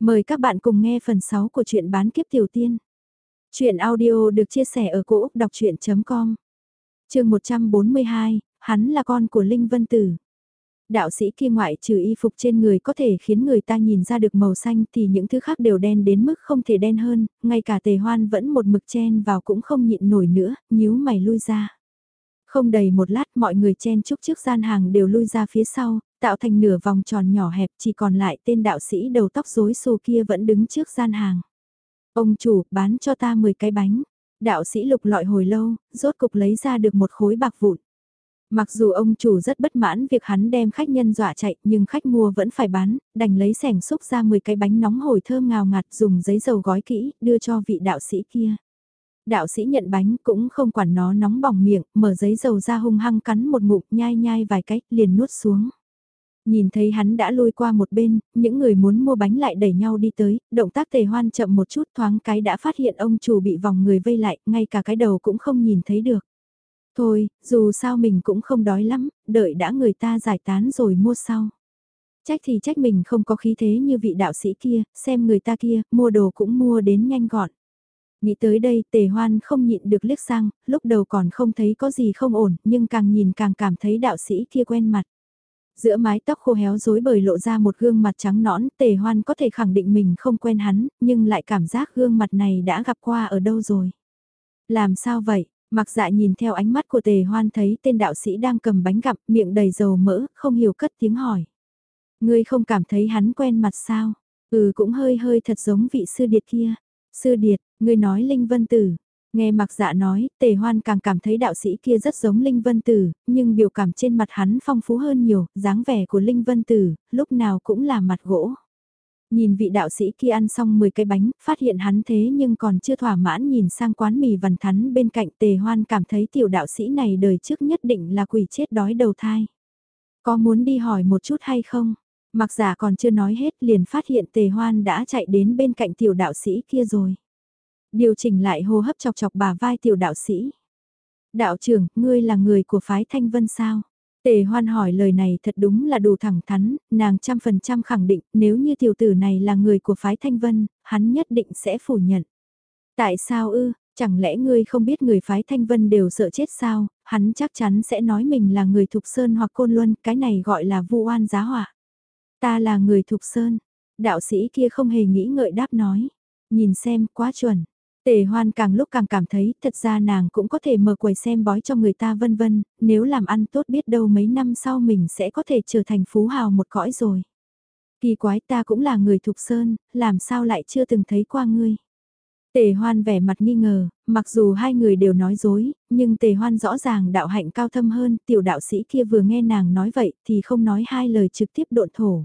Mời các bạn cùng nghe phần 6 của truyện bán kiếp tiểu tiên. Chuyện audio được chia sẻ ở cỗ đọc chuyện.com Trường 142, hắn là con của Linh Vân Tử. Đạo sĩ kia ngoại trừ y phục trên người có thể khiến người ta nhìn ra được màu xanh thì những thứ khác đều đen đến mức không thể đen hơn, ngay cả tề hoan vẫn một mực chen vào cũng không nhịn nổi nữa, nhíu mày lui ra. Không đầy một lát mọi người chen chúc trước gian hàng đều lui ra phía sau, tạo thành nửa vòng tròn nhỏ hẹp chỉ còn lại tên đạo sĩ đầu tóc rối xù kia vẫn đứng trước gian hàng. Ông chủ, bán cho ta 10 cái bánh. Đạo sĩ lục lọi hồi lâu, rốt cục lấy ra được một khối bạc vụn. Mặc dù ông chủ rất bất mãn việc hắn đem khách nhân dọa chạy nhưng khách mua vẫn phải bán, đành lấy sẻng xúc ra 10 cái bánh nóng hổi thơm ngào ngạt dùng giấy dầu gói kỹ, đưa cho vị đạo sĩ kia. Đạo sĩ nhận bánh cũng không quản nó nóng bỏng miệng, mở giấy dầu ra hung hăng cắn một ngụm nhai nhai vài cách liền nuốt xuống. Nhìn thấy hắn đã lôi qua một bên, những người muốn mua bánh lại đẩy nhau đi tới, động tác tề hoan chậm một chút thoáng cái đã phát hiện ông chủ bị vòng người vây lại, ngay cả cái đầu cũng không nhìn thấy được. Thôi, dù sao mình cũng không đói lắm, đợi đã người ta giải tán rồi mua sau. Trách thì trách mình không có khí thế như vị đạo sĩ kia, xem người ta kia, mua đồ cũng mua đến nhanh gọn. Nghĩ tới đây tề hoan không nhịn được liếc sang, lúc đầu còn không thấy có gì không ổn, nhưng càng nhìn càng cảm thấy đạo sĩ kia quen mặt. Giữa mái tóc khô héo rối bời lộ ra một gương mặt trắng nõn, tề hoan có thể khẳng định mình không quen hắn, nhưng lại cảm giác gương mặt này đã gặp qua ở đâu rồi. Làm sao vậy? Mặc dạ nhìn theo ánh mắt của tề hoan thấy tên đạo sĩ đang cầm bánh gặm, miệng đầy dầu mỡ, không hiểu cất tiếng hỏi. Ngươi không cảm thấy hắn quen mặt sao? Ừ cũng hơi hơi thật giống vị sư điệt kia. Sư điệt, ngươi nói Linh Vân Tử, Nghe mặc dạ nói, tề hoan càng cảm thấy đạo sĩ kia rất giống Linh Vân Tử, nhưng biểu cảm trên mặt hắn phong phú hơn nhiều, dáng vẻ của Linh Vân Tử, lúc nào cũng là mặt gỗ. Nhìn vị đạo sĩ kia ăn xong 10 cái bánh, phát hiện hắn thế nhưng còn chưa thỏa mãn nhìn sang quán mì vằn thắn bên cạnh tề hoan cảm thấy tiểu đạo sĩ này đời trước nhất định là quỷ chết đói đầu thai. Có muốn đi hỏi một chút hay không? Mặc giả dạ còn chưa nói hết liền phát hiện tề hoan đã chạy đến bên cạnh tiểu đạo sĩ kia rồi điều chỉnh lại hô hấp chọc chọc bà vai tiểu đạo sĩ. Đạo trưởng, ngươi là người của phái Thanh Vân sao? Tề hoan hỏi lời này thật đúng là đủ thẳng thắn, nàng trăm phần trăm khẳng định nếu như tiểu tử này là người của phái Thanh Vân, hắn nhất định sẽ phủ nhận. Tại sao ư, chẳng lẽ ngươi không biết người phái Thanh Vân đều sợ chết sao, hắn chắc chắn sẽ nói mình là người Thục Sơn hoặc Côn Luân, cái này gọi là vu oan giá họa. Ta là người Thục Sơn, đạo sĩ kia không hề nghĩ ngợi đáp nói, nhìn xem quá chuẩn, Tề hoan càng lúc càng cảm thấy thật ra nàng cũng có thể mở quầy xem bói cho người ta vân vân, nếu làm ăn tốt biết đâu mấy năm sau mình sẽ có thể trở thành phú hào một cõi rồi. Kỳ quái ta cũng là người thục sơn, làm sao lại chưa từng thấy qua ngươi. Tề hoan vẻ mặt nghi ngờ, mặc dù hai người đều nói dối, nhưng tề hoan rõ ràng đạo hạnh cao thâm hơn, tiểu đạo sĩ kia vừa nghe nàng nói vậy thì không nói hai lời trực tiếp độn thổ.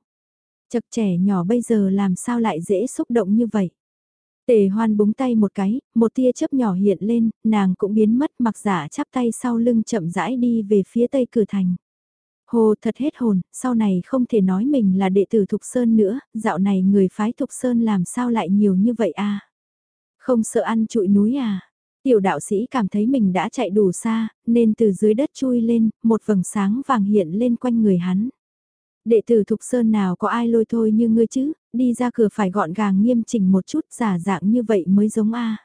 Chật trẻ nhỏ bây giờ làm sao lại dễ xúc động như vậy. Tề hoan búng tay một cái, một tia chớp nhỏ hiện lên, nàng cũng biến mất mặc giả chắp tay sau lưng chậm rãi đi về phía tây cửa thành. Hồ thật hết hồn, sau này không thể nói mình là đệ tử Thục Sơn nữa, dạo này người phái Thục Sơn làm sao lại nhiều như vậy à? Không sợ ăn trụi núi à? Tiểu đạo sĩ cảm thấy mình đã chạy đủ xa, nên từ dưới đất chui lên, một vầng sáng vàng hiện lên quanh người hắn. Đệ tử Thục Sơn nào có ai lôi thôi như ngươi chứ, đi ra cửa phải gọn gàng nghiêm chỉnh một chút giả dạng như vậy mới giống A.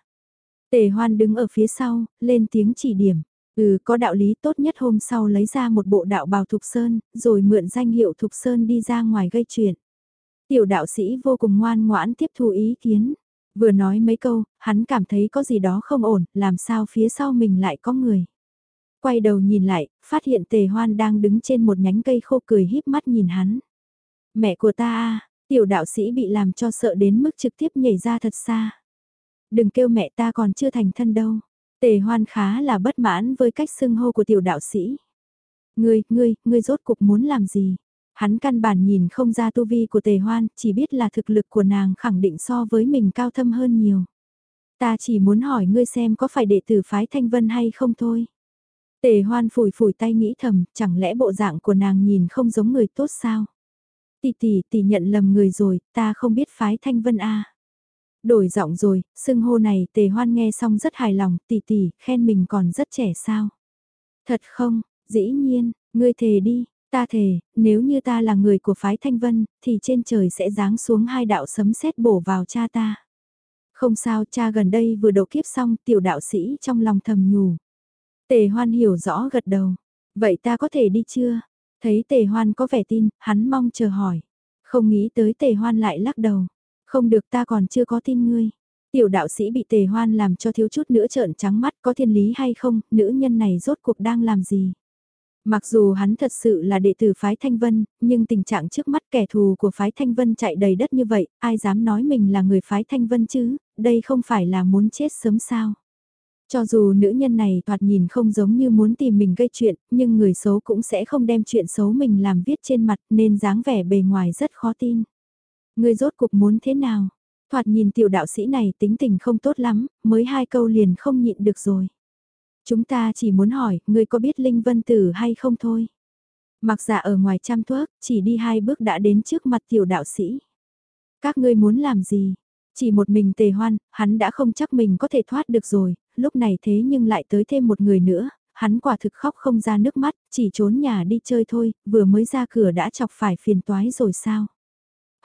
Tề hoan đứng ở phía sau, lên tiếng chỉ điểm. Ừ có đạo lý tốt nhất hôm sau lấy ra một bộ đạo bào Thục Sơn, rồi mượn danh hiệu Thục Sơn đi ra ngoài gây chuyện. Tiểu đạo sĩ vô cùng ngoan ngoãn tiếp thu ý kiến. Vừa nói mấy câu, hắn cảm thấy có gì đó không ổn, làm sao phía sau mình lại có người. Quay đầu nhìn lại, phát hiện tề hoan đang đứng trên một nhánh cây khô cười híp mắt nhìn hắn. Mẹ của ta à, tiểu đạo sĩ bị làm cho sợ đến mức trực tiếp nhảy ra thật xa. Đừng kêu mẹ ta còn chưa thành thân đâu. Tề hoan khá là bất mãn với cách xưng hô của tiểu đạo sĩ. Ngươi, ngươi, ngươi rốt cuộc muốn làm gì? Hắn căn bản nhìn không ra tu vi của tề hoan, chỉ biết là thực lực của nàng khẳng định so với mình cao thâm hơn nhiều. Ta chỉ muốn hỏi ngươi xem có phải đệ tử phái thanh vân hay không thôi. Tề hoan phủi phủi tay nghĩ thầm, chẳng lẽ bộ dạng của nàng nhìn không giống người tốt sao? Tỷ tỷ tỷ nhận lầm người rồi, ta không biết phái thanh vân a. Đổi giọng rồi, xưng hô này tề hoan nghe xong rất hài lòng, tỷ tỷ, khen mình còn rất trẻ sao? Thật không, dĩ nhiên, ngươi thề đi, Ta thề, nếu như ta là người của phái Thanh Vân, thì trên trời sẽ giáng xuống hai đạo sấm sét bổ vào cha ta. Không sao, cha gần đây vừa độ kiếp xong, tiểu đạo sĩ trong lòng thầm nhủ. Tề hoan hiểu rõ gật đầu. Vậy ta có thể đi chưa? Thấy tề hoan có vẻ tin, hắn mong chờ hỏi. Không nghĩ tới tề hoan lại lắc đầu. Không được ta còn chưa có tin ngươi. Tiểu đạo sĩ bị tề hoan làm cho thiếu chút nữa trợn trắng mắt có thiên lý hay không, nữ nhân này rốt cuộc đang làm gì. Mặc dù hắn thật sự là đệ tử phái Thanh Vân, nhưng tình trạng trước mắt kẻ thù của phái Thanh Vân chạy đầy đất như vậy, ai dám nói mình là người phái Thanh Vân chứ, đây không phải là muốn chết sớm sao. Cho dù nữ nhân này thoạt nhìn không giống như muốn tìm mình gây chuyện, nhưng người xấu cũng sẽ không đem chuyện xấu mình làm viết trên mặt nên dáng vẻ bề ngoài rất khó tin. Người rốt cuộc muốn thế nào? Thoạt nhìn tiểu đạo sĩ này tính tình không tốt lắm, mới hai câu liền không nhịn được rồi. Chúng ta chỉ muốn hỏi, người có biết Linh Vân Tử hay không thôi? Mặc giả ở ngoài chăm thuốc, chỉ đi hai bước đã đến trước mặt tiểu đạo sĩ. Các ngươi muốn làm gì? Chỉ một mình tề hoan, hắn đã không chắc mình có thể thoát được rồi, lúc này thế nhưng lại tới thêm một người nữa, hắn quả thực khóc không ra nước mắt, chỉ trốn nhà đi chơi thôi, vừa mới ra cửa đã chọc phải phiền toái rồi sao?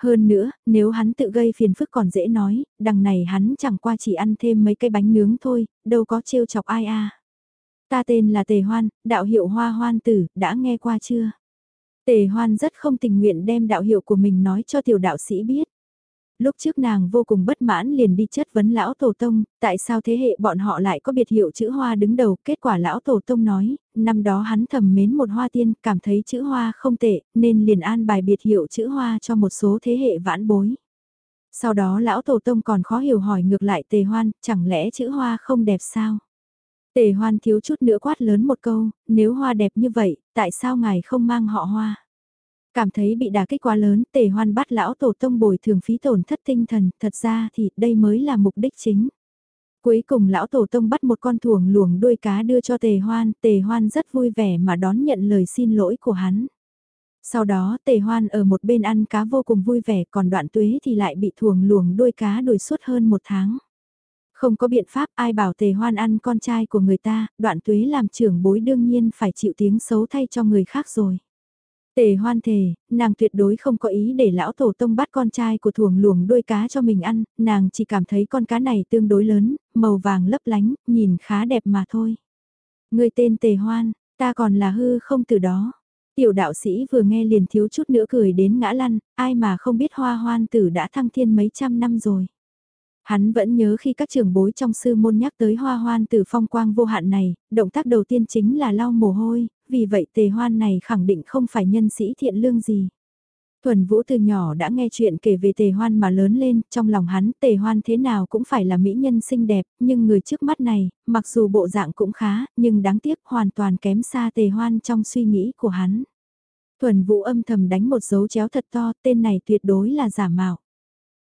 Hơn nữa, nếu hắn tự gây phiền phức còn dễ nói, đằng này hắn chẳng qua chỉ ăn thêm mấy cái bánh nướng thôi, đâu có trêu chọc ai à. Ta tên là Tề Hoan, đạo hiệu Hoa Hoan Tử, đã nghe qua chưa? Tề Hoan rất không tình nguyện đem đạo hiệu của mình nói cho tiểu đạo sĩ biết. Lúc trước nàng vô cùng bất mãn liền đi chất vấn lão tổ tông, tại sao thế hệ bọn họ lại có biệt hiệu chữ hoa đứng đầu, kết quả lão tổ tông nói, năm đó hắn thầm mến một hoa tiên, cảm thấy chữ hoa không tệ, nên liền an bài biệt hiệu chữ hoa cho một số thế hệ vãn bối. Sau đó lão tổ tông còn khó hiểu hỏi ngược lại tề hoan, chẳng lẽ chữ hoa không đẹp sao? Tề hoan thiếu chút nữa quát lớn một câu, nếu hoa đẹp như vậy, tại sao ngài không mang họ hoa? Cảm thấy bị đả kích quá lớn, tề hoan bắt lão tổ tông bồi thường phí tổn thất tinh thần, thật ra thì đây mới là mục đích chính. Cuối cùng lão tổ tông bắt một con thuồng luồng đuôi cá đưa cho tề hoan, tề hoan rất vui vẻ mà đón nhận lời xin lỗi của hắn. Sau đó tề hoan ở một bên ăn cá vô cùng vui vẻ còn đoạn tuế thì lại bị thuồng luồng đuôi cá đuổi suốt hơn một tháng. Không có biện pháp ai bảo tề hoan ăn con trai của người ta, đoạn tuế làm trưởng bối đương nhiên phải chịu tiếng xấu thay cho người khác rồi. Tề hoan thề, nàng tuyệt đối không có ý để lão tổ tông bắt con trai của thuồng luồng đuôi cá cho mình ăn, nàng chỉ cảm thấy con cá này tương đối lớn, màu vàng lấp lánh, nhìn khá đẹp mà thôi. Người tên tề hoan, ta còn là hư không từ đó. Tiểu đạo sĩ vừa nghe liền thiếu chút nữa cười đến ngã lăn, ai mà không biết hoa hoan tử đã thăng thiên mấy trăm năm rồi. Hắn vẫn nhớ khi các trưởng bối trong sư môn nhắc tới hoa hoan tử phong quang vô hạn này, động tác đầu tiên chính là lau mồ hôi, vì vậy tề hoan này khẳng định không phải nhân sĩ thiện lương gì. Thuần Vũ từ nhỏ đã nghe chuyện kể về tề hoan mà lớn lên, trong lòng hắn tề hoan thế nào cũng phải là mỹ nhân xinh đẹp, nhưng người trước mắt này, mặc dù bộ dạng cũng khá, nhưng đáng tiếc hoàn toàn kém xa tề hoan trong suy nghĩ của hắn. Thuần Vũ âm thầm đánh một dấu chéo thật to, tên này tuyệt đối là giả mạo.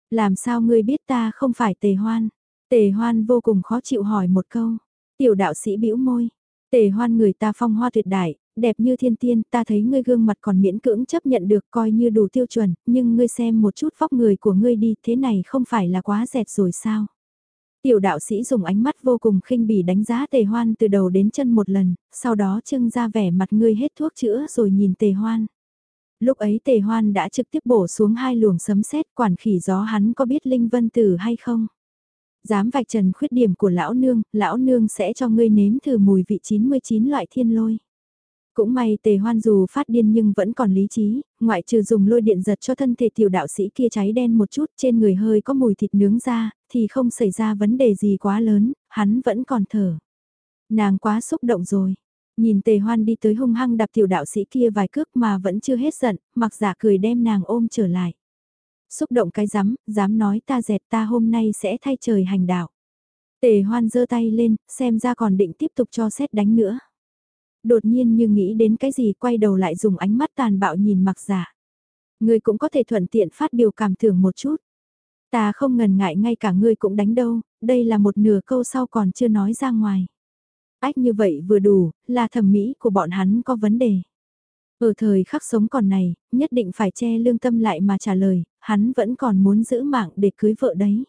Làm sao ngươi biết ta không phải tề hoan? Tề hoan vô cùng khó chịu hỏi một câu. Tiểu đạo sĩ bĩu môi. Tề hoan người ta phong hoa tuyệt đại, đẹp như thiên tiên, ta thấy ngươi gương mặt còn miễn cưỡng chấp nhận được coi như đủ tiêu chuẩn, nhưng ngươi xem một chút vóc người của ngươi đi, thế này không phải là quá dẹt rồi sao? Tiểu đạo sĩ dùng ánh mắt vô cùng khinh bỉ đánh giá tề hoan từ đầu đến chân một lần, sau đó trưng ra vẻ mặt ngươi hết thuốc chữa rồi nhìn tề hoan. Lúc ấy tề hoan đã trực tiếp bổ xuống hai luồng sấm sét quản khỉ gió hắn có biết Linh Vân Tử hay không? Dám vạch trần khuyết điểm của lão nương, lão nương sẽ cho ngươi nếm thử mùi vị 99 loại thiên lôi. Cũng may tề hoan dù phát điên nhưng vẫn còn lý trí, ngoại trừ dùng lôi điện giật cho thân thể tiểu đạo sĩ kia cháy đen một chút trên người hơi có mùi thịt nướng ra, thì không xảy ra vấn đề gì quá lớn, hắn vẫn còn thở. Nàng quá xúc động rồi. Nhìn tề hoan đi tới hung hăng đạp tiểu đạo sĩ kia vài cước mà vẫn chưa hết giận, mặc giả cười đem nàng ôm trở lại. Xúc động cái rắm, dám nói ta dẹt ta hôm nay sẽ thay trời hành đạo. Tề hoan giơ tay lên, xem ra còn định tiếp tục cho xét đánh nữa. Đột nhiên như nghĩ đến cái gì quay đầu lại dùng ánh mắt tàn bạo nhìn mặc giả. Ngươi cũng có thể thuận tiện phát biểu cảm tưởng một chút. Ta không ngần ngại ngay cả ngươi cũng đánh đâu, đây là một nửa câu sau còn chưa nói ra ngoài. Ách như vậy vừa đủ, là thẩm mỹ của bọn hắn có vấn đề. Ở thời khắc sống còn này, nhất định phải che lương tâm lại mà trả lời, hắn vẫn còn muốn giữ mạng để cưới vợ đấy.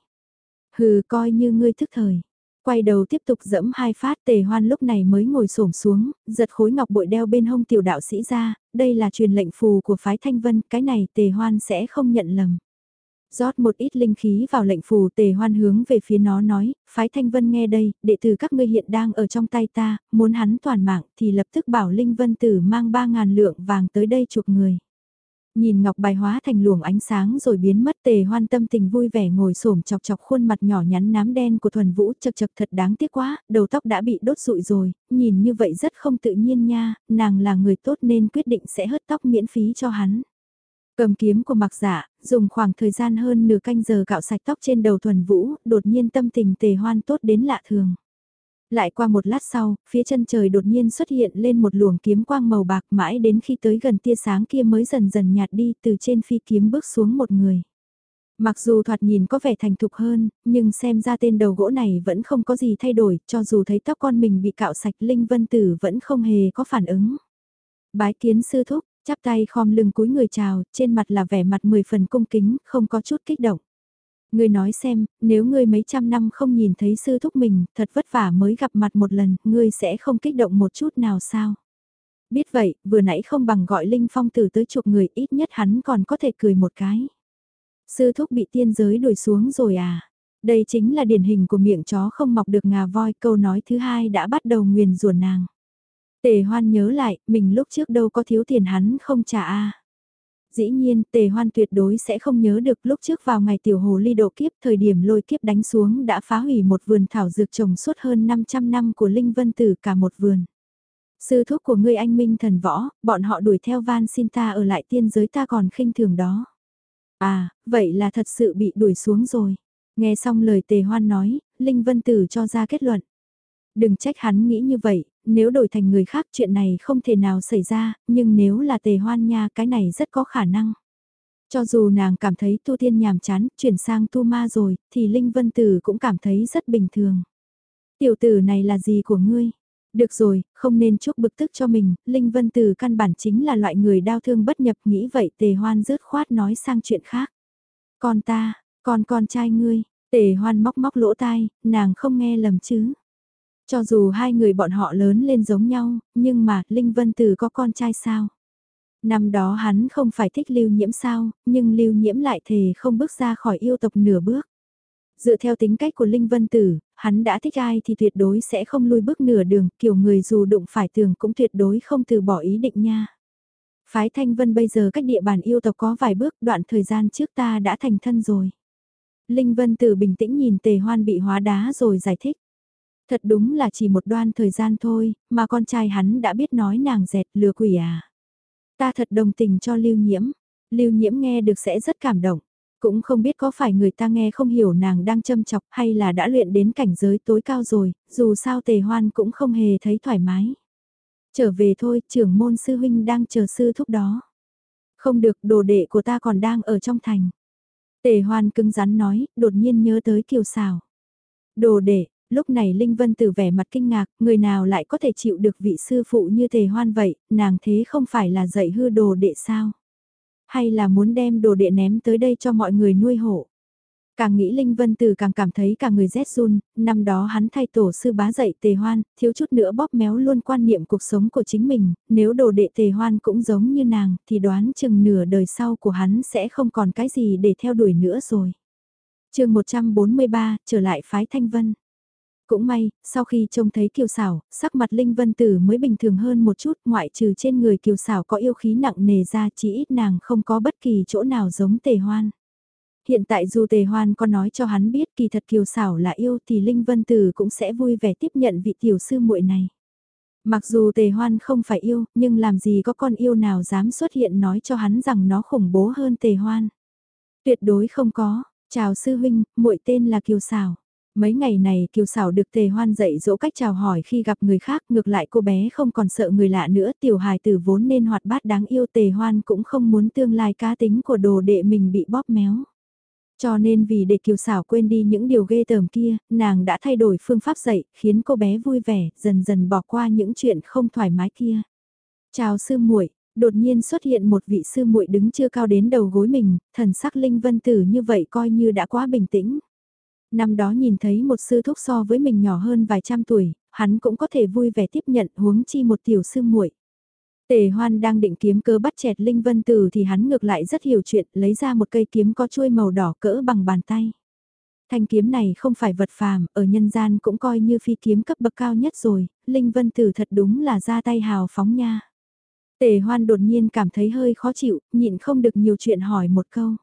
Hừ coi như ngươi thức thời. Quay đầu tiếp tục dẫm hai phát tề hoan lúc này mới ngồi xổm xuống, giật khối ngọc bội đeo bên hông tiểu đạo sĩ ra, đây là truyền lệnh phù của phái thanh vân, cái này tề hoan sẽ không nhận lầm rót một ít linh khí vào lệnh phù tề hoan hướng về phía nó nói, phái thanh vân nghe đây, đệ tử các ngươi hiện đang ở trong tay ta, muốn hắn toàn mạng thì lập tức bảo linh vân tử mang ba ngàn lượng vàng tới đây chuộc người. Nhìn ngọc bài hóa thành luồng ánh sáng rồi biến mất tề hoan tâm tình vui vẻ ngồi xổm chọc chọc khuôn mặt nhỏ nhắn nám đen của thuần vũ chật chật thật đáng tiếc quá, đầu tóc đã bị đốt rụi rồi, nhìn như vậy rất không tự nhiên nha, nàng là người tốt nên quyết định sẽ hớt tóc miễn phí cho hắn. Cầm kiếm của mặc giả, dùng khoảng thời gian hơn nửa canh giờ cạo sạch tóc trên đầu thuần vũ, đột nhiên tâm tình tề hoan tốt đến lạ thường. Lại qua một lát sau, phía chân trời đột nhiên xuất hiện lên một luồng kiếm quang màu bạc mãi đến khi tới gần tia sáng kia mới dần dần nhạt đi từ trên phi kiếm bước xuống một người. Mặc dù thoạt nhìn có vẻ thành thục hơn, nhưng xem ra tên đầu gỗ này vẫn không có gì thay đổi, cho dù thấy tóc con mình bị cạo sạch Linh Vân Tử vẫn không hề có phản ứng. Bái kiến sư thúc, chắp tay khom lưng cúi người chào, trên mặt là vẻ mặt mười phần cung kính, không có chút kích động. Ngươi nói xem, nếu ngươi mấy trăm năm không nhìn thấy sư thúc mình, thật vất vả mới gặp mặt một lần, ngươi sẽ không kích động một chút nào sao? Biết vậy, vừa nãy không bằng gọi Linh Phong tử tới chụp người, ít nhất hắn còn có thể cười một cái. Sư thúc bị tiên giới đuổi xuống rồi à? Đây chính là điển hình của miệng chó không mọc được ngà voi, câu nói thứ hai đã bắt đầu nguyền rủa nàng. Tề hoan nhớ lại, mình lúc trước đâu có thiếu tiền hắn không trả a Dĩ nhiên, tề hoan tuyệt đối sẽ không nhớ được lúc trước vào ngày tiểu hồ ly độ kiếp thời điểm lôi kiếp đánh xuống đã phá hủy một vườn thảo dược trồng suốt hơn 500 năm của Linh Vân Tử cả một vườn. Sư thúc của ngươi anh Minh thần võ, bọn họ đuổi theo van xin ta ở lại tiên giới ta còn khinh thường đó. À, vậy là thật sự bị đuổi xuống rồi. Nghe xong lời tề hoan nói, Linh Vân Tử cho ra kết luận. Đừng trách hắn nghĩ như vậy, nếu đổi thành người khác chuyện này không thể nào xảy ra, nhưng nếu là tề hoan nha cái này rất có khả năng. Cho dù nàng cảm thấy tu tiên nhàm chán, chuyển sang tu ma rồi, thì Linh Vân Tử cũng cảm thấy rất bình thường. Tiểu tử này là gì của ngươi? Được rồi, không nên chúc bực tức cho mình, Linh Vân Tử căn bản chính là loại người đau thương bất nhập nghĩ vậy tề hoan rớt khoát nói sang chuyện khác. Con ta, con con trai ngươi, tề hoan móc móc lỗ tai, nàng không nghe lầm chứ. Cho dù hai người bọn họ lớn lên giống nhau, nhưng mà Linh Vân Tử có con trai sao? Năm đó hắn không phải thích lưu nhiễm sao, nhưng lưu nhiễm lại thề không bước ra khỏi yêu tộc nửa bước. Dựa theo tính cách của Linh Vân Tử, hắn đã thích ai thì tuyệt đối sẽ không lui bước nửa đường, kiểu người dù đụng phải tường cũng tuyệt đối không từ bỏ ý định nha. Phái Thanh Vân bây giờ cách địa bàn yêu tộc có vài bước đoạn thời gian trước ta đã thành thân rồi. Linh Vân Tử bình tĩnh nhìn tề hoan bị hóa đá rồi giải thích. Thật đúng là chỉ một đoan thời gian thôi, mà con trai hắn đã biết nói nàng dẹt lừa quỷ à. Ta thật đồng tình cho lưu nhiễm, lưu nhiễm nghe được sẽ rất cảm động. Cũng không biết có phải người ta nghe không hiểu nàng đang châm chọc hay là đã luyện đến cảnh giới tối cao rồi, dù sao tề hoan cũng không hề thấy thoải mái. Trở về thôi, trưởng môn sư huynh đang chờ sư thúc đó. Không được, đồ đệ của ta còn đang ở trong thành. Tề hoan cứng rắn nói, đột nhiên nhớ tới kiều xào. Đồ đệ, Lúc này Linh Vân Tử vẻ mặt kinh ngạc, người nào lại có thể chịu được vị sư phụ như tề hoan vậy, nàng thế không phải là dạy hư đồ đệ sao? Hay là muốn đem đồ đệ ném tới đây cho mọi người nuôi hộ? Càng nghĩ Linh Vân Tử càng cảm thấy cả người rét run, năm đó hắn thay tổ sư bá dạy tề hoan, thiếu chút nữa bóp méo luôn quan niệm cuộc sống của chính mình, nếu đồ đệ tề hoan cũng giống như nàng, thì đoán chừng nửa đời sau của hắn sẽ không còn cái gì để theo đuổi nữa rồi. chương 143, trở lại phái Thanh Vân. Cũng may, sau khi trông thấy kiều xảo, sắc mặt Linh Vân Tử mới bình thường hơn một chút ngoại trừ trên người kiều xảo có yêu khí nặng nề ra chỉ ít nàng không có bất kỳ chỗ nào giống tề hoan. Hiện tại dù tề hoan có nói cho hắn biết kỳ thật kiều xảo là yêu thì Linh Vân Tử cũng sẽ vui vẻ tiếp nhận vị tiểu sư muội này. Mặc dù tề hoan không phải yêu, nhưng làm gì có con yêu nào dám xuất hiện nói cho hắn rằng nó khủng bố hơn tề hoan. Tuyệt đối không có, chào sư huynh, muội tên là kiều xảo. Mấy ngày này Kiều Sảo được Tề Hoan dạy dỗ cách chào hỏi khi gặp người khác, ngược lại cô bé không còn sợ người lạ nữa, tiểu hài tử vốn nên hoạt bát đáng yêu Tề Hoan cũng không muốn tương lai cá tính của đồ đệ mình bị bóp méo. Cho nên vì để Kiều Sảo quên đi những điều ghê tởm kia, nàng đã thay đổi phương pháp dạy, khiến cô bé vui vẻ, dần dần bỏ qua những chuyện không thoải mái kia. Chào sư muội, đột nhiên xuất hiện một vị sư muội đứng chưa cao đến đầu gối mình, thần sắc linh vân tử như vậy coi như đã quá bình tĩnh. Năm đó nhìn thấy một sư thúc so với mình nhỏ hơn vài trăm tuổi, hắn cũng có thể vui vẻ tiếp nhận huống chi một tiểu sư muội. Tề hoan đang định kiếm cơ bắt chẹt Linh Vân Tử thì hắn ngược lại rất hiểu chuyện, lấy ra một cây kiếm có chuôi màu đỏ cỡ bằng bàn tay. Thanh kiếm này không phải vật phàm, ở nhân gian cũng coi như phi kiếm cấp bậc cao nhất rồi, Linh Vân Tử thật đúng là ra tay hào phóng nha. Tề hoan đột nhiên cảm thấy hơi khó chịu, nhịn không được nhiều chuyện hỏi một câu.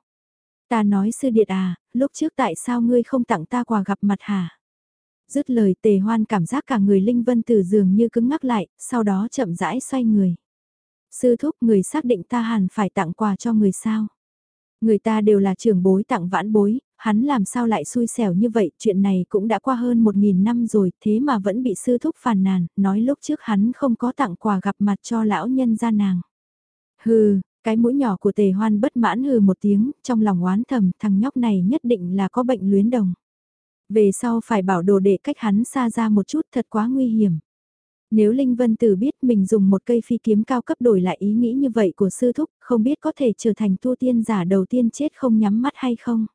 Ta nói sư điệt à, lúc trước tại sao ngươi không tặng ta quà gặp mặt hả? Dứt lời tề hoan cảm giác cả người Linh Vân Tử dường như cứng ngắc lại, sau đó chậm rãi xoay người. Sư thúc người xác định ta hẳn phải tặng quà cho người sao? Người ta đều là trưởng bối tặng vãn bối, hắn làm sao lại xui xẻo như vậy, chuyện này cũng đã qua hơn một nghìn năm rồi, thế mà vẫn bị sư thúc phàn nàn, nói lúc trước hắn không có tặng quà gặp mặt cho lão nhân gia nàng. Hừ, cái mũi nhỏ của tề hoan bất mãn hừ một tiếng, trong lòng oán thầm thằng nhóc này nhất định là có bệnh luyến đồng. Về sau phải bảo đồ để cách hắn xa ra một chút thật quá nguy hiểm. Nếu Linh Vân Tử biết mình dùng một cây phi kiếm cao cấp đổi lại ý nghĩ như vậy của sư thúc, không biết có thể trở thành tu tiên giả đầu tiên chết không nhắm mắt hay không.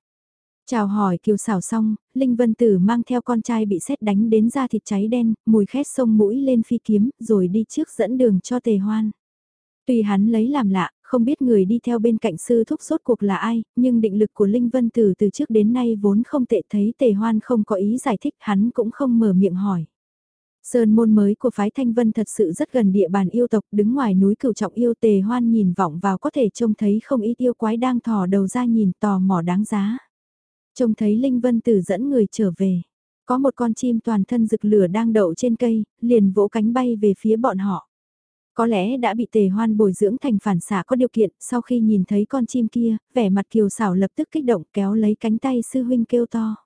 Chào hỏi kiều xảo xong, Linh Vân Tử mang theo con trai bị xét đánh đến da thịt cháy đen, mùi khét sông mũi lên phi kiếm, rồi đi trước dẫn đường cho tề hoan. Tuy hắn lấy làm lạ, không biết người đi theo bên cạnh sư thúc sốt cuộc là ai, nhưng định lực của Linh Vân Tử từ trước đến nay vốn không tệ thấy tề hoan không có ý giải thích hắn cũng không mở miệng hỏi. Sơn môn mới của phái Thanh Vân thật sự rất gần địa bàn yêu tộc đứng ngoài núi cửu trọng yêu tề hoan nhìn vọng vào có thể trông thấy không ít yêu quái đang thò đầu ra nhìn tò mò đáng giá. Trông thấy Linh Vân Tử dẫn người trở về. Có một con chim toàn thân rực lửa đang đậu trên cây, liền vỗ cánh bay về phía bọn họ. Có lẽ đã bị tề hoan bồi dưỡng thành phản xạ có điều kiện, sau khi nhìn thấy con chim kia, vẻ mặt kiều xảo lập tức kích động kéo lấy cánh tay sư huynh kêu to.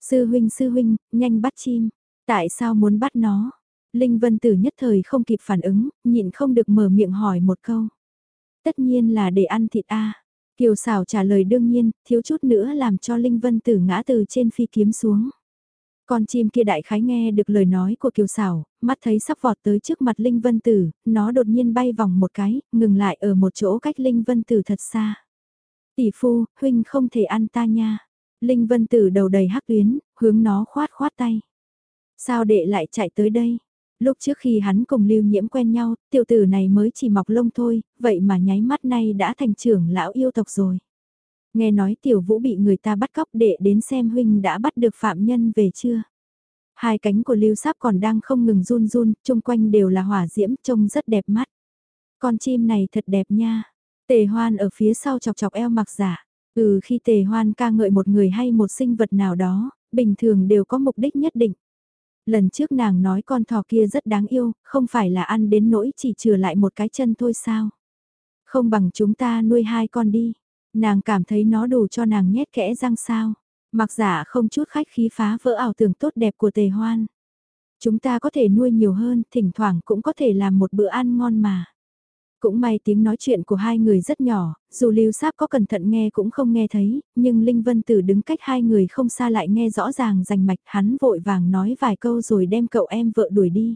Sư huynh sư huynh, nhanh bắt chim, tại sao muốn bắt nó? Linh Vân Tử nhất thời không kịp phản ứng, nhịn không được mở miệng hỏi một câu. Tất nhiên là để ăn thịt a. Kiều xảo trả lời đương nhiên, thiếu chút nữa làm cho Linh Vân Tử ngã từ trên phi kiếm xuống. Con chim kia đại khái nghe được lời nói của Kiều xảo, mắt thấy sắp vọt tới trước mặt Linh Vân Tử, nó đột nhiên bay vòng một cái, ngừng lại ở một chỗ cách Linh Vân Tử thật xa. Tỷ phu, huynh không thể ăn ta nha. Linh Vân Tử đầu đầy hắc tuyến, hướng nó khoát khoát tay. Sao đệ lại chạy tới đây? Lúc trước khi hắn cùng lưu nhiễm quen nhau, tiểu tử này mới chỉ mọc lông thôi, vậy mà nháy mắt nay đã thành trưởng lão yêu tộc rồi. Nghe nói tiểu vũ bị người ta bắt cóc để đến xem huynh đã bắt được phạm nhân về chưa. Hai cánh của lưu sáp còn đang không ngừng run run, chung quanh đều là hỏa diễm, trông rất đẹp mắt. Con chim này thật đẹp nha. Tề hoan ở phía sau chọc chọc eo mặc giả. Ừ khi tề hoan ca ngợi một người hay một sinh vật nào đó, bình thường đều có mục đích nhất định. Lần trước nàng nói con thỏ kia rất đáng yêu, không phải là ăn đến nỗi chỉ trừ lại một cái chân thôi sao. Không bằng chúng ta nuôi hai con đi. Nàng cảm thấy nó đủ cho nàng nhét kẽ răng sao. Mặc giả không chút khách khí phá vỡ ảo tưởng tốt đẹp của tề hoan. Chúng ta có thể nuôi nhiều hơn, thỉnh thoảng cũng có thể làm một bữa ăn ngon mà. Cũng may tiếng nói chuyện của hai người rất nhỏ, dù lưu sáp có cẩn thận nghe cũng không nghe thấy, nhưng Linh Vân Tử đứng cách hai người không xa lại nghe rõ ràng rành mạch hắn vội vàng nói vài câu rồi đem cậu em vợ đuổi đi.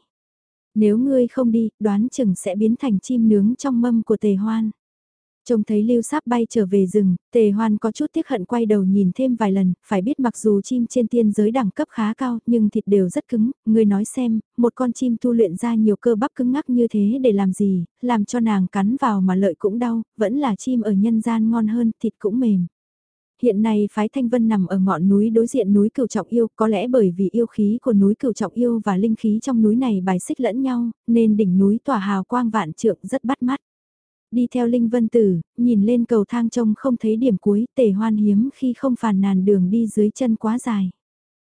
Nếu ngươi không đi, đoán chừng sẽ biến thành chim nướng trong mâm của tề hoan. Trông thấy lưu sáp bay trở về rừng, tề hoan có chút tiếc hận quay đầu nhìn thêm vài lần, phải biết mặc dù chim trên tiên giới đẳng cấp khá cao, nhưng thịt đều rất cứng, người nói xem, một con chim tu luyện ra nhiều cơ bắp cứng ngắc như thế để làm gì, làm cho nàng cắn vào mà lợi cũng đau, vẫn là chim ở nhân gian ngon hơn, thịt cũng mềm. Hiện nay phái Thanh Vân nằm ở ngọn núi đối diện núi Cửu Trọng Yêu, có lẽ bởi vì yêu khí của núi Cửu Trọng Yêu và linh khí trong núi này bài xích lẫn nhau, nên đỉnh núi tỏa hào quang vạn trượng rất bắt mắt. Đi theo Linh Vân Tử, nhìn lên cầu thang trông không thấy điểm cuối, tề hoan hiếm khi không phàn nàn đường đi dưới chân quá dài.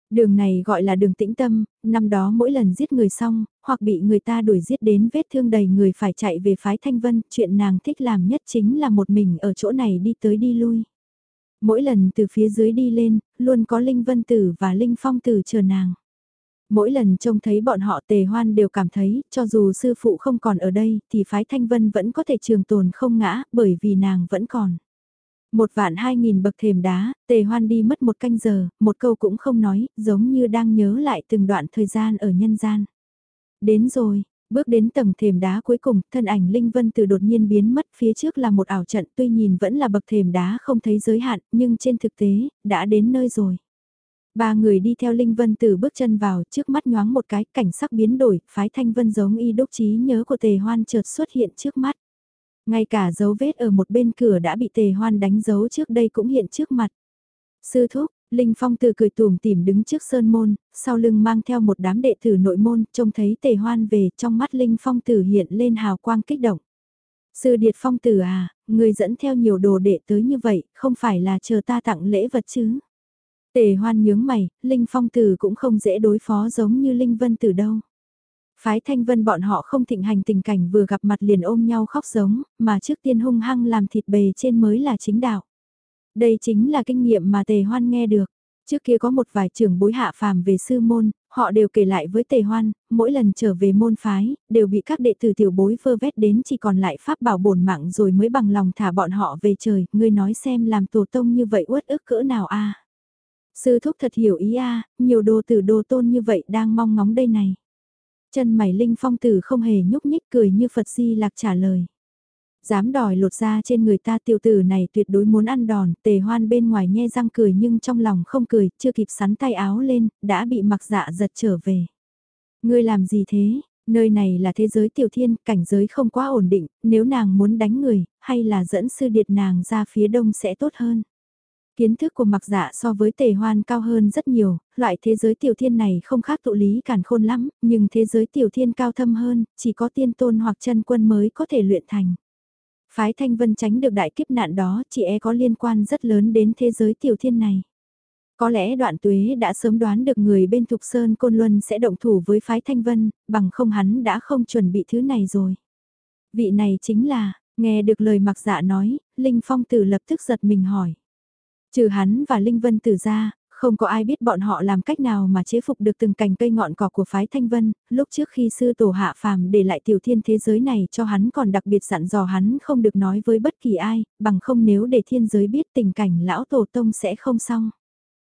Đường này gọi là đường tĩnh tâm, năm đó mỗi lần giết người xong, hoặc bị người ta đuổi giết đến vết thương đầy người phải chạy về phái Thanh Vân, chuyện nàng thích làm nhất chính là một mình ở chỗ này đi tới đi lui. Mỗi lần từ phía dưới đi lên, luôn có Linh Vân Tử và Linh Phong Tử chờ nàng. Mỗi lần trông thấy bọn họ tề hoan đều cảm thấy, cho dù sư phụ không còn ở đây, thì phái thanh vân vẫn có thể trường tồn không ngã, bởi vì nàng vẫn còn. Một vạn hai nghìn bậc thềm đá, tề hoan đi mất một canh giờ, một câu cũng không nói, giống như đang nhớ lại từng đoạn thời gian ở nhân gian. Đến rồi, bước đến tầng thềm đá cuối cùng, thân ảnh Linh Vân từ đột nhiên biến mất phía trước là một ảo trận tuy nhìn vẫn là bậc thềm đá không thấy giới hạn, nhưng trên thực tế, đã đến nơi rồi. Ba người đi theo Linh Vân Tử bước chân vào, trước mắt nhoáng một cái, cảnh sắc biến đổi, phái thanh vân giống y đúc trí nhớ của tề hoan chợt xuất hiện trước mắt. Ngay cả dấu vết ở một bên cửa đã bị tề hoan đánh dấu trước đây cũng hiện trước mặt. Sư thúc, Linh Phong từ cười tùm tìm đứng trước sơn môn, sau lưng mang theo một đám đệ tử nội môn, trông thấy tề hoan về trong mắt Linh Phong tử hiện lên hào quang kích động. Sư Điệt Phong tử à, người dẫn theo nhiều đồ đệ tới như vậy, không phải là chờ ta tặng lễ vật chứ? Tề hoan nhướng mày, Linh Phong tử cũng không dễ đối phó giống như Linh Vân tử đâu. Phái Thanh Vân bọn họ không thịnh hành tình cảnh vừa gặp mặt liền ôm nhau khóc giống, mà trước tiên hung hăng làm thịt bề trên mới là chính đạo. Đây chính là kinh nghiệm mà Tề Hoan nghe được. Trước kia có một vài trưởng bối hạ phàm về sư môn, họ đều kể lại với Tề Hoan, mỗi lần trở về môn phái, đều bị các đệ tử tiểu bối vơ vét đến chỉ còn lại pháp bảo bổn mạng rồi mới bằng lòng thả bọn họ về trời, ngươi nói xem làm tổ tông như vậy uất ức cỡ nào a Sư thúc thật hiểu ý a nhiều đồ tử đồ tôn như vậy đang mong ngóng đây này. Chân mày Linh Phong Tử không hề nhúc nhích cười như Phật Di Lạc trả lời. Dám đòi lột ra trên người ta tiểu tử này tuyệt đối muốn ăn đòn, tề hoan bên ngoài nhe răng cười nhưng trong lòng không cười, chưa kịp sắn tay áo lên, đã bị mặc dạ giật trở về. Ngươi làm gì thế? Nơi này là thế giới tiểu thiên, cảnh giới không quá ổn định, nếu nàng muốn đánh người, hay là dẫn sư điệt nàng ra phía đông sẽ tốt hơn. Kiến thức của mặc dạ so với tề hoan cao hơn rất nhiều, loại thế giới tiểu thiên này không khác tụ lý cản khôn lắm, nhưng thế giới tiểu thiên cao thâm hơn, chỉ có tiên tôn hoặc chân quân mới có thể luyện thành. Phái Thanh Vân tránh được đại kiếp nạn đó chỉ e có liên quan rất lớn đến thế giới tiểu thiên này. Có lẽ đoạn tuế đã sớm đoán được người bên Thục Sơn Côn Luân sẽ động thủ với phái Thanh Vân, bằng không hắn đã không chuẩn bị thứ này rồi. Vị này chính là, nghe được lời mặc dạ nói, Linh Phong Tử lập tức giật mình hỏi. Trừ hắn và Linh Vân Tử ra, không có ai biết bọn họ làm cách nào mà chế phục được từng cành cây ngọn cỏ của phái Thanh Vân, lúc trước khi sư tổ hạ phàm để lại tiểu thiên thế giới này cho hắn còn đặc biệt dặn dò hắn không được nói với bất kỳ ai, bằng không nếu để thiên giới biết tình cảnh lão tổ tông sẽ không xong.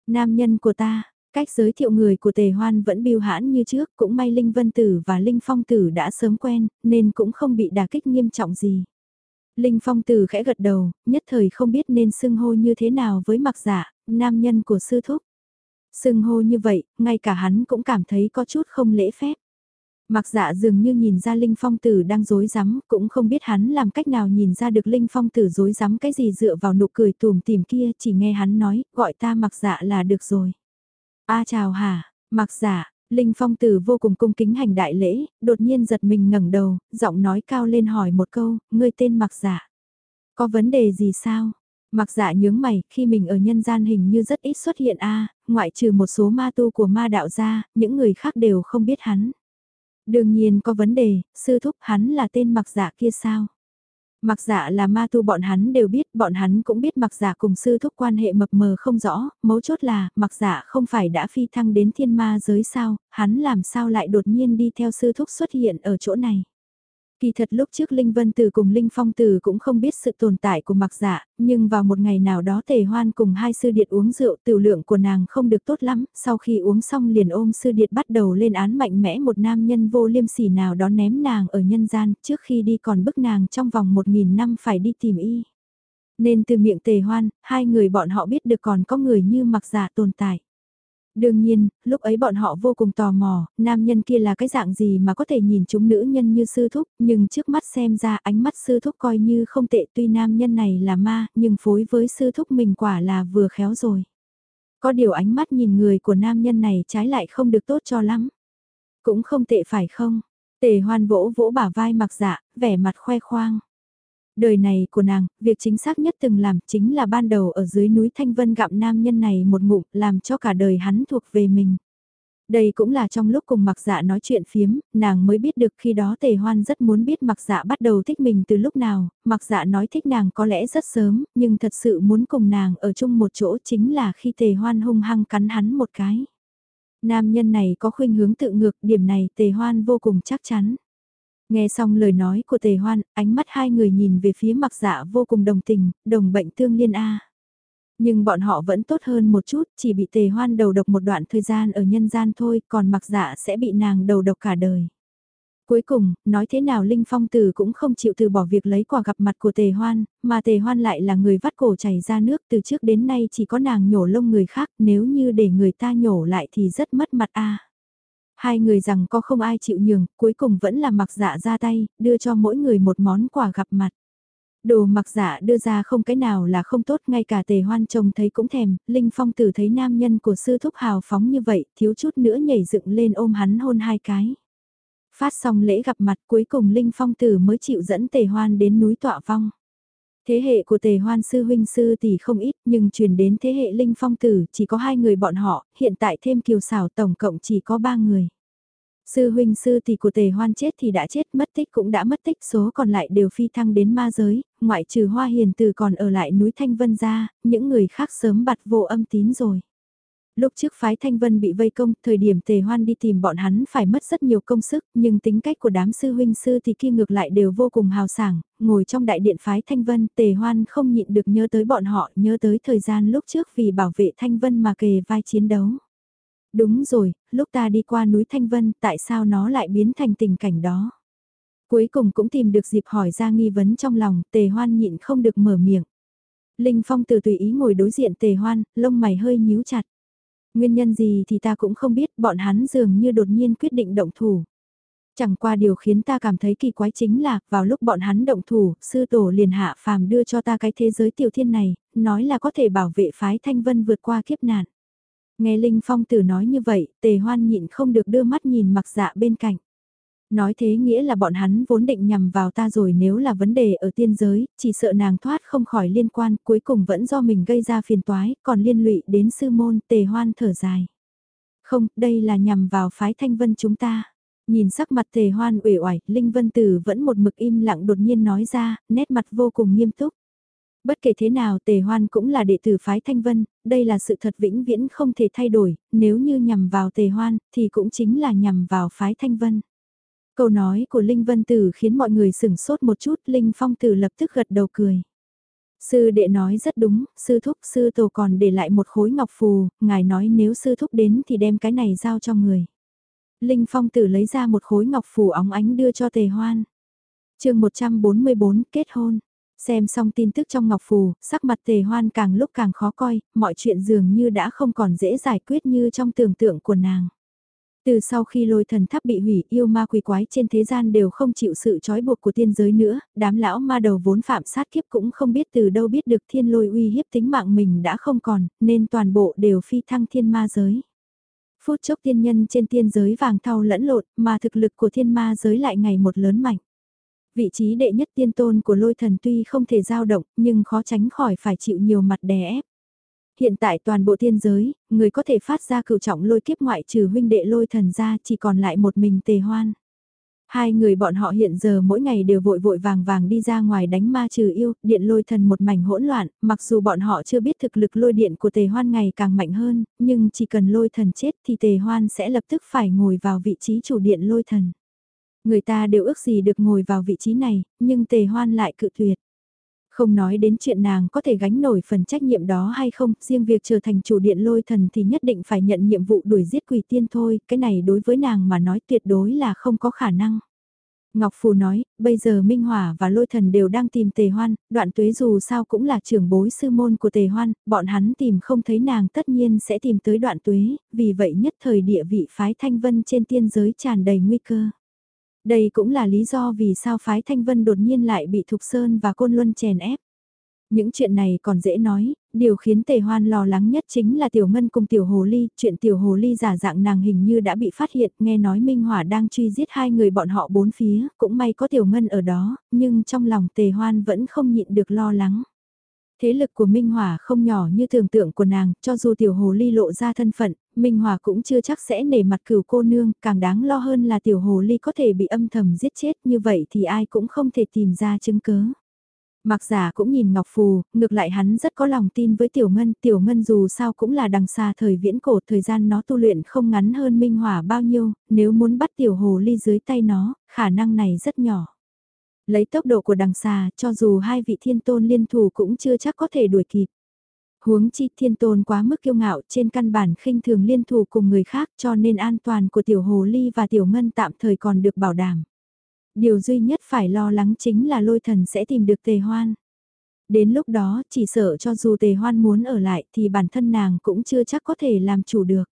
Nam nhân của ta, cách giới thiệu người của tề hoan vẫn biêu hãn như trước, cũng may Linh Vân Tử và Linh Phong Tử đã sớm quen, nên cũng không bị đả kích nghiêm trọng gì. Linh Phong Tử khẽ gật đầu, nhất thời không biết nên xưng hô như thế nào với mặc giả, nam nhân của sư thúc. Xưng hô như vậy, ngay cả hắn cũng cảm thấy có chút không lễ phép. Mặc dạ dường như nhìn ra Linh Phong Tử đang dối rắm cũng không biết hắn làm cách nào nhìn ra được Linh Phong Tử dối rắm cái gì dựa vào nụ cười tùm tìm kia, chỉ nghe hắn nói, gọi ta mặc dạ là được rồi. A chào hả, mặc dạ, Linh Phong Tử vô cùng cung kính hành đại lễ, đột nhiên giật mình ngẩng đầu, giọng nói cao lên hỏi một câu, ngươi tên mặc dạ. Có vấn đề gì sao? Mặc dạ nhướng mày, khi mình ở nhân gian hình như rất ít xuất hiện a ngoại trừ một số ma tu của ma đạo gia, những người khác đều không biết hắn. Đương nhiên có vấn đề, sư thúc hắn là tên mặc dạ kia sao? Mặc dạ là ma tu bọn hắn đều biết, bọn hắn cũng biết mặc dạ cùng sư thúc quan hệ mập mờ không rõ, mấu chốt là, mặc dạ không phải đã phi thăng đến thiên ma giới sao, hắn làm sao lại đột nhiên đi theo sư thúc xuất hiện ở chỗ này. Kỳ thật lúc trước Linh Vân Tử cùng Linh Phong Tử cũng không biết sự tồn tại của mặc dạ, nhưng vào một ngày nào đó tề hoan cùng hai sư điệt uống rượu tiểu lượng của nàng không được tốt lắm, sau khi uống xong liền ôm sư điệt bắt đầu lên án mạnh mẽ một nam nhân vô liêm sỉ nào đó ném nàng ở nhân gian trước khi đi còn bức nàng trong vòng một nghìn năm phải đi tìm y. Nên từ miệng tề hoan, hai người bọn họ biết được còn có người như mặc dạ tồn tại. Đương nhiên, lúc ấy bọn họ vô cùng tò mò, nam nhân kia là cái dạng gì mà có thể nhìn chúng nữ nhân như sư thúc, nhưng trước mắt xem ra ánh mắt sư thúc coi như không tệ tuy nam nhân này là ma, nhưng phối với sư thúc mình quả là vừa khéo rồi. Có điều ánh mắt nhìn người của nam nhân này trái lại không được tốt cho lắm. Cũng không tệ phải không? Tề hoan vỗ vỗ bả vai mặc dạ, vẻ mặt khoe khoang. Đời này của nàng, việc chính xác nhất từng làm chính là ban đầu ở dưới núi Thanh Vân gặm nam nhân này một ngụm làm cho cả đời hắn thuộc về mình. Đây cũng là trong lúc cùng mặc dạ nói chuyện phiếm, nàng mới biết được khi đó tề hoan rất muốn biết mặc dạ bắt đầu thích mình từ lúc nào, mặc dạ nói thích nàng có lẽ rất sớm, nhưng thật sự muốn cùng nàng ở chung một chỗ chính là khi tề hoan hung hăng cắn hắn một cái. Nam nhân này có khuynh hướng tự ngược, điểm này tề hoan vô cùng chắc chắn. Nghe xong lời nói của tề hoan, ánh mắt hai người nhìn về phía mặc dạ vô cùng đồng tình, đồng bệnh tương liên A. Nhưng bọn họ vẫn tốt hơn một chút, chỉ bị tề hoan đầu độc một đoạn thời gian ở nhân gian thôi, còn mặc dạ sẽ bị nàng đầu độc cả đời. Cuối cùng, nói thế nào Linh Phong Tử cũng không chịu từ bỏ việc lấy quà gặp mặt của Tề Hoan, mà Tề Hoan lại là người vắt cổ chảy ra nước từ trước đến nay chỉ có nàng nhổ lông người khác nếu như để người ta nhổ lại thì rất mất mặt a. Hai người rằng có không ai chịu nhường, cuối cùng vẫn là mặc dạ ra tay, đưa cho mỗi người một món quà gặp mặt. Đồ mặc dạ đưa ra không cái nào là không tốt, ngay cả tề hoan trông thấy cũng thèm, Linh Phong tử thấy nam nhân của sư thúc hào phóng như vậy, thiếu chút nữa nhảy dựng lên ôm hắn hôn hai cái. Phát xong lễ gặp mặt cuối cùng Linh Phong tử mới chịu dẫn tề hoan đến núi tọa vong. Thế hệ của tề hoan sư huynh sư tỷ không ít nhưng truyền đến thế hệ Linh Phong tử chỉ có hai người bọn họ, hiện tại thêm kiều xảo tổng cộng chỉ có ba người. Sư huynh sư tỷ của tề hoan chết thì đã chết, mất tích cũng đã mất tích, số còn lại đều phi thăng đến ma giới, ngoại trừ hoa hiền từ còn ở lại núi Thanh Vân ra, những người khác sớm bặt vô âm tín rồi. Lúc trước phái Thanh Vân bị vây công, thời điểm tề hoan đi tìm bọn hắn phải mất rất nhiều công sức, nhưng tính cách của đám sư huynh sư thì kia ngược lại đều vô cùng hào sảng, ngồi trong đại điện phái Thanh Vân, tề hoan không nhịn được nhớ tới bọn họ, nhớ tới thời gian lúc trước vì bảo vệ Thanh Vân mà kề vai chiến đấu. Đúng rồi, lúc ta đi qua núi Thanh Vân, tại sao nó lại biến thành tình cảnh đó? Cuối cùng cũng tìm được dịp hỏi ra nghi vấn trong lòng, tề hoan nhịn không được mở miệng. Linh Phong từ tùy ý ngồi đối diện tề hoan, lông mày hơi nhíu chặt. Nguyên nhân gì thì ta cũng không biết, bọn hắn dường như đột nhiên quyết định động thủ. Chẳng qua điều khiến ta cảm thấy kỳ quái chính là, vào lúc bọn hắn động thủ, sư tổ liền hạ phàm đưa cho ta cái thế giới tiểu thiên này, nói là có thể bảo vệ phái thanh vân vượt qua kiếp nạn. Nghe Linh Phong tử nói như vậy, tề hoan nhịn không được đưa mắt nhìn mặc dạ bên cạnh. Nói thế nghĩa là bọn hắn vốn định nhằm vào ta rồi nếu là vấn đề ở tiên giới, chỉ sợ nàng thoát không khỏi liên quan, cuối cùng vẫn do mình gây ra phiền toái, còn liên lụy đến sư môn tề hoan thở dài. Không, đây là nhằm vào phái thanh vân chúng ta. Nhìn sắc mặt tề hoan uể oải, Linh Vân Tử vẫn một mực im lặng đột nhiên nói ra, nét mặt vô cùng nghiêm túc. Bất kể thế nào tề hoan cũng là đệ tử phái Thanh Vân, đây là sự thật vĩnh viễn không thể thay đổi, nếu như nhằm vào tề hoan thì cũng chính là nhằm vào phái Thanh Vân. Câu nói của Linh Vân Tử khiến mọi người sửng sốt một chút, Linh Phong Tử lập tức gật đầu cười. Sư đệ nói rất đúng, sư thúc sư tổ còn để lại một khối ngọc phù, ngài nói nếu sư thúc đến thì đem cái này giao cho người. Linh Phong Tử lấy ra một khối ngọc phù óng ánh đưa cho tề hoan. chương 144 kết hôn. Xem xong tin tức trong ngọc phù, sắc mặt tề hoan càng lúc càng khó coi, mọi chuyện dường như đã không còn dễ giải quyết như trong tưởng tượng của nàng. Từ sau khi lôi thần tháp bị hủy yêu ma quỷ quái trên thế gian đều không chịu sự trói buộc của tiên giới nữa, đám lão ma đầu vốn phạm sát kiếp cũng không biết từ đâu biết được thiên lôi uy hiếp tính mạng mình đã không còn, nên toàn bộ đều phi thăng thiên ma giới. Phút chốc tiên nhân trên tiên giới vàng thau lẫn lộn mà thực lực của thiên ma giới lại ngày một lớn mạnh. Vị trí đệ nhất tiên tôn của lôi thần tuy không thể giao động nhưng khó tránh khỏi phải chịu nhiều mặt đè ép. Hiện tại toàn bộ tiên giới, người có thể phát ra cửu trọng lôi kiếp ngoại trừ huynh đệ lôi thần ra chỉ còn lại một mình tề hoan. Hai người bọn họ hiện giờ mỗi ngày đều vội vội vàng vàng đi ra ngoài đánh ma trừ yêu, điện lôi thần một mảnh hỗn loạn, mặc dù bọn họ chưa biết thực lực lôi điện của tề hoan ngày càng mạnh hơn, nhưng chỉ cần lôi thần chết thì tề hoan sẽ lập tức phải ngồi vào vị trí chủ điện lôi thần. Người ta đều ước gì được ngồi vào vị trí này, nhưng tề hoan lại cự tuyệt. Không nói đến chuyện nàng có thể gánh nổi phần trách nhiệm đó hay không, riêng việc trở thành chủ điện lôi thần thì nhất định phải nhận nhiệm vụ đuổi giết quỷ tiên thôi, cái này đối với nàng mà nói tuyệt đối là không có khả năng. Ngọc Phù nói, bây giờ Minh Hỏa và Lôi Thần đều đang tìm Tề Hoan, đoạn tuế dù sao cũng là trưởng bối sư môn của Tề Hoan, bọn hắn tìm không thấy nàng tất nhiên sẽ tìm tới đoạn tuế, vì vậy nhất thời địa vị phái thanh vân trên tiên giới tràn đầy nguy cơ. Đây cũng là lý do vì sao phái Thanh Vân đột nhiên lại bị Thục Sơn và Côn Luân chèn ép. Những chuyện này còn dễ nói, điều khiến Tề Hoan lo lắng nhất chính là Tiểu Ngân cùng Tiểu Hồ Ly, chuyện Tiểu Hồ Ly giả dạng nàng hình như đã bị phát hiện, nghe nói Minh Hỏa đang truy giết hai người bọn họ bốn phía, cũng may có Tiểu Ngân ở đó, nhưng trong lòng Tề Hoan vẫn không nhịn được lo lắng. Thế lực của Minh Hòa không nhỏ như tưởng tượng của nàng, cho dù tiểu hồ ly lộ ra thân phận, Minh Hòa cũng chưa chắc sẽ nể mặt cửu cô nương, càng đáng lo hơn là tiểu hồ ly có thể bị âm thầm giết chết như vậy thì ai cũng không thể tìm ra chứng cứ. Mặc giả cũng nhìn Ngọc Phù, ngược lại hắn rất có lòng tin với Tiểu Ngân, Tiểu Ngân dù sao cũng là đằng xa thời viễn cổ, thời gian nó tu luyện không ngắn hơn Minh Hỏa bao nhiêu, nếu muốn bắt Tiểu Hồ Ly dưới tay nó, khả năng này rất nhỏ. Lấy tốc độ của đằng xà, cho dù hai vị thiên tôn liên thủ cũng chưa chắc có thể đuổi kịp. Huống chi thiên tôn quá mức kiêu ngạo trên căn bản khinh thường liên thủ cùng người khác cho nên an toàn của tiểu hồ ly và tiểu ngân tạm thời còn được bảo đảm. Điều duy nhất phải lo lắng chính là lôi thần sẽ tìm được tề hoan. Đến lúc đó, chỉ sợ cho dù tề hoan muốn ở lại thì bản thân nàng cũng chưa chắc có thể làm chủ được.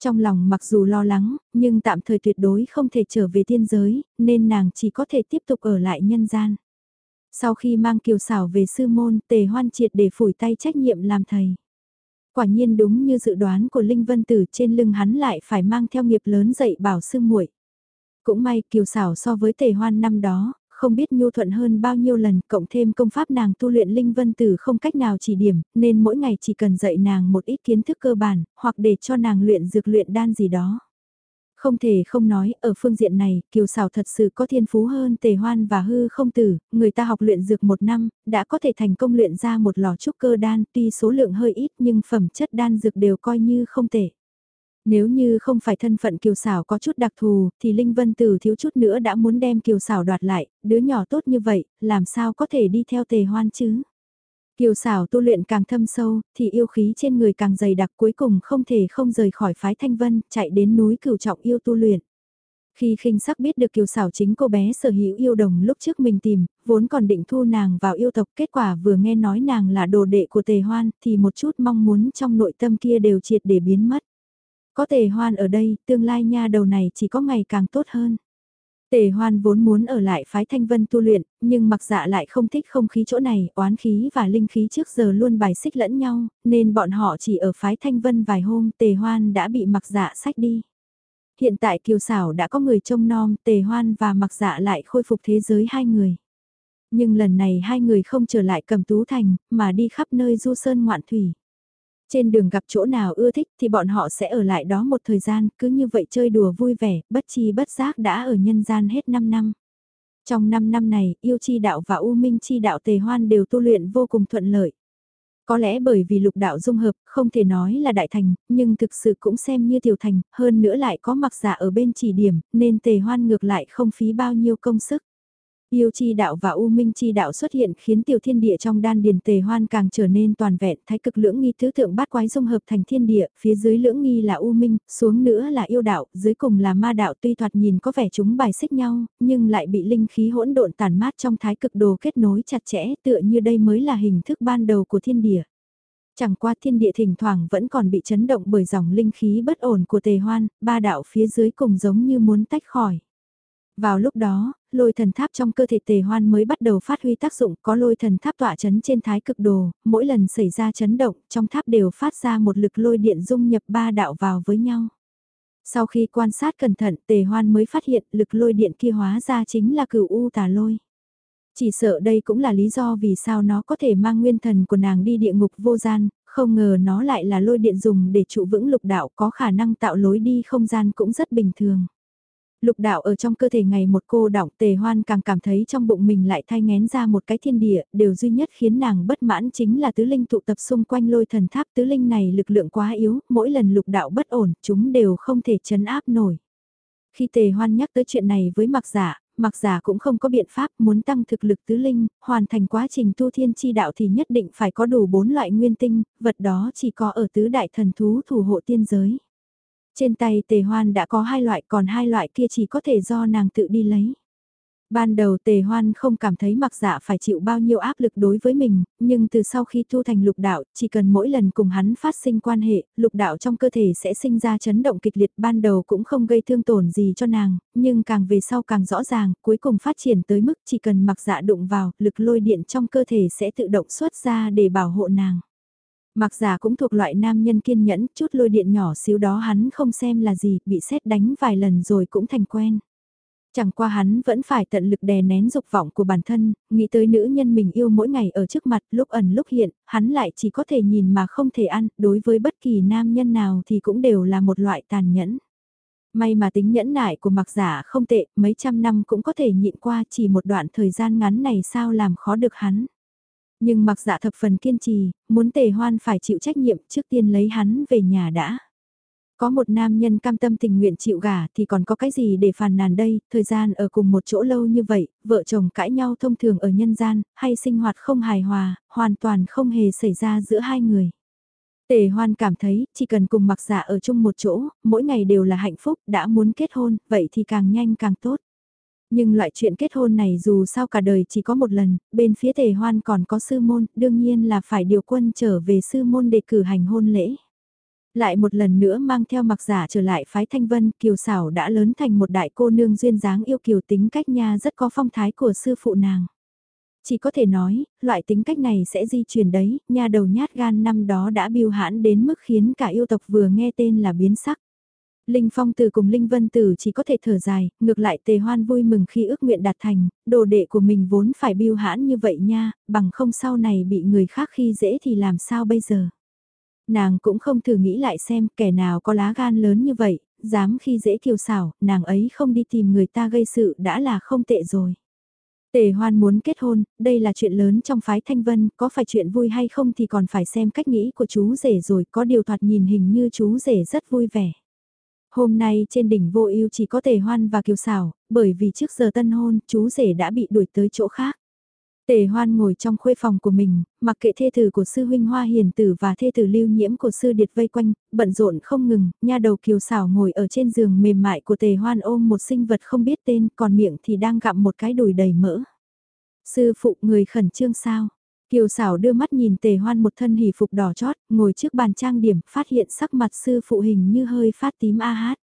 Trong lòng mặc dù lo lắng, nhưng tạm thời tuyệt đối không thể trở về tiên giới, nên nàng chỉ có thể tiếp tục ở lại nhân gian. Sau khi mang kiều xảo về sư môn, tề hoan triệt để phủi tay trách nhiệm làm thầy. Quả nhiên đúng như dự đoán của Linh Vân Tử trên lưng hắn lại phải mang theo nghiệp lớn dạy bảo sư muội. Cũng may kiều xảo so với tề hoan năm đó, không biết nhu thuận hơn bao nhiêu lần, cộng thêm công pháp nàng tu luyện linh vân tử không cách nào chỉ điểm, nên mỗi ngày chỉ cần dạy nàng một ít kiến thức cơ bản, hoặc để cho nàng luyện dược luyện đan gì đó. Không thể không nói, ở phương diện này, kiều xảo thật sự có thiên phú hơn tề hoan và hư không tử, người ta học luyện dược một năm, đã có thể thành công luyện ra một lò trúc cơ đan, tuy số lượng hơi ít nhưng phẩm chất đan dược đều coi như không tệ. Nếu như không phải thân phận kiều xảo có chút đặc thù, thì Linh Vân Tử thiếu chút nữa đã muốn đem kiều xảo đoạt lại, đứa nhỏ tốt như vậy, làm sao có thể đi theo tề hoan chứ? Kiều xảo tu luyện càng thâm sâu, thì yêu khí trên người càng dày đặc cuối cùng không thể không rời khỏi phái thanh vân, chạy đến núi cửu trọng yêu tu luyện. Khi khinh sắc biết được kiều xảo chính cô bé sở hữu yêu đồng lúc trước mình tìm, vốn còn định thu nàng vào yêu tộc, kết quả vừa nghe nói nàng là đồ đệ của tề hoan, thì một chút mong muốn trong nội tâm kia đều triệt để biến mất. Có tề hoan ở đây, tương lai nha đầu này chỉ có ngày càng tốt hơn. Tề hoan vốn muốn ở lại phái thanh vân tu luyện, nhưng mặc dạ lại không thích không khí chỗ này, oán khí và linh khí trước giờ luôn bài xích lẫn nhau, nên bọn họ chỉ ở phái thanh vân vài hôm tề hoan đã bị mặc dạ sách đi. Hiện tại kiều xảo đã có người trông nom, tề hoan và mặc dạ lại khôi phục thế giới hai người. Nhưng lần này hai người không trở lại cầm tú thành, mà đi khắp nơi du sơn ngoạn thủy. Trên đường gặp chỗ nào ưa thích thì bọn họ sẽ ở lại đó một thời gian, cứ như vậy chơi đùa vui vẻ, bất chi bất giác đã ở nhân gian hết 5 năm. Trong 5 năm này, yêu chi đạo và u minh chi đạo tề hoan đều tu luyện vô cùng thuận lợi. Có lẽ bởi vì lục đạo dung hợp, không thể nói là đại thành, nhưng thực sự cũng xem như tiểu thành, hơn nữa lại có mặc giả ở bên chỉ điểm, nên tề hoan ngược lại không phí bao nhiêu công sức. Yêu chi đạo và u minh chi đạo xuất hiện khiến tiểu thiên địa trong đan điền tề hoan càng trở nên toàn vẹn, thái cực lưỡng nghi tứ thượng bát quái dung hợp thành thiên địa, phía dưới lưỡng nghi là u minh, xuống nữa là yêu đạo, dưới cùng là ma đạo tuy thoạt nhìn có vẻ chúng bài xích nhau, nhưng lại bị linh khí hỗn độn tàn mát trong thái cực đồ kết nối chặt chẽ tựa như đây mới là hình thức ban đầu của thiên địa. Chẳng qua thiên địa thỉnh thoảng vẫn còn bị chấn động bởi dòng linh khí bất ổn của tề hoan, ba đạo phía dưới cùng giống như muốn tách khỏi. Vào lúc đó, lôi thần tháp trong cơ thể tề hoan mới bắt đầu phát huy tác dụng có lôi thần tháp tỏa chấn trên thái cực đồ, mỗi lần xảy ra chấn động trong tháp đều phát ra một lực lôi điện dung nhập ba đạo vào với nhau. Sau khi quan sát cẩn thận tề hoan mới phát hiện lực lôi điện kia hóa ra chính là cửu u tà lôi. Chỉ sợ đây cũng là lý do vì sao nó có thể mang nguyên thần của nàng đi địa ngục vô gian, không ngờ nó lại là lôi điện dùng để trụ vững lục đạo có khả năng tạo lối đi không gian cũng rất bình thường. Lục đạo ở trong cơ thể ngày một cô đọng tề hoan càng cảm thấy trong bụng mình lại thay ngén ra một cái thiên địa, điều duy nhất khiến nàng bất mãn chính là tứ linh tụ tập xung quanh lôi thần tháp tứ linh này lực lượng quá yếu, mỗi lần lục đạo bất ổn, chúng đều không thể chấn áp nổi. Khi tề hoan nhắc tới chuyện này với mặc giả, mặc giả cũng không có biện pháp muốn tăng thực lực tứ linh, hoàn thành quá trình tu thiên chi đạo thì nhất định phải có đủ bốn loại nguyên tinh, vật đó chỉ có ở tứ đại thần thú thủ hộ tiên giới. Trên tay tề hoan đã có hai loại còn hai loại kia chỉ có thể do nàng tự đi lấy. Ban đầu tề hoan không cảm thấy mặc dạ phải chịu bao nhiêu áp lực đối với mình, nhưng từ sau khi tu thành lục đạo, chỉ cần mỗi lần cùng hắn phát sinh quan hệ, lục đạo trong cơ thể sẽ sinh ra chấn động kịch liệt ban đầu cũng không gây thương tổn gì cho nàng, nhưng càng về sau càng rõ ràng, cuối cùng phát triển tới mức chỉ cần mặc dạ đụng vào, lực lôi điện trong cơ thể sẽ tự động xuất ra để bảo hộ nàng. Mặc giả cũng thuộc loại nam nhân kiên nhẫn, chút lôi điện nhỏ xíu đó hắn không xem là gì, bị xét đánh vài lần rồi cũng thành quen. Chẳng qua hắn vẫn phải tận lực đè nén dục vọng của bản thân, nghĩ tới nữ nhân mình yêu mỗi ngày ở trước mặt lúc ẩn lúc hiện, hắn lại chỉ có thể nhìn mà không thể ăn, đối với bất kỳ nam nhân nào thì cũng đều là một loại tàn nhẫn. May mà tính nhẫn nại của mặc giả không tệ, mấy trăm năm cũng có thể nhịn qua chỉ một đoạn thời gian ngắn này sao làm khó được hắn. Nhưng mặc dạ thập phần kiên trì, muốn tề hoan phải chịu trách nhiệm trước tiên lấy hắn về nhà đã. Có một nam nhân cam tâm tình nguyện chịu gả thì còn có cái gì để phàn nàn đây, thời gian ở cùng một chỗ lâu như vậy, vợ chồng cãi nhau thông thường ở nhân gian, hay sinh hoạt không hài hòa, hoàn toàn không hề xảy ra giữa hai người. Tề hoan cảm thấy, chỉ cần cùng mặc dạ ở chung một chỗ, mỗi ngày đều là hạnh phúc, đã muốn kết hôn, vậy thì càng nhanh càng tốt. Nhưng loại chuyện kết hôn này dù sao cả đời chỉ có một lần, bên phía tề hoan còn có sư môn, đương nhiên là phải điều quân trở về sư môn để cử hành hôn lễ. Lại một lần nữa mang theo mặc giả trở lại phái thanh vân, kiều xảo đã lớn thành một đại cô nương duyên dáng yêu kiều tính cách nha rất có phong thái của sư phụ nàng. Chỉ có thể nói, loại tính cách này sẽ di truyền đấy, nha đầu nhát gan năm đó đã biêu hãn đến mức khiến cả yêu tộc vừa nghe tên là biến sắc. Linh Phong Tử cùng Linh Vân Tử chỉ có thể thở dài, ngược lại Tề Hoan vui mừng khi ước nguyện đạt thành, đồ đệ của mình vốn phải biêu hãn như vậy nha, bằng không sau này bị người khác khi dễ thì làm sao bây giờ. Nàng cũng không thử nghĩ lại xem kẻ nào có lá gan lớn như vậy, dám khi dễ kiều xảo, nàng ấy không đi tìm người ta gây sự đã là không tệ rồi. Tề hoan muốn kết hôn, đây là chuyện lớn trong phái thanh vân, có phải chuyện vui hay không thì còn phải xem cách nghĩ của chú rể rồi, có điều thoạt nhìn hình như chú rể rất vui vẻ. Hôm nay trên đỉnh vô ưu chỉ có tề hoan và kiều xảo, bởi vì trước giờ tân hôn, chú rể đã bị đuổi tới chỗ khác. Tề hoan ngồi trong khuê phòng của mình, mặc kệ thê tử của sư huynh hoa hiền tử và thê tử lưu nhiễm của sư điệt vây quanh, bận rộn không ngừng, nha đầu kiều xảo ngồi ở trên giường mềm mại của tề hoan ôm một sinh vật không biết tên, còn miệng thì đang gặm một cái đùi đầy mỡ. Sư phụ người khẩn trương sao? Kiều xảo đưa mắt nhìn tề hoan một thân hỷ phục đỏ chót, ngồi trước bàn trang điểm, phát hiện sắc mặt sư phụ hình như hơi phát tím a hát.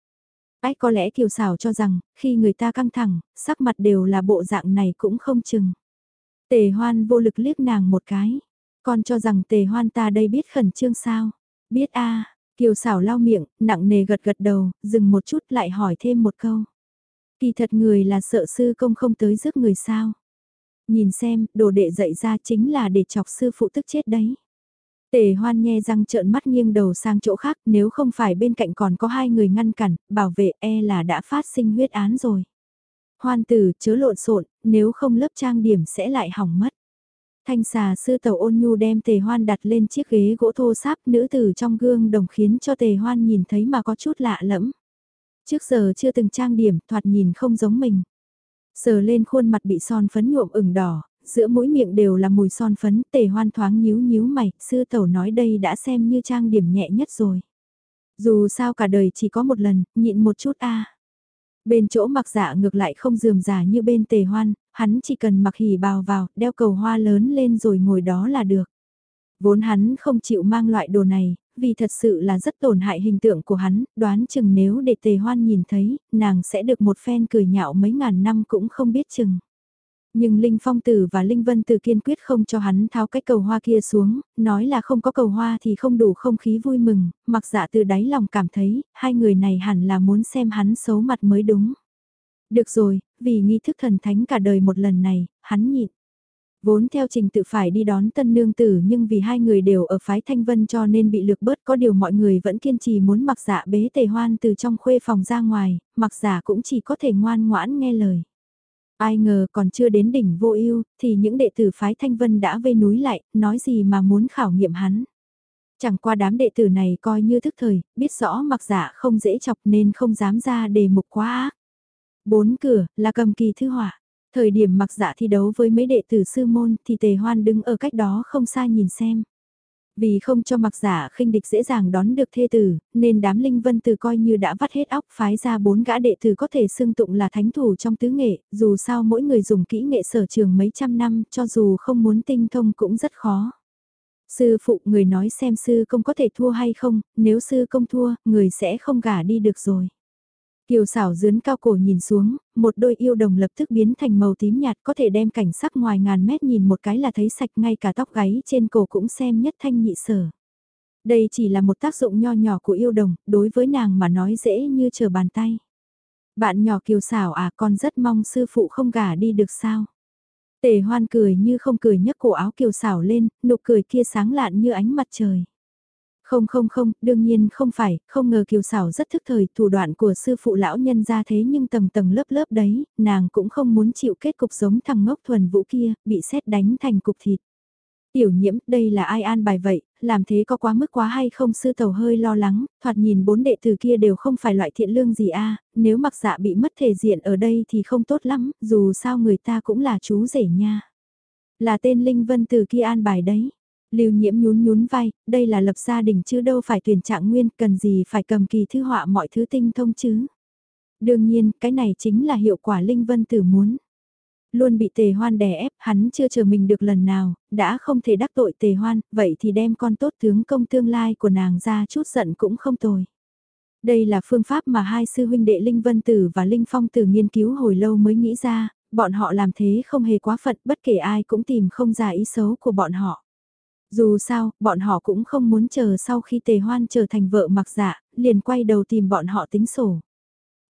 Ách có lẽ kiều xảo cho rằng, khi người ta căng thẳng, sắc mặt đều là bộ dạng này cũng không chừng. Tề hoan vô lực liếc nàng một cái. Con cho rằng tề hoan ta đây biết khẩn trương sao? Biết a Kiều xảo lau miệng, nặng nề gật gật đầu, dừng một chút lại hỏi thêm một câu. Kỳ thật người là sợ sư công không tới giúp người sao? Nhìn xem, đồ đệ dạy ra chính là để chọc sư phụ tức chết đấy. Tề hoan nhe răng trợn mắt nghiêng đầu sang chỗ khác nếu không phải bên cạnh còn có hai người ngăn cản, bảo vệ e là đã phát sinh huyết án rồi. Hoan tử chớ lộn xộn, nếu không lớp trang điểm sẽ lại hỏng mất. Thanh xà sư tàu ôn nhu đem tề hoan đặt lên chiếc ghế gỗ thô sáp nữ tử trong gương đồng khiến cho tề hoan nhìn thấy mà có chút lạ lẫm. Trước giờ chưa từng trang điểm thoạt nhìn không giống mình. Sờ lên khuôn mặt bị son phấn nhuộm ửng đỏ, giữa mũi miệng đều là mùi son phấn tề hoan thoáng nhíu nhíu mày, sư tẩu nói đây đã xem như trang điểm nhẹ nhất rồi. Dù sao cả đời chỉ có một lần, nhịn một chút a Bên chỗ mặc dạ ngược lại không dườm giả như bên tề hoan, hắn chỉ cần mặc hỉ bào vào, đeo cầu hoa lớn lên rồi ngồi đó là được. Vốn hắn không chịu mang loại đồ này, vì thật sự là rất tổn hại hình tượng của hắn, đoán chừng nếu để tề hoan nhìn thấy, nàng sẽ được một phen cười nhạo mấy ngàn năm cũng không biết chừng. Nhưng Linh Phong Tử và Linh Vân Tử kiên quyết không cho hắn tháo cái cầu hoa kia xuống, nói là không có cầu hoa thì không đủ không khí vui mừng, mặc dạ từ đáy lòng cảm thấy, hai người này hẳn là muốn xem hắn xấu mặt mới đúng. Được rồi, vì nghi thức thần thánh cả đời một lần này, hắn nhịn. Vốn theo trình tự phải đi đón tân nương tử nhưng vì hai người đều ở phái thanh vân cho nên bị lược bớt có điều mọi người vẫn kiên trì muốn mặc giả bế tề hoan từ trong khuê phòng ra ngoài, mặc giả cũng chỉ có thể ngoan ngoãn nghe lời. Ai ngờ còn chưa đến đỉnh vô ưu thì những đệ tử phái thanh vân đã vây núi lại, nói gì mà muốn khảo nghiệm hắn. Chẳng qua đám đệ tử này coi như thức thời, biết rõ mặc giả không dễ chọc nên không dám ra đề mục quá ác. Bốn cửa là cầm kỳ thư họa Thời điểm mặc dạ thi đấu với mấy đệ tử sư môn thì tề hoan đứng ở cách đó không xa nhìn xem. Vì không cho mặc giả khinh địch dễ dàng đón được thê tử, nên đám linh vân tử coi như đã vắt hết óc phái ra bốn gã đệ tử có thể xưng tụng là thánh thủ trong tứ nghệ, dù sao mỗi người dùng kỹ nghệ sở trường mấy trăm năm cho dù không muốn tinh thông cũng rất khó. Sư phụ người nói xem sư công có thể thua hay không, nếu sư công thua, người sẽ không gả đi được rồi. Kiều xảo dướn cao cổ nhìn xuống, một đôi yêu đồng lập tức biến thành màu tím nhạt có thể đem cảnh sắc ngoài ngàn mét nhìn một cái là thấy sạch ngay cả tóc gáy trên cổ cũng xem nhất thanh nhị sở. Đây chỉ là một tác dụng nho nhỏ của yêu đồng, đối với nàng mà nói dễ như chờ bàn tay. Bạn nhỏ kiều xảo à con rất mong sư phụ không gả đi được sao. Tề hoan cười như không cười nhấc cổ áo kiều xảo lên, nụ cười kia sáng lạn như ánh mặt trời. Không không không, đương nhiên không phải, không ngờ kiều xảo rất thức thời, thủ đoạn của sư phụ lão nhân ra thế nhưng tầng tầng lớp lớp đấy, nàng cũng không muốn chịu kết cục giống thằng ngốc thuần vũ kia, bị xét đánh thành cục thịt. Tiểu nhiễm, đây là ai an bài vậy, làm thế có quá mức quá hay không sư tàu hơi lo lắng, thoạt nhìn bốn đệ tử kia đều không phải loại thiện lương gì a nếu mặc dạ bị mất thể diện ở đây thì không tốt lắm, dù sao người ta cũng là chú rể nha. Là tên Linh Vân từ kia an bài đấy. Lưu nhiễm nhún nhún vai, đây là lập gia đình chứ đâu phải tuyển trạng nguyên, cần gì phải cầm kỳ thư họa mọi thứ tinh thông chứ. Đương nhiên, cái này chính là hiệu quả Linh Vân Tử muốn. Luôn bị tề hoan đè ép, hắn chưa chờ mình được lần nào, đã không thể đắc tội tề hoan, vậy thì đem con tốt tướng công tương lai của nàng ra chút giận cũng không tồi. Đây là phương pháp mà hai sư huynh đệ Linh Vân Tử và Linh Phong Tử nghiên cứu hồi lâu mới nghĩ ra, bọn họ làm thế không hề quá phận bất kể ai cũng tìm không ra ý xấu của bọn họ. Dù sao, bọn họ cũng không muốn chờ sau khi tề hoan trở thành vợ mặc dạ, liền quay đầu tìm bọn họ tính sổ.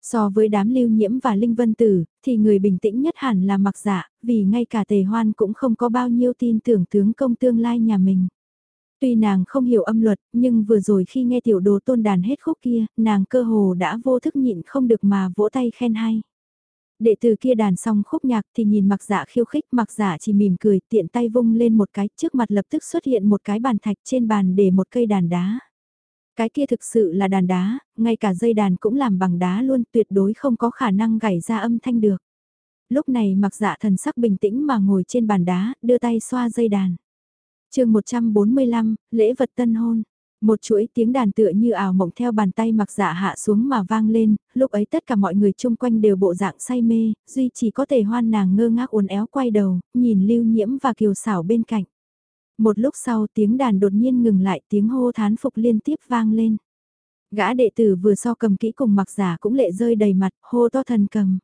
So với đám lưu nhiễm và linh vân tử, thì người bình tĩnh nhất hẳn là mặc dạ, vì ngay cả tề hoan cũng không có bao nhiêu tin tưởng tướng công tương lai nhà mình. Tuy nàng không hiểu âm luật, nhưng vừa rồi khi nghe tiểu đồ tôn đàn hết khúc kia, nàng cơ hồ đã vô thức nhịn không được mà vỗ tay khen hay. Đệ tử kia đàn xong khúc nhạc thì nhìn mặc dạ khiêu khích mặc dạ chỉ mỉm cười tiện tay vung lên một cái trước mặt lập tức xuất hiện một cái bàn thạch trên bàn để một cây đàn đá. Cái kia thực sự là đàn đá, ngay cả dây đàn cũng làm bằng đá luôn tuyệt đối không có khả năng gảy ra âm thanh được. Lúc này mặc dạ thần sắc bình tĩnh mà ngồi trên bàn đá, đưa tay xoa dây đàn. chương 145, lễ vật tân hôn. Một chuỗi tiếng đàn tựa như ảo mộng theo bàn tay mặc dạ hạ xuống mà vang lên, lúc ấy tất cả mọi người chung quanh đều bộ dạng say mê, duy chỉ có tề hoan nàng ngơ ngác uốn éo quay đầu, nhìn lưu nhiễm và kiều xảo bên cạnh. Một lúc sau tiếng đàn đột nhiên ngừng lại tiếng hô thán phục liên tiếp vang lên. Gã đệ tử vừa so cầm kỹ cùng mặc giả cũng lệ rơi đầy mặt, hô to thần cầm.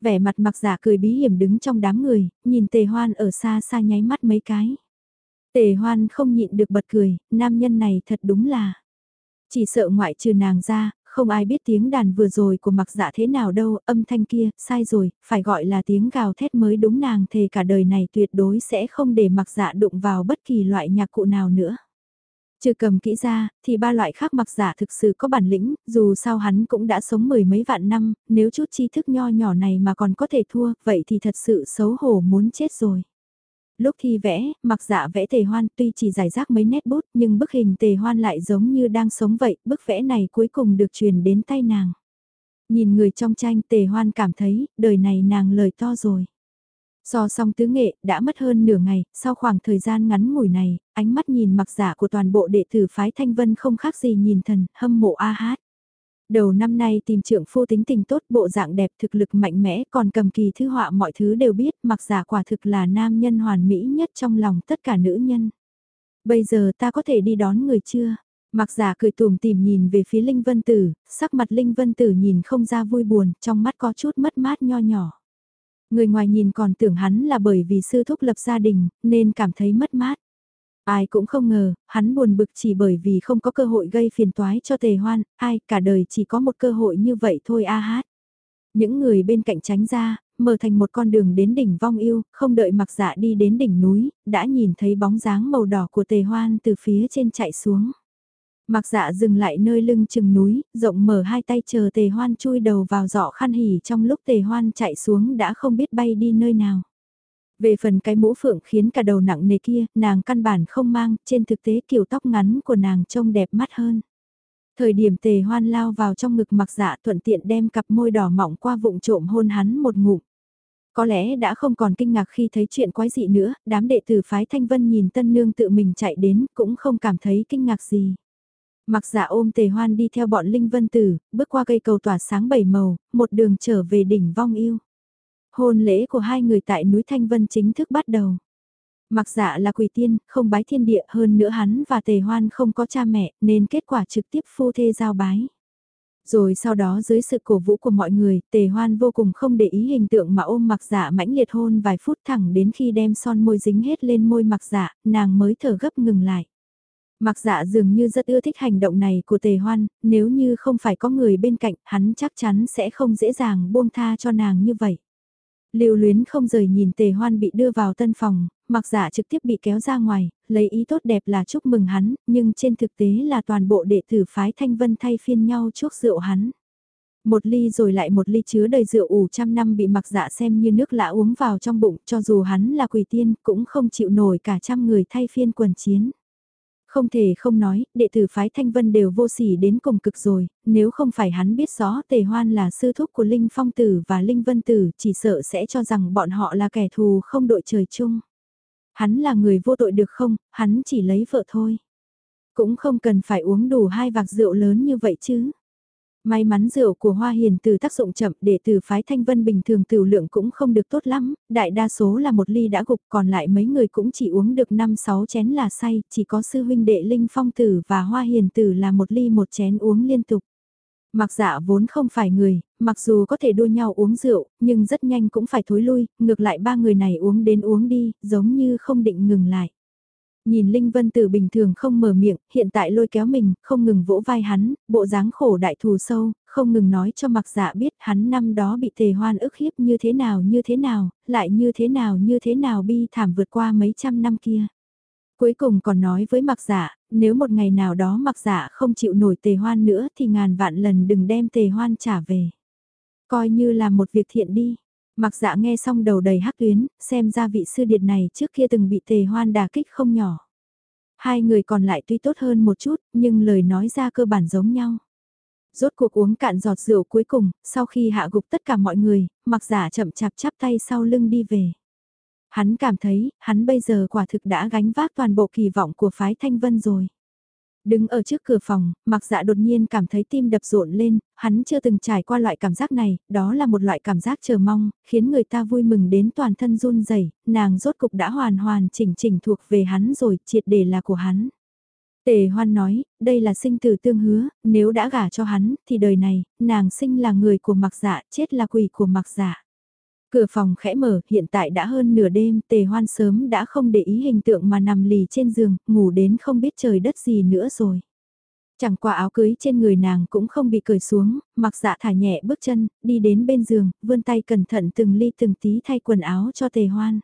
Vẻ mặt mặc giả cười bí hiểm đứng trong đám người, nhìn tề hoan ở xa xa nháy mắt mấy cái. Tề hoan không nhịn được bật cười, nam nhân này thật đúng là. Chỉ sợ ngoại trừ nàng ra, không ai biết tiếng đàn vừa rồi của mặc dạ thế nào đâu, âm thanh kia, sai rồi, phải gọi là tiếng gào thét mới đúng nàng thề cả đời này tuyệt đối sẽ không để mặc dạ đụng vào bất kỳ loại nhạc cụ nào nữa. Trừ cầm kỹ ra, thì ba loại khác mặc giả thực sự có bản lĩnh, dù sao hắn cũng đã sống mười mấy vạn năm, nếu chút tri thức nho nhỏ này mà còn có thể thua, vậy thì thật sự xấu hổ muốn chết rồi. Lúc thi vẽ, mặc dạ vẽ tề hoan tuy chỉ giải rác mấy nét bút nhưng bức hình tề hoan lại giống như đang sống vậy, bức vẽ này cuối cùng được truyền đến tay nàng. Nhìn người trong tranh tề hoan cảm thấy, đời này nàng lời to rồi. So song tứ nghệ, đã mất hơn nửa ngày, sau khoảng thời gian ngắn ngủi này, ánh mắt nhìn mặc giả của toàn bộ đệ tử phái Thanh Vân không khác gì nhìn thần, hâm mộ A hát. Đầu năm nay tìm trưởng phu tính tình tốt bộ dạng đẹp thực lực mạnh mẽ còn cầm kỳ thư họa mọi thứ đều biết mặc giả quả thực là nam nhân hoàn mỹ nhất trong lòng tất cả nữ nhân. Bây giờ ta có thể đi đón người chưa? Mặc giả cười tùm tìm nhìn về phía Linh Vân Tử, sắc mặt Linh Vân Tử nhìn không ra vui buồn, trong mắt có chút mất mát nho nhỏ. Người ngoài nhìn còn tưởng hắn là bởi vì sư thúc lập gia đình, nên cảm thấy mất mát. Ai cũng không ngờ, hắn buồn bực chỉ bởi vì không có cơ hội gây phiền toái cho tề hoan, ai cả đời chỉ có một cơ hội như vậy thôi a hát. Những người bên cạnh tránh ra, mở thành một con đường đến đỉnh vong yêu, không đợi mặc dạ đi đến đỉnh núi, đã nhìn thấy bóng dáng màu đỏ của tề hoan từ phía trên chạy xuống. Mặc dạ dừng lại nơi lưng chừng núi, rộng mở hai tay chờ tề hoan chui đầu vào giỏ khăn hỉ trong lúc tề hoan chạy xuống đã không biết bay đi nơi nào. Về phần cái mũ phượng khiến cả đầu nặng nề kia, nàng căn bản không mang, trên thực tế kiểu tóc ngắn của nàng trông đẹp mắt hơn. Thời điểm tề hoan lao vào trong ngực mặc dạ thuận tiện đem cặp môi đỏ mỏng qua vụng trộm hôn hắn một ngụm. Có lẽ đã không còn kinh ngạc khi thấy chuyện quái dị nữa, đám đệ tử phái Thanh Vân nhìn tân nương tự mình chạy đến cũng không cảm thấy kinh ngạc gì. Mặc dạ ôm tề hoan đi theo bọn Linh Vân Tử, bước qua cây cầu tỏa sáng bảy màu, một đường trở về đỉnh vong yêu. Hôn lễ của hai người tại núi Thanh Vân chính thức bắt đầu. Mặc dạ là quỷ tiên, không bái thiên địa hơn nữa hắn và tề hoan không có cha mẹ nên kết quả trực tiếp phu thê giao bái. Rồi sau đó dưới sự cổ vũ của mọi người, tề hoan vô cùng không để ý hình tượng mà ôm mặc dạ mãnh liệt hôn vài phút thẳng đến khi đem son môi dính hết lên môi mặc dạ, nàng mới thở gấp ngừng lại. Mặc dạ dường như rất ưa thích hành động này của tề hoan, nếu như không phải có người bên cạnh, hắn chắc chắn sẽ không dễ dàng buông tha cho nàng như vậy. Lưu luyến không rời nhìn tề hoan bị đưa vào tân phòng, mặc dạ trực tiếp bị kéo ra ngoài, lấy ý tốt đẹp là chúc mừng hắn, nhưng trên thực tế là toàn bộ đệ tử phái thanh vân thay phiên nhau chuốc rượu hắn. Một ly rồi lại một ly chứa đầy rượu ủ trăm năm bị mặc dạ xem như nước lã uống vào trong bụng cho dù hắn là quỷ tiên cũng không chịu nổi cả trăm người thay phiên quần chiến. Không thể không nói, đệ tử phái Thanh Vân đều vô sỉ đến cùng cực rồi, nếu không phải hắn biết rõ Tề Hoan là sư thúc của Linh Phong Tử và Linh Vân Tử chỉ sợ sẽ cho rằng bọn họ là kẻ thù không đội trời chung. Hắn là người vô tội được không, hắn chỉ lấy vợ thôi. Cũng không cần phải uống đủ hai vạc rượu lớn như vậy chứ. May mắn rượu của Hoa Hiền từ tác dụng chậm để từ phái Thanh Vân bình thường tiểu lượng cũng không được tốt lắm, đại đa số là một ly đã gục còn lại mấy người cũng chỉ uống được 5-6 chén là say, chỉ có sư huynh đệ Linh Phong Tử và Hoa Hiền Tử là một ly một chén uống liên tục. Mặc dạ vốn không phải người, mặc dù có thể đua nhau uống rượu, nhưng rất nhanh cũng phải thối lui, ngược lại ba người này uống đến uống đi, giống như không định ngừng lại. Nhìn Linh Vân Tử bình thường không mở miệng, hiện tại lôi kéo mình, không ngừng vỗ vai hắn, bộ dáng khổ đại thù sâu, không ngừng nói cho mặc dạ biết hắn năm đó bị tề hoan ức hiếp như thế nào như thế nào, lại như thế nào như thế nào bi thảm vượt qua mấy trăm năm kia. Cuối cùng còn nói với mặc dạ, nếu một ngày nào đó mặc dạ không chịu nổi tề hoan nữa thì ngàn vạn lần đừng đem tề hoan trả về. Coi như là một việc thiện đi. Mặc dạ nghe xong đầu đầy hắc tuyến, xem ra vị sư điệt này trước kia từng bị tề hoan đà kích không nhỏ. Hai người còn lại tuy tốt hơn một chút, nhưng lời nói ra cơ bản giống nhau. Rốt cuộc uống cạn giọt rượu cuối cùng, sau khi hạ gục tất cả mọi người, mặc giả chậm chạp chắp tay sau lưng đi về. Hắn cảm thấy, hắn bây giờ quả thực đã gánh vác toàn bộ kỳ vọng của phái Thanh Vân rồi. Đứng ở trước cửa phòng, mặc dạ đột nhiên cảm thấy tim đập rộn lên, hắn chưa từng trải qua loại cảm giác này, đó là một loại cảm giác chờ mong, khiến người ta vui mừng đến toàn thân run rẩy nàng rốt cục đã hoàn hoàn chỉnh chỉnh thuộc về hắn rồi, triệt để là của hắn. Tề hoan nói, đây là sinh tử tương hứa, nếu đã gả cho hắn, thì đời này, nàng sinh là người của mặc dạ, chết là quỷ của mặc dạ. Cửa phòng khẽ mở, hiện tại đã hơn nửa đêm, tề hoan sớm đã không để ý hình tượng mà nằm lì trên giường, ngủ đến không biết trời đất gì nữa rồi. Chẳng qua áo cưới trên người nàng cũng không bị cởi xuống, mặc dạ thả nhẹ bước chân, đi đến bên giường, vươn tay cẩn thận từng ly từng tí thay quần áo cho tề hoan.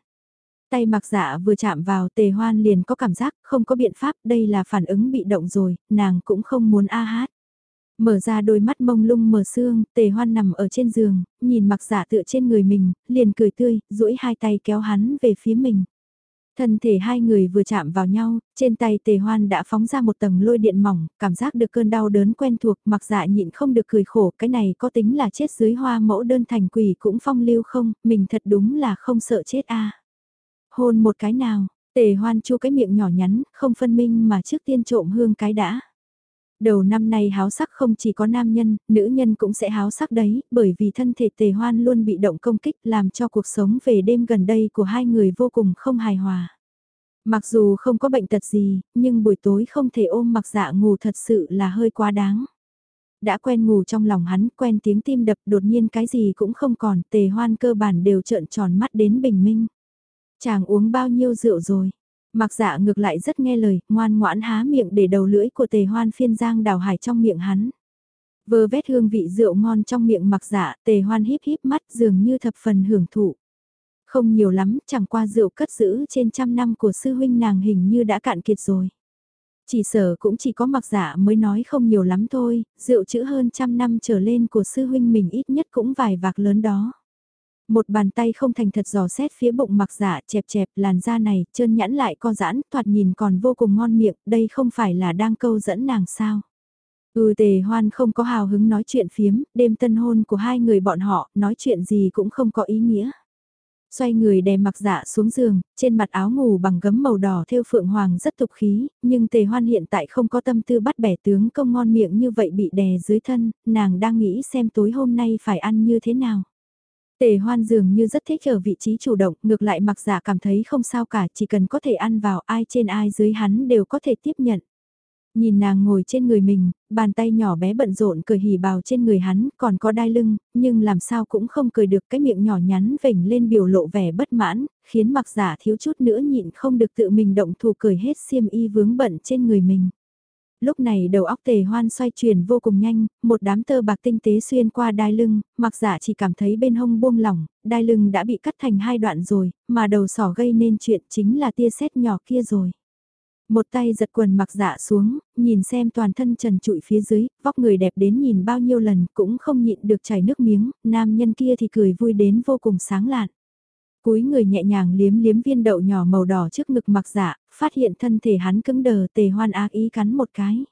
Tay mặc dạ vừa chạm vào tề hoan liền có cảm giác không có biện pháp đây là phản ứng bị động rồi, nàng cũng không muốn a hát. Mở ra đôi mắt mông lung mờ sương, tề hoan nằm ở trên giường, nhìn mặc giả tựa trên người mình, liền cười tươi, duỗi hai tay kéo hắn về phía mình. Thân thể hai người vừa chạm vào nhau, trên tay tề hoan đã phóng ra một tầng lôi điện mỏng, cảm giác được cơn đau đớn quen thuộc, mặc dạ nhịn không được cười khổ, cái này có tính là chết dưới hoa mẫu đơn thành quỷ cũng phong lưu không, mình thật đúng là không sợ chết a Hôn một cái nào, tề hoan chu cái miệng nhỏ nhắn, không phân minh mà trước tiên trộm hương cái đã. Đầu năm nay háo sắc không chỉ có nam nhân, nữ nhân cũng sẽ háo sắc đấy, bởi vì thân thể tề hoan luôn bị động công kích làm cho cuộc sống về đêm gần đây của hai người vô cùng không hài hòa. Mặc dù không có bệnh tật gì, nhưng buổi tối không thể ôm mặc dạ ngủ thật sự là hơi quá đáng. Đã quen ngủ trong lòng hắn, quen tiếng tim đập đột nhiên cái gì cũng không còn, tề hoan cơ bản đều trợn tròn mắt đến bình minh. Chàng uống bao nhiêu rượu rồi? Mặc dạ ngược lại rất nghe lời, ngoan ngoãn há miệng để đầu lưỡi của tề hoan phiên giang đào hải trong miệng hắn. Vơ vét hương vị rượu ngon trong miệng mặc dạ, tề hoan híp híp mắt dường như thập phần hưởng thụ. Không nhiều lắm, chẳng qua rượu cất giữ trên trăm năm của sư huynh nàng hình như đã cạn kiệt rồi. Chỉ sở cũng chỉ có mặc dạ mới nói không nhiều lắm thôi, rượu chữ hơn trăm năm trở lên của sư huynh mình ít nhất cũng vài vạc lớn đó. Một bàn tay không thành thật dò xét phía bụng mặc dạ chẹp chẹp làn da này, trơn nhẵn lại co giãn, thoạt nhìn còn vô cùng ngon miệng, đây không phải là đang câu dẫn nàng sao. Ừ tề hoan không có hào hứng nói chuyện phiếm, đêm tân hôn của hai người bọn họ, nói chuyện gì cũng không có ý nghĩa. Xoay người đè mặc dạ xuống giường, trên mặt áo ngủ bằng gấm màu đỏ theo phượng hoàng rất tục khí, nhưng tề hoan hiện tại không có tâm tư bắt bẻ tướng công ngon miệng như vậy bị đè dưới thân, nàng đang nghĩ xem tối hôm nay phải ăn như thế nào. Tề hoan dường như rất thích ở vị trí chủ động, ngược lại mặc giả cảm thấy không sao cả, chỉ cần có thể ăn vào ai trên ai dưới hắn đều có thể tiếp nhận. Nhìn nàng ngồi trên người mình, bàn tay nhỏ bé bận rộn cười hỉ bào trên người hắn, còn có đai lưng, nhưng làm sao cũng không cười được cái miệng nhỏ nhắn vểnh lên biểu lộ vẻ bất mãn, khiến mặc giả thiếu chút nữa nhịn không được tự mình động thủ cười hết xiêm y vướng bận trên người mình lúc này đầu óc tề hoan xoay chuyển vô cùng nhanh, một đám tơ bạc tinh tế xuyên qua đai lưng, mặc giả chỉ cảm thấy bên hông buông lỏng, đai lưng đã bị cắt thành hai đoạn rồi, mà đầu sỏ gây nên chuyện chính là tia sét nhỏ kia rồi. Một tay giật quần mặc dạ xuống, nhìn xem toàn thân trần trụi phía dưới, vóc người đẹp đến nhìn bao nhiêu lần cũng không nhịn được chảy nước miếng, nam nhân kia thì cười vui đến vô cùng sáng lạn cúi người nhẹ nhàng liếm liếm viên đậu nhỏ màu đỏ trước ngực mặc dạ, phát hiện thân thể hắn cứng đờ tề hoan ác ý cắn một cái.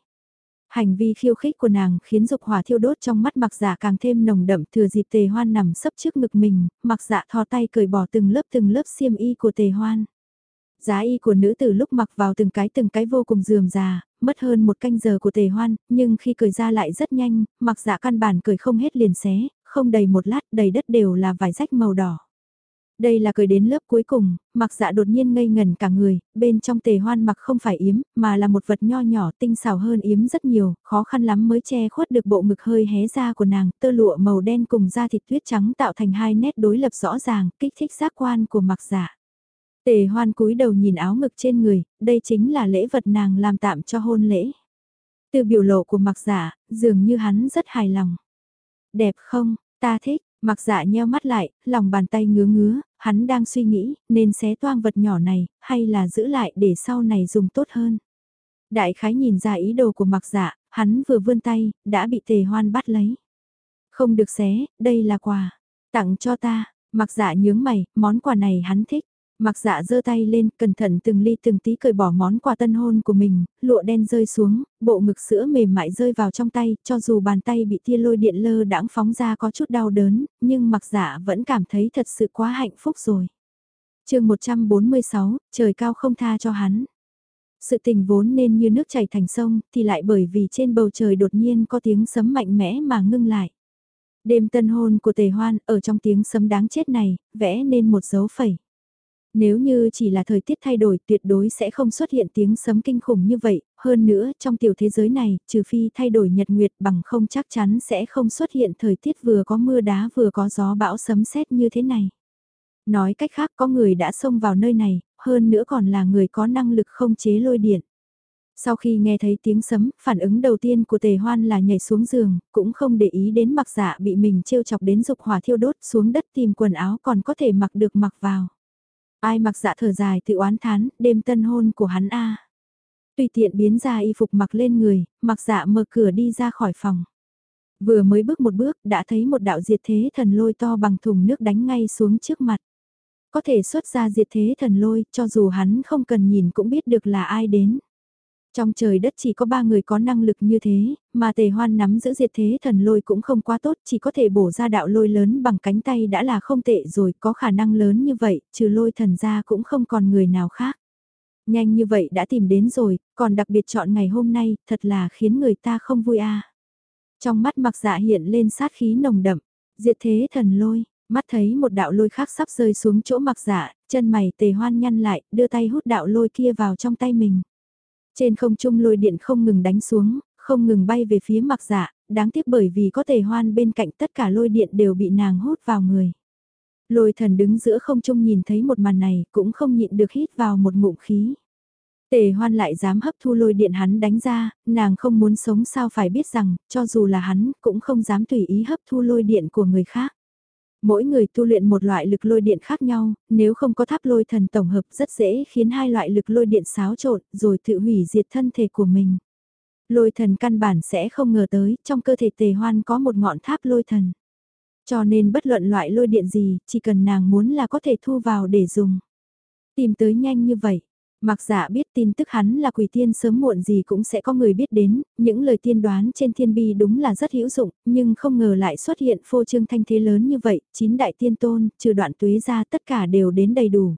Hành vi khiêu khích của nàng khiến dục hỏa thiêu đốt trong mắt mặc dạ càng thêm nồng đậm thừa dịp tề hoan nằm sấp trước ngực mình, mặc dạ thò tay cởi bỏ từng lớp từng lớp xiêm y của tề hoan. Giá y của nữ tử lúc mặc vào từng cái từng cái vô cùng dườm già, mất hơn một canh giờ của tề hoan, nhưng khi cười ra lại rất nhanh, mặc dạ căn bản cười không hết liền xé, không đầy một lát đầy đất đều là vải rách màu đỏ. Đây là cười đến lớp cuối cùng, mặc dạ đột nhiên ngây ngần cả người, bên trong tề hoan mặc không phải yếm, mà là một vật nho nhỏ tinh xảo hơn yếm rất nhiều, khó khăn lắm mới che khuất được bộ ngực hơi hé ra của nàng, tơ lụa màu đen cùng da thịt tuyết trắng tạo thành hai nét đối lập rõ ràng, kích thích giác quan của mặc dạ. Tề hoan cúi đầu nhìn áo ngực trên người, đây chính là lễ vật nàng làm tạm cho hôn lễ. Từ biểu lộ của mặc giả, dường như hắn rất hài lòng. Đẹp không, ta thích, mặc giả nheo mắt lại, lòng bàn tay ngứa ngứa, hắn đang suy nghĩ, nên xé toang vật nhỏ này, hay là giữ lại để sau này dùng tốt hơn. Đại khái nhìn ra ý đồ của mặc dạ, hắn vừa vươn tay, đã bị tề hoan bắt lấy. Không được xé, đây là quà. Tặng cho ta, mặc dạ nhướng mày, món quà này hắn thích. Mặc dạ giơ tay lên, cẩn thận từng ly từng tí cởi bỏ món quà tân hôn của mình, lụa đen rơi xuống, bộ ngực sữa mềm mại rơi vào trong tay, cho dù bàn tay bị tia lôi điện lơ đãng phóng ra có chút đau đớn, nhưng mặc dạ vẫn cảm thấy thật sự quá hạnh phúc rồi. chương 146, trời cao không tha cho hắn. Sự tình vốn nên như nước chảy thành sông, thì lại bởi vì trên bầu trời đột nhiên có tiếng sấm mạnh mẽ mà ngưng lại. Đêm tân hôn của tề hoan ở trong tiếng sấm đáng chết này, vẽ nên một dấu phẩy. Nếu như chỉ là thời tiết thay đổi tuyệt đối sẽ không xuất hiện tiếng sấm kinh khủng như vậy, hơn nữa trong tiểu thế giới này, trừ phi thay đổi nhật nguyệt bằng không chắc chắn sẽ không xuất hiện thời tiết vừa có mưa đá vừa có gió bão sấm sét như thế này. Nói cách khác có người đã xông vào nơi này, hơn nữa còn là người có năng lực không chế lôi điện. Sau khi nghe thấy tiếng sấm, phản ứng đầu tiên của tề hoan là nhảy xuống giường, cũng không để ý đến mặc dạ bị mình trêu chọc đến dục hỏa thiêu đốt xuống đất tìm quần áo còn có thể mặc được mặc vào. Ai mặc dạ thở dài tự oán thán, đêm tân hôn của hắn a. Tùy tiện biến ra y phục mặc lên người, mặc dạ mở cửa đi ra khỏi phòng. Vừa mới bước một bước, đã thấy một đạo diệt thế thần lôi to bằng thùng nước đánh ngay xuống trước mặt. Có thể xuất ra diệt thế thần lôi, cho dù hắn không cần nhìn cũng biết được là ai đến. Trong trời đất chỉ có ba người có năng lực như thế, mà tề hoan nắm giữ diệt thế thần lôi cũng không quá tốt, chỉ có thể bổ ra đạo lôi lớn bằng cánh tay đã là không tệ rồi, có khả năng lớn như vậy, trừ lôi thần ra cũng không còn người nào khác. Nhanh như vậy đã tìm đến rồi, còn đặc biệt chọn ngày hôm nay, thật là khiến người ta không vui a. Trong mắt mặc dạ hiện lên sát khí nồng đậm, diệt thế thần lôi, mắt thấy một đạo lôi khác sắp rơi xuống chỗ mặc dạ, chân mày tề hoan nhăn lại, đưa tay hút đạo lôi kia vào trong tay mình. Trên không trung lôi điện không ngừng đánh xuống, không ngừng bay về phía mặc dạ, đáng tiếc bởi vì có tề hoan bên cạnh tất cả lôi điện đều bị nàng hút vào người. Lôi thần đứng giữa không trung nhìn thấy một màn này cũng không nhịn được hít vào một ngụm khí. Tề hoan lại dám hấp thu lôi điện hắn đánh ra, nàng không muốn sống sao phải biết rằng, cho dù là hắn, cũng không dám tùy ý hấp thu lôi điện của người khác. Mỗi người tu luyện một loại lực lôi điện khác nhau, nếu không có tháp lôi thần tổng hợp rất dễ khiến hai loại lực lôi điện xáo trộn rồi tự hủy diệt thân thể của mình. Lôi thần căn bản sẽ không ngờ tới, trong cơ thể tề hoan có một ngọn tháp lôi thần. Cho nên bất luận loại lôi điện gì, chỉ cần nàng muốn là có thể thu vào để dùng. Tìm tới nhanh như vậy, Mặc giả biết tin tức hắn là quỷ tiên sớm muộn gì cũng sẽ có người biết đến, những lời tiên đoán trên thiên bi đúng là rất hữu dụng, nhưng không ngờ lại xuất hiện phô trương thanh thế lớn như vậy, chín đại tiên tôn, trừ đoạn tuế ra tất cả đều đến đầy đủ.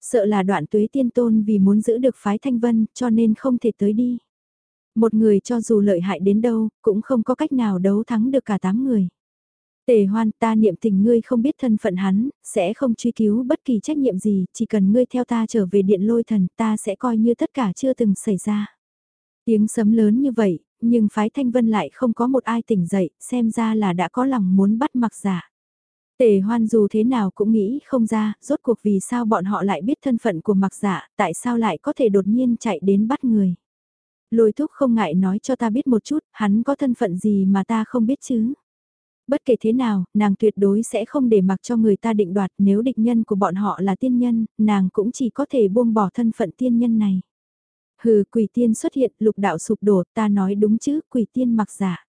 Sợ là đoạn tuế tiên tôn vì muốn giữ được phái thanh vân cho nên không thể tới đi. Một người cho dù lợi hại đến đâu, cũng không có cách nào đấu thắng được cả tám người. Tề hoan ta niệm tình ngươi không biết thân phận hắn, sẽ không truy cứu bất kỳ trách nhiệm gì, chỉ cần ngươi theo ta trở về điện lôi thần ta sẽ coi như tất cả chưa từng xảy ra. Tiếng sấm lớn như vậy, nhưng phái thanh vân lại không có một ai tỉnh dậy, xem ra là đã có lòng muốn bắt mặc giả. Tề hoan dù thế nào cũng nghĩ không ra, rốt cuộc vì sao bọn họ lại biết thân phận của mặc giả, tại sao lại có thể đột nhiên chạy đến bắt người. Lôi thúc không ngại nói cho ta biết một chút, hắn có thân phận gì mà ta không biết chứ. Bất kể thế nào, nàng tuyệt đối sẽ không để mặc cho người ta định đoạt nếu địch nhân của bọn họ là tiên nhân, nàng cũng chỉ có thể buông bỏ thân phận tiên nhân này. Hừ, quỷ tiên xuất hiện, lục đạo sụp đổ, ta nói đúng chứ, quỷ tiên mặc giả.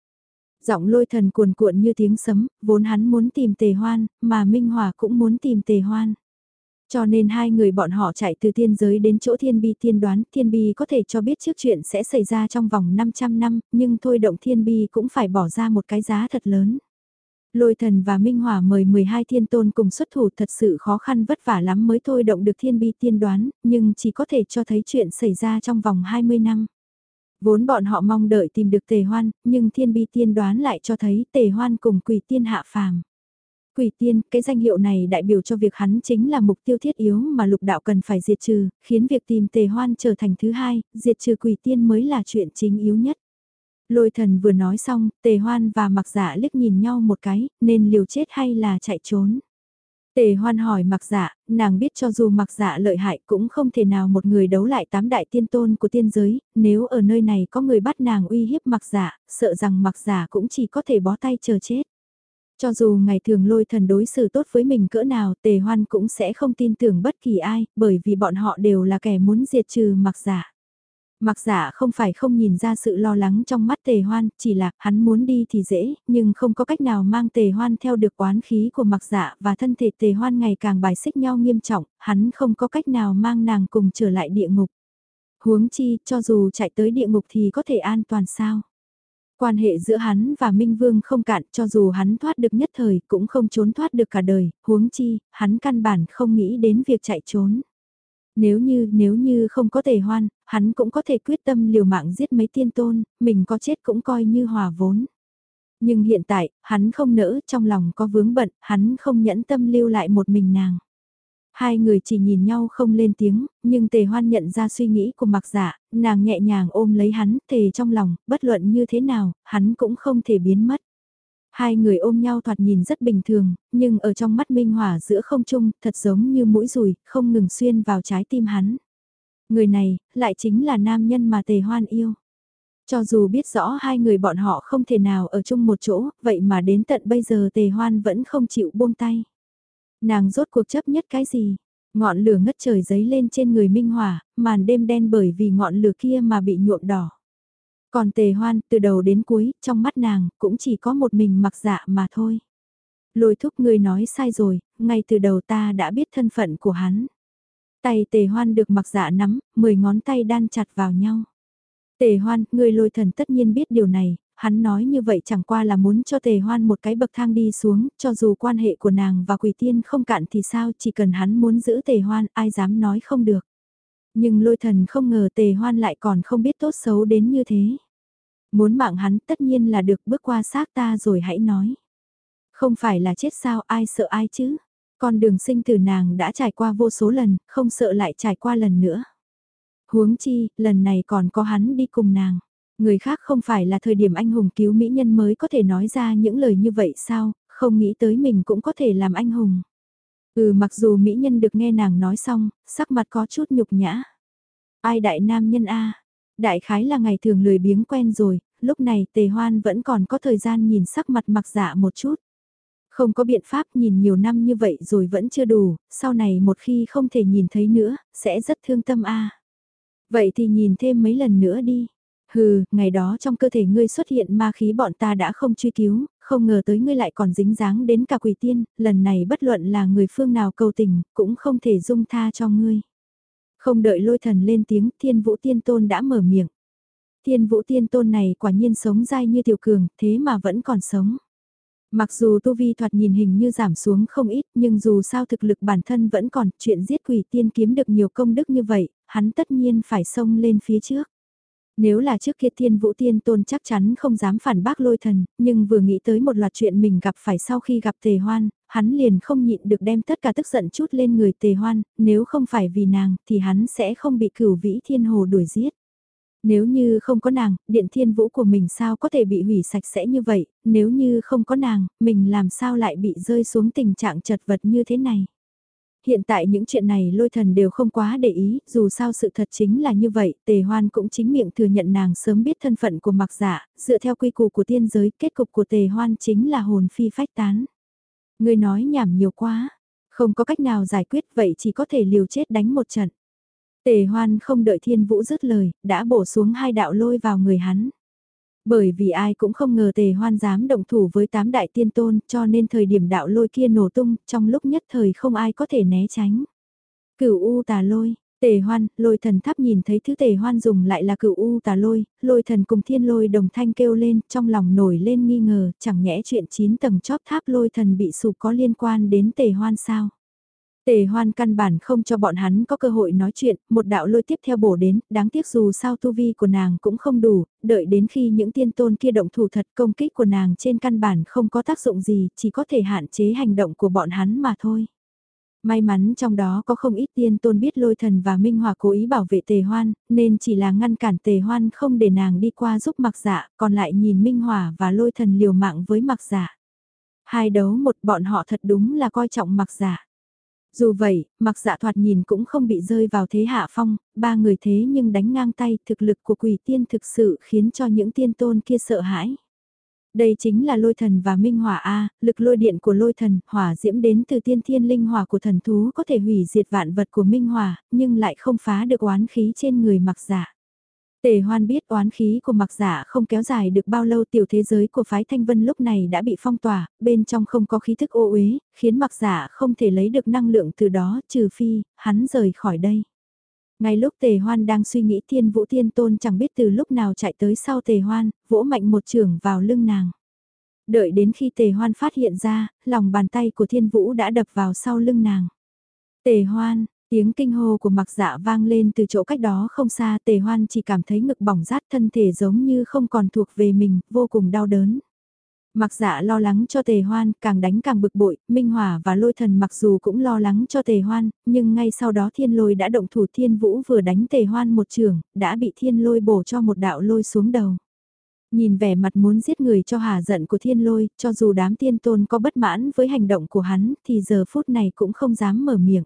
Giọng lôi thần cuồn cuộn như tiếng sấm, vốn hắn muốn tìm tề hoan, mà Minh Hòa cũng muốn tìm tề hoan. Cho nên hai người bọn họ chạy từ thiên giới đến chỗ thiên bi tiên đoán, thiên bi có thể cho biết trước chuyện sẽ xảy ra trong vòng 500 năm, nhưng thôi động thiên bi cũng phải bỏ ra một cái giá thật lớn. Lôi thần và Minh Hỏa mời 12 thiên tôn cùng xuất thủ thật sự khó khăn vất vả lắm mới thôi động được thiên bi tiên đoán, nhưng chỉ có thể cho thấy chuyện xảy ra trong vòng 20 năm. Vốn bọn họ mong đợi tìm được tề hoan, nhưng thiên bi tiên đoán lại cho thấy tề hoan cùng quỷ tiên hạ phàm. Quỷ tiên, cái danh hiệu này đại biểu cho việc hắn chính là mục tiêu thiết yếu mà lục đạo cần phải diệt trừ, khiến việc tìm tề hoan trở thành thứ hai, diệt trừ quỷ tiên mới là chuyện chính yếu nhất. Lôi thần vừa nói xong, tề hoan và mặc dạ liếc nhìn nhau một cái, nên liều chết hay là chạy trốn. Tề hoan hỏi mặc dạ, nàng biết cho dù mặc dạ lợi hại cũng không thể nào một người đấu lại tám đại tiên tôn của tiên giới, nếu ở nơi này có người bắt nàng uy hiếp mặc dạ, sợ rằng mặc dạ cũng chỉ có thể bó tay chờ chết. Cho dù ngày thường lôi thần đối xử tốt với mình cỡ nào tề hoan cũng sẽ không tin tưởng bất kỳ ai, bởi vì bọn họ đều là kẻ muốn diệt trừ mặc giả. Mặc giả không phải không nhìn ra sự lo lắng trong mắt tề hoan, chỉ là hắn muốn đi thì dễ, nhưng không có cách nào mang tề hoan theo được quán khí của mặc giả và thân thể tề hoan ngày càng bài xích nhau nghiêm trọng, hắn không có cách nào mang nàng cùng trở lại địa ngục. Huống chi, cho dù chạy tới địa ngục thì có thể an toàn sao? Quan hệ giữa hắn và Minh Vương không cạn cho dù hắn thoát được nhất thời cũng không trốn thoát được cả đời, huống chi, hắn căn bản không nghĩ đến việc chạy trốn. Nếu như, nếu như không có tề hoan, hắn cũng có thể quyết tâm liều mạng giết mấy tiên tôn, mình có chết cũng coi như hòa vốn. Nhưng hiện tại, hắn không nỡ, trong lòng có vướng bận, hắn không nhẫn tâm lưu lại một mình nàng. Hai người chỉ nhìn nhau không lên tiếng, nhưng tề hoan nhận ra suy nghĩ của mặc giả, nàng nhẹ nhàng ôm lấy hắn, tề trong lòng, bất luận như thế nào, hắn cũng không thể biến mất. Hai người ôm nhau thoạt nhìn rất bình thường, nhưng ở trong mắt minh hỏa giữa không trung, thật giống như mũi rùi, không ngừng xuyên vào trái tim hắn. Người này, lại chính là nam nhân mà tề hoan yêu. Cho dù biết rõ hai người bọn họ không thể nào ở chung một chỗ, vậy mà đến tận bây giờ tề hoan vẫn không chịu buông tay. Nàng rốt cuộc chấp nhất cái gì? Ngọn lửa ngất trời giấy lên trên người Minh Hỏa, màn đêm đen bởi vì ngọn lửa kia mà bị nhuộm đỏ. Còn tề hoan, từ đầu đến cuối, trong mắt nàng, cũng chỉ có một mình mặc dạ mà thôi. Lôi thúc ngươi nói sai rồi, ngay từ đầu ta đã biết thân phận của hắn. Tay tề hoan được mặc dạ nắm, mười ngón tay đan chặt vào nhau. Tề hoan, ngươi lôi thần tất nhiên biết điều này, hắn nói như vậy chẳng qua là muốn cho tề hoan một cái bậc thang đi xuống, cho dù quan hệ của nàng và quỷ tiên không cạn thì sao, chỉ cần hắn muốn giữ tề hoan, ai dám nói không được. Nhưng lôi thần không ngờ tề hoan lại còn không biết tốt xấu đến như thế. Muốn mạng hắn tất nhiên là được bước qua xác ta rồi hãy nói. Không phải là chết sao ai sợ ai chứ. Con đường sinh từ nàng đã trải qua vô số lần, không sợ lại trải qua lần nữa. Huống chi, lần này còn có hắn đi cùng nàng. Người khác không phải là thời điểm anh hùng cứu mỹ nhân mới có thể nói ra những lời như vậy sao, không nghĩ tới mình cũng có thể làm anh hùng. Ừ mặc dù mỹ nhân được nghe nàng nói xong, sắc mặt có chút nhục nhã. Ai đại nam nhân a Đại khái là ngày thường lười biếng quen rồi, lúc này tề hoan vẫn còn có thời gian nhìn sắc mặt mặc dạ một chút. Không có biện pháp nhìn nhiều năm như vậy rồi vẫn chưa đủ, sau này một khi không thể nhìn thấy nữa, sẽ rất thương tâm a Vậy thì nhìn thêm mấy lần nữa đi. Hừ, ngày đó trong cơ thể ngươi xuất hiện ma khí bọn ta đã không truy cứu, không ngờ tới ngươi lại còn dính dáng đến cả quỷ tiên, lần này bất luận là người phương nào cầu tình, cũng không thể dung tha cho ngươi. Không đợi lôi thần lên tiếng, thiên vũ tiên tôn đã mở miệng. Thiên vũ tiên tôn này quả nhiên sống dai như tiểu cường, thế mà vẫn còn sống. Mặc dù tu vi thoạt nhìn hình như giảm xuống không ít, nhưng dù sao thực lực bản thân vẫn còn, chuyện giết quỷ tiên kiếm được nhiều công đức như vậy, hắn tất nhiên phải xông lên phía trước. Nếu là trước kia thiên vũ tiên tôn chắc chắn không dám phản bác lôi thần, nhưng vừa nghĩ tới một loạt chuyện mình gặp phải sau khi gặp tề hoan, hắn liền không nhịn được đem tất cả tức giận chút lên người tề hoan, nếu không phải vì nàng thì hắn sẽ không bị cửu vĩ thiên hồ đuổi giết. Nếu như không có nàng, điện thiên vũ của mình sao có thể bị hủy sạch sẽ như vậy, nếu như không có nàng, mình làm sao lại bị rơi xuống tình trạng chật vật như thế này. Hiện tại những chuyện này lôi thần đều không quá để ý, dù sao sự thật chính là như vậy, tề hoan cũng chính miệng thừa nhận nàng sớm biết thân phận của mặc giả, dựa theo quy củ của tiên giới, kết cục của tề hoan chính là hồn phi phách tán. Người nói nhảm nhiều quá, không có cách nào giải quyết vậy chỉ có thể liều chết đánh một trận. Tề hoan không đợi thiên vũ dứt lời, đã bổ xuống hai đạo lôi vào người hắn. Bởi vì ai cũng không ngờ tề hoan dám động thủ với tám đại tiên tôn cho nên thời điểm đạo lôi kia nổ tung trong lúc nhất thời không ai có thể né tránh. Cửu U tà lôi, Tề hoan, lôi thần tháp nhìn thấy thứ tề hoan dùng lại là cựu u tà lôi, lôi thần cùng thiên lôi đồng thanh kêu lên, trong lòng nổi lên nghi ngờ, chẳng nhẽ chuyện 9 tầng chóp tháp lôi thần bị sụp có liên quan đến tề hoan sao? Tề hoan căn bản không cho bọn hắn có cơ hội nói chuyện, một đạo lôi tiếp theo bổ đến, đáng tiếc dù sao tu vi của nàng cũng không đủ, đợi đến khi những tiên tôn kia động thủ thật công kích của nàng trên căn bản không có tác dụng gì, chỉ có thể hạn chế hành động của bọn hắn mà thôi. May mắn trong đó có không ít tiên tôn biết lôi thần và Minh Hòa cố ý bảo vệ tề hoan, nên chỉ là ngăn cản tề hoan không để nàng đi qua giúp mặc dạ, còn lại nhìn Minh Hòa và lôi thần liều mạng với mặc dạ. Hai đấu một bọn họ thật đúng là coi trọng mặc dạ. Dù vậy, mặc dạ thoạt nhìn cũng không bị rơi vào thế hạ phong, ba người thế nhưng đánh ngang tay thực lực của quỷ tiên thực sự khiến cho những tiên tôn kia sợ hãi. Đây chính là lôi thần và minh hỏa A, lực lôi điện của lôi thần, hỏa diễm đến từ tiên thiên linh hỏa của thần thú có thể hủy diệt vạn vật của minh hỏa, nhưng lại không phá được oán khí trên người mặc giả. Tề hoan biết oán khí của mặc giả dạ không kéo dài được bao lâu tiểu thế giới của phái thanh vân lúc này đã bị phong tỏa, bên trong không có khí thức ô uế, khiến mặc giả dạ không thể lấy được năng lượng từ đó trừ phi, hắn rời khỏi đây. Ngay lúc tề hoan đang suy nghĩ thiên vũ thiên tôn chẳng biết từ lúc nào chạy tới sau tề hoan, vỗ mạnh một trường vào lưng nàng. Đợi đến khi tề hoan phát hiện ra, lòng bàn tay của thiên vũ đã đập vào sau lưng nàng. Tề hoan, tiếng kinh hô của mặc dạ vang lên từ chỗ cách đó không xa tề hoan chỉ cảm thấy ngực bỏng rát thân thể giống như không còn thuộc về mình, vô cùng đau đớn. Mặc dạ lo lắng cho tề hoan, càng đánh càng bực bội, Minh Hòa và lôi thần mặc dù cũng lo lắng cho tề hoan, nhưng ngay sau đó thiên lôi đã động thủ thiên vũ vừa đánh tề hoan một trường, đã bị thiên lôi bổ cho một đạo lôi xuống đầu. Nhìn vẻ mặt muốn giết người cho hà giận của thiên lôi, cho dù đám tiên tôn có bất mãn với hành động của hắn, thì giờ phút này cũng không dám mở miệng.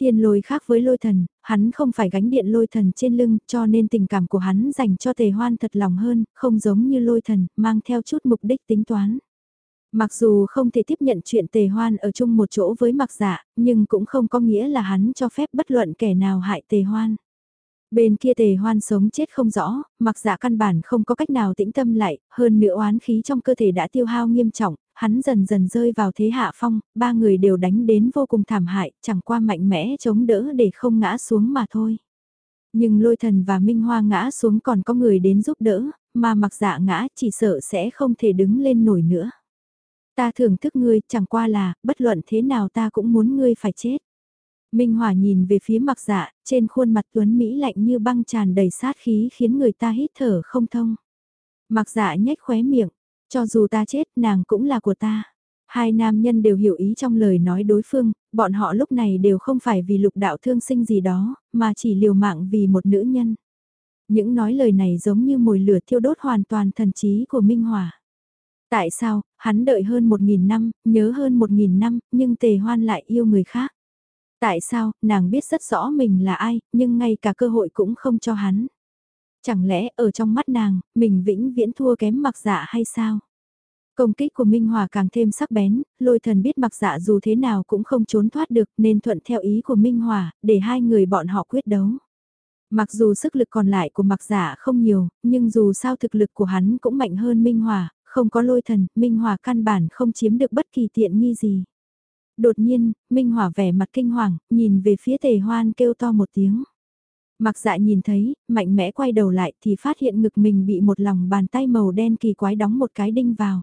Thiên lôi khác với lôi thần, hắn không phải gánh điện lôi thần trên lưng cho nên tình cảm của hắn dành cho tề hoan thật lòng hơn, không giống như lôi thần, mang theo chút mục đích tính toán. Mặc dù không thể tiếp nhận chuyện tề hoan ở chung một chỗ với mặc dạ, nhưng cũng không có nghĩa là hắn cho phép bất luận kẻ nào hại tề hoan. Bên kia tề hoan sống chết không rõ, mặc dạ căn bản không có cách nào tĩnh tâm lại, hơn nữa oán khí trong cơ thể đã tiêu hao nghiêm trọng, hắn dần dần rơi vào thế hạ phong, ba người đều đánh đến vô cùng thảm hại, chẳng qua mạnh mẽ chống đỡ để không ngã xuống mà thôi. Nhưng lôi thần và minh hoa ngã xuống còn có người đến giúp đỡ, mà mặc dạ ngã chỉ sợ sẽ không thể đứng lên nổi nữa. Ta thưởng thức ngươi chẳng qua là, bất luận thế nào ta cũng muốn ngươi phải chết. Minh Hòa nhìn về phía mặc dạ, trên khuôn mặt tuấn Mỹ lạnh như băng tràn đầy sát khí khiến người ta hít thở không thông. Mặc dạ nhếch khóe miệng, cho dù ta chết nàng cũng là của ta. Hai nam nhân đều hiểu ý trong lời nói đối phương, bọn họ lúc này đều không phải vì lục đạo thương sinh gì đó, mà chỉ liều mạng vì một nữ nhân. Những nói lời này giống như mồi lửa thiêu đốt hoàn toàn thần trí của Minh Hòa. Tại sao, hắn đợi hơn một nghìn năm, nhớ hơn một nghìn năm, nhưng tề hoan lại yêu người khác. Tại sao, nàng biết rất rõ mình là ai, nhưng ngay cả cơ hội cũng không cho hắn. Chẳng lẽ ở trong mắt nàng, mình vĩnh viễn thua kém mặc dạ hay sao? Công kích của Minh Hòa càng thêm sắc bén, lôi thần biết mặc dạ dù thế nào cũng không trốn thoát được nên thuận theo ý của Minh Hòa, để hai người bọn họ quyết đấu. Mặc dù sức lực còn lại của mặc dạ không nhiều, nhưng dù sao thực lực của hắn cũng mạnh hơn Minh Hòa, không có lôi thần, Minh Hòa căn bản không chiếm được bất kỳ tiện nghi gì. Đột nhiên, Minh Hòa vẻ mặt kinh hoàng, nhìn về phía tề hoan kêu to một tiếng. Mặc dạ nhìn thấy, mạnh mẽ quay đầu lại thì phát hiện ngực mình bị một lòng bàn tay màu đen kỳ quái đóng một cái đinh vào.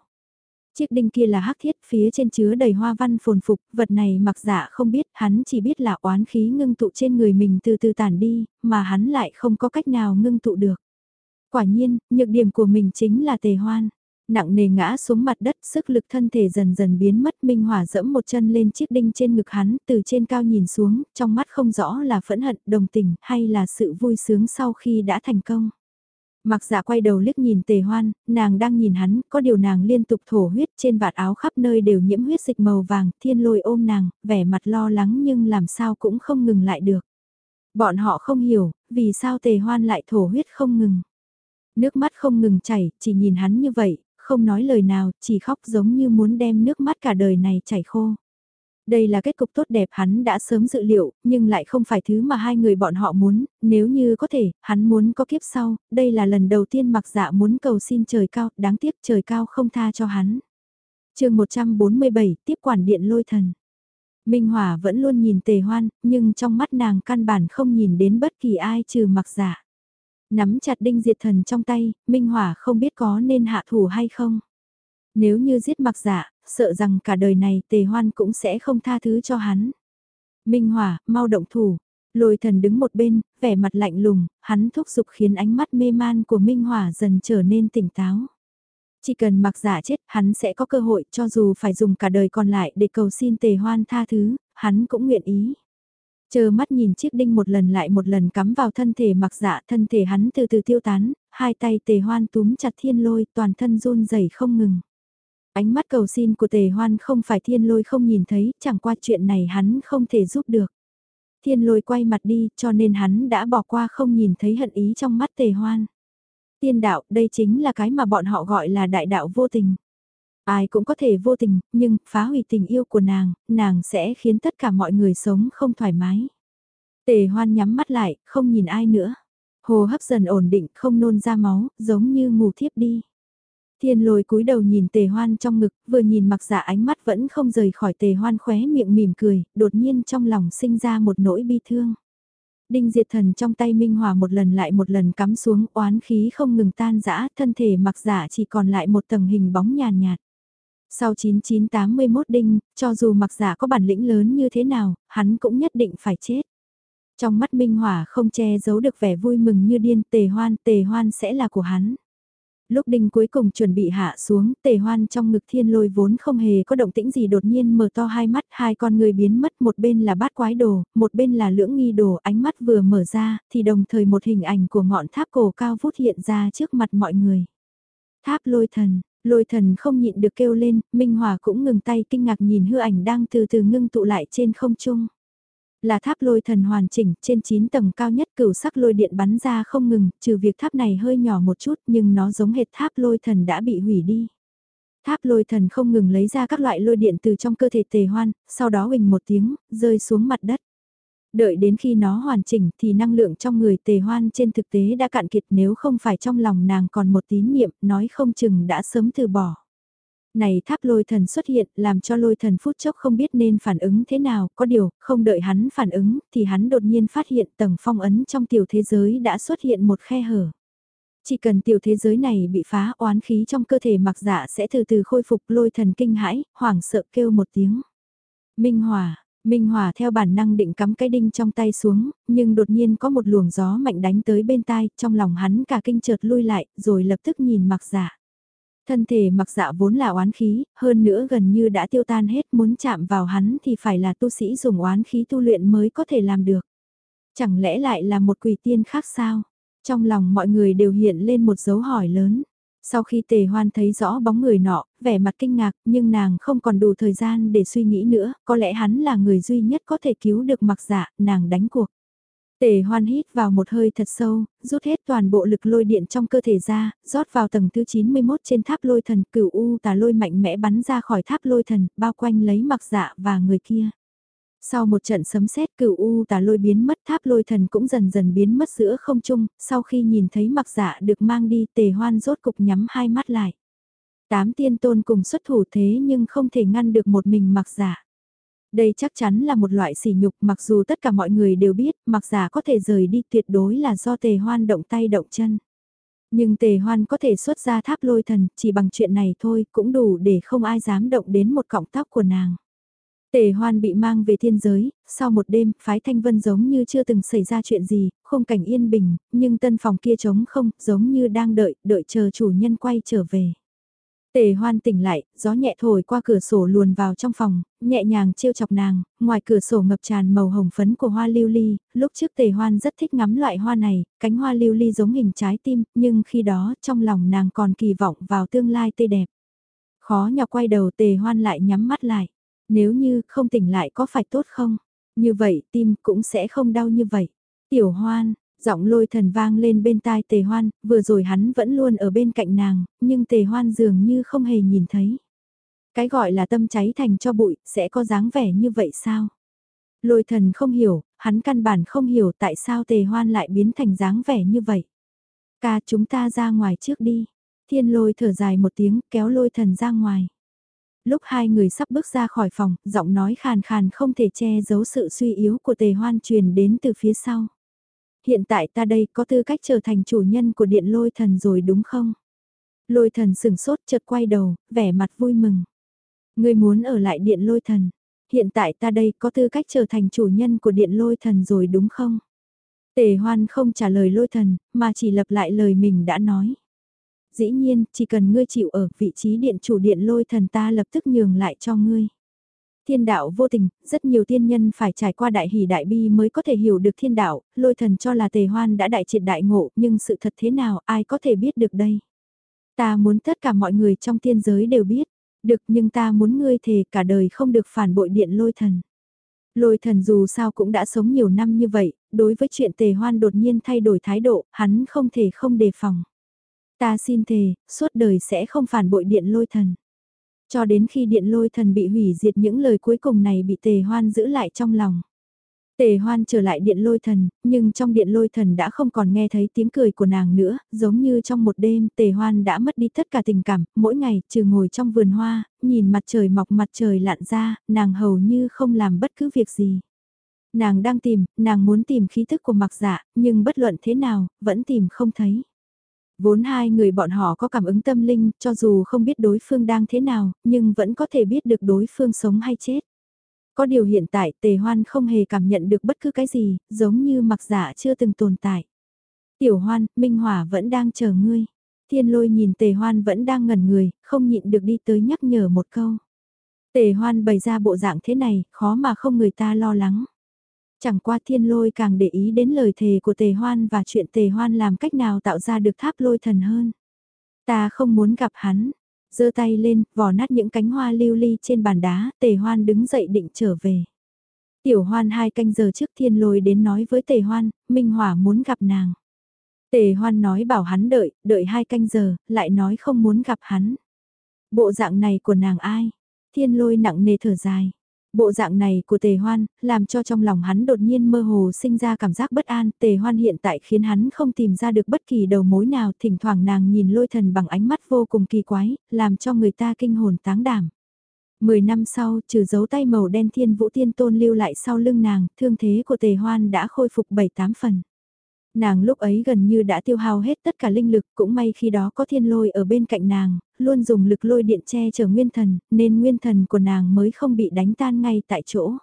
Chiếc đinh kia là hắc thiết phía trên chứa đầy hoa văn phồn phục, vật này mặc dạ không biết, hắn chỉ biết là oán khí ngưng tụ trên người mình từ từ tản đi, mà hắn lại không có cách nào ngưng tụ được. Quả nhiên, nhược điểm của mình chính là tề hoan nặng nề ngã xuống mặt đất, sức lực thân thể dần dần biến mất. Minh Hỏa dẫm một chân lên chiếc đinh trên ngực hắn, từ trên cao nhìn xuống, trong mắt không rõ là phẫn hận, đồng tình, hay là sự vui sướng sau khi đã thành công. Mặc dạ quay đầu liếc nhìn tề hoan, nàng đang nhìn hắn, có điều nàng liên tục thổ huyết trên vạt áo khắp nơi đều nhiễm huyết dịch màu vàng, thiên lôi ôm nàng, vẻ mặt lo lắng nhưng làm sao cũng không ngừng lại được. Bọn họ không hiểu, vì sao tề hoan lại thổ huyết không ngừng. Nước mắt không ngừng chảy, chỉ nhìn hắn như vậy, không nói lời nào, chỉ khóc giống như muốn đem nước mắt cả đời này chảy khô. Đây là kết cục tốt đẹp hắn đã sớm dự liệu, nhưng lại không phải thứ mà hai người bọn họ muốn, nếu như có thể, hắn muốn có kiếp sau, đây là lần đầu tiên mặc dạ muốn cầu xin trời cao, đáng tiếc trời cao không tha cho hắn. chương 147, tiếp quản điện lôi thần. Minh Hỏa vẫn luôn nhìn tề hoan, nhưng trong mắt nàng căn bản không nhìn đến bất kỳ ai trừ mặc giả. Dạ. Nắm chặt đinh diệt thần trong tay, Minh Hỏa không biết có nên hạ thủ hay không. Nếu như giết mặc giả, sợ rằng cả đời này tề hoan cũng sẽ không tha thứ cho hắn. Minh Hỏa, mau động thủ. Lôi thần đứng một bên, vẻ mặt lạnh lùng, hắn thúc giục khiến ánh mắt mê man của Minh Hỏa dần trở nên tỉnh táo. Chỉ cần mặc giả chết, hắn sẽ có cơ hội cho dù phải dùng cả đời còn lại để cầu xin tề hoan tha thứ, hắn cũng nguyện ý. Chờ mắt nhìn chiếc đinh một lần lại một lần cắm vào thân thể mặc dạ thân thể hắn từ từ tiêu tán, hai tay tề hoan túm chặt thiên lôi toàn thân run rẩy không ngừng. Ánh mắt cầu xin của tề hoan không phải thiên lôi không nhìn thấy, chẳng qua chuyện này hắn không thể giúp được. Thiên lôi quay mặt đi cho nên hắn đã bỏ qua không nhìn thấy hận ý trong mắt tề hoan. Tiên đạo, đây chính là cái mà bọn họ gọi là đại đạo vô tình. Ai cũng có thể vô tình, nhưng phá hủy tình yêu của nàng, nàng sẽ khiến tất cả mọi người sống không thoải mái. Tề hoan nhắm mắt lại, không nhìn ai nữa. Hồ hấp dần ổn định, không nôn ra máu, giống như ngủ thiếp đi. Thiên lôi cúi đầu nhìn tề hoan trong ngực, vừa nhìn mặc dạ ánh mắt vẫn không rời khỏi tề hoan khóe miệng mỉm cười, đột nhiên trong lòng sinh ra một nỗi bi thương. Đinh diệt thần trong tay Minh Hòa một lần lại một lần cắm xuống oán khí không ngừng tan rã, thân thể mặc giả chỉ còn lại một tầng hình bóng nhàn nhạt, nhạt. Sau 9981 đinh, cho dù mặc giả có bản lĩnh lớn như thế nào, hắn cũng nhất định phải chết. Trong mắt Minh Hỏa không che giấu được vẻ vui mừng như điên tề hoan, tề hoan sẽ là của hắn. Lúc đinh cuối cùng chuẩn bị hạ xuống, tề hoan trong ngực thiên lôi vốn không hề có động tĩnh gì đột nhiên mở to hai mắt, hai con người biến mất một bên là bát quái đồ, một bên là lưỡng nghi đồ, ánh mắt vừa mở ra, thì đồng thời một hình ảnh của ngọn tháp cổ cao vút hiện ra trước mặt mọi người. Tháp lôi thần, lôi thần không nhịn được kêu lên, Minh Hòa cũng ngừng tay kinh ngạc nhìn hư ảnh đang từ từ ngưng tụ lại trên không trung. Là tháp lôi thần hoàn chỉnh, trên 9 tầng cao nhất cửu sắc lôi điện bắn ra không ngừng, trừ việc tháp này hơi nhỏ một chút nhưng nó giống hệt tháp lôi thần đã bị hủy đi. Tháp lôi thần không ngừng lấy ra các loại lôi điện từ trong cơ thể tề hoan, sau đó huỳnh một tiếng, rơi xuống mặt đất. Đợi đến khi nó hoàn chỉnh thì năng lượng trong người tề hoan trên thực tế đã cạn kiệt nếu không phải trong lòng nàng còn một tín niệm nói không chừng đã sớm từ bỏ. Này tháp lôi thần xuất hiện làm cho lôi thần phút chốc không biết nên phản ứng thế nào, có điều, không đợi hắn phản ứng thì hắn đột nhiên phát hiện tầng phong ấn trong tiểu thế giới đã xuất hiện một khe hở. Chỉ cần tiểu thế giới này bị phá oán khí trong cơ thể mặc dạ sẽ từ từ khôi phục lôi thần kinh hãi, hoảng sợ kêu một tiếng. Minh Hòa, Minh Hòa theo bản năng định cắm cái đinh trong tay xuống, nhưng đột nhiên có một luồng gió mạnh đánh tới bên tai, trong lòng hắn cả kinh chợt lui lại, rồi lập tức nhìn mặc giả. Dạ. Thân thể mặc dạ vốn là oán khí, hơn nữa gần như đã tiêu tan hết muốn chạm vào hắn thì phải là tu sĩ dùng oán khí tu luyện mới có thể làm được. Chẳng lẽ lại là một quỷ tiên khác sao? Trong lòng mọi người đều hiện lên một dấu hỏi lớn. Sau khi tề hoan thấy rõ bóng người nọ, vẻ mặt kinh ngạc, nhưng nàng không còn đủ thời gian để suy nghĩ nữa, có lẽ hắn là người duy nhất có thể cứu được mặc dạ, nàng đánh cuộc. Tề hoan hít vào một hơi thật sâu, rút hết toàn bộ lực lôi điện trong cơ thể ra, rót vào tầng thứ 91 trên tháp lôi thần cửu U tà lôi mạnh mẽ bắn ra khỏi tháp lôi thần, bao quanh lấy mặc dạ và người kia. Sau một trận sấm sét cửu U tà lôi biến mất tháp lôi thần cũng dần dần biến mất giữa không trung, sau khi nhìn thấy mặc dạ được mang đi tề hoan rốt cục nhắm hai mắt lại. Tám tiên tôn cùng xuất thủ thế nhưng không thể ngăn được một mình mặc dạ. Đây chắc chắn là một loại sỉ nhục mặc dù tất cả mọi người đều biết mặc giả có thể rời đi tuyệt đối là do tề hoan động tay động chân. Nhưng tề hoan có thể xuất ra tháp lôi thần chỉ bằng chuyện này thôi cũng đủ để không ai dám động đến một cọng tóc của nàng. Tề hoan bị mang về thiên giới, sau một đêm, phái thanh vân giống như chưa từng xảy ra chuyện gì, không cảnh yên bình, nhưng tân phòng kia trống không, giống như đang đợi, đợi chờ chủ nhân quay trở về. Tề hoan tỉnh lại, gió nhẹ thổi qua cửa sổ luồn vào trong phòng, nhẹ nhàng trêu chọc nàng, ngoài cửa sổ ngập tràn màu hồng phấn của hoa lưu ly, lúc trước tề hoan rất thích ngắm loại hoa này, cánh hoa lưu ly giống hình trái tim, nhưng khi đó trong lòng nàng còn kỳ vọng vào tương lai tươi đẹp. Khó nhọc quay đầu tề hoan lại nhắm mắt lại, nếu như không tỉnh lại có phải tốt không? Như vậy tim cũng sẽ không đau như vậy. Tiểu hoan, Giọng lôi thần vang lên bên tai tề hoan, vừa rồi hắn vẫn luôn ở bên cạnh nàng, nhưng tề hoan dường như không hề nhìn thấy. Cái gọi là tâm cháy thành cho bụi, sẽ có dáng vẻ như vậy sao? Lôi thần không hiểu, hắn căn bản không hiểu tại sao tề hoan lại biến thành dáng vẻ như vậy. Ca chúng ta ra ngoài trước đi. Thiên lôi thở dài một tiếng kéo lôi thần ra ngoài. Lúc hai người sắp bước ra khỏi phòng, giọng nói khàn khàn không thể che giấu sự suy yếu của tề hoan truyền đến từ phía sau. Hiện tại ta đây có tư cách trở thành chủ nhân của điện lôi thần rồi đúng không? Lôi thần sừng sốt chợt quay đầu, vẻ mặt vui mừng. Ngươi muốn ở lại điện lôi thần. Hiện tại ta đây có tư cách trở thành chủ nhân của điện lôi thần rồi đúng không? Tề hoan không trả lời lôi thần, mà chỉ lặp lại lời mình đã nói. Dĩ nhiên, chỉ cần ngươi chịu ở vị trí điện chủ điện lôi thần ta lập tức nhường lại cho ngươi. Thiên đạo vô tình, rất nhiều tiên nhân phải trải qua đại hỷ đại bi mới có thể hiểu được thiên đạo, lôi thần cho là tề hoan đã đại triệt đại ngộ, nhưng sự thật thế nào ai có thể biết được đây. Ta muốn tất cả mọi người trong tiên giới đều biết, được nhưng ta muốn ngươi thề cả đời không được phản bội điện lôi thần. Lôi thần dù sao cũng đã sống nhiều năm như vậy, đối với chuyện tề hoan đột nhiên thay đổi thái độ, hắn không thể không đề phòng. Ta xin thề, suốt đời sẽ không phản bội điện lôi thần. Cho đến khi điện lôi thần bị hủy diệt những lời cuối cùng này bị tề hoan giữ lại trong lòng. Tề hoan trở lại điện lôi thần, nhưng trong điện lôi thần đã không còn nghe thấy tiếng cười của nàng nữa, giống như trong một đêm tề hoan đã mất đi tất cả tình cảm, mỗi ngày trừ ngồi trong vườn hoa, nhìn mặt trời mọc mặt trời lặn ra, nàng hầu như không làm bất cứ việc gì. Nàng đang tìm, nàng muốn tìm khí thức của mặc dạ, nhưng bất luận thế nào, vẫn tìm không thấy. Vốn hai người bọn họ có cảm ứng tâm linh, cho dù không biết đối phương đang thế nào, nhưng vẫn có thể biết được đối phương sống hay chết. Có điều hiện tại tề hoan không hề cảm nhận được bất cứ cái gì, giống như mặc giả chưa từng tồn tại. Tiểu hoan, Minh Hỏa vẫn đang chờ ngươi. Thiên lôi nhìn tề hoan vẫn đang ngẩn người, không nhịn được đi tới nhắc nhở một câu. Tề hoan bày ra bộ dạng thế này, khó mà không người ta lo lắng. Chẳng qua thiên lôi càng để ý đến lời thề của tề hoan và chuyện tề hoan làm cách nào tạo ra được tháp lôi thần hơn. Ta không muốn gặp hắn, giơ tay lên, vò nát những cánh hoa lưu ly trên bàn đá, tề hoan đứng dậy định trở về. Tiểu hoan hai canh giờ trước thiên lôi đến nói với tề hoan, Minh Hỏa muốn gặp nàng. Tề hoan nói bảo hắn đợi, đợi hai canh giờ, lại nói không muốn gặp hắn. Bộ dạng này của nàng ai? Thiên lôi nặng nề thở dài. Bộ dạng này của tề hoan, làm cho trong lòng hắn đột nhiên mơ hồ sinh ra cảm giác bất an, tề hoan hiện tại khiến hắn không tìm ra được bất kỳ đầu mối nào, thỉnh thoảng nàng nhìn lôi thần bằng ánh mắt vô cùng kỳ quái, làm cho người ta kinh hồn táng đảm. Mười năm sau, trừ dấu tay màu đen thiên vũ tiên tôn lưu lại sau lưng nàng, thương thế của tề hoan đã khôi phục bảy tám phần. Nàng lúc ấy gần như đã tiêu hao hết tất cả linh lực, cũng may khi đó có thiên lôi ở bên cạnh nàng, luôn dùng lực lôi điện che chở nguyên thần, nên nguyên thần của nàng mới không bị đánh tan ngay tại chỗ.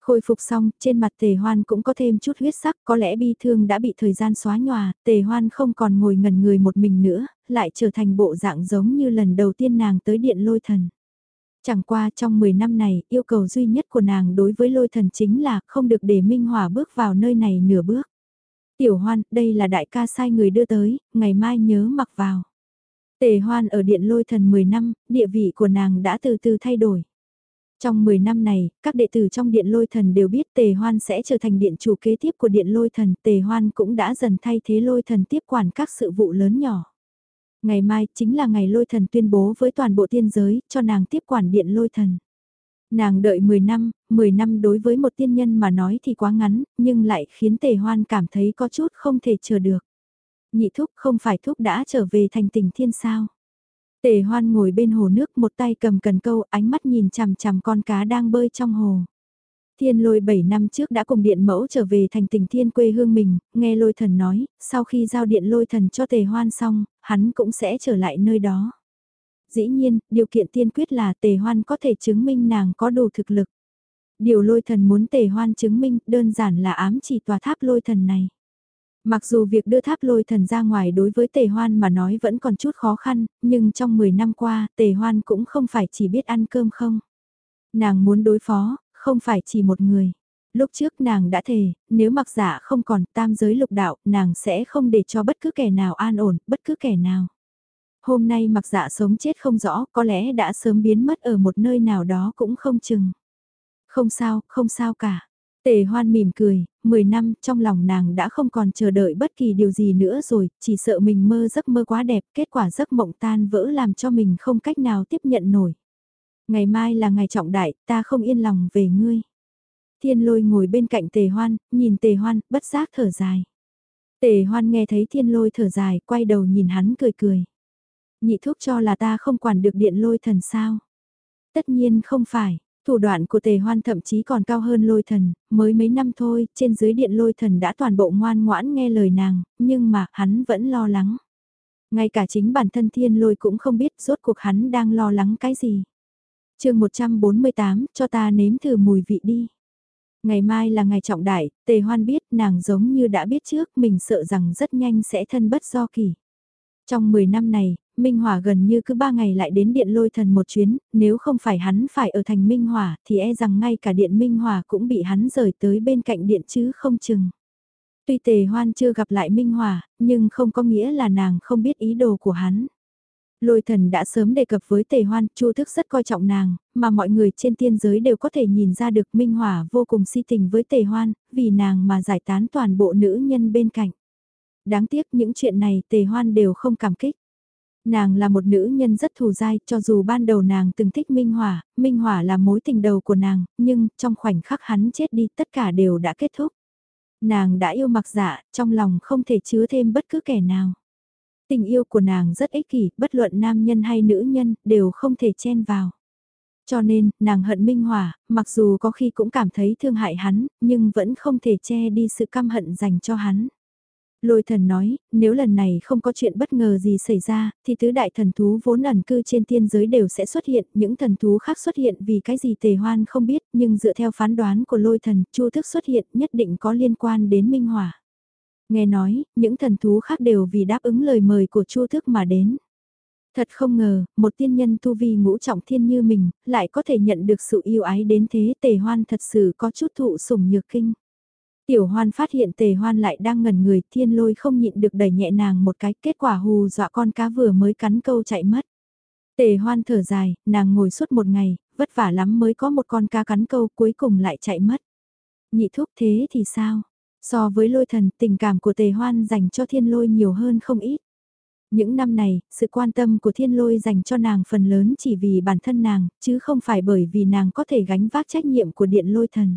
Khôi phục xong, trên mặt tề hoan cũng có thêm chút huyết sắc, có lẽ bi thương đã bị thời gian xóa nhòa, tề hoan không còn ngồi ngẩn người một mình nữa, lại trở thành bộ dạng giống như lần đầu tiên nàng tới điện lôi thần. Chẳng qua trong 10 năm này, yêu cầu duy nhất của nàng đối với lôi thần chính là không được để Minh Hòa bước vào nơi này nửa bước. Tiểu hoan, đây là đại ca sai người đưa tới, ngày mai nhớ mặc vào. Tề hoan ở điện lôi thần 10 năm, địa vị của nàng đã từ từ thay đổi. Trong 10 năm này, các đệ tử trong điện lôi thần đều biết tề hoan sẽ trở thành điện chủ kế tiếp của điện lôi thần. Tề hoan cũng đã dần thay thế lôi thần tiếp quản các sự vụ lớn nhỏ. Ngày mai chính là ngày lôi thần tuyên bố với toàn bộ tiên giới cho nàng tiếp quản điện lôi thần. Nàng đợi 10 năm, 10 năm đối với một tiên nhân mà nói thì quá ngắn, nhưng lại khiến tề hoan cảm thấy có chút không thể chờ được. Nhị thúc không phải thúc đã trở về thành tình thiên sao. Tề hoan ngồi bên hồ nước một tay cầm cần câu ánh mắt nhìn chằm chằm con cá đang bơi trong hồ. Thiên lôi 7 năm trước đã cùng điện mẫu trở về thành tình thiên quê hương mình, nghe lôi thần nói, sau khi giao điện lôi thần cho tề hoan xong, hắn cũng sẽ trở lại nơi đó. Dĩ nhiên, điều kiện tiên quyết là tề hoan có thể chứng minh nàng có đủ thực lực. Điều lôi thần muốn tề hoan chứng minh đơn giản là ám chỉ tòa tháp lôi thần này. Mặc dù việc đưa tháp lôi thần ra ngoài đối với tề hoan mà nói vẫn còn chút khó khăn, nhưng trong 10 năm qua tề hoan cũng không phải chỉ biết ăn cơm không. Nàng muốn đối phó, không phải chỉ một người. Lúc trước nàng đã thề, nếu mặc giả không còn tam giới lục đạo, nàng sẽ không để cho bất cứ kẻ nào an ổn, bất cứ kẻ nào. Hôm nay mặc dạ sống chết không rõ, có lẽ đã sớm biến mất ở một nơi nào đó cũng không chừng. Không sao, không sao cả. Tề hoan mỉm cười, 10 năm trong lòng nàng đã không còn chờ đợi bất kỳ điều gì nữa rồi, chỉ sợ mình mơ giấc mơ quá đẹp, kết quả giấc mộng tan vỡ làm cho mình không cách nào tiếp nhận nổi. Ngày mai là ngày trọng đại, ta không yên lòng về ngươi. Thiên lôi ngồi bên cạnh tề hoan, nhìn tề hoan, bất giác thở dài. Tề hoan nghe thấy thiên lôi thở dài, quay đầu nhìn hắn cười cười. Nhị thúc cho là ta không quản được điện lôi thần sao. Tất nhiên không phải, thủ đoạn của tề hoan thậm chí còn cao hơn lôi thần, mới mấy năm thôi, trên dưới điện lôi thần đã toàn bộ ngoan ngoãn nghe lời nàng, nhưng mà hắn vẫn lo lắng. Ngay cả chính bản thân thiên lôi cũng không biết rốt cuộc hắn đang lo lắng cái gì. chương 148, cho ta nếm thử mùi vị đi. Ngày mai là ngày trọng đại, tề hoan biết nàng giống như đã biết trước mình sợ rằng rất nhanh sẽ thân bất do kỳ. Trong 10 năm này, Minh Hòa gần như cứ ba ngày lại đến điện lôi thần một chuyến, nếu không phải hắn phải ở thành Minh Hòa thì e rằng ngay cả điện Minh Hòa cũng bị hắn rời tới bên cạnh điện chứ không chừng. Tuy tề hoan chưa gặp lại Minh Hòa nhưng không có nghĩa là nàng không biết ý đồ của hắn. Lôi thần đã sớm đề cập với tề hoan, chu thức rất coi trọng nàng, mà mọi người trên tiên giới đều có thể nhìn ra được Minh Hòa vô cùng si tình với tề hoan, vì nàng mà giải tán toàn bộ nữ nhân bên cạnh. Đáng tiếc những chuyện này tề hoan đều không cảm kích. Nàng là một nữ nhân rất thù dai, cho dù ban đầu nàng từng thích Minh Hỏa, Minh Hỏa là mối tình đầu của nàng, nhưng trong khoảnh khắc hắn chết đi tất cả đều đã kết thúc. Nàng đã yêu mặc dạ, trong lòng không thể chứa thêm bất cứ kẻ nào. Tình yêu của nàng rất ích kỷ, bất luận nam nhân hay nữ nhân, đều không thể chen vào. Cho nên, nàng hận Minh Hỏa, mặc dù có khi cũng cảm thấy thương hại hắn, nhưng vẫn không thể che đi sự căm hận dành cho hắn. Lôi thần nói, nếu lần này không có chuyện bất ngờ gì xảy ra, thì tứ đại thần thú vốn ẩn cư trên tiên giới đều sẽ xuất hiện, những thần thú khác xuất hiện vì cái gì tề hoan không biết, nhưng dựa theo phán đoán của lôi thần, chu thức xuất hiện nhất định có liên quan đến minh hỏa. Nghe nói, những thần thú khác đều vì đáp ứng lời mời của chu thức mà đến. Thật không ngờ, một tiên nhân tu vi ngũ trọng thiên như mình, lại có thể nhận được sự yêu ái đến thế tề hoan thật sự có chút thụ sủng nhược kinh. Tiểu hoan phát hiện tề hoan lại đang ngẩn người thiên lôi không nhịn được đẩy nhẹ nàng một cái kết quả hù dọa con cá vừa mới cắn câu chạy mất. Tề hoan thở dài, nàng ngồi suốt một ngày, vất vả lắm mới có một con cá cắn câu cuối cùng lại chạy mất. Nhị thúc thế thì sao? So với lôi thần, tình cảm của tề hoan dành cho thiên lôi nhiều hơn không ít. Những năm này, sự quan tâm của thiên lôi dành cho nàng phần lớn chỉ vì bản thân nàng, chứ không phải bởi vì nàng có thể gánh vác trách nhiệm của điện lôi thần.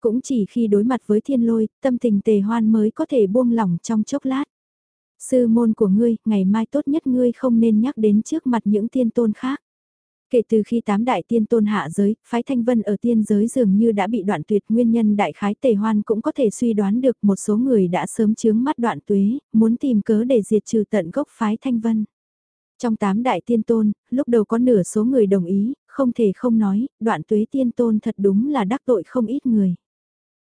Cũng chỉ khi đối mặt với thiên lôi, tâm tình tề hoan mới có thể buông lỏng trong chốc lát. Sư môn của ngươi, ngày mai tốt nhất ngươi không nên nhắc đến trước mặt những tiên tôn khác. Kể từ khi tám đại tiên tôn hạ giới, phái thanh vân ở tiên giới dường như đã bị đoạn tuyệt nguyên nhân đại khái tề hoan cũng có thể suy đoán được một số người đã sớm chướng mắt đoạn tuế, muốn tìm cớ để diệt trừ tận gốc phái thanh vân. Trong tám đại tiên tôn, lúc đầu có nửa số người đồng ý, không thể không nói, đoạn tuế tiên tôn thật đúng là đắc tội không ít người.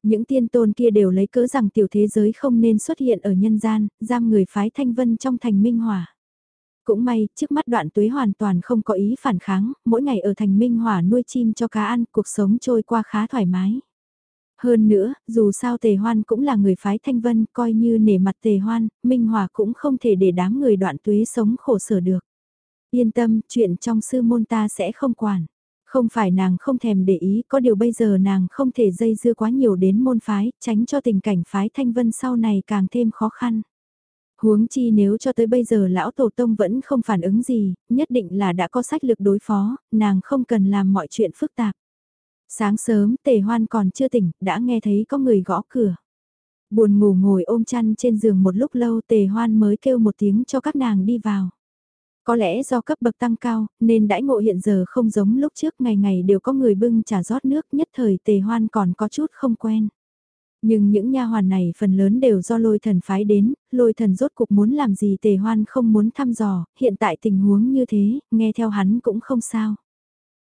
Những tiên tôn kia đều lấy cớ rằng tiểu thế giới không nên xuất hiện ở nhân gian, giam người phái thanh vân trong thành minh hỏa. Cũng may, trước mắt đoạn tuế hoàn toàn không có ý phản kháng, mỗi ngày ở thành minh hỏa nuôi chim cho cá ăn, cuộc sống trôi qua khá thoải mái. Hơn nữa, dù sao tề hoan cũng là người phái thanh vân, coi như nể mặt tề hoan, minh hỏa cũng không thể để đám người đoạn tuế sống khổ sở được. Yên tâm, chuyện trong sư môn ta sẽ không quản. Không phải nàng không thèm để ý, có điều bây giờ nàng không thể dây dưa quá nhiều đến môn phái, tránh cho tình cảnh phái thanh vân sau này càng thêm khó khăn. Huống chi nếu cho tới bây giờ lão tổ tông vẫn không phản ứng gì, nhất định là đã có sách lực đối phó, nàng không cần làm mọi chuyện phức tạp. Sáng sớm tề hoan còn chưa tỉnh, đã nghe thấy có người gõ cửa. Buồn ngủ ngồi ôm chăn trên giường một lúc lâu tề hoan mới kêu một tiếng cho các nàng đi vào. Có lẽ do cấp bậc tăng cao, nên đãi ngộ hiện giờ không giống lúc trước ngày ngày đều có người bưng trà rót nước nhất thời tề hoan còn có chút không quen. Nhưng những nha hoàn này phần lớn đều do lôi thần phái đến, lôi thần rốt cục muốn làm gì tề hoan không muốn thăm dò, hiện tại tình huống như thế, nghe theo hắn cũng không sao.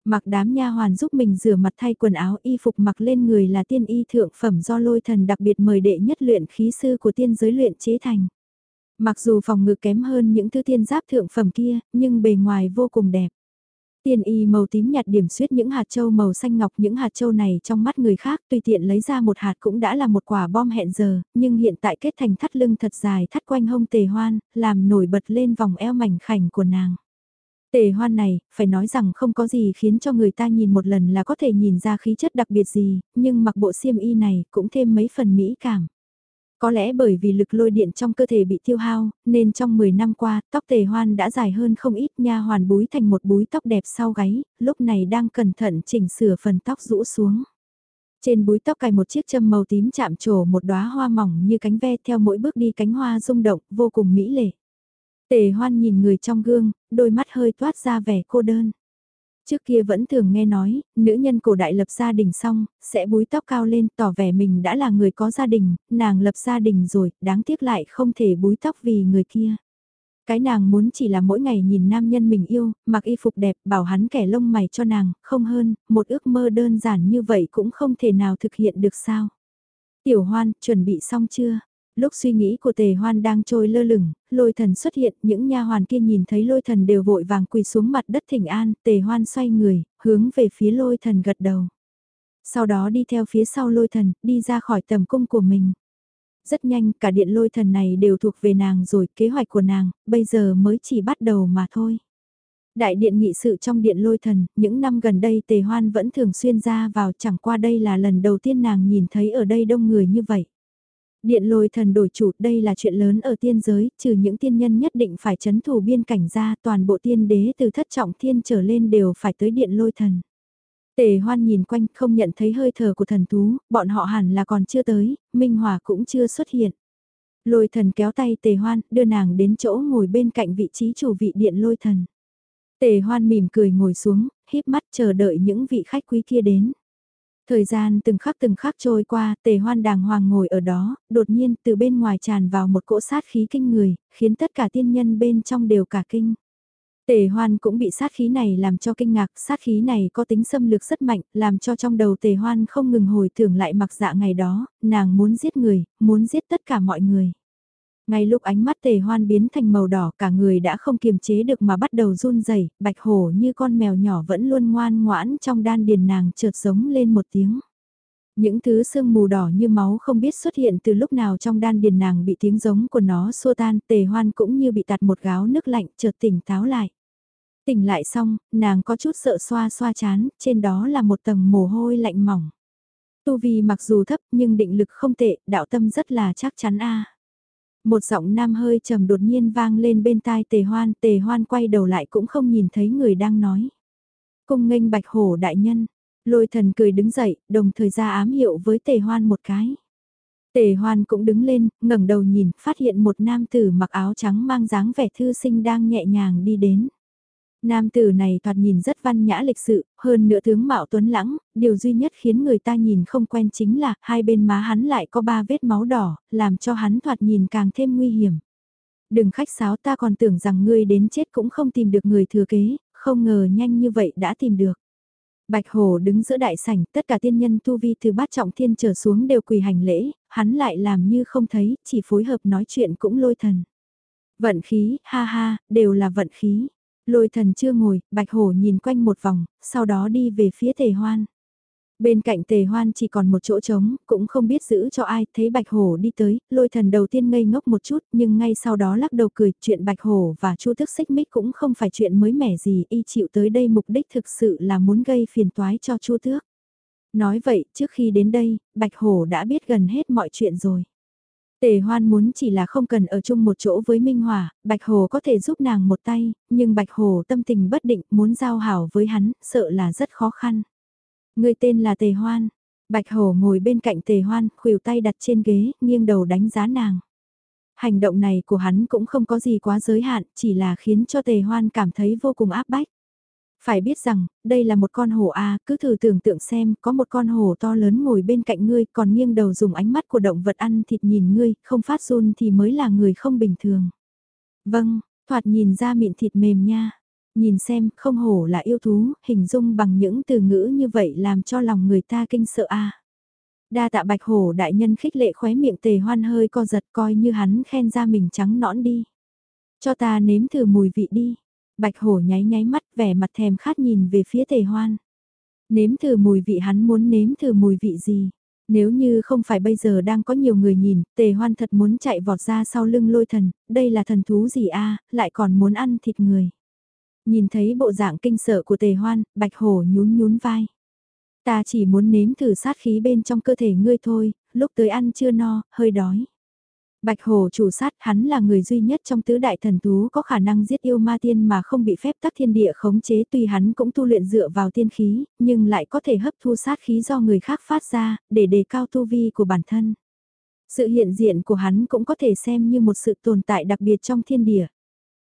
Mặc đám nha hoàn giúp mình rửa mặt thay quần áo y phục mặc lên người là tiên y thượng phẩm do lôi thần đặc biệt mời đệ nhất luyện khí sư của tiên giới luyện chế thành. Mặc dù phòng ngự kém hơn những thứ tiên giáp thượng phẩm kia, nhưng bề ngoài vô cùng đẹp. Tiên y màu tím nhạt điểm xuyết những hạt châu màu xanh ngọc những hạt châu này trong mắt người khác tùy tiện lấy ra một hạt cũng đã là một quả bom hẹn giờ, nhưng hiện tại kết thành thắt lưng thật dài thắt quanh hông tề hoan, làm nổi bật lên vòng eo mảnh khảnh của nàng. Tề hoan này, phải nói rằng không có gì khiến cho người ta nhìn một lần là có thể nhìn ra khí chất đặc biệt gì, nhưng mặc bộ xiêm y này cũng thêm mấy phần mỹ cảm. Có lẽ bởi vì lực lôi điện trong cơ thể bị tiêu hao, nên trong 10 năm qua, tóc tề hoan đã dài hơn không ít nha hoàn búi thành một búi tóc đẹp sau gáy, lúc này đang cẩn thận chỉnh sửa phần tóc rũ xuống. Trên búi tóc cài một chiếc châm màu tím chạm trổ một đóa hoa mỏng như cánh ve theo mỗi bước đi cánh hoa rung động, vô cùng mỹ lệ. Tề hoan nhìn người trong gương, đôi mắt hơi toát ra vẻ cô đơn. Trước kia vẫn thường nghe nói, nữ nhân cổ đại lập gia đình xong, sẽ búi tóc cao lên tỏ vẻ mình đã là người có gia đình, nàng lập gia đình rồi, đáng tiếc lại không thể búi tóc vì người kia. Cái nàng muốn chỉ là mỗi ngày nhìn nam nhân mình yêu, mặc y phục đẹp, bảo hắn kẻ lông mày cho nàng, không hơn, một ước mơ đơn giản như vậy cũng không thể nào thực hiện được sao. Tiểu hoan, chuẩn bị xong chưa? Lúc suy nghĩ của tề hoan đang trôi lơ lửng, lôi thần xuất hiện, những nha hoàn kia nhìn thấy lôi thần đều vội vàng quỳ xuống mặt đất thỉnh an, tề hoan xoay người, hướng về phía lôi thần gật đầu. Sau đó đi theo phía sau lôi thần, đi ra khỏi tầm cung của mình. Rất nhanh, cả điện lôi thần này đều thuộc về nàng rồi, kế hoạch của nàng, bây giờ mới chỉ bắt đầu mà thôi. Đại điện nghị sự trong điện lôi thần, những năm gần đây tề hoan vẫn thường xuyên ra vào chẳng qua đây là lần đầu tiên nàng nhìn thấy ở đây đông người như vậy. Điện lôi thần đổi chủ đây là chuyện lớn ở tiên giới, trừ những tiên nhân nhất định phải chấn thủ biên cảnh ra toàn bộ tiên đế từ thất trọng thiên trở lên đều phải tới điện lôi thần. Tề hoan nhìn quanh không nhận thấy hơi thở của thần thú, bọn họ hẳn là còn chưa tới, Minh Hòa cũng chưa xuất hiện. Lôi thần kéo tay tề hoan, đưa nàng đến chỗ ngồi bên cạnh vị trí chủ vị điện lôi thần. Tề hoan mỉm cười ngồi xuống, híp mắt chờ đợi những vị khách quý kia đến. Thời gian từng khắc từng khắc trôi qua, tề hoan đàng hoàng ngồi ở đó, đột nhiên từ bên ngoài tràn vào một cỗ sát khí kinh người, khiến tất cả tiên nhân bên trong đều cả kinh. Tề hoan cũng bị sát khí này làm cho kinh ngạc, sát khí này có tính xâm lược rất mạnh, làm cho trong đầu tề hoan không ngừng hồi tưởng lại mặc dạ ngày đó, nàng muốn giết người, muốn giết tất cả mọi người. Ngay lúc ánh mắt tề hoan biến thành màu đỏ cả người đã không kiềm chế được mà bắt đầu run rẩy bạch hổ như con mèo nhỏ vẫn luôn ngoan ngoãn trong đan điền nàng chợt giống lên một tiếng. Những thứ sương mù đỏ như máu không biết xuất hiện từ lúc nào trong đan điền nàng bị tiếng giống của nó xua tan tề hoan cũng như bị tạt một gáo nước lạnh chợt tỉnh táo lại. Tỉnh lại xong, nàng có chút sợ xoa xoa chán, trên đó là một tầng mồ hôi lạnh mỏng. Tu vi mặc dù thấp nhưng định lực không tệ, đạo tâm rất là chắc chắn a. Một giọng nam hơi trầm đột nhiên vang lên bên tai tề hoan, tề hoan quay đầu lại cũng không nhìn thấy người đang nói. Cung nghênh bạch hổ đại nhân, lôi thần cười đứng dậy, đồng thời ra ám hiệu với tề hoan một cái. Tề hoan cũng đứng lên, ngẩng đầu nhìn, phát hiện một nam tử mặc áo trắng mang dáng vẻ thư sinh đang nhẹ nhàng đi đến. Nam tử này thoạt nhìn rất văn nhã lịch sự, hơn nữa tướng mạo tuấn lãng, điều duy nhất khiến người ta nhìn không quen chính là hai bên má hắn lại có ba vết máu đỏ, làm cho hắn thoạt nhìn càng thêm nguy hiểm. Đừng khách sáo ta còn tưởng rằng ngươi đến chết cũng không tìm được người thừa kế, không ngờ nhanh như vậy đã tìm được. Bạch Hồ đứng giữa đại sảnh, tất cả tiên nhân tu vi từ bát trọng thiên trở xuống đều quỳ hành lễ, hắn lại làm như không thấy, chỉ phối hợp nói chuyện cũng lôi thần. Vận khí, ha ha, đều là vận khí. Lôi thần chưa ngồi, bạch hổ nhìn quanh một vòng, sau đó đi về phía tề hoan. Bên cạnh tề hoan chỉ còn một chỗ trống, cũng không biết giữ cho ai, thấy bạch hổ đi tới, lôi thần đầu tiên ngây ngốc một chút, nhưng ngay sau đó lắc đầu cười, chuyện bạch hổ và chu thức xích mích cũng không phải chuyện mới mẻ gì, y chịu tới đây mục đích thực sự là muốn gây phiền toái cho chu tước. Nói vậy, trước khi đến đây, bạch hổ đã biết gần hết mọi chuyện rồi. Tề hoan muốn chỉ là không cần ở chung một chỗ với Minh Hòa, Bạch Hồ có thể giúp nàng một tay, nhưng Bạch Hồ tâm tình bất định muốn giao hảo với hắn, sợ là rất khó khăn. Người tên là Tề Hoan. Bạch Hồ ngồi bên cạnh Tề Hoan, khuỷu tay đặt trên ghế, nghiêng đầu đánh giá nàng. Hành động này của hắn cũng không có gì quá giới hạn, chỉ là khiến cho Tề Hoan cảm thấy vô cùng áp bách. Phải biết rằng, đây là một con hổ A, cứ thử tưởng tượng xem, có một con hổ to lớn ngồi bên cạnh ngươi, còn nghiêng đầu dùng ánh mắt của động vật ăn thịt nhìn ngươi, không phát run thì mới là người không bình thường. Vâng, thoạt nhìn ra miệng thịt mềm nha. Nhìn xem, không hổ là yêu thú, hình dung bằng những từ ngữ như vậy làm cho lòng người ta kinh sợ A. Đa tạ bạch hổ đại nhân khích lệ khóe miệng tề hoan hơi co giật coi như hắn khen ra mình trắng nõn đi. Cho ta nếm thử mùi vị đi. Bạch hổ nháy nháy mắt vẻ mặt thèm khát nhìn về phía tề hoan. Nếm thử mùi vị hắn muốn nếm thử mùi vị gì. Nếu như không phải bây giờ đang có nhiều người nhìn, tề hoan thật muốn chạy vọt ra sau lưng lôi thần, đây là thần thú gì a lại còn muốn ăn thịt người. Nhìn thấy bộ dạng kinh sợ của tề hoan, bạch hổ nhún nhún vai. Ta chỉ muốn nếm thử sát khí bên trong cơ thể ngươi thôi, lúc tới ăn chưa no, hơi đói. Bạch Hồ chủ sát hắn là người duy nhất trong tứ đại thần thú có khả năng giết yêu ma tiên mà không bị phép tắc thiên địa khống chế tuy hắn cũng tu luyện dựa vào tiên khí, nhưng lại có thể hấp thu sát khí do người khác phát ra, để đề cao tu vi của bản thân. Sự hiện diện của hắn cũng có thể xem như một sự tồn tại đặc biệt trong thiên địa.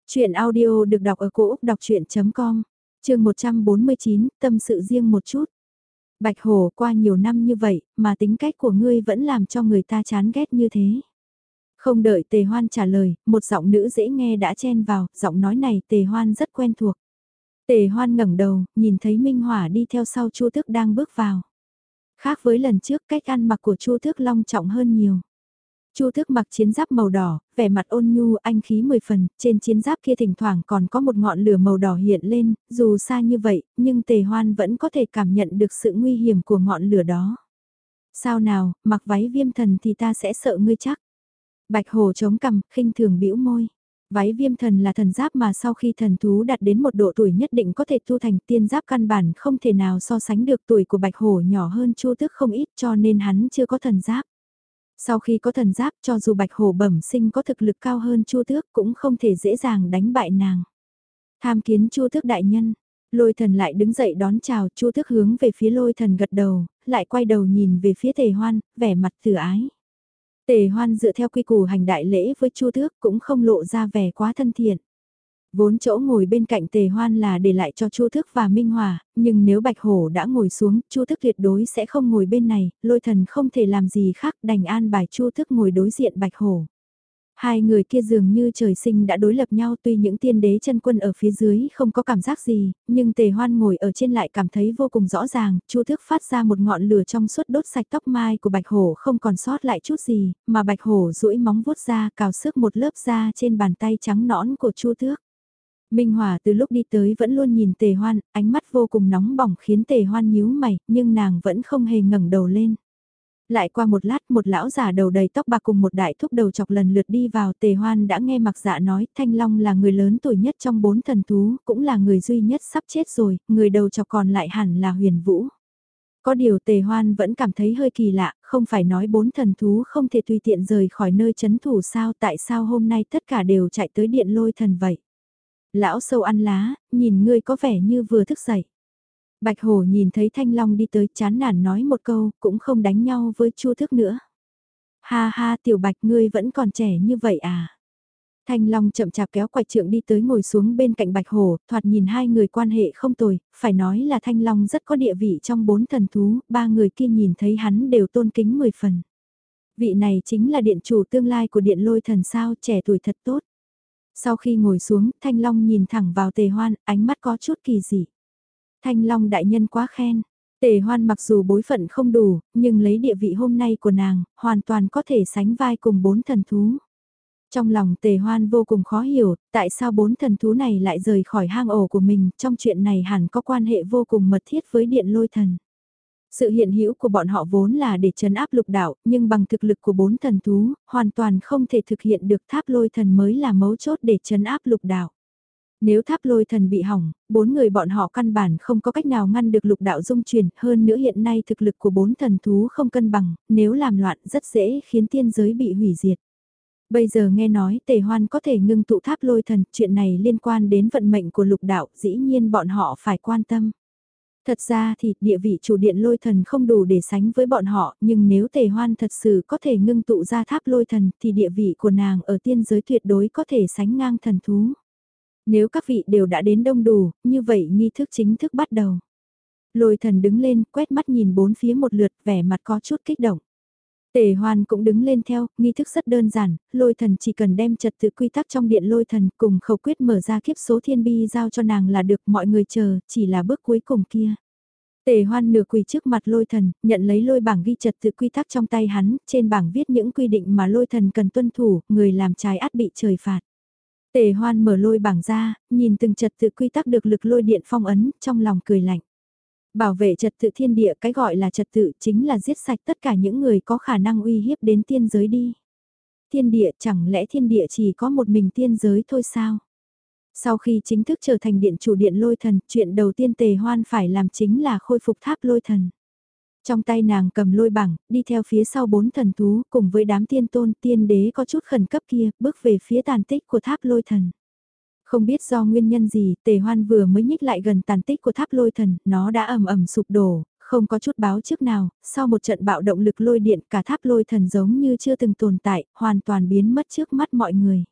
Chuyện audio được đọc ở cổ Úc đọc chuyện.com chương 149, tâm sự riêng một chút. Bạch Hổ qua nhiều năm như vậy, mà tính cách của ngươi vẫn làm cho người ta chán ghét như thế. Không đợi Tề Hoan trả lời, một giọng nữ dễ nghe đã chen vào, giọng nói này Tề Hoan rất quen thuộc. Tề Hoan ngẩng đầu, nhìn thấy Minh Hỏa đi theo sau Chu Tước đang bước vào. Khác với lần trước cách ăn mặc của Chu Tước long trọng hơn nhiều. Chu Tước mặc chiến giáp màu đỏ, vẻ mặt ôn nhu anh khí mười phần, trên chiến giáp kia thỉnh thoảng còn có một ngọn lửa màu đỏ hiện lên, dù xa như vậy, nhưng Tề Hoan vẫn có thể cảm nhận được sự nguy hiểm của ngọn lửa đó. Sao nào, mặc váy viêm thần thì ta sẽ sợ ngươi chắc. Bạch Hồ chống cằm, khinh thường bĩu môi. Váy viêm thần là thần giáp mà sau khi thần thú đạt đến một độ tuổi nhất định có thể tu thành tiên giáp căn bản không thể nào so sánh được tuổi của Bạch Hổ nhỏ hơn Chu Tức không ít cho nên hắn chưa có thần giáp. Sau khi có thần giáp cho dù bạch hổ bẩm sinh có thực lực cao hơn chu tước cũng không thể dễ dàng đánh bại nàng. Tham kiến chu tước đại nhân, lôi thần lại đứng dậy đón chào chu tước hướng về phía lôi thần gật đầu, lại quay đầu nhìn về phía tề hoan, vẻ mặt từ ái. Tề hoan dựa theo quy củ hành đại lễ với chu tước cũng không lộ ra vẻ quá thân thiện. Vốn chỗ ngồi bên cạnh tề hoan là để lại cho Chu Thức và Minh Hòa, nhưng nếu Bạch Hổ đã ngồi xuống, Chu Thức tuyệt đối sẽ không ngồi bên này, lôi thần không thể làm gì khác đành an bài Chu Thức ngồi đối diện Bạch Hổ. Hai người kia dường như trời sinh đã đối lập nhau tuy những tiên đế chân quân ở phía dưới không có cảm giác gì, nhưng tề hoan ngồi ở trên lại cảm thấy vô cùng rõ ràng, chu thức phát ra một ngọn lửa trong suốt đốt sạch tóc mai của bạch hổ không còn sót lại chút gì, mà bạch hổ duỗi móng vuốt ra cào sức một lớp da trên bàn tay trắng nõn của chu tước. Minh Hòa từ lúc đi tới vẫn luôn nhìn tề hoan, ánh mắt vô cùng nóng bỏng khiến tề hoan nhíu mày, nhưng nàng vẫn không hề ngẩng đầu lên. Lại qua một lát một lão già đầu đầy tóc bạc cùng một đại thúc đầu chọc lần lượt đi vào tề hoan đã nghe mặc dạ nói Thanh Long là người lớn tuổi nhất trong bốn thần thú, cũng là người duy nhất sắp chết rồi, người đầu chọc còn lại hẳn là huyền vũ. Có điều tề hoan vẫn cảm thấy hơi kỳ lạ, không phải nói bốn thần thú không thể tùy tiện rời khỏi nơi chấn thủ sao tại sao hôm nay tất cả đều chạy tới điện lôi thần vậy. Lão sâu ăn lá, nhìn ngươi có vẻ như vừa thức dậy. Bạch hổ nhìn thấy thanh long đi tới chán nản nói một câu, cũng không đánh nhau với chu thức nữa. Ha ha tiểu bạch ngươi vẫn còn trẻ như vậy à. Thanh Long chậm chạp kéo quạch trượng đi tới ngồi xuống bên cạnh Bạch Hổ, thoạt nhìn hai người quan hệ không tồi, phải nói là Thanh Long rất có địa vị trong bốn thần thú, ba người kia nhìn thấy hắn đều tôn kính mười phần. Vị này chính là điện chủ tương lai của điện lôi thần sao, trẻ tuổi thật tốt. Sau khi ngồi xuống, Thanh Long nhìn thẳng vào tề hoan, ánh mắt có chút kỳ dị. Thanh Long đại nhân quá khen. Tề hoan mặc dù bối phận không đủ, nhưng lấy địa vị hôm nay của nàng, hoàn toàn có thể sánh vai cùng bốn thần thú. Trong lòng tề hoan vô cùng khó hiểu, tại sao bốn thần thú này lại rời khỏi hang ổ của mình, trong chuyện này hẳn có quan hệ vô cùng mật thiết với điện lôi thần. Sự hiện hữu của bọn họ vốn là để chấn áp lục đạo, nhưng bằng thực lực của bốn thần thú, hoàn toàn không thể thực hiện được tháp lôi thần mới là mấu chốt để chấn áp lục đạo. Nếu tháp lôi thần bị hỏng, bốn người bọn họ căn bản không có cách nào ngăn được lục đạo dung chuyển hơn nữa hiện nay thực lực của bốn thần thú không cân bằng, nếu làm loạn rất dễ khiến tiên giới bị hủy diệt. Bây giờ nghe nói tề hoan có thể ngưng tụ tháp lôi thần, chuyện này liên quan đến vận mệnh của lục đạo, dĩ nhiên bọn họ phải quan tâm. Thật ra thì địa vị chủ điện lôi thần không đủ để sánh với bọn họ, nhưng nếu tề hoan thật sự có thể ngưng tụ ra tháp lôi thần thì địa vị của nàng ở tiên giới tuyệt đối có thể sánh ngang thần thú. Nếu các vị đều đã đến đông đủ, như vậy nghi thức chính thức bắt đầu. Lôi thần đứng lên, quét mắt nhìn bốn phía một lượt, vẻ mặt có chút kích động. Tề hoan cũng đứng lên theo, nghi thức rất đơn giản, lôi thần chỉ cần đem trật tự quy tắc trong điện lôi thần cùng khẩu quyết mở ra kiếp số thiên bi giao cho nàng là được mọi người chờ, chỉ là bước cuối cùng kia. Tề hoan nửa quỳ trước mặt lôi thần, nhận lấy lôi bảng ghi trật tự quy tắc trong tay hắn, trên bảng viết những quy định mà lôi thần cần tuân thủ, người làm trái át bị trời phạt. Tề hoan mở lôi bảng ra, nhìn từng trật tự quy tắc được lực lôi điện phong ấn, trong lòng cười lạnh. Bảo vệ trật tự thiên địa cái gọi là trật tự chính là giết sạch tất cả những người có khả năng uy hiếp đến tiên giới đi. Thiên địa chẳng lẽ thiên địa chỉ có một mình tiên giới thôi sao? Sau khi chính thức trở thành điện chủ điện lôi thần, chuyện đầu tiên tề hoan phải làm chính là khôi phục tháp lôi thần. Trong tay nàng cầm lôi bảng, đi theo phía sau bốn thần thú, cùng với đám tiên tôn tiên đế có chút khẩn cấp kia, bước về phía tàn tích của tháp lôi thần. Không biết do nguyên nhân gì, tề hoan vừa mới nhích lại gần tàn tích của tháp lôi thần, nó đã ầm ầm sụp đổ, không có chút báo trước nào, sau một trận bạo động lực lôi điện cả tháp lôi thần giống như chưa từng tồn tại, hoàn toàn biến mất trước mắt mọi người.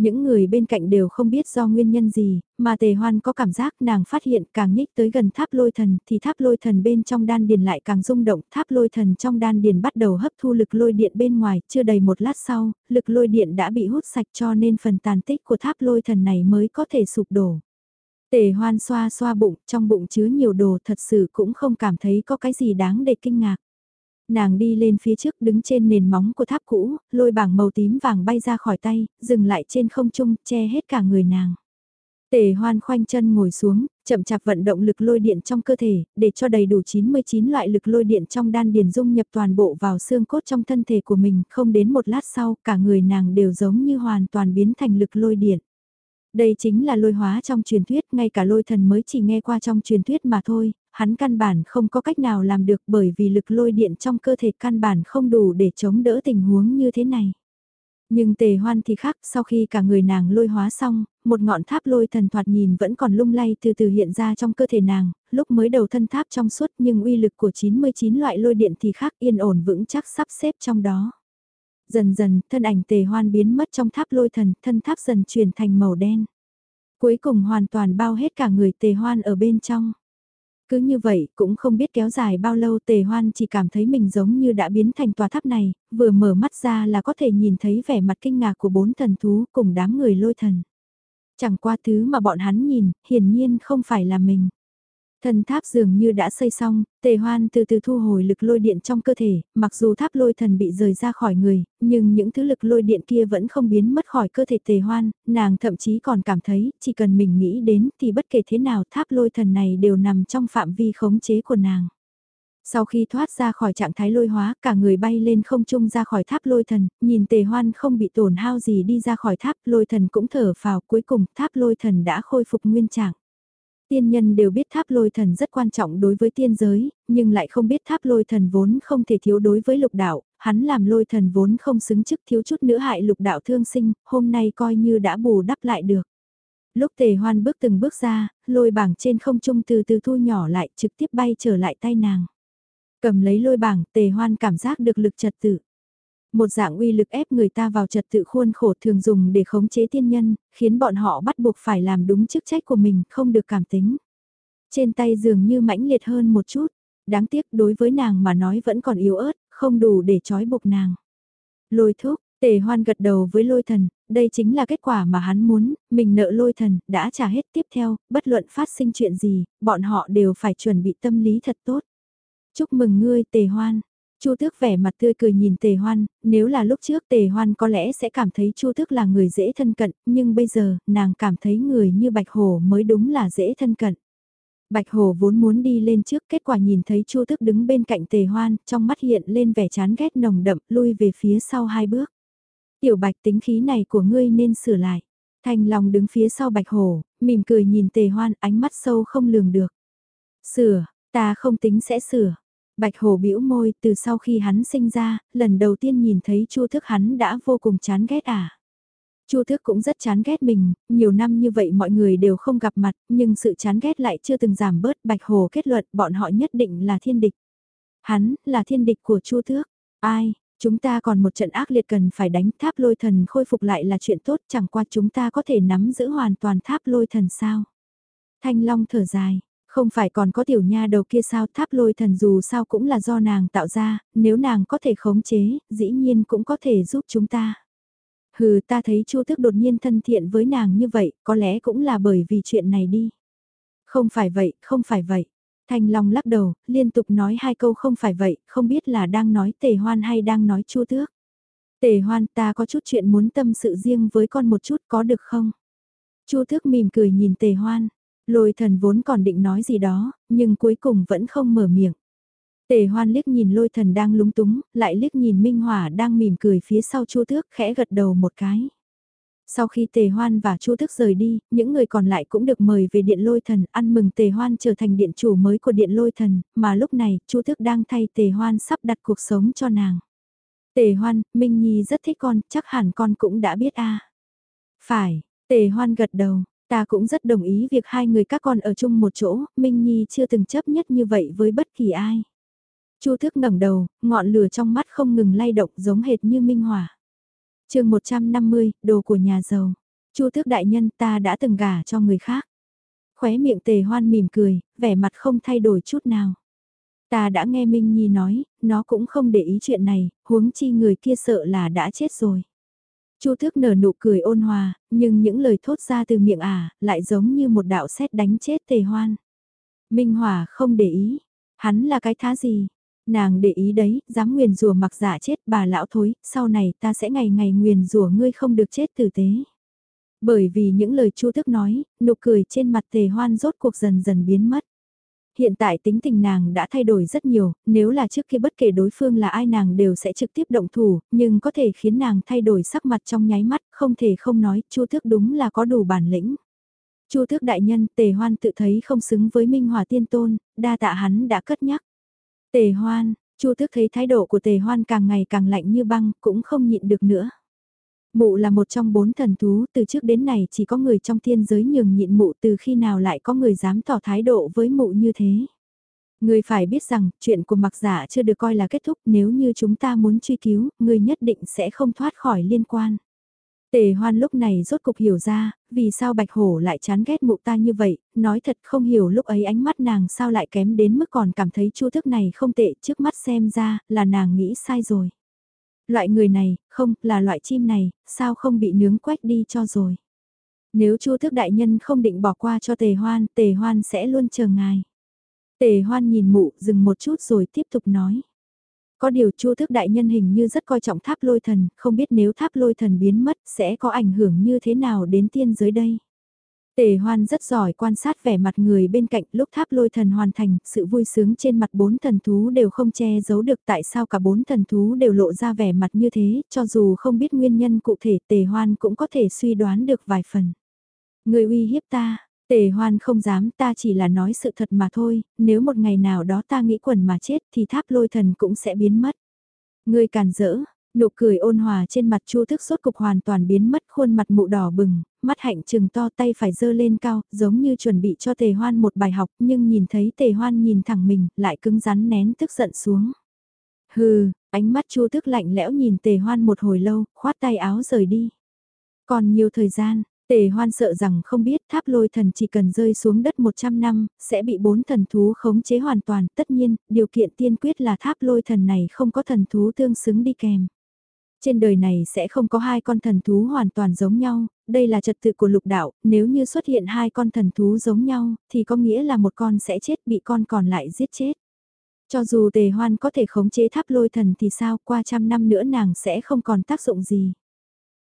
Những người bên cạnh đều không biết do nguyên nhân gì, mà tề hoan có cảm giác nàng phát hiện càng nhích tới gần tháp lôi thần thì tháp lôi thần bên trong đan điền lại càng rung động, tháp lôi thần trong đan điền bắt đầu hấp thu lực lôi điện bên ngoài, chưa đầy một lát sau, lực lôi điện đã bị hút sạch cho nên phần tàn tích của tháp lôi thần này mới có thể sụp đổ. Tề hoan xoa xoa bụng, trong bụng chứa nhiều đồ thật sự cũng không cảm thấy có cái gì đáng để kinh ngạc. Nàng đi lên phía trước đứng trên nền móng của tháp cũ, lôi bảng màu tím vàng bay ra khỏi tay, dừng lại trên không trung, che hết cả người nàng. Tề hoan khoanh chân ngồi xuống, chậm chạp vận động lực lôi điện trong cơ thể, để cho đầy đủ 99 loại lực lôi điện trong đan điền dung nhập toàn bộ vào xương cốt trong thân thể của mình, không đến một lát sau, cả người nàng đều giống như hoàn toàn biến thành lực lôi điện. Đây chính là lôi hóa trong truyền thuyết, ngay cả lôi thần mới chỉ nghe qua trong truyền thuyết mà thôi, hắn căn bản không có cách nào làm được bởi vì lực lôi điện trong cơ thể căn bản không đủ để chống đỡ tình huống như thế này. Nhưng tề hoan thì khác, sau khi cả người nàng lôi hóa xong, một ngọn tháp lôi thần thoạt nhìn vẫn còn lung lay từ từ hiện ra trong cơ thể nàng, lúc mới đầu thân tháp trong suốt nhưng uy lực của 99 loại lôi điện thì khác yên ổn vững chắc sắp xếp trong đó. Dần dần, thân ảnh tề hoan biến mất trong tháp lôi thần, thân tháp dần chuyển thành màu đen. Cuối cùng hoàn toàn bao hết cả người tề hoan ở bên trong. Cứ như vậy, cũng không biết kéo dài bao lâu tề hoan chỉ cảm thấy mình giống như đã biến thành tòa tháp này, vừa mở mắt ra là có thể nhìn thấy vẻ mặt kinh ngạc của bốn thần thú cùng đám người lôi thần. Chẳng qua thứ mà bọn hắn nhìn, hiển nhiên không phải là mình. Thần tháp dường như đã xây xong, tề hoan từ từ thu hồi lực lôi điện trong cơ thể, mặc dù tháp lôi thần bị rời ra khỏi người, nhưng những thứ lực lôi điện kia vẫn không biến mất khỏi cơ thể tề hoan, nàng thậm chí còn cảm thấy, chỉ cần mình nghĩ đến thì bất kể thế nào tháp lôi thần này đều nằm trong phạm vi khống chế của nàng. Sau khi thoát ra khỏi trạng thái lôi hóa, cả người bay lên không trung ra khỏi tháp lôi thần, nhìn tề hoan không bị tổn hao gì đi ra khỏi tháp lôi thần cũng thở phào cuối cùng tháp lôi thần đã khôi phục nguyên trạng. Tiên nhân đều biết tháp lôi thần rất quan trọng đối với tiên giới, nhưng lại không biết tháp lôi thần vốn không thể thiếu đối với lục đạo, hắn làm lôi thần vốn không xứng chức thiếu chút nữa hại lục đạo thương sinh, hôm nay coi như đã bù đắp lại được. Lúc tề hoan bước từng bước ra, lôi bảng trên không trung từ từ thu nhỏ lại trực tiếp bay trở lại tay nàng. Cầm lấy lôi bảng, tề hoan cảm giác được lực trật tự. Một dạng uy lực ép người ta vào trật tự khuôn khổ thường dùng để khống chế tiên nhân, khiến bọn họ bắt buộc phải làm đúng chức trách của mình, không được cảm tính. Trên tay dường như mãnh liệt hơn một chút, đáng tiếc đối với nàng mà nói vẫn còn yếu ớt, không đủ để trói buộc nàng. Lôi thúc, tề hoan gật đầu với lôi thần, đây chính là kết quả mà hắn muốn, mình nợ lôi thần, đã trả hết tiếp theo, bất luận phát sinh chuyện gì, bọn họ đều phải chuẩn bị tâm lý thật tốt. Chúc mừng ngươi tề hoan, Chu Tước vẻ mặt tươi cười nhìn Tề Hoan, nếu là lúc trước Tề Hoan có lẽ sẽ cảm thấy Chu Tước là người dễ thân cận, nhưng bây giờ, nàng cảm thấy người như Bạch Hổ mới đúng là dễ thân cận. Bạch Hổ vốn muốn đi lên trước, kết quả nhìn thấy Chu Tước đứng bên cạnh Tề Hoan, trong mắt hiện lên vẻ chán ghét nồng đậm, lui về phía sau hai bước. Tiểu Bạch tính khí này của ngươi nên sửa lại. Thanh Long đứng phía sau Bạch Hổ, mỉm cười nhìn Tề Hoan, ánh mắt sâu không lường được. Sửa, ta không tính sẽ sửa. Bạch Hồ bĩu môi, từ sau khi hắn sinh ra, lần đầu tiên nhìn thấy Chu Thức hắn đã vô cùng chán ghét à. Chu Thức cũng rất chán ghét mình, nhiều năm như vậy mọi người đều không gặp mặt, nhưng sự chán ghét lại chưa từng giảm bớt. Bạch Hồ kết luận bọn họ nhất định là thiên địch. Hắn, là thiên địch của Chu Thước. Ai, chúng ta còn một trận ác liệt cần phải đánh tháp lôi thần khôi phục lại là chuyện tốt chẳng qua chúng ta có thể nắm giữ hoàn toàn tháp lôi thần sao. Thanh Long thở dài, không phải còn có tiểu nha đầu kia sao tháp lôi thần dù sao cũng là do nàng tạo ra, nếu nàng có thể khống chế, dĩ nhiên cũng có thể giúp chúng ta. Hừ ta thấy chu thức đột nhiên thân thiện với nàng như vậy, có lẽ cũng là bởi vì chuyện này đi. Không phải vậy, không phải vậy. Thanh Long lắc đầu, liên tục nói hai câu không phải vậy, không biết là đang nói tề hoan hay đang nói chu tước. Tề hoan ta có chút chuyện muốn tâm sự riêng với con một chút có được không? chu tước mỉm cười nhìn tề hoan. Lôi thần vốn còn định nói gì đó, nhưng cuối cùng vẫn không mở miệng. Tề hoan liếc nhìn lôi thần đang lúng túng, lại liếc nhìn Minh Hỏa đang mỉm cười phía sau Chu Tước khẽ gật đầu một cái. Sau khi Tề Hoan và Chu Tước rời đi, những người còn lại cũng được mời về Điện Lôi Thần ăn mừng Tề Hoan trở thành điện chủ mới của Điện Lôi Thần, mà lúc này Chu Tước đang thay Tề Hoan sắp đặt cuộc sống cho nàng. Tề Hoan, Minh Nhi rất thích con, chắc hẳn con cũng đã biết a. Phải, Tề Hoan gật đầu, Ta cũng rất đồng ý việc hai người các con ở chung một chỗ, Minh Nhi chưa từng chấp nhất như vậy với bất kỳ ai. Chu thức ngẩng đầu, ngọn lửa trong mắt không ngừng lay động giống hệt như minh hỏa. chương 150, đồ của nhà giàu. Chu thức đại nhân ta đã từng gả cho người khác. Khóe miệng tề hoan mỉm cười, vẻ mặt không thay đổi chút nào. Ta đã nghe Minh Nhi nói, nó cũng không để ý chuyện này, huống chi người kia sợ là đã chết rồi. Chu Thước nở nụ cười ôn hòa, nhưng những lời thốt ra từ miệng ả, à, lại giống như một đạo sét đánh chết tề hoan. Minh Hòa không để ý, hắn là cái thá gì? Nàng để ý đấy, dám nguyền rủa mặc giả chết bà lão thối, sau này ta sẽ ngày ngày nguyền rủa ngươi không được chết tử tế. Bởi vì những lời Chu Thước nói, nụ cười trên mặt tề hoan rốt cuộc dần dần biến mất. Hiện tại tính tình nàng đã thay đổi rất nhiều, nếu là trước kia bất kể đối phương là ai nàng đều sẽ trực tiếp động thủ, nhưng có thể khiến nàng thay đổi sắc mặt trong nháy mắt, không thể không nói, Chu Thước đúng là có đủ bản lĩnh. Chu Thước đại nhân, Tề Hoan tự thấy không xứng với Minh Hòa Tiên Tôn, đa tạ hắn đã cất nhắc. Tề Hoan, Chu Thước thấy thái độ của Tề Hoan càng ngày càng lạnh như băng, cũng không nhịn được nữa. Mụ là một trong bốn thần thú, từ trước đến nay chỉ có người trong thiên giới nhường nhịn mụ từ khi nào lại có người dám tỏ thái độ với mụ như thế. Người phải biết rằng, chuyện của mặc giả chưa được coi là kết thúc nếu như chúng ta muốn truy cứu, người nhất định sẽ không thoát khỏi liên quan. Tề hoan lúc này rốt cục hiểu ra, vì sao bạch hổ lại chán ghét mụ ta như vậy, nói thật không hiểu lúc ấy ánh mắt nàng sao lại kém đến mức còn cảm thấy chu thức này không tệ trước mắt xem ra là nàng nghĩ sai rồi. Loại người này, không, là loại chim này, sao không bị nướng quách đi cho rồi. Nếu chu thức đại nhân không định bỏ qua cho tề hoan, tề hoan sẽ luôn chờ ngài. Tề hoan nhìn mụ, dừng một chút rồi tiếp tục nói. Có điều chu thức đại nhân hình như rất coi trọng tháp lôi thần, không biết nếu tháp lôi thần biến mất sẽ có ảnh hưởng như thế nào đến tiên giới đây. Tề hoan rất giỏi quan sát vẻ mặt người bên cạnh lúc tháp lôi thần hoàn thành, sự vui sướng trên mặt bốn thần thú đều không che giấu được tại sao cả bốn thần thú đều lộ ra vẻ mặt như thế, cho dù không biết nguyên nhân cụ thể tề hoan cũng có thể suy đoán được vài phần. Người uy hiếp ta, tề hoan không dám ta chỉ là nói sự thật mà thôi, nếu một ngày nào đó ta nghĩ quần mà chết thì tháp lôi thần cũng sẽ biến mất. Người càn rỡ, Nụ cười ôn hòa trên mặt chu thức sốt cục hoàn toàn biến mất khuôn mặt mụ đỏ bừng, mắt hạnh trừng to tay phải dơ lên cao, giống như chuẩn bị cho tề hoan một bài học nhưng nhìn thấy tề hoan nhìn thẳng mình, lại cứng rắn nén tức giận xuống. Hừ, ánh mắt chu thức lạnh lẽo nhìn tề hoan một hồi lâu, khoát tay áo rời đi. Còn nhiều thời gian, Tề hoan sợ rằng không biết tháp lôi thần chỉ cần rơi xuống đất 100 năm, sẽ bị bốn thần thú khống chế hoàn toàn. Tất nhiên, điều kiện tiên quyết là tháp lôi thần này không có thần thú tương xứng đi kèm. Trên đời này sẽ không có hai con thần thú hoàn toàn giống nhau, đây là trật tự của lục đạo, nếu như xuất hiện hai con thần thú giống nhau, thì có nghĩa là một con sẽ chết bị con còn lại giết chết. Cho dù tề hoan có thể khống chế tháp lôi thần thì sao, qua trăm năm nữa nàng sẽ không còn tác dụng gì.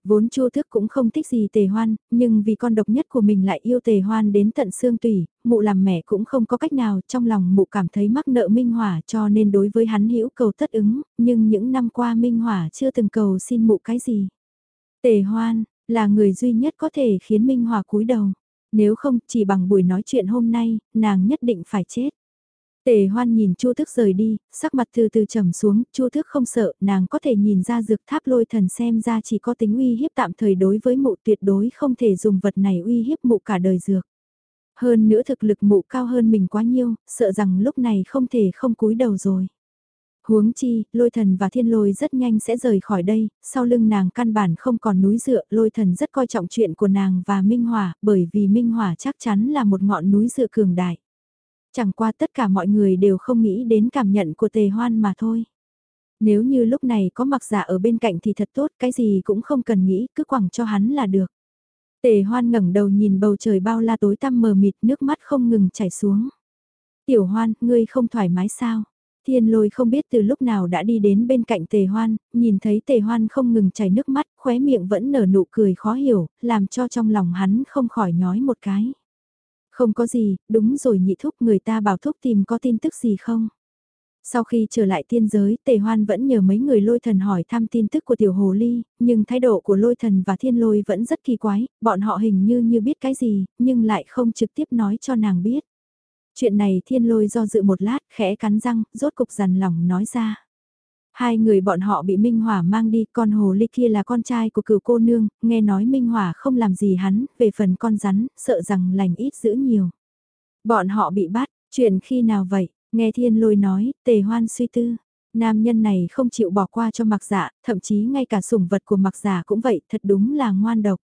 Vốn Chu Thức cũng không thích gì Tề Hoan, nhưng vì con độc nhất của mình lại yêu Tề Hoan đến tận xương tủy, mụ làm mẹ cũng không có cách nào, trong lòng mụ cảm thấy mắc nợ Minh Hỏa cho nên đối với hắn hữu cầu tất ứng, nhưng những năm qua Minh Hỏa chưa từng cầu xin mụ cái gì. Tề Hoan, là người duy nhất có thể khiến Minh Hỏa cúi đầu. Nếu không, chỉ bằng buổi nói chuyện hôm nay, nàng nhất định phải chết. Tề hoan nhìn Chu Thức rời đi, sắc mặt từ từ trầm xuống, Chu Thức không sợ, nàng có thể nhìn ra dược tháp lôi thần xem ra chỉ có tính uy hiếp tạm thời đối với mụ tuyệt đối không thể dùng vật này uy hiếp mụ cả đời dược. Hơn nữa thực lực mụ cao hơn mình quá nhiều sợ rằng lúc này không thể không cúi đầu rồi. Huống chi, lôi thần và thiên lôi rất nhanh sẽ rời khỏi đây, sau lưng nàng căn bản không còn núi dựa, lôi thần rất coi trọng chuyện của nàng và Minh Hỏa, bởi vì Minh Hỏa chắc chắn là một ngọn núi dựa cường đại. Chẳng qua tất cả mọi người đều không nghĩ đến cảm nhận của tề hoan mà thôi. Nếu như lúc này có mặc giả ở bên cạnh thì thật tốt, cái gì cũng không cần nghĩ, cứ quẳng cho hắn là được. Tề hoan ngẩng đầu nhìn bầu trời bao la tối tăm mờ mịt nước mắt không ngừng chảy xuống. Tiểu hoan, ngươi không thoải mái sao? Thiên lôi không biết từ lúc nào đã đi đến bên cạnh tề hoan, nhìn thấy tề hoan không ngừng chảy nước mắt, khóe miệng vẫn nở nụ cười khó hiểu, làm cho trong lòng hắn không khỏi nhói một cái. Không có gì, đúng rồi nhị thúc người ta bảo thúc tìm có tin tức gì không? Sau khi trở lại tiên giới, Tề Hoan vẫn nhờ mấy người lôi thần hỏi thăm tin tức của tiểu hồ ly, nhưng thái độ của lôi thần và thiên lôi vẫn rất kỳ quái, bọn họ hình như như biết cái gì, nhưng lại không trực tiếp nói cho nàng biết. Chuyện này thiên lôi do dự một lát, khẽ cắn răng, rốt cục dằn lòng nói ra. Hai người bọn họ bị Minh Hỏa mang đi, con hồ ly kia là con trai của cửu cô nương, nghe nói Minh Hỏa không làm gì hắn, về phần con rắn, sợ rằng lành ít giữ nhiều. Bọn họ bị bắt, chuyện khi nào vậy, nghe thiên lôi nói, tề hoan suy tư. Nam nhân này không chịu bỏ qua cho mặc dạ, thậm chí ngay cả sủng vật của mặc giả dạ cũng vậy, thật đúng là ngoan độc.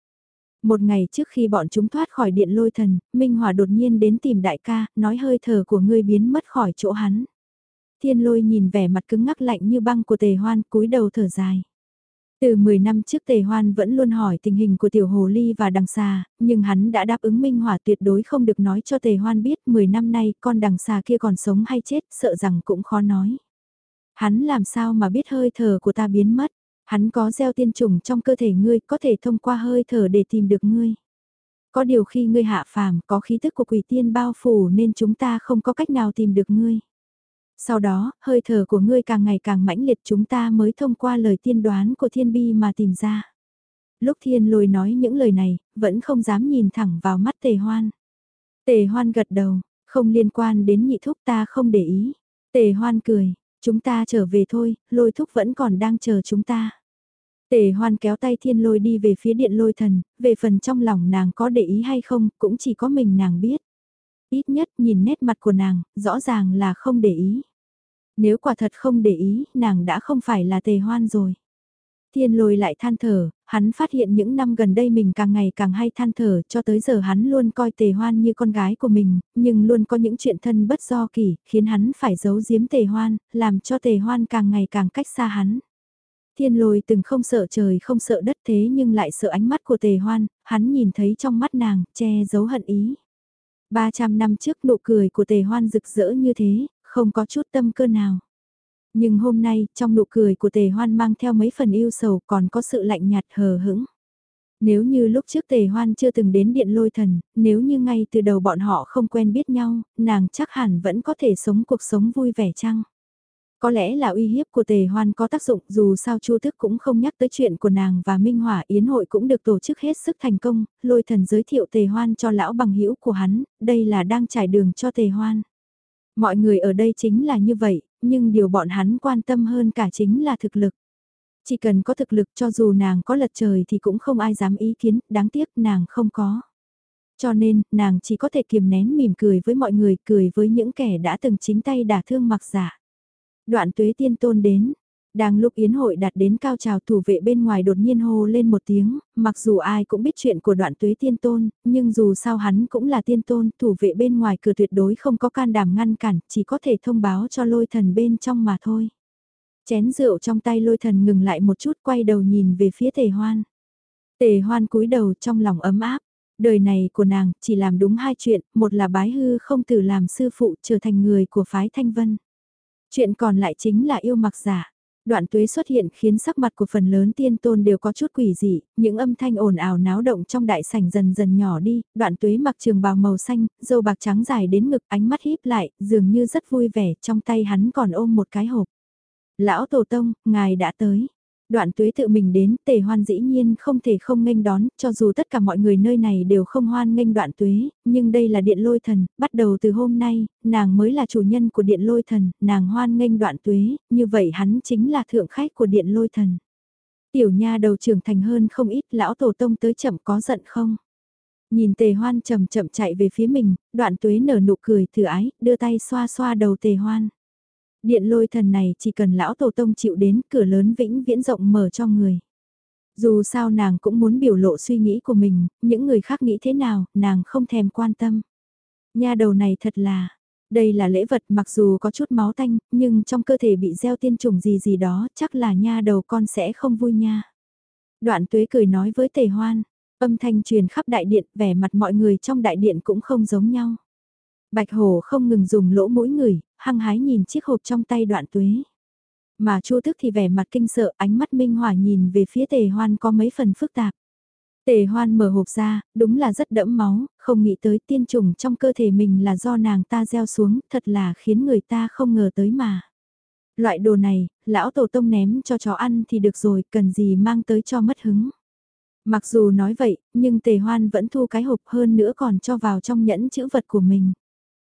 Một ngày trước khi bọn chúng thoát khỏi điện lôi thần, Minh Hòa đột nhiên đến tìm đại ca, nói hơi thở của ngươi biến mất khỏi chỗ hắn. Thiên lôi nhìn vẻ mặt cứng ngắc lạnh như băng của tề hoan cúi đầu thở dài. Từ 10 năm trước Tề Hoan vẫn luôn hỏi tình hình của Tiểu Hồ Ly và Đằng Xà, nhưng hắn đã đáp ứng Minh Hỏa tuyệt đối không được nói cho Tề Hoan biết 10 năm nay con Đằng Xà kia còn sống hay chết, sợ rằng cũng khó nói. Hắn làm sao mà biết hơi thở của ta biến mất, hắn có gieo tiên trùng trong cơ thể ngươi có thể thông qua hơi thở để tìm được ngươi. Có điều khi ngươi hạ phàm có khí tức của quỷ tiên bao phủ nên chúng ta không có cách nào tìm được ngươi. Sau đó, hơi thở của ngươi càng ngày càng mãnh liệt chúng ta mới thông qua lời tiên đoán của thiên bi mà tìm ra. Lúc thiên lôi nói những lời này, vẫn không dám nhìn thẳng vào mắt tề hoan. Tề hoan gật đầu, không liên quan đến nhị thúc ta không để ý. Tề hoan cười, chúng ta trở về thôi, lôi thúc vẫn còn đang chờ chúng ta. Tề hoan kéo tay thiên lôi đi về phía điện lôi thần, về phần trong lòng nàng có để ý hay không, cũng chỉ có mình nàng biết. Ít nhất nhìn nét mặt của nàng, rõ ràng là không để ý. Nếu quả thật không để ý, nàng đã không phải là tề hoan rồi. Thiên lôi lại than thở, hắn phát hiện những năm gần đây mình càng ngày càng hay than thở cho tới giờ hắn luôn coi tề hoan như con gái của mình, nhưng luôn có những chuyện thân bất do kỳ, khiến hắn phải giấu giếm tề hoan, làm cho tề hoan càng ngày càng cách xa hắn. Thiên lôi từng không sợ trời không sợ đất thế nhưng lại sợ ánh mắt của tề hoan, hắn nhìn thấy trong mắt nàng, che giấu hận ý. 300 năm trước nụ cười của tề hoan rực rỡ như thế, không có chút tâm cơ nào. Nhưng hôm nay, trong nụ cười của tề hoan mang theo mấy phần yêu sầu còn có sự lạnh nhạt hờ hững. Nếu như lúc trước tề hoan chưa từng đến điện lôi thần, nếu như ngay từ đầu bọn họ không quen biết nhau, nàng chắc hẳn vẫn có thể sống cuộc sống vui vẻ chăng? Có lẽ là uy hiếp của tề hoan có tác dụng dù sao chu thức cũng không nhắc tới chuyện của nàng và Minh Hỏa Yến hội cũng được tổ chức hết sức thành công, lôi thần giới thiệu tề hoan cho lão bằng hữu của hắn, đây là đang trải đường cho tề hoan. Mọi người ở đây chính là như vậy, nhưng điều bọn hắn quan tâm hơn cả chính là thực lực. Chỉ cần có thực lực cho dù nàng có lật trời thì cũng không ai dám ý kiến, đáng tiếc nàng không có. Cho nên, nàng chỉ có thể kiềm nén mỉm cười với mọi người, cười với những kẻ đã từng chính tay đả thương mặc giả. Đoạn tuế tiên tôn đến, đang lúc yến hội đạt đến cao trào thủ vệ bên ngoài đột nhiên hô lên một tiếng, mặc dù ai cũng biết chuyện của đoạn tuế tiên tôn, nhưng dù sao hắn cũng là tiên tôn, thủ vệ bên ngoài cửa tuyệt đối không có can đảm ngăn cản, chỉ có thể thông báo cho lôi thần bên trong mà thôi. Chén rượu trong tay lôi thần ngừng lại một chút quay đầu nhìn về phía tề hoan. Tề hoan cúi đầu trong lòng ấm áp. Đời này của nàng chỉ làm đúng hai chuyện, một là bái hư không từ làm sư phụ trở thành người của phái thanh vân. Chuyện còn lại chính là yêu mặc giả. Đoạn tuế xuất hiện khiến sắc mặt của phần lớn tiên tôn đều có chút quỷ dị, những âm thanh ồn ào náo động trong đại sảnh dần dần nhỏ đi, đoạn tuế mặc trường bào màu xanh, dâu bạc trắng dài đến ngực ánh mắt híp lại, dường như rất vui vẻ, trong tay hắn còn ôm một cái hộp. Lão Tổ Tông, ngài đã tới. Đoạn tuế tự mình đến, tề hoan dĩ nhiên không thể không nghênh đón, cho dù tất cả mọi người nơi này đều không hoan nghênh đoạn tuế, nhưng đây là điện lôi thần, bắt đầu từ hôm nay, nàng mới là chủ nhân của điện lôi thần, nàng hoan nghênh đoạn tuế, như vậy hắn chính là thượng khách của điện lôi thần. Tiểu nha đầu trưởng thành hơn không ít, lão tổ tông tới chậm có giận không? Nhìn tề hoan chậm chậm chạy về phía mình, đoạn tuế nở nụ cười thử ái, đưa tay xoa xoa đầu tề hoan. Điện lôi thần này chỉ cần lão tổ tông chịu đến cửa lớn vĩnh viễn rộng mở cho người. Dù sao nàng cũng muốn biểu lộ suy nghĩ của mình, những người khác nghĩ thế nào, nàng không thèm quan tâm. Nha đầu này thật là, đây là lễ vật mặc dù có chút máu tanh, nhưng trong cơ thể bị gieo tiên trùng gì gì đó, chắc là nha đầu con sẽ không vui nha. Đoạn tuế cười nói với tề hoan, âm thanh truyền khắp đại điện, vẻ mặt mọi người trong đại điện cũng không giống nhau. Bạch Hổ không ngừng dùng lỗ mũi người, hăng hái nhìn chiếc hộp trong tay đoạn tuế. Mà Chu Thức thì vẻ mặt kinh sợ, ánh mắt minh hỏa nhìn về phía Tề Hoan có mấy phần phức tạp. Tề Hoan mở hộp ra, đúng là rất đẫm máu, không nghĩ tới tiên trùng trong cơ thể mình là do nàng ta gieo xuống, thật là khiến người ta không ngờ tới mà. Loại đồ này, lão tổ tông ném cho chó ăn thì được rồi, cần gì mang tới cho mất hứng. Mặc dù nói vậy, nhưng tề hoan vẫn thu cái hộp hơn nữa còn cho vào trong nhẫn chữ vật của mình.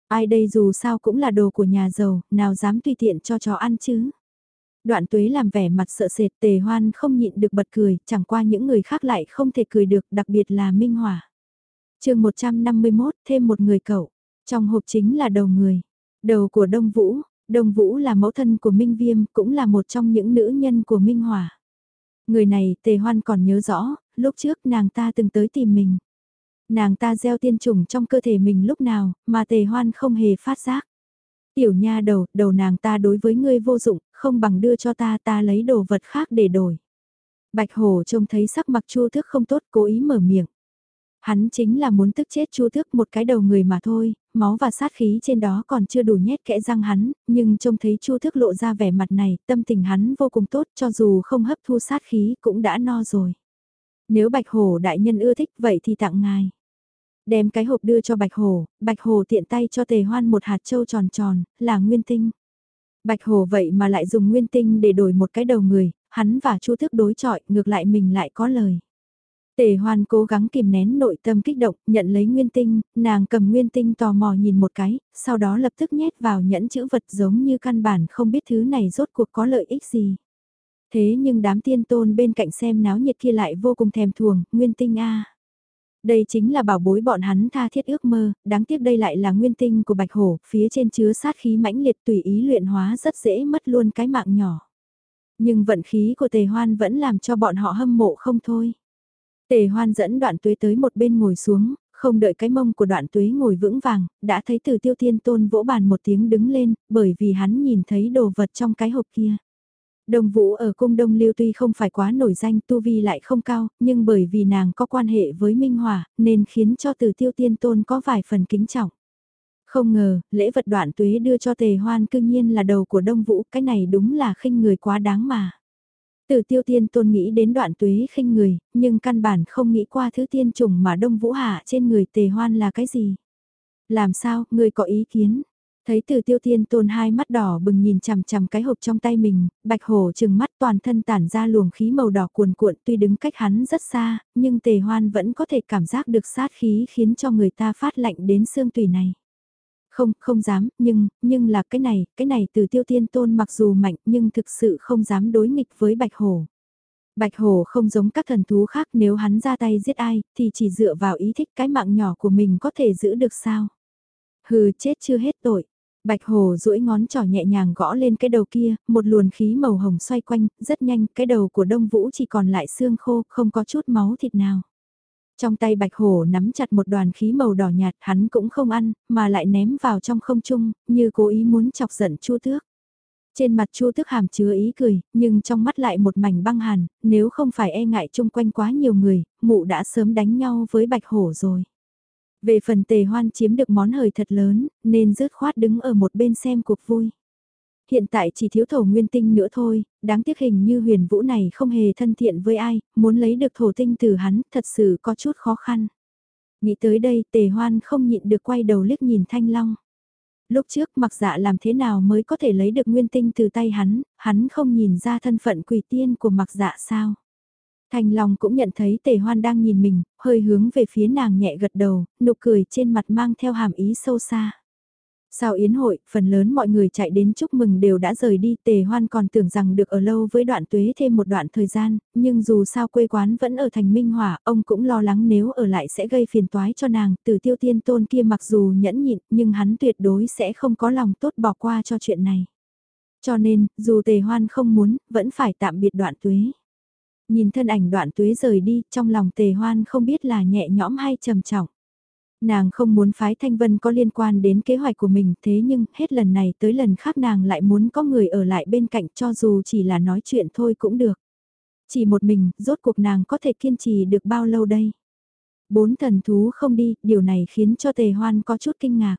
Ai đây dù sao cũng là đồ của nhà giàu, nào dám tùy tiện cho chó ăn chứ. Đoạn tuế làm vẻ mặt sợ sệt tề hoan không nhịn được bật cười, chẳng qua những người khác lại không thể cười được, đặc biệt là Minh Hòa. chương 151, thêm một người cậu. Trong hộp chính là đầu người. Đầu của Đông Vũ, Đông Vũ là mẫu thân của Minh Viêm, cũng là một trong những nữ nhân của Minh Hòa. Người này tề hoan còn nhớ rõ, lúc trước nàng ta từng tới tìm mình. Nàng ta gieo tiên trùng trong cơ thể mình lúc nào, mà tề hoan không hề phát giác. Tiểu nha đầu, đầu nàng ta đối với ngươi vô dụng, không bằng đưa cho ta ta lấy đồ vật khác để đổi. Bạch hổ trông thấy sắc mặt chua thức không tốt cố ý mở miệng. Hắn chính là muốn tức chết chu thức một cái đầu người mà thôi, máu và sát khí trên đó còn chưa đủ nhét kẽ răng hắn, nhưng trông thấy chu thức lộ ra vẻ mặt này, tâm tình hắn vô cùng tốt cho dù không hấp thu sát khí cũng đã no rồi. Nếu bạch hổ đại nhân ưa thích vậy thì tặng ngài. Đem cái hộp đưa cho bạch hồ, bạch hồ tiện tay cho tề hoan một hạt châu tròn tròn, là nguyên tinh. Bạch hồ vậy mà lại dùng nguyên tinh để đổi một cái đầu người, hắn và chu thức đối chọi ngược lại mình lại có lời. Tề hoan cố gắng kìm nén nội tâm kích động, nhận lấy nguyên tinh, nàng cầm nguyên tinh tò mò nhìn một cái, sau đó lập tức nhét vào nhẫn chữ vật giống như căn bản không biết thứ này rốt cuộc có lợi ích gì. Thế nhưng đám tiên tôn bên cạnh xem náo nhiệt kia lại vô cùng thèm thuồng, nguyên tinh a đây chính là bảo bối bọn hắn tha thiết ước mơ, đáng tiếc đây lại là nguyên tinh của bạch hổ, phía trên chứa sát khí mãnh liệt tùy ý luyện hóa rất dễ mất luôn cái mạng nhỏ. Nhưng vận khí của tề hoan vẫn làm cho bọn họ hâm mộ không thôi. Tề hoan dẫn đoạn tuế tới một bên ngồi xuống, không đợi cái mông của đoạn tuế ngồi vững vàng, đã thấy từ tiêu tiên tôn vỗ bàn một tiếng đứng lên, bởi vì hắn nhìn thấy đồ vật trong cái hộp kia. Đông vũ ở cung đông liêu tuy không phải quá nổi danh tu vi lại không cao, nhưng bởi vì nàng có quan hệ với Minh Hòa, nên khiến cho từ tiêu tiên tôn có vài phần kính trọng. Không ngờ, lễ vật đoạn tuế đưa cho tề hoan cương nhiên là đầu của đông vũ, cái này đúng là khinh người quá đáng mà. Từ tiêu tiên tôn nghĩ đến đoạn tuế khinh người, nhưng căn bản không nghĩ qua thứ tiên trùng mà đông vũ hạ trên người tề hoan là cái gì. Làm sao, người có ý kiến? Thấy từ tiêu tiên tôn hai mắt đỏ bừng nhìn chằm chằm cái hộp trong tay mình, bạch hổ chừng mắt toàn thân tản ra luồng khí màu đỏ cuồn cuộn tuy đứng cách hắn rất xa, nhưng tề hoan vẫn có thể cảm giác được sát khí khiến cho người ta phát lạnh đến xương tùy này. Không, không dám, nhưng, nhưng là cái này, cái này từ tiêu tiên tôn mặc dù mạnh nhưng thực sự không dám đối nghịch với bạch hổ. Bạch hổ không giống các thần thú khác nếu hắn ra tay giết ai thì chỉ dựa vào ý thích cái mạng nhỏ của mình có thể giữ được sao. Hừ chết chưa hết tội. Bạch hồ duỗi ngón trỏ nhẹ nhàng gõ lên cái đầu kia, một luồn khí màu hồng xoay quanh, rất nhanh, cái đầu của đông vũ chỉ còn lại xương khô, không có chút máu thịt nào. Trong tay bạch hổ nắm chặt một đoàn khí màu đỏ nhạt hắn cũng không ăn, mà lại ném vào trong không trung, như cố ý muốn chọc giận chu tước. Trên mặt chu tước hàm chứa ý cười, nhưng trong mắt lại một mảnh băng hàn, nếu không phải e ngại chung quanh quá nhiều người, mụ đã sớm đánh nhau với bạch hổ rồi. Về phần tề hoan chiếm được món hời thật lớn, nên rớt khoát đứng ở một bên xem cuộc vui. Hiện tại chỉ thiếu thổ nguyên tinh nữa thôi, đáng tiếc hình như huyền vũ này không hề thân thiện với ai, muốn lấy được thổ tinh từ hắn thật sự có chút khó khăn. Nghĩ tới đây tề hoan không nhịn được quay đầu liếc nhìn thanh long. Lúc trước mặc dạ làm thế nào mới có thể lấy được nguyên tinh từ tay hắn, hắn không nhìn ra thân phận quỷ tiên của mặc dạ sao. Thanh Long cũng nhận thấy Tề Hoan đang nhìn mình, hơi hướng về phía nàng nhẹ gật đầu, nụ cười trên mặt mang theo hàm ý sâu xa. Sau yến hội, phần lớn mọi người chạy đến chúc mừng đều đã rời đi, tề hoan còn tưởng rằng được ở lâu với đoạn tuế thêm một đoạn thời gian, nhưng dù sao quê quán vẫn ở thành Minh Hỏa, ông cũng lo lắng nếu ở lại sẽ gây phiền toái cho nàng, từ tiêu tiên tôn kia mặc dù nhẫn nhịn, nhưng hắn tuyệt đối sẽ không có lòng tốt bỏ qua cho chuyện này. Cho nên, dù tề hoan không muốn, vẫn phải tạm biệt đoạn tuế. Nhìn thân ảnh đoạn tuế rời đi, trong lòng tề hoan không biết là nhẹ nhõm hay trầm trọng. Nàng không muốn phái Thanh Vân có liên quan đến kế hoạch của mình thế nhưng hết lần này tới lần khác nàng lại muốn có người ở lại bên cạnh cho dù chỉ là nói chuyện thôi cũng được. Chỉ một mình, rốt cuộc nàng có thể kiên trì được bao lâu đây? Bốn thần thú không đi, điều này khiến cho tề hoan có chút kinh ngạc.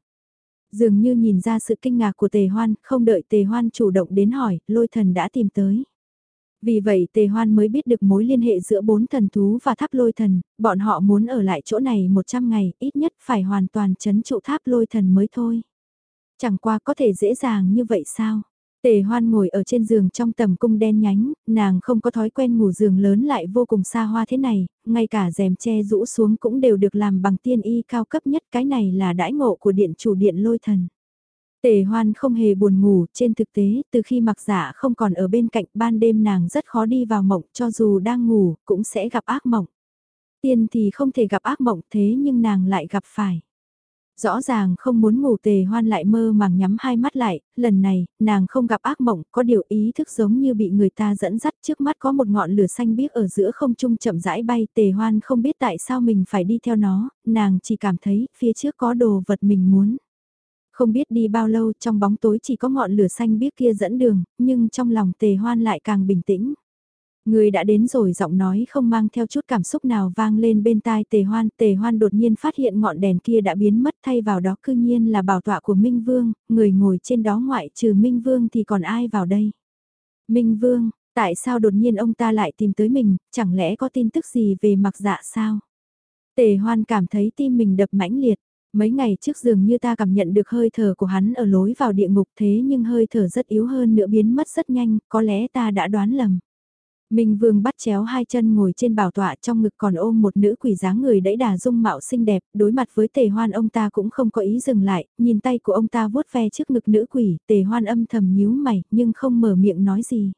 Dường như nhìn ra sự kinh ngạc của tề hoan, không đợi tề hoan chủ động đến hỏi, lôi thần đã tìm tới. Vì vậy Tề Hoan mới biết được mối liên hệ giữa bốn thần thú và tháp lôi thần, bọn họ muốn ở lại chỗ này 100 ngày, ít nhất phải hoàn toàn chấn trụ tháp lôi thần mới thôi. Chẳng qua có thể dễ dàng như vậy sao? Tề hoan ngồi ở trên giường trong tầm cung đen nhánh, nàng không có thói quen ngủ giường lớn lại vô cùng xa hoa thế này, ngay cả rèm che rũ xuống cũng đều được làm bằng tiên y cao cấp nhất, cái này là đãi ngộ của điện chủ điện lôi thần. Tề hoan không hề buồn ngủ, trên thực tế, từ khi mặc giả không còn ở bên cạnh ban đêm nàng rất khó đi vào mộng, cho dù đang ngủ, cũng sẽ gặp ác mộng. Tiên thì không thể gặp ác mộng thế nhưng nàng lại gặp phải. Rõ ràng không muốn ngủ tề hoan lại mơ màng nhắm hai mắt lại, lần này, nàng không gặp ác mộng, có điều ý thức giống như bị người ta dẫn dắt trước mắt có một ngọn lửa xanh biếc ở giữa không trung chậm rãi bay tề hoan không biết tại sao mình phải đi theo nó, nàng chỉ cảm thấy phía trước có đồ vật mình muốn. Không biết đi bao lâu trong bóng tối chỉ có ngọn lửa xanh biếc kia dẫn đường, nhưng trong lòng tề hoan lại càng bình tĩnh. Người đã đến rồi giọng nói không mang theo chút cảm xúc nào vang lên bên tai tề hoan. Tề hoan đột nhiên phát hiện ngọn đèn kia đã biến mất thay vào đó cư nhiên là bảo tọa của Minh Vương, người ngồi trên đó ngoại trừ Minh Vương thì còn ai vào đây. Minh Vương, tại sao đột nhiên ông ta lại tìm tới mình, chẳng lẽ có tin tức gì về mặc dạ sao? Tề hoan cảm thấy tim mình đập mãnh liệt. Mấy ngày trước dường như ta cảm nhận được hơi thở của hắn ở lối vào địa ngục thế nhưng hơi thở rất yếu hơn nữa biến mất rất nhanh, có lẽ ta đã đoán lầm. Minh Vương bắt chéo hai chân ngồi trên bảo tọa trong ngực còn ôm một nữ quỷ dáng người đẫy đà dung mạo xinh đẹp, đối mặt với tề hoan ông ta cũng không có ý dừng lại, nhìn tay của ông ta vuốt ve trước ngực nữ quỷ, tề hoan âm thầm nhíu mày, nhưng không mở miệng nói gì.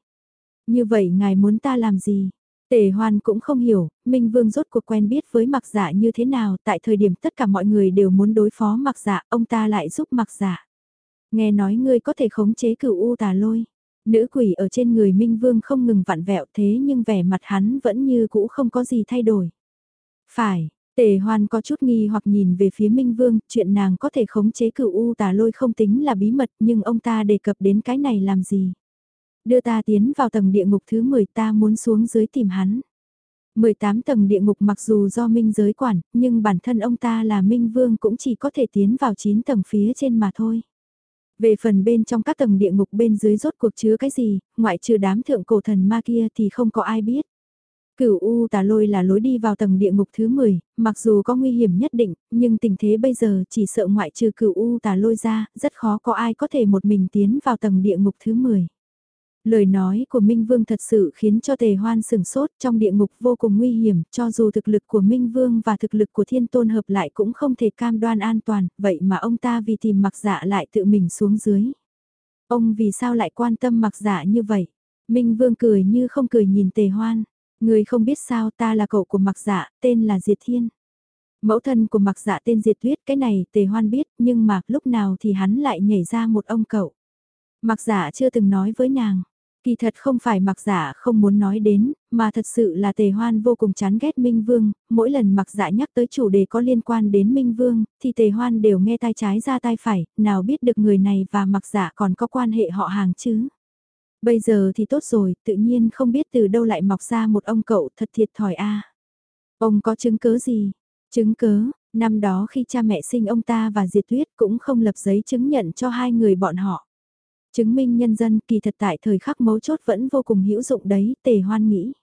Như vậy ngài muốn ta làm gì? Tề hoan cũng không hiểu, Minh Vương rốt cuộc quen biết với mặc giả như thế nào, tại thời điểm tất cả mọi người đều muốn đối phó mặc giả, ông ta lại giúp mặc giả. Nghe nói ngươi có thể khống chế cửu u tà lôi. Nữ quỷ ở trên người Minh Vương không ngừng vặn vẹo thế nhưng vẻ mặt hắn vẫn như cũ không có gì thay đổi. Phải, Tề hoan có chút nghi hoặc nhìn về phía Minh Vương, chuyện nàng có thể khống chế cửu u tà lôi không tính là bí mật nhưng ông ta đề cập đến cái này làm gì. Đưa ta tiến vào tầng địa ngục thứ 10 ta muốn xuống dưới tìm hắn. 18 tầng địa ngục mặc dù do Minh giới quản, nhưng bản thân ông ta là Minh Vương cũng chỉ có thể tiến vào 9 tầng phía trên mà thôi. Về phần bên trong các tầng địa ngục bên dưới rốt cuộc chứa cái gì, ngoại trừ đám thượng cổ thần ma kia thì không có ai biết. Cửu U tà lôi là lối đi vào tầng địa ngục thứ 10, mặc dù có nguy hiểm nhất định, nhưng tình thế bây giờ chỉ sợ ngoại trừ cửu U tà lôi ra, rất khó có ai có thể một mình tiến vào tầng địa ngục thứ 10. Lời nói của Minh Vương thật sự khiến cho tề hoan sừng sốt trong địa ngục vô cùng nguy hiểm, cho dù thực lực của Minh Vương và thực lực của Thiên Tôn hợp lại cũng không thể cam đoan an toàn, vậy mà ông ta vì tìm mặc dạ lại tự mình xuống dưới. Ông vì sao lại quan tâm mặc dạ như vậy? Minh Vương cười như không cười nhìn tề hoan. Người không biết sao ta là cậu của mặc dạ, tên là Diệt Thiên. Mẫu thân của mặc dạ tên Diệt Tuyết cái này tề hoan biết nhưng mà lúc nào thì hắn lại nhảy ra một ông cậu. Mặc dạ chưa từng nói với nàng. Kỳ thật không phải mặc giả dạ không muốn nói đến, mà thật sự là tề hoan vô cùng chán ghét Minh Vương, mỗi lần mặc giả dạ nhắc tới chủ đề có liên quan đến Minh Vương, thì tề hoan đều nghe tai trái ra tai phải, nào biết được người này và mặc giả dạ còn có quan hệ họ hàng chứ. Bây giờ thì tốt rồi, tự nhiên không biết từ đâu lại mọc ra một ông cậu thật thiệt thòi a. Ông có chứng cứ gì? Chứng cứ năm đó khi cha mẹ sinh ông ta và Diệt Tuyết cũng không lập giấy chứng nhận cho hai người bọn họ. Chứng minh nhân dân kỳ thật tại thời khắc mấu chốt vẫn vô cùng hữu dụng đấy, tề hoan nghĩ.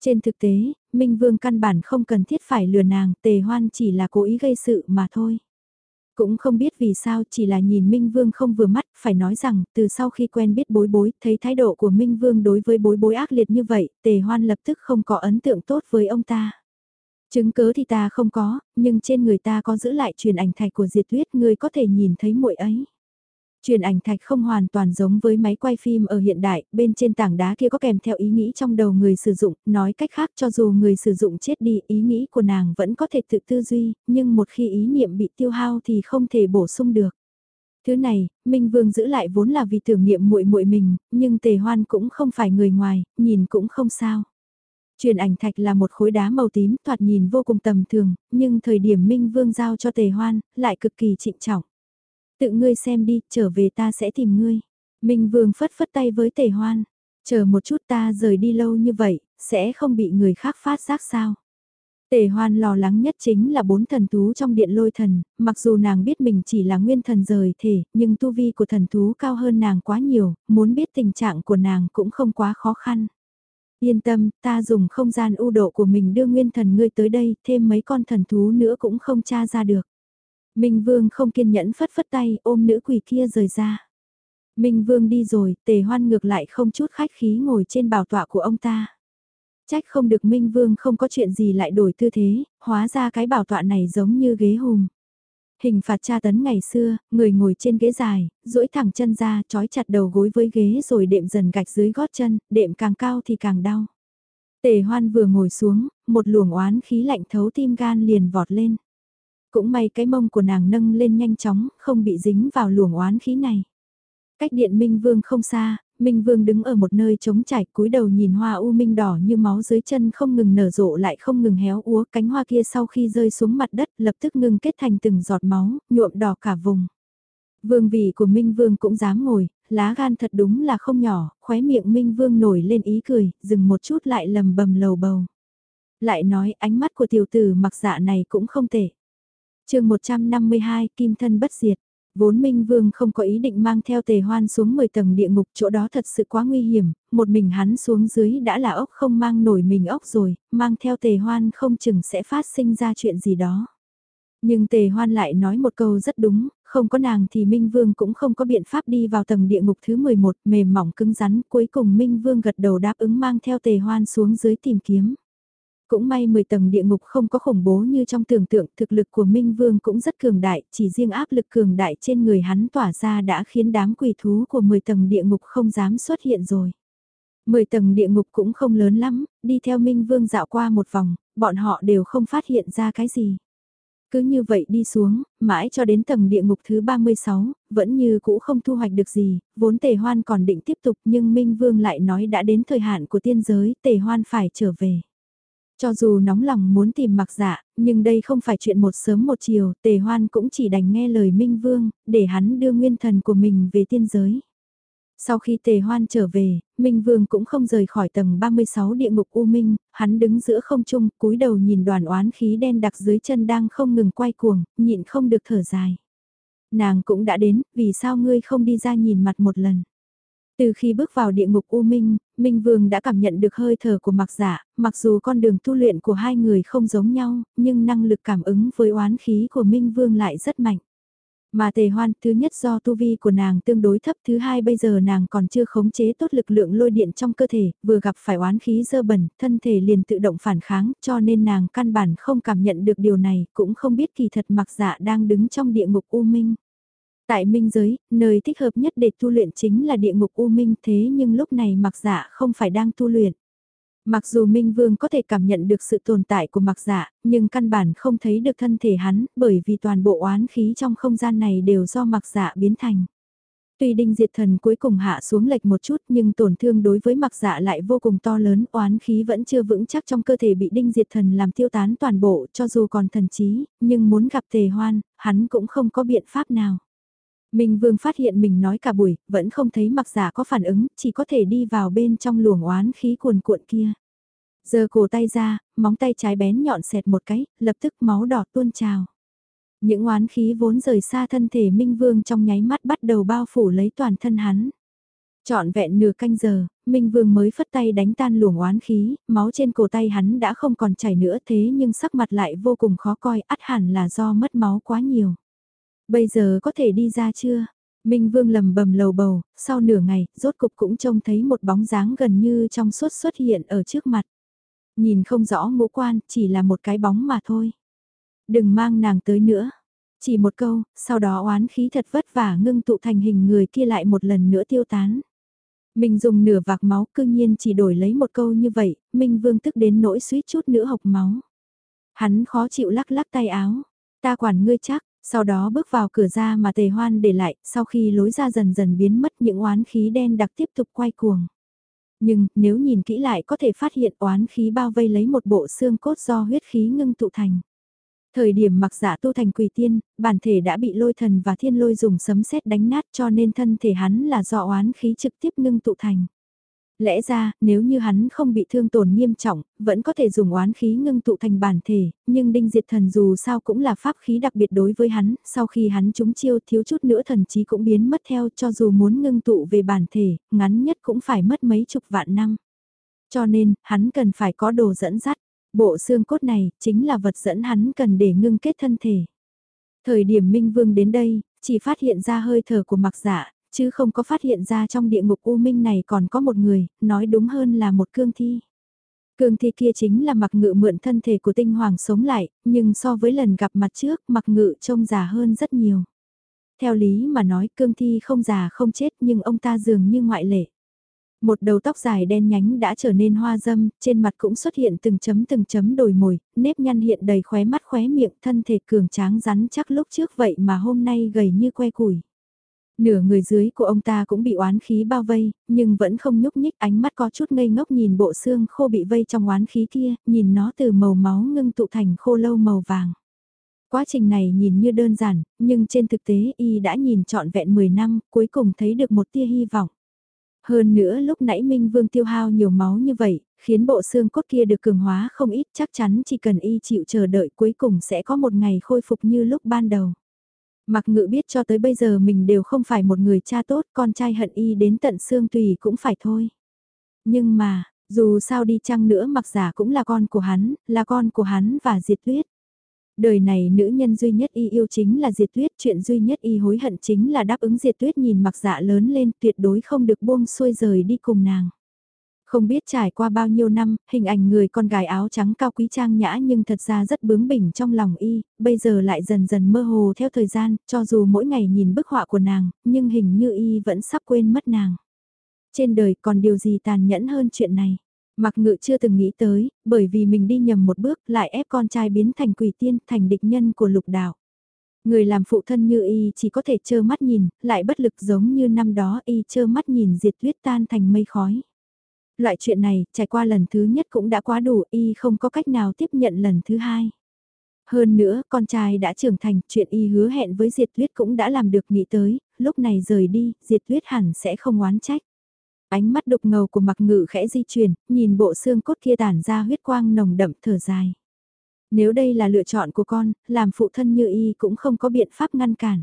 Trên thực tế, Minh Vương căn bản không cần thiết phải lừa nàng, tề hoan chỉ là cố ý gây sự mà thôi. Cũng không biết vì sao chỉ là nhìn Minh Vương không vừa mắt, phải nói rằng từ sau khi quen biết bối bối, thấy thái độ của Minh Vương đối với bối bối ác liệt như vậy, tề hoan lập tức không có ấn tượng tốt với ông ta. Chứng cớ thì ta không có, nhưng trên người ta có giữ lại truyền ảnh thạch của diệt tuyết người có thể nhìn thấy muội ấy. Truyền ảnh thạch không hoàn toàn giống với máy quay phim ở hiện đại, bên trên tảng đá kia có kèm theo ý nghĩ trong đầu người sử dụng, nói cách khác cho dù người sử dụng chết đi, ý nghĩ của nàng vẫn có thể tự tư duy, nhưng một khi ý niệm bị tiêu hao thì không thể bổ sung được. Thứ này, Minh Vương giữ lại vốn là vì tưởng niệm muội muội mình, nhưng Tề Hoan cũng không phải người ngoài, nhìn cũng không sao. Truyền ảnh thạch là một khối đá màu tím thoạt nhìn vô cùng tầm thường, nhưng thời điểm Minh Vương giao cho Tề Hoan, lại cực kỳ trịnh trọng. Tự ngươi xem đi, trở về ta sẽ tìm ngươi. Minh Vương phất phất tay với tề hoan. Chờ một chút ta rời đi lâu như vậy, sẽ không bị người khác phát giác sao. Tề hoan lo lắng nhất chính là bốn thần thú trong điện lôi thần, mặc dù nàng biết mình chỉ là nguyên thần rời thể, nhưng tu vi của thần thú cao hơn nàng quá nhiều, muốn biết tình trạng của nàng cũng không quá khó khăn. Yên tâm, ta dùng không gian ưu độ của mình đưa nguyên thần ngươi tới đây, thêm mấy con thần thú nữa cũng không tra ra được. Minh Vương không kiên nhẫn phất phất tay ôm nữ quỷ kia rời ra. Minh Vương đi rồi, tề hoan ngược lại không chút khách khí ngồi trên bảo tọa của ông ta. Trách không được Minh Vương không có chuyện gì lại đổi tư thế, hóa ra cái bảo tọa này giống như ghế hùm. Hình phạt tra tấn ngày xưa, người ngồi trên ghế dài, duỗi thẳng chân ra, trói chặt đầu gối với ghế rồi đệm dần gạch dưới gót chân, đệm càng cao thì càng đau. Tề hoan vừa ngồi xuống, một luồng oán khí lạnh thấu tim gan liền vọt lên. Cũng may cái mông của nàng nâng lên nhanh chóng, không bị dính vào luồng oán khí này. Cách điện Minh Vương không xa, Minh Vương đứng ở một nơi trống trải cúi đầu nhìn hoa u minh đỏ như máu dưới chân không ngừng nở rộ lại không ngừng héo úa cánh hoa kia sau khi rơi xuống mặt đất lập tức ngừng kết thành từng giọt máu, nhuộm đỏ cả vùng. Vương vị của Minh Vương cũng dám ngồi, lá gan thật đúng là không nhỏ, khóe miệng Minh Vương nổi lên ý cười, dừng một chút lại lầm bầm lầu bầu. Lại nói ánh mắt của tiểu tử mặc dạ này cũng không tệ chương 152 Kim thân bất diệt. Vốn Minh Vương không có ý định mang theo tề hoan xuống 10 tầng địa ngục chỗ đó thật sự quá nguy hiểm, một mình hắn xuống dưới đã là ốc không mang nổi mình ốc rồi, mang theo tề hoan không chừng sẽ phát sinh ra chuyện gì đó. Nhưng tề hoan lại nói một câu rất đúng, không có nàng thì Minh Vương cũng không có biện pháp đi vào tầng địa ngục thứ 11 mềm mỏng cứng rắn cuối cùng Minh Vương gật đầu đáp ứng mang theo tề hoan xuống dưới tìm kiếm. Cũng may 10 tầng địa ngục không có khủng bố như trong tưởng tượng thực lực của Minh Vương cũng rất cường đại, chỉ riêng áp lực cường đại trên người hắn tỏa ra đã khiến đám quỷ thú của 10 tầng địa ngục không dám xuất hiện rồi. 10 tầng địa ngục cũng không lớn lắm, đi theo Minh Vương dạo qua một vòng, bọn họ đều không phát hiện ra cái gì. Cứ như vậy đi xuống, mãi cho đến tầng địa ngục thứ 36, vẫn như cũ không thu hoạch được gì, vốn tề hoan còn định tiếp tục nhưng Minh Vương lại nói đã đến thời hạn của tiên giới, tề hoan phải trở về. Cho dù nóng lòng muốn tìm mặc dạ, nhưng đây không phải chuyện một sớm một chiều, tề hoan cũng chỉ đành nghe lời Minh Vương, để hắn đưa nguyên thần của mình về tiên giới. Sau khi tề hoan trở về, Minh Vương cũng không rời khỏi tầng 36 địa ngục U Minh, hắn đứng giữa không trung, cúi đầu nhìn đoàn oán khí đen đặc dưới chân đang không ngừng quay cuồng, nhịn không được thở dài. Nàng cũng đã đến, vì sao ngươi không đi ra nhìn mặt một lần? Từ khi bước vào địa ngục U Minh, Minh Vương đã cảm nhận được hơi thở của mặc giả, dạ. mặc dù con đường tu luyện của hai người không giống nhau, nhưng năng lực cảm ứng với oán khí của Minh Vương lại rất mạnh. Mà tề hoan, thứ nhất do tu vi của nàng tương đối thấp, thứ hai bây giờ nàng còn chưa khống chế tốt lực lượng lôi điện trong cơ thể, vừa gặp phải oán khí dơ bẩn, thân thể liền tự động phản kháng, cho nên nàng căn bản không cảm nhận được điều này, cũng không biết kỳ thật mặc dạ đang đứng trong địa ngục U Minh. Tại minh giới, nơi thích hợp nhất để tu luyện chính là địa ngục U Minh thế nhưng lúc này mặc dạ không phải đang tu luyện. Mặc dù Minh Vương có thể cảm nhận được sự tồn tại của mặc dạ, nhưng căn bản không thấy được thân thể hắn, bởi vì toàn bộ oán khí trong không gian này đều do mặc dạ biến thành. Tuy đinh diệt thần cuối cùng hạ xuống lệch một chút nhưng tổn thương đối với mặc dạ lại vô cùng to lớn, oán khí vẫn chưa vững chắc trong cơ thể bị đinh diệt thần làm tiêu tán toàn bộ cho dù còn thần trí, nhưng muốn gặp tề hoan, hắn cũng không có biện pháp nào. Minh Vương phát hiện mình nói cả buổi, vẫn không thấy mặc giả có phản ứng, chỉ có thể đi vào bên trong luồng oán khí cuồn cuộn kia. Giờ cổ tay ra, móng tay trái bén nhọn xẹt một cái, lập tức máu đỏ tuôn trào. Những oán khí vốn rời xa thân thể Minh Vương trong nháy mắt bắt đầu bao phủ lấy toàn thân hắn. Chọn vẹn nửa canh giờ, Minh Vương mới phất tay đánh tan luồng oán khí, máu trên cổ tay hắn đã không còn chảy nữa thế nhưng sắc mặt lại vô cùng khó coi, Át hẳn là do mất máu quá nhiều. Bây giờ có thể đi ra chưa? Minh Vương lầm bầm lầu bầu, sau nửa ngày, rốt cục cũng trông thấy một bóng dáng gần như trong suốt xuất hiện ở trước mặt. Nhìn không rõ ngũ quan, chỉ là một cái bóng mà thôi. Đừng mang nàng tới nữa. Chỉ một câu, sau đó oán khí thật vất vả ngưng tụ thành hình người kia lại một lần nữa tiêu tán. Mình dùng nửa vạc máu cương nhiên chỉ đổi lấy một câu như vậy, Minh Vương tức đến nỗi suýt chút nữa hộc máu. Hắn khó chịu lắc lắc tay áo. Ta quản ngươi chắc, sau đó bước vào cửa ra mà tề hoan để lại, sau khi lối ra dần dần biến mất những oán khí đen đặc tiếp tục quay cuồng. Nhưng, nếu nhìn kỹ lại có thể phát hiện oán khí bao vây lấy một bộ xương cốt do huyết khí ngưng tụ thành. Thời điểm mặc giả tu thành quỷ tiên, bản thể đã bị lôi thần và thiên lôi dùng sấm sét đánh nát cho nên thân thể hắn là do oán khí trực tiếp ngưng tụ thành. Lẽ ra, nếu như hắn không bị thương tổn nghiêm trọng, vẫn có thể dùng oán khí ngưng tụ thành bản thể, nhưng đinh diệt thần dù sao cũng là pháp khí đặc biệt đối với hắn, sau khi hắn trúng chiêu thiếu chút nữa thần trí cũng biến mất theo cho dù muốn ngưng tụ về bản thể, ngắn nhất cũng phải mất mấy chục vạn năm. Cho nên, hắn cần phải có đồ dẫn dắt, bộ xương cốt này chính là vật dẫn hắn cần để ngưng kết thân thể. Thời điểm Minh Vương đến đây, chỉ phát hiện ra hơi thở của mặc giả, chứ không có phát hiện ra trong địa ngục U Minh này còn có một người, nói đúng hơn là một cương thi. Cương thi kia chính là mặc ngự mượn thân thể của tinh hoàng sống lại, nhưng so với lần gặp mặt trước mặc ngự trông già hơn rất nhiều. Theo lý mà nói cương thi không già không chết nhưng ông ta dường như ngoại lệ. Một đầu tóc dài đen nhánh đã trở nên hoa dâm, trên mặt cũng xuất hiện từng chấm từng chấm đồi mồi, nếp nhăn hiện đầy khóe mắt khóe miệng, thân thể cường tráng rắn chắc lúc trước vậy mà hôm nay gầy như que củi. Nửa người dưới của ông ta cũng bị oán khí bao vây, nhưng vẫn không nhúc nhích ánh mắt có chút ngây ngốc nhìn bộ xương khô bị vây trong oán khí kia, nhìn nó từ màu máu ngưng tụ thành khô lâu màu vàng. Quá trình này nhìn như đơn giản, nhưng trên thực tế y đã nhìn trọn vẹn 10 năm, cuối cùng thấy được một tia hy vọng. Hơn nữa lúc nãy Minh Vương tiêu hao nhiều máu như vậy, khiến bộ xương cốt kia được cường hóa không ít chắc chắn chỉ cần y chịu chờ đợi cuối cùng sẽ có một ngày khôi phục như lúc ban đầu. Mặc ngự biết cho tới bây giờ mình đều không phải một người cha tốt, con trai hận y đến tận xương tùy cũng phải thôi. Nhưng mà, dù sao đi chăng nữa mặc giả cũng là con của hắn, là con của hắn và diệt tuyết. Đời này nữ nhân duy nhất y yêu chính là diệt tuyết, chuyện duy nhất y hối hận chính là đáp ứng diệt tuyết nhìn mặc dạ lớn lên tuyệt đối không được buông xuôi rời đi cùng nàng. Không biết trải qua bao nhiêu năm, hình ảnh người con gái áo trắng cao quý trang nhã nhưng thật ra rất bướng bỉnh trong lòng y, bây giờ lại dần dần mơ hồ theo thời gian, cho dù mỗi ngày nhìn bức họa của nàng, nhưng hình như y vẫn sắp quên mất nàng. Trên đời còn điều gì tàn nhẫn hơn chuyện này? Mặc ngự chưa từng nghĩ tới, bởi vì mình đi nhầm một bước lại ép con trai biến thành quỷ tiên, thành địch nhân của lục đạo. Người làm phụ thân như y chỉ có thể trơ mắt nhìn, lại bất lực giống như năm đó y trơ mắt nhìn diệt tuyết tan thành mây khói. Loại chuyện này, trải qua lần thứ nhất cũng đã quá đủ, y không có cách nào tiếp nhận lần thứ hai. Hơn nữa, con trai đã trưởng thành, chuyện y hứa hẹn với Diệt Tuyết cũng đã làm được nghĩ tới, lúc này rời đi, Diệt Tuyết hẳn sẽ không oán trách. Ánh mắt đục ngầu của mặc ngự khẽ di chuyển, nhìn bộ xương cốt kia tản ra huyết quang nồng đậm thở dài. Nếu đây là lựa chọn của con, làm phụ thân như y cũng không có biện pháp ngăn cản.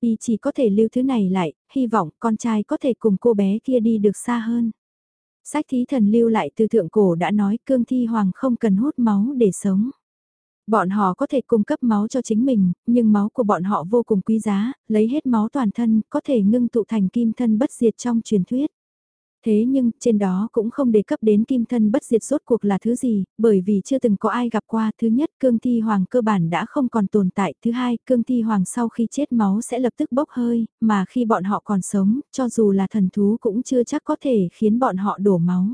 Y chỉ có thể lưu thứ này lại, hy vọng con trai có thể cùng cô bé kia đi được xa hơn. Sách thí thần lưu lại từ thượng cổ đã nói cương thi hoàng không cần hút máu để sống. Bọn họ có thể cung cấp máu cho chính mình, nhưng máu của bọn họ vô cùng quý giá, lấy hết máu toàn thân, có thể ngưng tụ thành kim thân bất diệt trong truyền thuyết. Thế nhưng, trên đó cũng không đề cấp đến kim thân bất diệt rốt cuộc là thứ gì, bởi vì chưa từng có ai gặp qua. Thứ nhất, cương thi hoàng cơ bản đã không còn tồn tại. Thứ hai, cương thi hoàng sau khi chết máu sẽ lập tức bốc hơi, mà khi bọn họ còn sống, cho dù là thần thú cũng chưa chắc có thể khiến bọn họ đổ máu.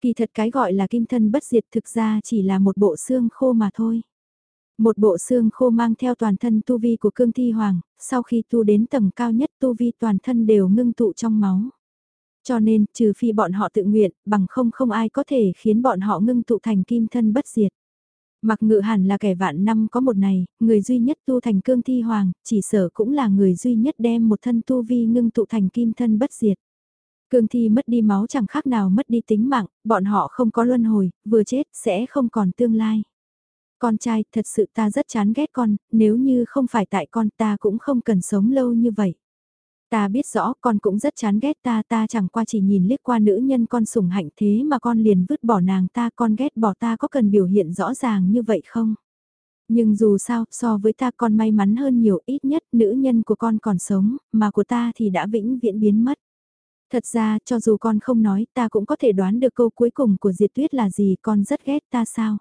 Kỳ thật cái gọi là kim thân bất diệt thực ra chỉ là một bộ xương khô mà thôi. Một bộ xương khô mang theo toàn thân tu vi của cương thi hoàng, sau khi tu đến tầng cao nhất tu vi toàn thân đều ngưng tụ trong máu. Cho nên, trừ phi bọn họ tự nguyện, bằng không không ai có thể khiến bọn họ ngưng tụ thành kim thân bất diệt. Mặc ngự hẳn là kẻ vạn năm có một này, người duy nhất tu thành cương thi hoàng, chỉ sở cũng là người duy nhất đem một thân tu vi ngưng tụ thành kim thân bất diệt. Cương thi mất đi máu chẳng khác nào mất đi tính mạng, bọn họ không có luân hồi, vừa chết sẽ không còn tương lai. Con trai, thật sự ta rất chán ghét con, nếu như không phải tại con ta cũng không cần sống lâu như vậy. Ta biết rõ con cũng rất chán ghét ta ta chẳng qua chỉ nhìn liếc qua nữ nhân con sủng hạnh thế mà con liền vứt bỏ nàng ta con ghét bỏ ta có cần biểu hiện rõ ràng như vậy không? Nhưng dù sao, so với ta con may mắn hơn nhiều ít nhất nữ nhân của con còn sống, mà của ta thì đã vĩnh viễn biến mất. Thật ra, cho dù con không nói, ta cũng có thể đoán được câu cuối cùng của Diệt Tuyết là gì, con rất ghét ta sao?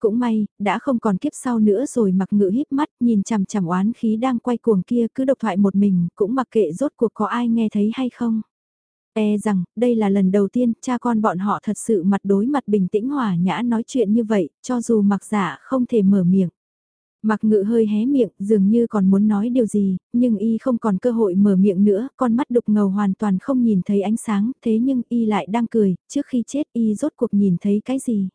Cũng may, đã không còn kiếp sau nữa rồi mặc ngự híp mắt nhìn chằm chằm oán khí đang quay cuồng kia cứ độc thoại một mình, cũng mặc kệ rốt cuộc có ai nghe thấy hay không. E rằng, đây là lần đầu tiên cha con bọn họ thật sự mặt đối mặt bình tĩnh hòa nhã nói chuyện như vậy, cho dù mặc giả không thể mở miệng. Mặc ngự hơi hé miệng, dường như còn muốn nói điều gì, nhưng y không còn cơ hội mở miệng nữa, con mắt đục ngầu hoàn toàn không nhìn thấy ánh sáng, thế nhưng y lại đang cười, trước khi chết y rốt cuộc nhìn thấy cái gì.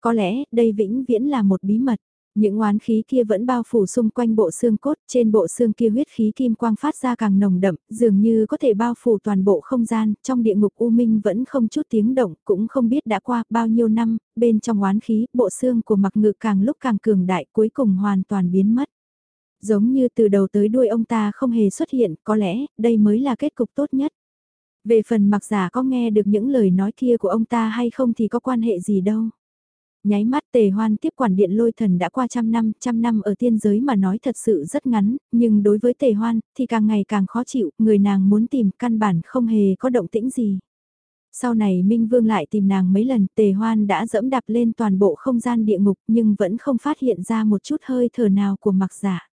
Có lẽ, đây vĩnh viễn là một bí mật. Những oán khí kia vẫn bao phủ xung quanh bộ xương cốt, trên bộ xương kia huyết khí kim quang phát ra càng nồng đậm, dường như có thể bao phủ toàn bộ không gian, trong địa ngục U Minh vẫn không chút tiếng động, cũng không biết đã qua bao nhiêu năm, bên trong oán khí, bộ xương của mặc ngự càng lúc càng cường đại cuối cùng hoàn toàn biến mất. Giống như từ đầu tới đuôi ông ta không hề xuất hiện, có lẽ, đây mới là kết cục tốt nhất. Về phần mặc giả có nghe được những lời nói kia của ông ta hay không thì có quan hệ gì đâu. Nháy mắt tề hoan tiếp quản điện lôi thần đã qua trăm năm, trăm năm ở tiên giới mà nói thật sự rất ngắn, nhưng đối với tề hoan thì càng ngày càng khó chịu, người nàng muốn tìm căn bản không hề có động tĩnh gì. Sau này Minh Vương lại tìm nàng mấy lần, tề hoan đã dẫm đạp lên toàn bộ không gian địa ngục nhưng vẫn không phát hiện ra một chút hơi thở nào của mặc giả.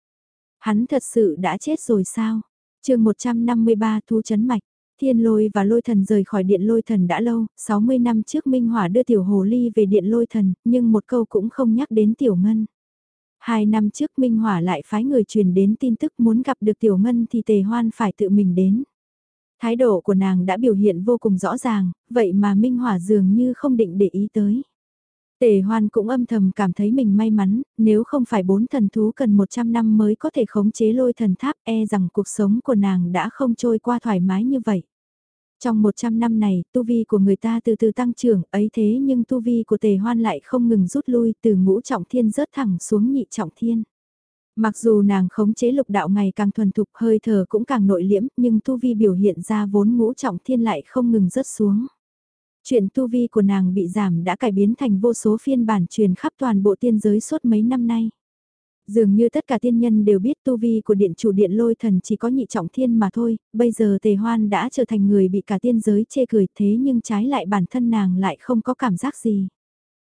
Hắn thật sự đã chết rồi sao? chương 153 Thu Chấn Mạch Thiên lôi và lôi thần rời khỏi điện lôi thần đã lâu, 60 năm trước Minh Hỏa đưa tiểu hồ ly về điện lôi thần, nhưng một câu cũng không nhắc đến tiểu ngân. Hai năm trước Minh Hỏa lại phái người truyền đến tin tức muốn gặp được tiểu ngân thì tề hoan phải tự mình đến. Thái độ của nàng đã biểu hiện vô cùng rõ ràng, vậy mà Minh Hỏa dường như không định để ý tới. Tề hoan cũng âm thầm cảm thấy mình may mắn, nếu không phải bốn thần thú cần 100 năm mới có thể khống chế lôi thần tháp e rằng cuộc sống của nàng đã không trôi qua thoải mái như vậy. Trong 100 năm này, tu vi của người ta từ từ tăng trưởng ấy thế nhưng tu vi của tề hoan lại không ngừng rút lui từ ngũ trọng thiên rớt thẳng xuống nhị trọng thiên. Mặc dù nàng khống chế lục đạo ngày càng thuần thục hơi thở cũng càng nội liễm nhưng tu vi biểu hiện ra vốn ngũ trọng thiên lại không ngừng rớt xuống. Chuyện tu vi của nàng bị giảm đã cải biến thành vô số phiên bản truyền khắp toàn bộ tiên giới suốt mấy năm nay. Dường như tất cả tiên nhân đều biết tu vi của điện chủ điện lôi thần chỉ có nhị trọng thiên mà thôi, bây giờ tề hoan đã trở thành người bị cả tiên giới chê cười thế nhưng trái lại bản thân nàng lại không có cảm giác gì.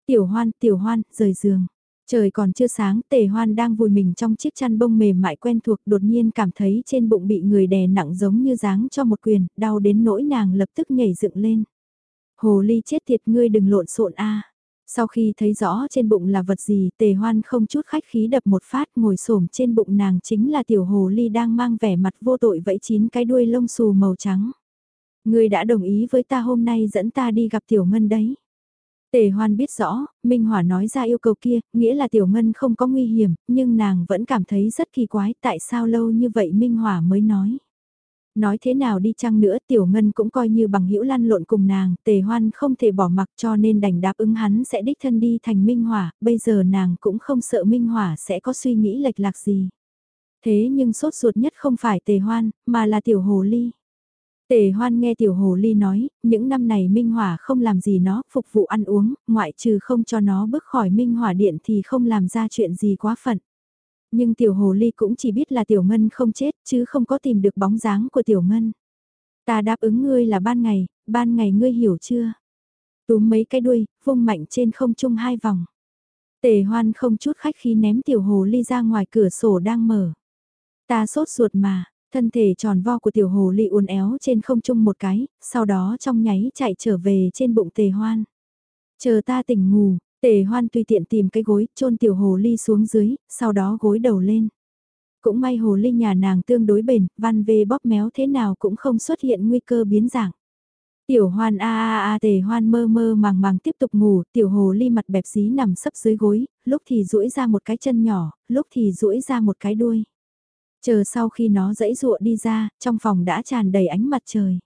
Tiểu hoan, tiểu hoan, rời giường. Trời còn chưa sáng, tề hoan đang vùi mình trong chiếc chăn bông mềm mại quen thuộc đột nhiên cảm thấy trên bụng bị người đè nặng giống như dáng cho một quyền, đau đến nỗi nàng lập tức nhảy dựng lên. Hồ ly chết tiệt ngươi đừng lộn xộn a. Sau khi thấy rõ trên bụng là vật gì, tề hoan không chút khách khí đập một phát ngồi xổm trên bụng nàng chính là tiểu hồ ly đang mang vẻ mặt vô tội vẫy chín cái đuôi lông xù màu trắng. Ngươi đã đồng ý với ta hôm nay dẫn ta đi gặp tiểu ngân đấy. Tề hoan biết rõ, Minh Hỏa nói ra yêu cầu kia, nghĩa là tiểu ngân không có nguy hiểm, nhưng nàng vẫn cảm thấy rất kỳ quái tại sao lâu như vậy Minh Hỏa mới nói. Nói thế nào đi chăng nữa tiểu ngân cũng coi như bằng hữu lăn lộn cùng nàng, tề hoan không thể bỏ mặc cho nên đành đáp ứng hắn sẽ đích thân đi thành minh hỏa, bây giờ nàng cũng không sợ minh hỏa sẽ có suy nghĩ lệch lạc gì. Thế nhưng sốt ruột nhất không phải tề hoan, mà là tiểu hồ ly. Tề hoan nghe tiểu hồ ly nói, những năm này minh hỏa không làm gì nó, phục vụ ăn uống, ngoại trừ không cho nó bước khỏi minh hỏa điện thì không làm ra chuyện gì quá phận nhưng tiểu hồ ly cũng chỉ biết là tiểu ngân không chết chứ không có tìm được bóng dáng của tiểu ngân. Ta đáp ứng ngươi là ban ngày, ban ngày ngươi hiểu chưa? Túm mấy cái đuôi, vung mạnh trên không trung hai vòng. Tề hoan không chút khách khi ném tiểu hồ ly ra ngoài cửa sổ đang mở. Ta sốt ruột mà, thân thể tròn vo của tiểu hồ ly uốn éo trên không trung một cái, sau đó trong nháy chạy trở về trên bụng tề hoan. Chờ ta tỉnh ngủ, Tề hoan tùy tiện tìm cái gối, chôn tiểu hồ ly xuống dưới, sau đó gối đầu lên. Cũng may hồ ly nhà nàng tương đối bền, văn vê bóp méo thế nào cũng không xuất hiện nguy cơ biến dạng. Tiểu hoan a a a tề hoan mơ mơ màng màng tiếp tục ngủ, tiểu hồ ly mặt bẹp xí nằm sấp dưới gối, lúc thì duỗi ra một cái chân nhỏ, lúc thì duỗi ra một cái đuôi. Chờ sau khi nó dẫy dụa đi ra, trong phòng đã tràn đầy ánh mặt trời.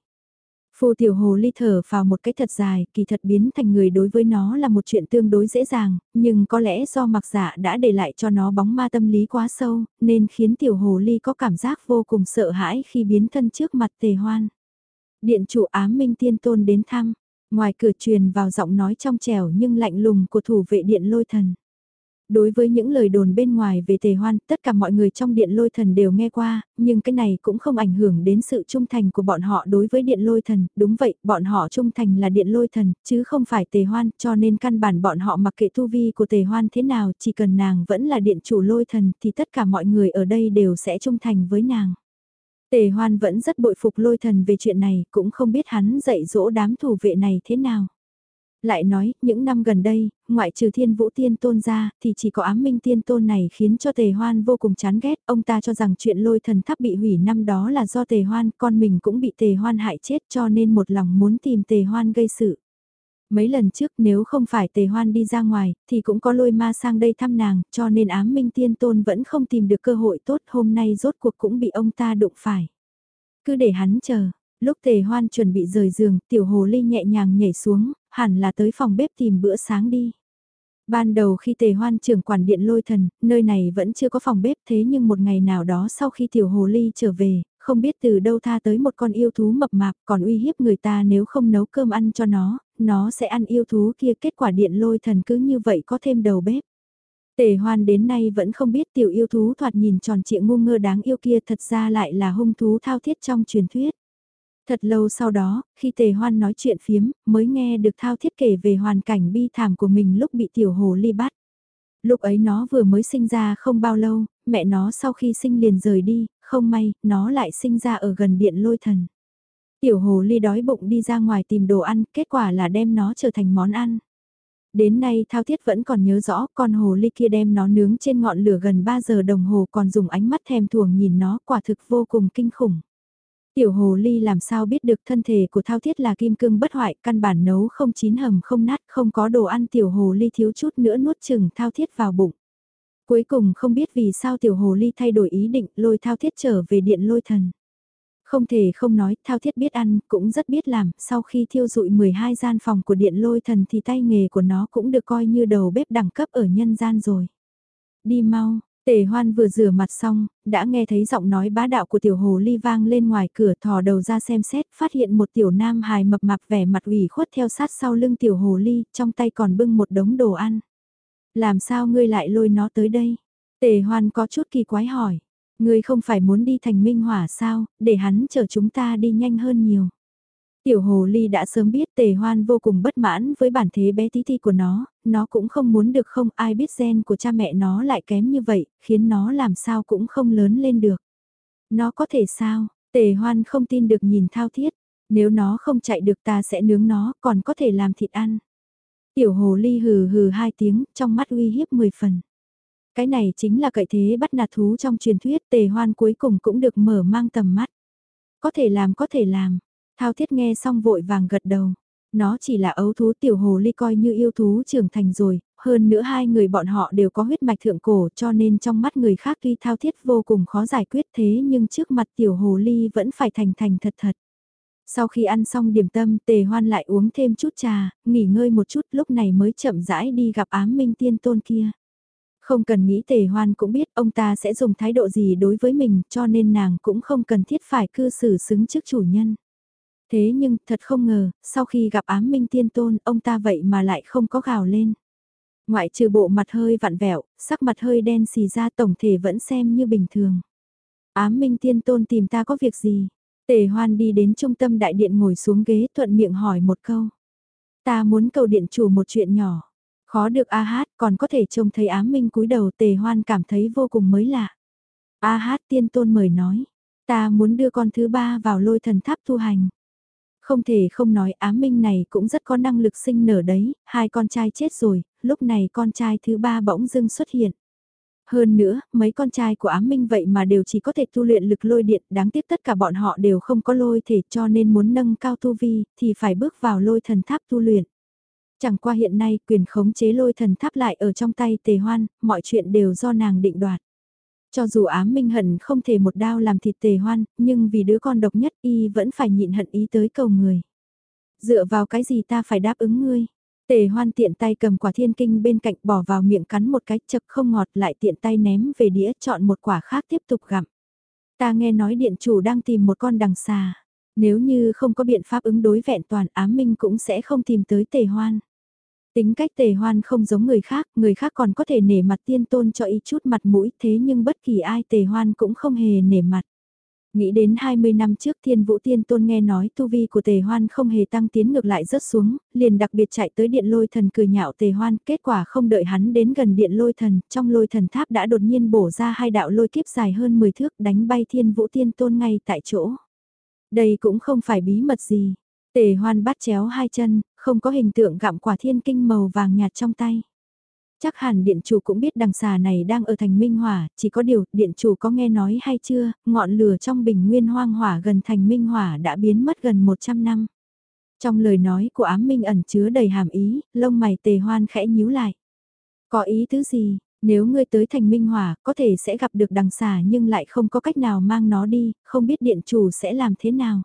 Phù tiểu hồ ly thở vào một cái thật dài, kỳ thật biến thành người đối với nó là một chuyện tương đối dễ dàng, nhưng có lẽ do mặc giả đã để lại cho nó bóng ma tâm lý quá sâu, nên khiến tiểu hồ ly có cảm giác vô cùng sợ hãi khi biến thân trước mặt tề hoan. Điện chủ ám minh tiên tôn đến thăm, ngoài cửa truyền vào giọng nói trong trẻo nhưng lạnh lùng của thủ vệ điện lôi thần. Đối với những lời đồn bên ngoài về tề hoan, tất cả mọi người trong điện lôi thần đều nghe qua, nhưng cái này cũng không ảnh hưởng đến sự trung thành của bọn họ đối với điện lôi thần. Đúng vậy, bọn họ trung thành là điện lôi thần, chứ không phải tề hoan, cho nên căn bản bọn họ mặc kệ tu vi của tề hoan thế nào, chỉ cần nàng vẫn là điện chủ lôi thần thì tất cả mọi người ở đây đều sẽ trung thành với nàng. Tề hoan vẫn rất bội phục lôi thần về chuyện này, cũng không biết hắn dạy dỗ đám thủ vệ này thế nào lại nói, những năm gần đây, ngoại trừ thiên vũ tiên tôn ra, thì chỉ có ám minh tiên tôn này khiến cho tề hoan vô cùng chán ghét, ông ta cho rằng chuyện lôi thần tháp bị hủy năm đó là do tề hoan, con mình cũng bị tề hoan hại chết cho nên một lòng muốn tìm tề hoan gây sự. Mấy lần trước nếu không phải tề hoan đi ra ngoài, thì cũng có lôi ma sang đây thăm nàng, cho nên ám minh tiên tôn vẫn không tìm được cơ hội tốt hôm nay rốt cuộc cũng bị ông ta đụng phải. Cứ để hắn chờ, Lúc tề hoan chuẩn bị rời giường, tiểu hồ ly nhẹ nhàng nhảy xuống, hẳn là tới phòng bếp tìm bữa sáng đi. Ban đầu khi tề hoan trưởng quản điện lôi thần, nơi này vẫn chưa có phòng bếp thế nhưng một ngày nào đó sau khi tiểu hồ ly trở về, không biết từ đâu tha tới một con yêu thú mập mạp còn uy hiếp người ta nếu không nấu cơm ăn cho nó, nó sẽ ăn yêu thú kia kết quả điện lôi thần cứ như vậy có thêm đầu bếp. Tề hoan đến nay vẫn không biết tiểu yêu thú thoạt nhìn tròn trịa ngu ngơ đáng yêu kia thật ra lại là hung thú thao thiết trong truyền thuyết. Thật lâu sau đó, khi tề hoan nói chuyện phiếm, mới nghe được thao thiết kể về hoàn cảnh bi thảm của mình lúc bị tiểu hồ ly bắt. Lúc ấy nó vừa mới sinh ra không bao lâu, mẹ nó sau khi sinh liền rời đi, không may, nó lại sinh ra ở gần điện lôi thần. Tiểu hồ ly đói bụng đi ra ngoài tìm đồ ăn, kết quả là đem nó trở thành món ăn. Đến nay Thao Thiết vẫn còn nhớ rõ con hồ ly kia đem nó nướng trên ngọn lửa gần 3 giờ đồng hồ còn dùng ánh mắt thèm thuồng nhìn nó quả thực vô cùng kinh khủng. Tiểu hồ ly làm sao biết được thân thể của Thao Thiết là kim cương bất hoại, căn bản nấu không chín hầm không nát, không có đồ ăn tiểu hồ ly thiếu chút nữa nuốt chừng Thao Thiết vào bụng. Cuối cùng không biết vì sao tiểu hồ ly thay đổi ý định lôi Thao Thiết trở về điện lôi thần. Không thể không nói, Thao Thiết biết ăn, cũng rất biết làm, sau khi thiêu dụi 12 gian phòng của điện lôi thần thì tay nghề của nó cũng được coi như đầu bếp đẳng cấp ở nhân gian rồi. Đi mau, Tề hoan vừa rửa mặt xong, đã nghe thấy giọng nói bá đạo của tiểu hồ ly vang lên ngoài cửa thò đầu ra xem xét, phát hiện một tiểu nam hài mập mạp vẻ mặt ủy khuất theo sát sau lưng tiểu hồ ly, trong tay còn bưng một đống đồ ăn. Làm sao ngươi lại lôi nó tới đây? Tề hoan có chút kỳ quái hỏi. Ngươi không phải muốn đi thành minh hỏa sao, để hắn chở chúng ta đi nhanh hơn nhiều. Tiểu hồ ly đã sớm biết tề hoan vô cùng bất mãn với bản thế bé tí ti của nó, nó cũng không muốn được không ai biết gen của cha mẹ nó lại kém như vậy, khiến nó làm sao cũng không lớn lên được. Nó có thể sao, tề hoan không tin được nhìn thao thiết, nếu nó không chạy được ta sẽ nướng nó còn có thể làm thịt ăn. Tiểu hồ ly hừ hừ hai tiếng, trong mắt uy hiếp mười phần. Cái này chính là cậy thế bắt nạt thú trong truyền thuyết tề hoan cuối cùng cũng được mở mang tầm mắt. Có thể làm có thể làm, thao thiết nghe xong vội vàng gật đầu. Nó chỉ là ấu thú tiểu hồ ly coi như yêu thú trưởng thành rồi, hơn nữa hai người bọn họ đều có huyết mạch thượng cổ cho nên trong mắt người khác tuy thao thiết vô cùng khó giải quyết thế nhưng trước mặt tiểu hồ ly vẫn phải thành thành thật thật. Sau khi ăn xong điểm tâm tề hoan lại uống thêm chút trà, nghỉ ngơi một chút lúc này mới chậm rãi đi gặp ám minh tiên tôn kia. Không cần nghĩ tề hoan cũng biết ông ta sẽ dùng thái độ gì đối với mình cho nên nàng cũng không cần thiết phải cư xử xứng trước chủ nhân. Thế nhưng thật không ngờ, sau khi gặp ám minh tiên tôn ông ta vậy mà lại không có gào lên. Ngoại trừ bộ mặt hơi vặn vẹo, sắc mặt hơi đen xì ra tổng thể vẫn xem như bình thường. Ám minh tiên tôn tìm ta có việc gì? Tề hoan đi đến trung tâm đại điện ngồi xuống ghế thuận miệng hỏi một câu. Ta muốn cầu điện chủ một chuyện nhỏ. Khó được A hát còn có thể trông thấy ám minh cúi đầu tề hoan cảm thấy vô cùng mới lạ. A hát tiên tôn mời nói. Ta muốn đưa con thứ ba vào lôi thần tháp tu hành. Không thể không nói á minh này cũng rất có năng lực sinh nở đấy, hai con trai chết rồi, lúc này con trai thứ ba bỗng dưng xuất hiện. Hơn nữa, mấy con trai của ám minh vậy mà đều chỉ có thể tu luyện lực lôi điện, đáng tiếc tất cả bọn họ đều không có lôi thể cho nên muốn nâng cao tu vi, thì phải bước vào lôi thần tháp tu luyện. Chẳng qua hiện nay quyền khống chế lôi thần tháp lại ở trong tay tề hoan, mọi chuyện đều do nàng định đoạt. Cho dù ám minh hận không thể một đao làm thịt tề hoan, nhưng vì đứa con độc nhất y vẫn phải nhịn hận ý tới cầu người. Dựa vào cái gì ta phải đáp ứng ngươi? Tề hoan tiện tay cầm quả thiên kinh bên cạnh bỏ vào miệng cắn một cái chật không ngọt lại tiện tay ném về đĩa chọn một quả khác tiếp tục gặm. Ta nghe nói điện chủ đang tìm một con đằng xà. Nếu như không có biện pháp ứng đối vẹn toàn ám minh cũng sẽ không tìm tới tề hoan. Tính cách tề hoan không giống người khác, người khác còn có thể nể mặt tiên tôn cho ý chút mặt mũi thế nhưng bất kỳ ai tề hoan cũng không hề nể mặt. Nghĩ đến 20 năm trước thiên vũ tiên tôn nghe nói tu vi của tề hoan không hề tăng tiến ngược lại rớt xuống, liền đặc biệt chạy tới điện lôi thần cười nhạo tề hoan, kết quả không đợi hắn đến gần điện lôi thần, trong lôi thần tháp đã đột nhiên bổ ra hai đạo lôi kiếp dài hơn 10 thước đánh bay thiên vũ tiên tôn ngay tại chỗ. Đây cũng không phải bí mật gì. Tề hoan bắt chéo hai chân, không có hình tượng gặm quả thiên kinh màu vàng nhạt trong tay. Chắc hẳn điện chủ cũng biết đằng xà này đang ở thành Minh Hỏa, chỉ có điều điện chủ có nghe nói hay chưa, ngọn lửa trong bình nguyên hoang hỏa gần thành Minh Hỏa đã biến mất gần 100 năm. Trong lời nói của ám minh ẩn chứa đầy hàm ý, lông mày tề hoan khẽ nhíu lại. Có ý thứ gì, nếu ngươi tới thành Minh Hỏa, có thể sẽ gặp được đằng xà nhưng lại không có cách nào mang nó đi, không biết điện chủ sẽ làm thế nào.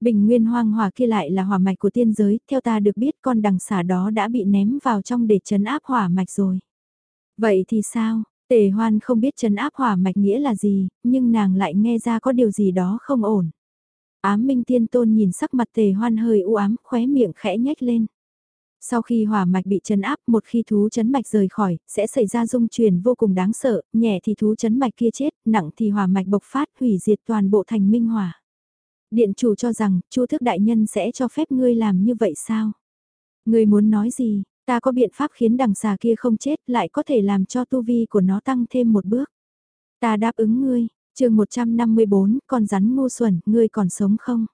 Bình nguyên hoang hỏa kia lại là hỏa mạch của tiên giới, theo ta được biết con đằng xả đó đã bị ném vào trong để chấn áp hỏa mạch rồi. Vậy thì sao, tề hoan không biết chấn áp hỏa mạch nghĩa là gì, nhưng nàng lại nghe ra có điều gì đó không ổn. Ám minh tiên tôn nhìn sắc mặt tề hoan hơi u ám, khóe miệng khẽ nhếch lên. Sau khi hỏa mạch bị chấn áp, một khi thú chấn mạch rời khỏi, sẽ xảy ra dung truyền vô cùng đáng sợ, nhẹ thì thú chấn mạch kia chết, nặng thì hỏa mạch bộc phát hủy diệt toàn bộ thành minh hỏa. Điện chủ cho rằng, Chu thức đại nhân sẽ cho phép ngươi làm như vậy sao? Ngươi muốn nói gì, ta có biện pháp khiến đằng xà kia không chết lại có thể làm cho tu vi của nó tăng thêm một bước. Ta đáp ứng ngươi, chương 154, con rắn ngu xuẩn, ngươi còn sống không?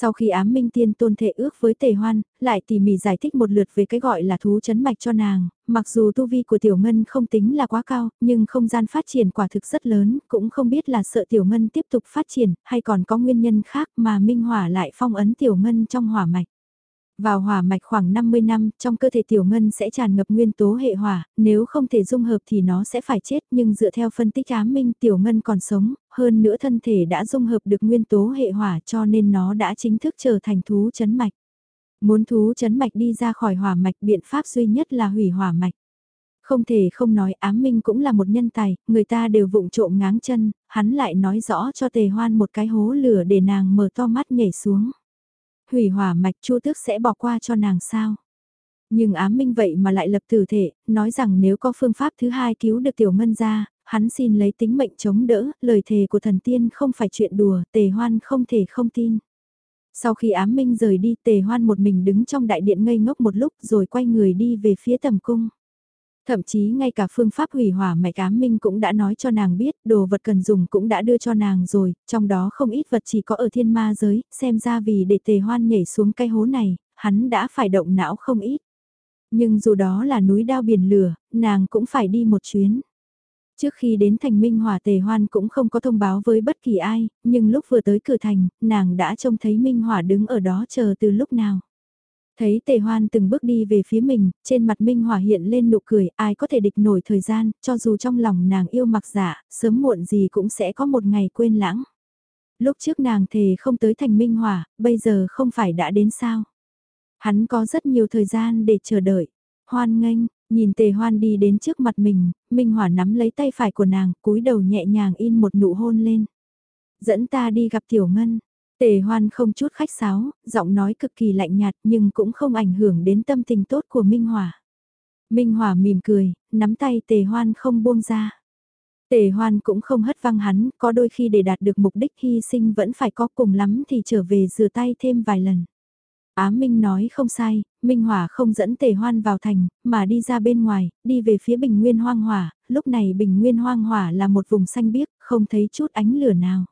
Sau khi ám minh tiên tôn thể ước với tề hoan, lại tỉ mỉ giải thích một lượt về cái gọi là thú chấn mạch cho nàng, mặc dù tu vi của tiểu ngân không tính là quá cao, nhưng không gian phát triển quả thực rất lớn, cũng không biết là sợ tiểu ngân tiếp tục phát triển, hay còn có nguyên nhân khác mà minh hỏa lại phong ấn tiểu ngân trong hỏa mạch. Vào hỏa mạch khoảng 50 năm, trong cơ thể tiểu ngân sẽ tràn ngập nguyên tố hệ hỏa, nếu không thể dung hợp thì nó sẽ phải chết, nhưng dựa theo phân tích ám minh tiểu ngân còn sống, hơn nữa thân thể đã dung hợp được nguyên tố hệ hỏa cho nên nó đã chính thức trở thành thú chấn mạch. Muốn thú chấn mạch đi ra khỏi hỏa mạch biện pháp duy nhất là hủy hỏa mạch. Không thể không nói ám minh cũng là một nhân tài, người ta đều vụng trộm ngáng chân, hắn lại nói rõ cho tề hoan một cái hố lửa để nàng mở to mắt nhảy xuống hủy hỏa mạch chu tước sẽ bỏ qua cho nàng sao. Nhưng ám minh vậy mà lại lập tử thể, nói rằng nếu có phương pháp thứ hai cứu được tiểu ngân ra, hắn xin lấy tính mệnh chống đỡ, lời thề của thần tiên không phải chuyện đùa, tề hoan không thể không tin. Sau khi ám minh rời đi tề hoan một mình đứng trong đại điện ngây ngốc một lúc rồi quay người đi về phía tầm cung. Thậm chí ngay cả phương pháp hủy hỏa mạch ám minh cũng đã nói cho nàng biết, đồ vật cần dùng cũng đã đưa cho nàng rồi, trong đó không ít vật chỉ có ở thiên ma giới, xem ra vì để tề hoan nhảy xuống cái hố này, hắn đã phải động não không ít. Nhưng dù đó là núi đao biển lửa, nàng cũng phải đi một chuyến. Trước khi đến thành Minh Hòa Tề Hoan cũng không có thông báo với bất kỳ ai, nhưng lúc vừa tới cửa thành, nàng đã trông thấy Minh Hòa đứng ở đó chờ từ lúc nào. Thấy tề hoan từng bước đi về phía mình, trên mặt Minh Hỏa hiện lên nụ cười, ai có thể địch nổi thời gian, cho dù trong lòng nàng yêu mặc giả, sớm muộn gì cũng sẽ có một ngày quên lãng. Lúc trước nàng thề không tới thành Minh Hỏa, bây giờ không phải đã đến sao. Hắn có rất nhiều thời gian để chờ đợi. Hoan nghênh, nhìn tề hoan đi đến trước mặt mình, Minh Hỏa nắm lấy tay phải của nàng, cúi đầu nhẹ nhàng in một nụ hôn lên. Dẫn ta đi gặp Tiểu Ngân, Tề hoan không chút khách sáo, giọng nói cực kỳ lạnh nhạt nhưng cũng không ảnh hưởng đến tâm tình tốt của Minh Hòa. Minh Hòa mỉm cười, nắm tay tề hoan không buông ra. Tề hoan cũng không hất văng hắn, có đôi khi để đạt được mục đích hy sinh vẫn phải có cùng lắm thì trở về rửa tay thêm vài lần. Á Minh nói không sai, Minh Hòa không dẫn tề hoan vào thành, mà đi ra bên ngoài, đi về phía bình nguyên hoang hỏa, lúc này bình nguyên hoang hỏa là một vùng xanh biếc, không thấy chút ánh lửa nào.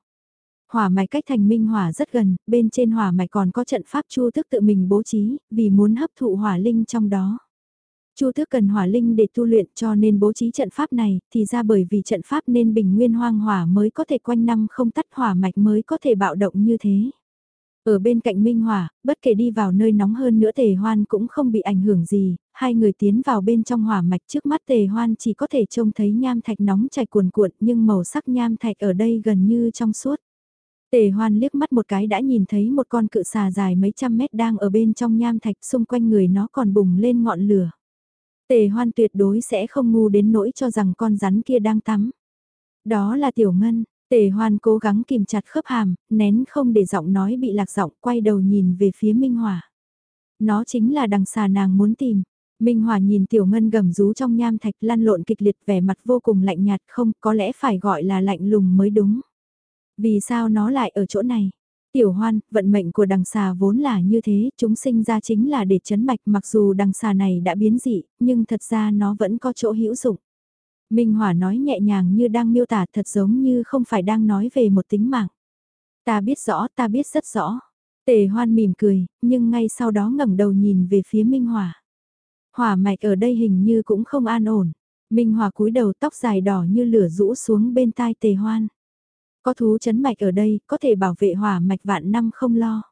Hỏa mạch cách thành minh hỏa rất gần, bên trên hỏa mạch còn có trận pháp chu thức tự mình bố trí, vì muốn hấp thụ hỏa linh trong đó. Chu thức cần hỏa linh để tu luyện cho nên bố trí trận pháp này, thì ra bởi vì trận pháp nên bình nguyên hoang hỏa mới có thể quanh năm không tắt hỏa mạch mới có thể bạo động như thế. Ở bên cạnh Minh Hỏa, bất kể đi vào nơi nóng hơn nữa tề hoan cũng không bị ảnh hưởng gì, hai người tiến vào bên trong hỏa mạch trước mắt tề hoan chỉ có thể trông thấy nham thạch nóng chảy cuồn cuộn nhưng màu sắc nham thạch ở đây gần như trong suốt. Tề hoan liếc mắt một cái đã nhìn thấy một con cự xà dài mấy trăm mét đang ở bên trong nham thạch xung quanh người nó còn bùng lên ngọn lửa. Tề hoan tuyệt đối sẽ không ngu đến nỗi cho rằng con rắn kia đang tắm. Đó là tiểu ngân, tề hoan cố gắng kìm chặt khớp hàm, nén không để giọng nói bị lạc giọng quay đầu nhìn về phía Minh Hòa. Nó chính là đằng xà nàng muốn tìm. Minh Hòa nhìn tiểu ngân gầm rú trong nham thạch lăn lộn kịch liệt vẻ mặt vô cùng lạnh nhạt không có lẽ phải gọi là lạnh lùng mới đúng. Vì sao nó lại ở chỗ này? Tiểu hoan, vận mệnh của đằng xà vốn là như thế, chúng sinh ra chính là để chấn mạch mặc dù đằng xà này đã biến dị, nhưng thật ra nó vẫn có chỗ hữu dụng. Minh Hỏa nói nhẹ nhàng như đang miêu tả thật giống như không phải đang nói về một tính mạng. Ta biết rõ, ta biết rất rõ. Tề hoan mỉm cười, nhưng ngay sau đó ngẩng đầu nhìn về phía Minh Hỏa. Hỏa mạch ở đây hình như cũng không an ổn. Minh Hỏa cúi đầu tóc dài đỏ như lửa rũ xuống bên tai tề hoan. Có thú chấn mạch ở đây, có thể bảo vệ hỏa mạch vạn năm không lo.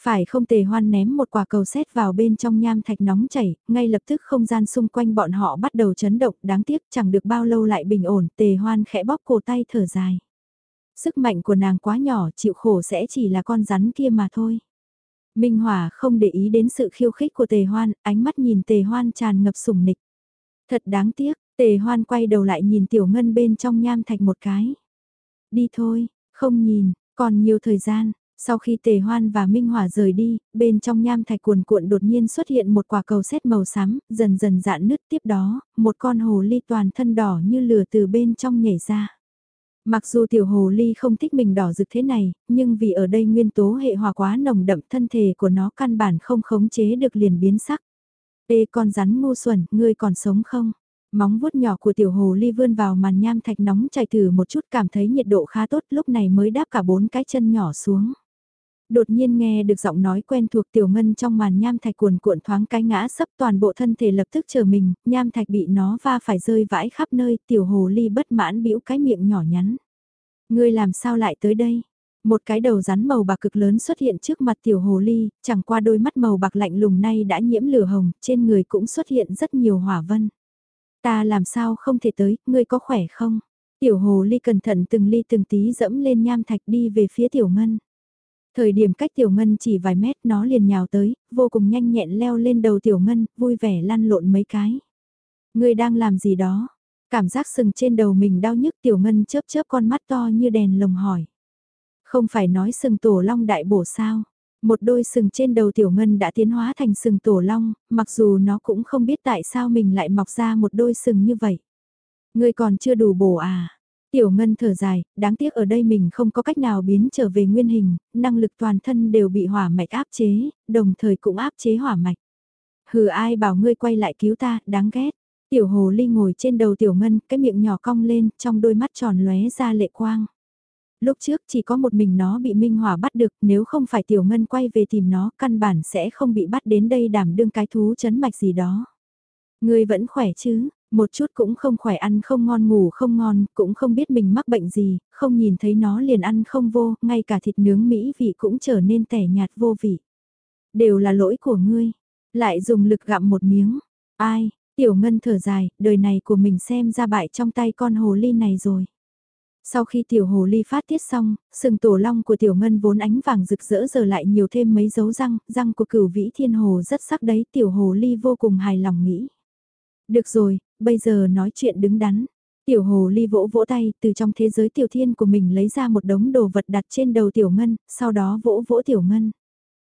Phải không tề hoan ném một quả cầu xét vào bên trong nham thạch nóng chảy, ngay lập tức không gian xung quanh bọn họ bắt đầu chấn động, đáng tiếc chẳng được bao lâu lại bình ổn, tề hoan khẽ bóp cổ tay thở dài. Sức mạnh của nàng quá nhỏ, chịu khổ sẽ chỉ là con rắn kia mà thôi. Minh Hỏa không để ý đến sự khiêu khích của tề hoan, ánh mắt nhìn tề hoan tràn ngập sủng nịch. Thật đáng tiếc, tề hoan quay đầu lại nhìn tiểu ngân bên trong nham thạch một cái. Đi thôi, không nhìn, còn nhiều thời gian. Sau khi tề hoan và Minh Hỏa rời đi, bên trong nham thạch cuồn cuộn đột nhiên xuất hiện một quả cầu sét màu xám, dần dần dạn nứt tiếp đó, một con hồ ly toàn thân đỏ như lửa từ bên trong nhảy ra. Mặc dù tiểu hồ ly không thích mình đỏ rực thế này, nhưng vì ở đây nguyên tố hệ hòa quá nồng đậm thân thể của nó căn bản không khống chế được liền biến sắc. Ê con rắn ngu xuẩn, ngươi còn sống không? Móng vuốt nhỏ của tiểu hồ ly vươn vào màn nham thạch nóng chảy thử một chút cảm thấy nhiệt độ khá tốt lúc này mới đáp cả bốn cái chân nhỏ xuống. Đột nhiên nghe được giọng nói quen thuộc tiểu ngân trong màn nham thạch cuồn cuộn thoáng cái ngã sấp toàn bộ thân thể lập tức trở mình, nham thạch bị nó va phải rơi vãi khắp nơi, tiểu hồ ly bất mãn bĩu cái miệng nhỏ nhắn. Ngươi làm sao lại tới đây? Một cái đầu rắn màu bạc cực lớn xuất hiện trước mặt tiểu hồ ly, chẳng qua đôi mắt màu bạc lạnh lùng nay đã nhiễm lửa hồng, trên người cũng xuất hiện rất nhiều hỏa vân. Ta làm sao không thể tới, ngươi có khỏe không? Tiểu hồ ly cẩn thận từng ly từng tí dẫm lên nham thạch đi về phía tiểu ngân. Thời điểm cách tiểu ngân chỉ vài mét nó liền nhào tới, vô cùng nhanh nhẹn leo lên đầu tiểu ngân, vui vẻ lăn lộn mấy cái. Ngươi đang làm gì đó? Cảm giác sừng trên đầu mình đau nhức tiểu ngân chớp chớp con mắt to như đèn lồng hỏi. Không phải nói sừng tổ long đại bổ sao? Một đôi sừng trên đầu tiểu ngân đã tiến hóa thành sừng tổ long, mặc dù nó cũng không biết tại sao mình lại mọc ra một đôi sừng như vậy. Ngươi còn chưa đủ bổ à? Tiểu ngân thở dài, đáng tiếc ở đây mình không có cách nào biến trở về nguyên hình, năng lực toàn thân đều bị hỏa mạch áp chế, đồng thời cũng áp chế hỏa mạch. Hừ ai bảo ngươi quay lại cứu ta, đáng ghét. Tiểu hồ ly ngồi trên đầu tiểu ngân, cái miệng nhỏ cong lên, trong đôi mắt tròn lóe ra lệ quang. Lúc trước chỉ có một mình nó bị Minh Hỏa bắt được, nếu không phải tiểu ngân quay về tìm nó, căn bản sẽ không bị bắt đến đây đảm đương cái thú chấn mạch gì đó. Ngươi vẫn khỏe chứ, một chút cũng không khỏe ăn không ngon ngủ không ngon, cũng không biết mình mắc bệnh gì, không nhìn thấy nó liền ăn không vô, ngay cả thịt nướng mỹ vị cũng trở nên tẻ nhạt vô vị. Đều là lỗi của ngươi, lại dùng lực gặm một miếng. Ai, tiểu ngân thở dài, đời này của mình xem ra bại trong tay con hồ ly này rồi. Sau khi tiểu hồ ly phát tiết xong, sừng tổ long của tiểu ngân vốn ánh vàng rực rỡ giờ lại nhiều thêm mấy dấu răng, răng của cửu vĩ thiên hồ rất sắc đấy tiểu hồ ly vô cùng hài lòng nghĩ. Được rồi, bây giờ nói chuyện đứng đắn. Tiểu hồ ly vỗ vỗ tay, từ trong thế giới tiểu thiên của mình lấy ra một đống đồ vật đặt trên đầu tiểu ngân, sau đó vỗ vỗ tiểu ngân.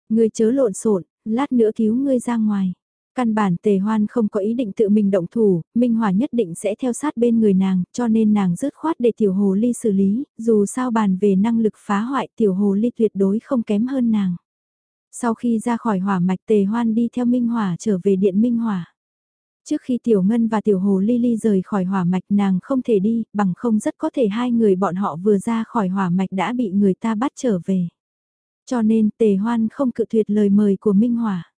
người chớ lộn xộn, lát nữa cứu ngươi ra ngoài. Căn bản tề hoan không có ý định tự mình động thủ, Minh Hòa nhất định sẽ theo sát bên người nàng, cho nên nàng rứt khoát để tiểu hồ ly xử lý, dù sao bàn về năng lực phá hoại tiểu hồ ly tuyệt đối không kém hơn nàng. Sau khi ra khỏi hỏa mạch tề hoan đi theo Minh Hòa trở về điện Minh Hòa. Trước khi Tiểu Ngân và Tiểu Hồ Ly Ly rời khỏi hỏa mạch nàng không thể đi, bằng không rất có thể hai người bọn họ vừa ra khỏi hỏa mạch đã bị người ta bắt trở về. Cho nên Tề Hoan không cự tuyệt lời mời của Minh Hòa.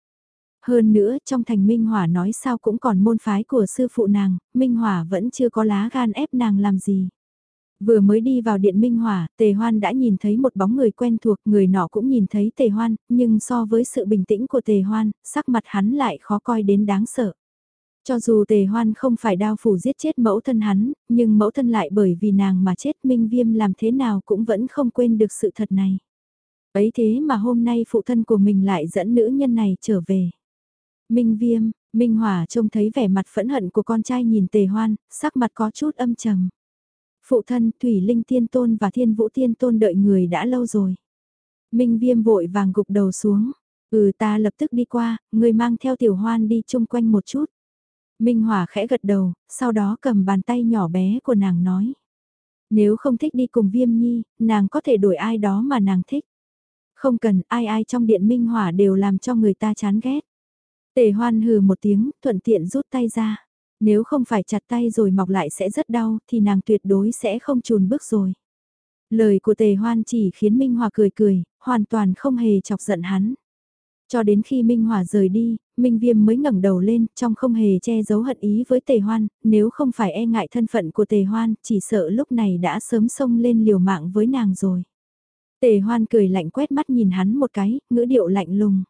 Hơn nữa trong thành Minh Hỏa nói sao cũng còn môn phái của sư phụ nàng, Minh Hỏa vẫn chưa có lá gan ép nàng làm gì. Vừa mới đi vào điện Minh Hỏa, Tề Hoan đã nhìn thấy một bóng người quen thuộc, người nọ cũng nhìn thấy Tề Hoan, nhưng so với sự bình tĩnh của Tề Hoan, sắc mặt hắn lại khó coi đến đáng sợ. Cho dù tề hoan không phải đao phủ giết chết mẫu thân hắn, nhưng mẫu thân lại bởi vì nàng mà chết minh viêm làm thế nào cũng vẫn không quên được sự thật này. Ấy thế mà hôm nay phụ thân của mình lại dẫn nữ nhân này trở về. Minh viêm, Minh Hỏa trông thấy vẻ mặt phẫn hận của con trai nhìn tề hoan, sắc mặt có chút âm trầm. Phụ thân Thủy Linh Tiên Tôn và Thiên Vũ Tiên Tôn đợi người đã lâu rồi. Minh viêm vội vàng gục đầu xuống. Ừ ta lập tức đi qua, người mang theo tiểu hoan đi chung quanh một chút. Minh Hỏa khẽ gật đầu, sau đó cầm bàn tay nhỏ bé của nàng nói. Nếu không thích đi cùng viêm nhi, nàng có thể đổi ai đó mà nàng thích. Không cần ai ai trong điện Minh Hỏa đều làm cho người ta chán ghét. Tề hoan hừ một tiếng, thuận tiện rút tay ra. Nếu không phải chặt tay rồi mọc lại sẽ rất đau, thì nàng tuyệt đối sẽ không chùn bước rồi. Lời của tề hoan chỉ khiến Minh Hòa cười cười, hoàn toàn không hề chọc giận hắn. Cho đến khi Minh Hòa rời đi, Minh Viêm mới ngẩng đầu lên, trong không hề che giấu hận ý với Tề Hoan, nếu không phải e ngại thân phận của Tề Hoan, chỉ sợ lúc này đã sớm xông lên liều mạng với nàng rồi. Tề Hoan cười lạnh quét mắt nhìn hắn một cái, ngữ điệu lạnh lùng.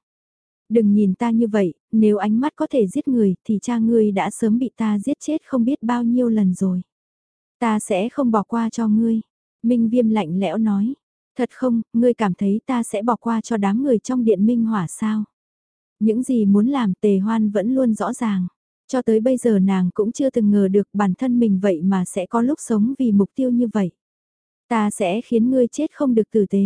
Đừng nhìn ta như vậy, nếu ánh mắt có thể giết người thì cha ngươi đã sớm bị ta giết chết không biết bao nhiêu lần rồi. Ta sẽ không bỏ qua cho ngươi. Minh Viêm lạnh lẽo nói. Thật không, ngươi cảm thấy ta sẽ bỏ qua cho đám người trong điện minh hỏa sao? Những gì muốn làm tề hoan vẫn luôn rõ ràng. Cho tới bây giờ nàng cũng chưa từng ngờ được bản thân mình vậy mà sẽ có lúc sống vì mục tiêu như vậy. Ta sẽ khiến ngươi chết không được tử tế.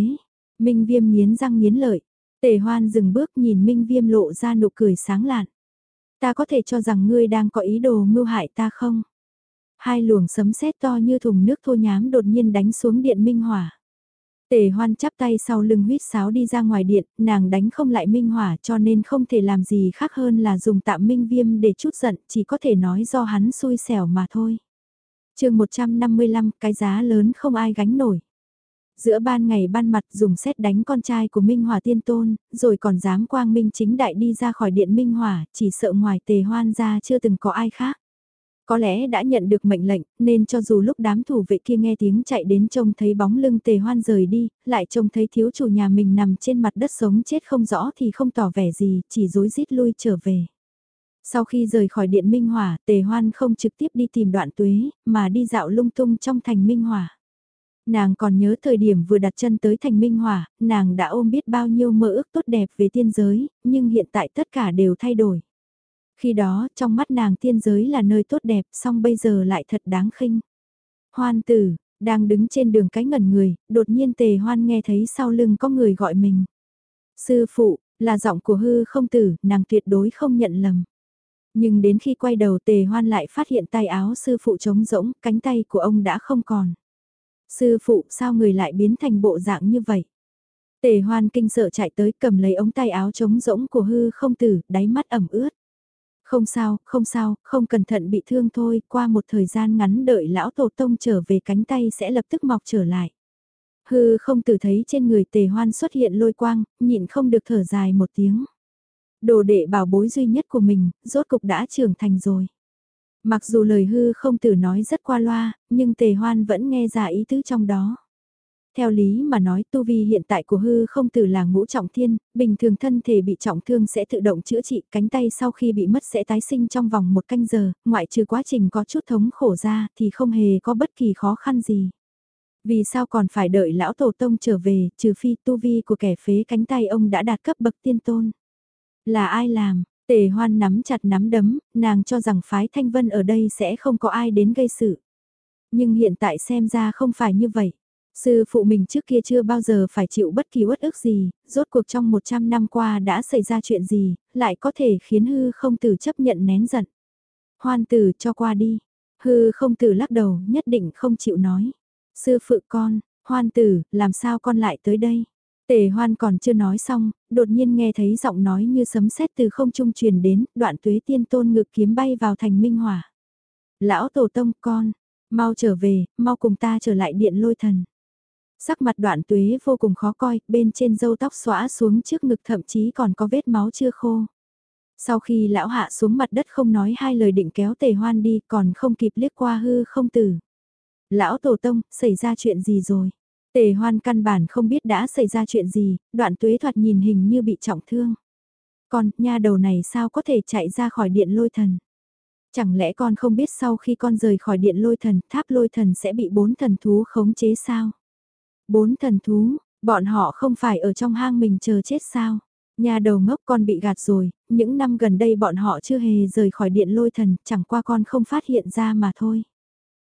Minh viêm nghiến răng nghiến lợi. Tề hoan dừng bước nhìn Minh viêm lộ ra nụ cười sáng lạn. Ta có thể cho rằng ngươi đang có ý đồ mưu hại ta không? Hai luồng sấm sét to như thùng nước thô nhám đột nhiên đánh xuống điện minh hỏa. Tề hoan chắp tay sau lưng huyết sáo đi ra ngoài điện, nàng đánh không lại minh hỏa cho nên không thể làm gì khác hơn là dùng tạm minh viêm để chút giận, chỉ có thể nói do hắn xui xẻo mà thôi. chương 155, cái giá lớn không ai gánh nổi. Giữa ban ngày ban mặt dùng xét đánh con trai của Minh Hòa Tiên Tôn, rồi còn dám quang minh chính đại đi ra khỏi điện Minh Hòa, chỉ sợ ngoài tề hoan ra chưa từng có ai khác. Có lẽ đã nhận được mệnh lệnh, nên cho dù lúc đám thủ vệ kia nghe tiếng chạy đến trông thấy bóng lưng tề hoan rời đi, lại trông thấy thiếu chủ nhà mình nằm trên mặt đất sống chết không rõ thì không tỏ vẻ gì, chỉ dối rít lui trở về. Sau khi rời khỏi điện Minh Hòa, tề hoan không trực tiếp đi tìm đoạn tuế, mà đi dạo lung tung trong thành Minh Hòa. Nàng còn nhớ thời điểm vừa đặt chân tới thành Minh Hỏa, nàng đã ôm biết bao nhiêu mơ ước tốt đẹp về tiên giới, nhưng hiện tại tất cả đều thay đổi. Khi đó, trong mắt nàng tiên giới là nơi tốt đẹp, song bây giờ lại thật đáng khinh. Hoan tử, đang đứng trên đường cái ngẩn người, đột nhiên tề hoan nghe thấy sau lưng có người gọi mình. Sư phụ, là giọng của hư không tử, nàng tuyệt đối không nhận lầm. Nhưng đến khi quay đầu tề hoan lại phát hiện tay áo sư phụ trống rỗng, cánh tay của ông đã không còn. Sư phụ sao người lại biến thành bộ dạng như vậy? Tề hoan kinh sợ chạy tới cầm lấy ống tay áo trống rỗng của hư không tử, đáy mắt ẩm ướt. Không sao, không sao, không cẩn thận bị thương thôi, qua một thời gian ngắn đợi lão tổ tông trở về cánh tay sẽ lập tức mọc trở lại. Hư không tử thấy trên người tề hoan xuất hiện lôi quang, nhịn không được thở dài một tiếng. Đồ đệ bảo bối duy nhất của mình, rốt cục đã trưởng thành rồi. Mặc dù lời hư không tử nói rất qua loa, nhưng tề hoan vẫn nghe ra ý tứ trong đó. Theo lý mà nói tu vi hiện tại của hư không tử là ngũ trọng thiên, bình thường thân thể bị trọng thương sẽ tự động chữa trị, cánh tay sau khi bị mất sẽ tái sinh trong vòng một canh giờ, ngoại trừ quá trình có chút thống khổ ra thì không hề có bất kỳ khó khăn gì. Vì sao còn phải đợi lão tổ tông trở về, trừ phi tu vi của kẻ phế cánh tay ông đã đạt cấp bậc tiên tôn. Là ai làm? Tề hoan nắm chặt nắm đấm, nàng cho rằng phái thanh vân ở đây sẽ không có ai đến gây sự. Nhưng hiện tại xem ra không phải như vậy. Sư phụ mình trước kia chưa bao giờ phải chịu bất kỳ uất ức gì, rốt cuộc trong 100 năm qua đã xảy ra chuyện gì, lại có thể khiến hư không tử chấp nhận nén giận. Hoan tử cho qua đi. Hư không tử lắc đầu, nhất định không chịu nói. Sư phụ con, hoan tử, làm sao con lại tới đây? Tề hoan còn chưa nói xong, đột nhiên nghe thấy giọng nói như sấm sét từ không trung truyền đến, đoạn tuế tiên tôn ngực kiếm bay vào thành minh hỏa. Lão tổ tông con, mau trở về, mau cùng ta trở lại điện lôi thần. Sắc mặt đoạn tuế vô cùng khó coi, bên trên râu tóc xóa xuống trước ngực thậm chí còn có vết máu chưa khô. Sau khi lão hạ xuống mặt đất không nói hai lời định kéo tề hoan đi còn không kịp liếc qua hư không tử. Lão tổ tông, xảy ra chuyện gì rồi? Tề hoan căn bản không biết đã xảy ra chuyện gì, đoạn tuế thoạt nhìn hình như bị trọng thương. Còn nha đầu này sao có thể chạy ra khỏi điện lôi thần? Chẳng lẽ con không biết sau khi con rời khỏi điện lôi thần, tháp lôi thần sẽ bị bốn thần thú khống chế sao? Bốn thần thú, bọn họ không phải ở trong hang mình chờ chết sao? Nhà đầu ngốc con bị gạt rồi, những năm gần đây bọn họ chưa hề rời khỏi điện lôi thần, chẳng qua con không phát hiện ra mà thôi.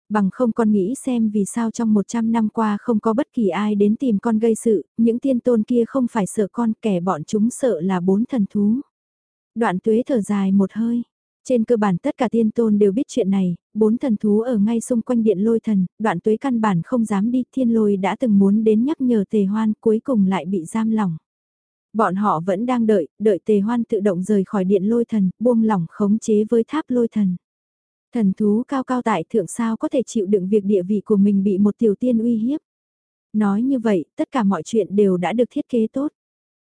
Bằng không con nghĩ xem vì sao trong 100 năm qua không có bất kỳ ai đến tìm con gây sự, những tiên tôn kia không phải sợ con kẻ bọn chúng sợ là bốn thần thú. Đoạn tuế thở dài một hơi, trên cơ bản tất cả tiên tôn đều biết chuyện này, bốn thần thú ở ngay xung quanh điện lôi thần, đoạn tuế căn bản không dám đi, thiên lôi đã từng muốn đến nhắc nhở tề hoan cuối cùng lại bị giam lỏng. Bọn họ vẫn đang đợi, đợi tề hoan tự động rời khỏi điện lôi thần, buông lỏng khống chế với tháp lôi thần. Thần thú cao cao tại thượng sao có thể chịu đựng việc địa vị của mình bị một tiểu tiên uy hiếp. Nói như vậy, tất cả mọi chuyện đều đã được thiết kế tốt.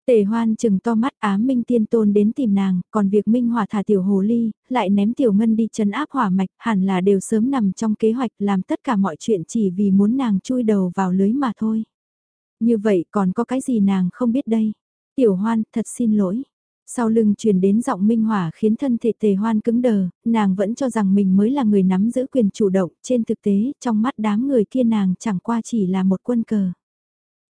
Tề hoan chừng to mắt ám minh tiên tôn đến tìm nàng, còn việc minh hỏa thả tiểu hồ ly, lại ném tiểu ngân đi chấn áp hỏa mạch, hẳn là đều sớm nằm trong kế hoạch làm tất cả mọi chuyện chỉ vì muốn nàng chui đầu vào lưới mà thôi. Như vậy còn có cái gì nàng không biết đây? Tiểu hoan, thật xin lỗi. Sau lưng truyền đến giọng minh hỏa khiến thân thể tề hoan cứng đờ, nàng vẫn cho rằng mình mới là người nắm giữ quyền chủ động, trên thực tế, trong mắt đám người kia nàng chẳng qua chỉ là một quân cờ.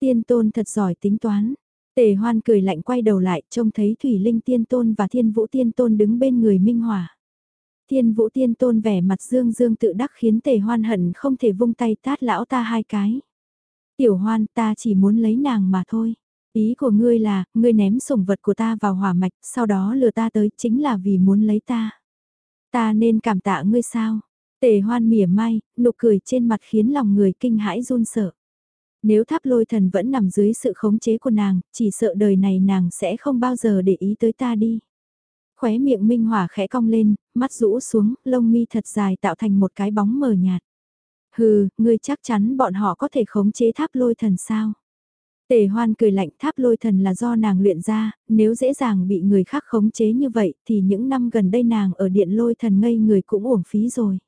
Tiên tôn thật giỏi tính toán, Tề hoan cười lạnh quay đầu lại, trông thấy Thủy Linh Tiên Tôn và Thiên Vũ Tiên Tôn đứng bên người Minh Hỏa. Thiên Vũ Tiên Tôn vẻ mặt dương dương tự đắc khiến tề hoan hận không thể vung tay tát lão ta hai cái. Tiểu hoan ta chỉ muốn lấy nàng mà thôi. Ý của ngươi là, ngươi ném sủng vật của ta vào hỏa mạch, sau đó lừa ta tới chính là vì muốn lấy ta. Ta nên cảm tạ ngươi sao? Tề hoan mỉa mai, nụ cười trên mặt khiến lòng người kinh hãi run sợ. Nếu tháp lôi thần vẫn nằm dưới sự khống chế của nàng, chỉ sợ đời này nàng sẽ không bao giờ để ý tới ta đi. Khóe miệng minh hỏa khẽ cong lên, mắt rũ xuống, lông mi thật dài tạo thành một cái bóng mờ nhạt. Hừ, ngươi chắc chắn bọn họ có thể khống chế tháp lôi thần sao? Tề hoan cười lạnh tháp lôi thần là do nàng luyện ra, nếu dễ dàng bị người khác khống chế như vậy thì những năm gần đây nàng ở điện lôi thần ngây người cũng uổng phí rồi.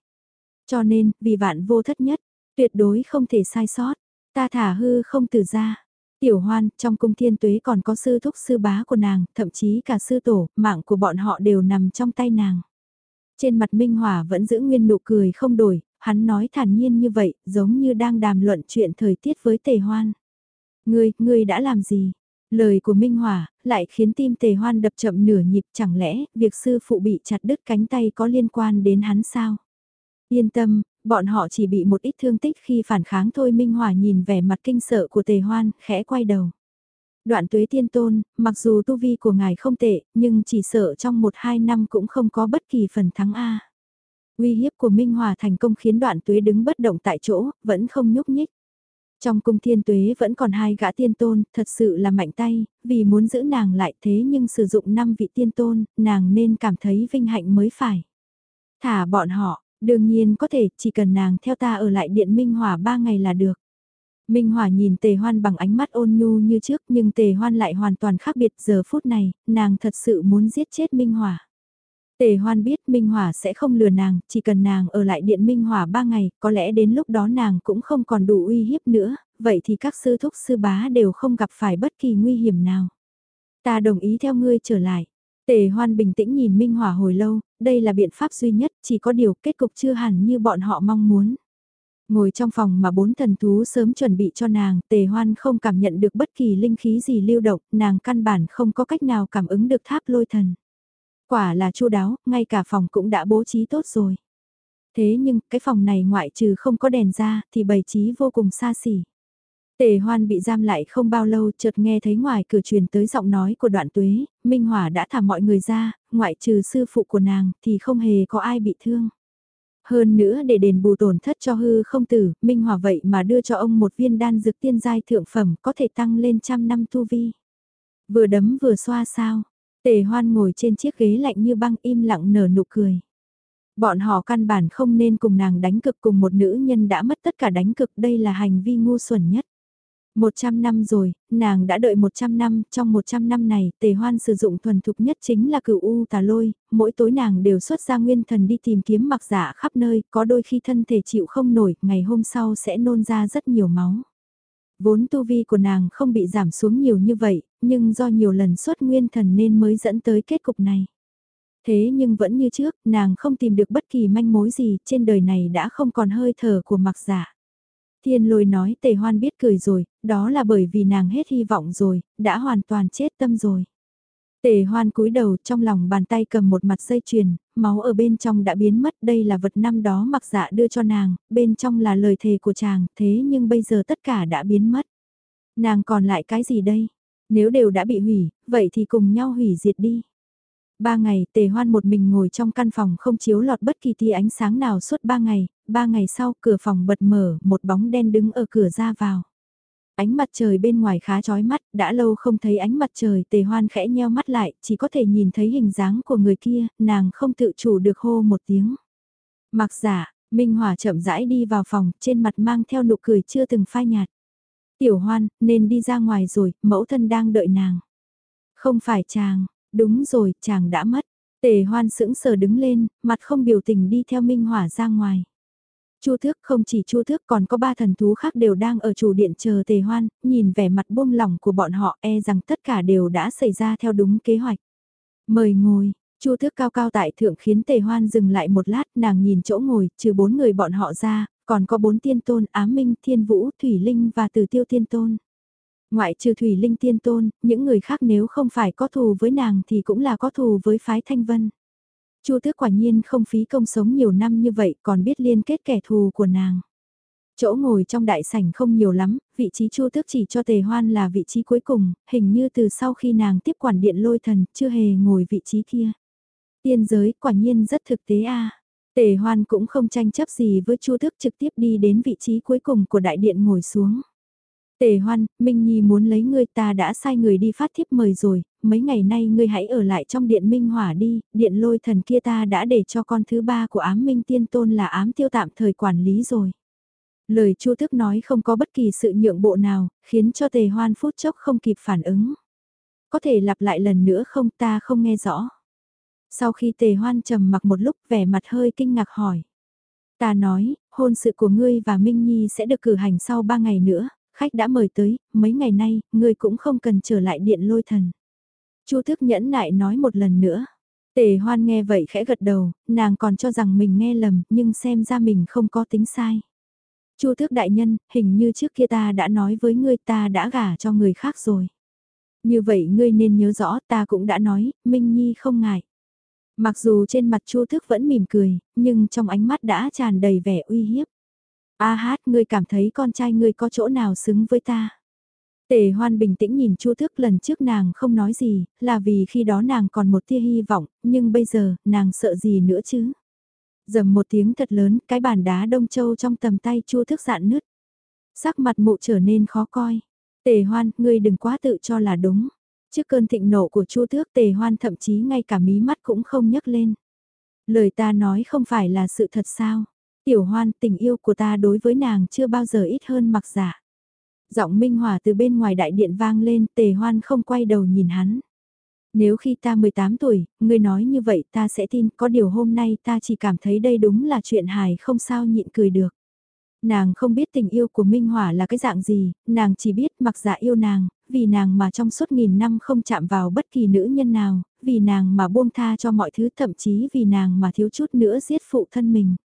Cho nên, vì vạn vô thất nhất, tuyệt đối không thể sai sót, ta thả hư không từ ra. Tiểu hoan, trong cung thiên tuế còn có sư thúc sư bá của nàng, thậm chí cả sư tổ, mạng của bọn họ đều nằm trong tay nàng. Trên mặt Minh Hòa vẫn giữ nguyên nụ cười không đổi, hắn nói thản nhiên như vậy, giống như đang đàm luận chuyện thời tiết với tề hoan. Ngươi, ngươi đã làm gì? Lời của Minh Hỏa lại khiến tim tề hoan đập chậm nửa nhịp chẳng lẽ việc sư phụ bị chặt đứt cánh tay có liên quan đến hắn sao? Yên tâm, bọn họ chỉ bị một ít thương tích khi phản kháng thôi Minh Hỏa nhìn vẻ mặt kinh sợ của tề hoan, khẽ quay đầu. Đoạn tuế tiên tôn, mặc dù tu vi của ngài không tệ, nhưng chỉ sợ trong một hai năm cũng không có bất kỳ phần thắng A. Uy hiếp của Minh Hòa thành công khiến đoạn tuế đứng bất động tại chỗ, vẫn không nhúc nhích. Trong cung thiên tuế vẫn còn hai gã tiên tôn, thật sự là mạnh tay, vì muốn giữ nàng lại thế nhưng sử dụng năm vị tiên tôn, nàng nên cảm thấy vinh hạnh mới phải. Thả bọn họ, đương nhiên có thể, chỉ cần nàng theo ta ở lại điện Minh Hòa ba ngày là được. Minh Hòa nhìn Tề Hoan bằng ánh mắt ôn nhu như trước nhưng Tề Hoan lại hoàn toàn khác biệt giờ phút này, nàng thật sự muốn giết chết Minh Hòa. Tề Hoan biết Minh Hòa sẽ không lừa nàng, chỉ cần nàng ở lại điện Minh Hòa ba ngày, có lẽ đến lúc đó nàng cũng không còn đủ uy hiếp nữa, vậy thì các sư thúc sư bá đều không gặp phải bất kỳ nguy hiểm nào. Ta đồng ý theo ngươi trở lại. Tề Hoan bình tĩnh nhìn Minh Hòa hồi lâu, đây là biện pháp duy nhất, chỉ có điều kết cục chưa hẳn như bọn họ mong muốn. Ngồi trong phòng mà bốn thần thú sớm chuẩn bị cho nàng, tề hoan không cảm nhận được bất kỳ linh khí gì lưu động, nàng căn bản không có cách nào cảm ứng được tháp lôi thần. Quả là chu đáo, ngay cả phòng cũng đã bố trí tốt rồi. Thế nhưng, cái phòng này ngoại trừ không có đèn ra, thì bày trí vô cùng xa xỉ. Tề hoan bị giam lại không bao lâu chợt nghe thấy ngoài cửa truyền tới giọng nói của đoạn tuế, Minh Hỏa đã thả mọi người ra, ngoại trừ sư phụ của nàng thì không hề có ai bị thương. Hơn nữa để đền bù tổn thất cho hư không tử, Minh Hòa vậy mà đưa cho ông một viên đan dược tiên giai thượng phẩm có thể tăng lên trăm năm tu vi. Vừa đấm vừa xoa sao, tề hoan ngồi trên chiếc ghế lạnh như băng im lặng nở nụ cười. Bọn họ căn bản không nên cùng nàng đánh cực cùng một nữ nhân đã mất tất cả đánh cực đây là hành vi ngu xuẩn nhất. 100 năm rồi, nàng đã đợi 100 năm, trong 100 năm này, tề hoan sử dụng thuần thục nhất chính là cửu u tà lôi, mỗi tối nàng đều xuất ra nguyên thần đi tìm kiếm mặc giả khắp nơi, có đôi khi thân thể chịu không nổi, ngày hôm sau sẽ nôn ra rất nhiều máu. Vốn tu vi của nàng không bị giảm xuống nhiều như vậy, nhưng do nhiều lần xuất nguyên thần nên mới dẫn tới kết cục này. Thế nhưng vẫn như trước, nàng không tìm được bất kỳ manh mối gì, trên đời này đã không còn hơi thở của mặc giả. Thiên lôi nói tề hoan biết cười rồi, đó là bởi vì nàng hết hy vọng rồi, đã hoàn toàn chết tâm rồi. Tề hoan cúi đầu trong lòng bàn tay cầm một mặt dây chuyền, máu ở bên trong đã biến mất đây là vật năm đó mặc dạ đưa cho nàng, bên trong là lời thề của chàng, thế nhưng bây giờ tất cả đã biến mất. Nàng còn lại cái gì đây? Nếu đều đã bị hủy, vậy thì cùng nhau hủy diệt đi. Ba ngày tề hoan một mình ngồi trong căn phòng không chiếu lọt bất kỳ tia ánh sáng nào suốt ba ngày, ba ngày sau cửa phòng bật mở, một bóng đen đứng ở cửa ra vào. Ánh mặt trời bên ngoài khá chói mắt, đã lâu không thấy ánh mặt trời, tề hoan khẽ nheo mắt lại, chỉ có thể nhìn thấy hình dáng của người kia, nàng không tự chủ được hô một tiếng. Mặc giả, Minh Hòa chậm rãi đi vào phòng, trên mặt mang theo nụ cười chưa từng phai nhạt. Tiểu hoan, nên đi ra ngoài rồi, mẫu thân đang đợi nàng. Không phải chàng, đúng rồi, chàng đã mất. Tề hoan sững sờ đứng lên, mặt không biểu tình đi theo Minh Hỏa ra ngoài. Chu Thước không chỉ Chu Thước còn có ba thần thú khác đều đang ở chủ điện chờ Tề Hoan, nhìn vẻ mặt buông lỏng của bọn họ e rằng tất cả đều đã xảy ra theo đúng kế hoạch. Mời ngồi, Chu Thước cao cao tại thượng khiến Tề Hoan dừng lại một lát, nàng nhìn chỗ ngồi, trừ bốn người bọn họ ra, còn có bốn tiên tôn Ám Minh, Thiên Vũ, Thủy Linh và Từ Tiêu Tiên Tôn. Ngoại trừ Thủy Linh Tiên Tôn, những người khác nếu không phải có thù với nàng thì cũng là có thù với phái Thanh Vân. Chu Tước quả nhiên không phí công sống nhiều năm như vậy còn biết liên kết kẻ thù của nàng. Chỗ ngồi trong đại sảnh không nhiều lắm, vị trí Chu Tước chỉ cho Tề Hoan là vị trí cuối cùng, hình như từ sau khi nàng tiếp quản điện lôi thần, chưa hề ngồi vị trí kia. Tiên giới quả nhiên rất thực tế a. Tề Hoan cũng không tranh chấp gì với Chu Tước trực tiếp đi đến vị trí cuối cùng của đại điện ngồi xuống. Tề Hoan, Minh Nhi muốn lấy ngươi ta đã sai người đi phát thiếp mời rồi, mấy ngày nay ngươi hãy ở lại trong điện Minh Hỏa đi, điện lôi thần kia ta đã để cho con thứ ba của ám Minh Tiên Tôn là ám tiêu tạm thời quản lý rồi. Lời Chu Thức nói không có bất kỳ sự nhượng bộ nào, khiến cho Tề Hoan phút chốc không kịp phản ứng. Có thể lặp lại lần nữa không ta không nghe rõ. Sau khi Tề Hoan trầm mặc một lúc vẻ mặt hơi kinh ngạc hỏi. Ta nói, hôn sự của ngươi và Minh Nhi sẽ được cử hành sau ba ngày nữa, khách đã mời tới, mấy ngày nay, ngươi cũng không cần trở lại điện lôi thần. Chu Thức nhẫn nại nói một lần nữa. Tề Hoan nghe vậy khẽ gật đầu, nàng còn cho rằng mình nghe lầm, nhưng xem ra mình không có tính sai. Chu Thức đại nhân, hình như trước kia ta đã nói với ngươi ta đã gả cho người khác rồi. Như vậy ngươi nên nhớ rõ ta cũng đã nói, Minh Nhi không ngại. Mặc dù trên mặt Chu Thức vẫn mỉm cười, nhưng trong ánh mắt đã tràn đầy vẻ uy hiếp. A hát, ngươi cảm thấy con trai ngươi có chỗ nào xứng với ta? Tề hoan bình tĩnh nhìn Chu Thước lần trước nàng không nói gì, là vì khi đó nàng còn một tia hy vọng, nhưng bây giờ, nàng sợ gì nữa chứ? Dầm một tiếng thật lớn, cái bàn đá đông châu trong tầm tay Chu Thước dạn nứt. Sắc mặt mụ trở nên khó coi. Tề hoan, ngươi đừng quá tự cho là đúng. Trước cơn thịnh nộ của Chu Thước Tề hoan thậm chí ngay cả mí mắt cũng không nhấc lên. Lời ta nói không phải là sự thật sao? Tiểu hoan tình yêu của ta đối với nàng chưa bao giờ ít hơn mặc giả. Giọng minh hòa từ bên ngoài đại điện vang lên tề hoan không quay đầu nhìn hắn. Nếu khi ta 18 tuổi, ngươi nói như vậy ta sẽ tin, có điều hôm nay ta chỉ cảm thấy đây đúng là chuyện hài không sao nhịn cười được. Nàng không biết tình yêu của Minh Hỏa là cái dạng gì, nàng chỉ biết mặc dạ yêu nàng, vì nàng mà trong suốt nghìn năm không chạm vào bất kỳ nữ nhân nào, vì nàng mà buông tha cho mọi thứ thậm chí vì nàng mà thiếu chút nữa giết phụ thân mình.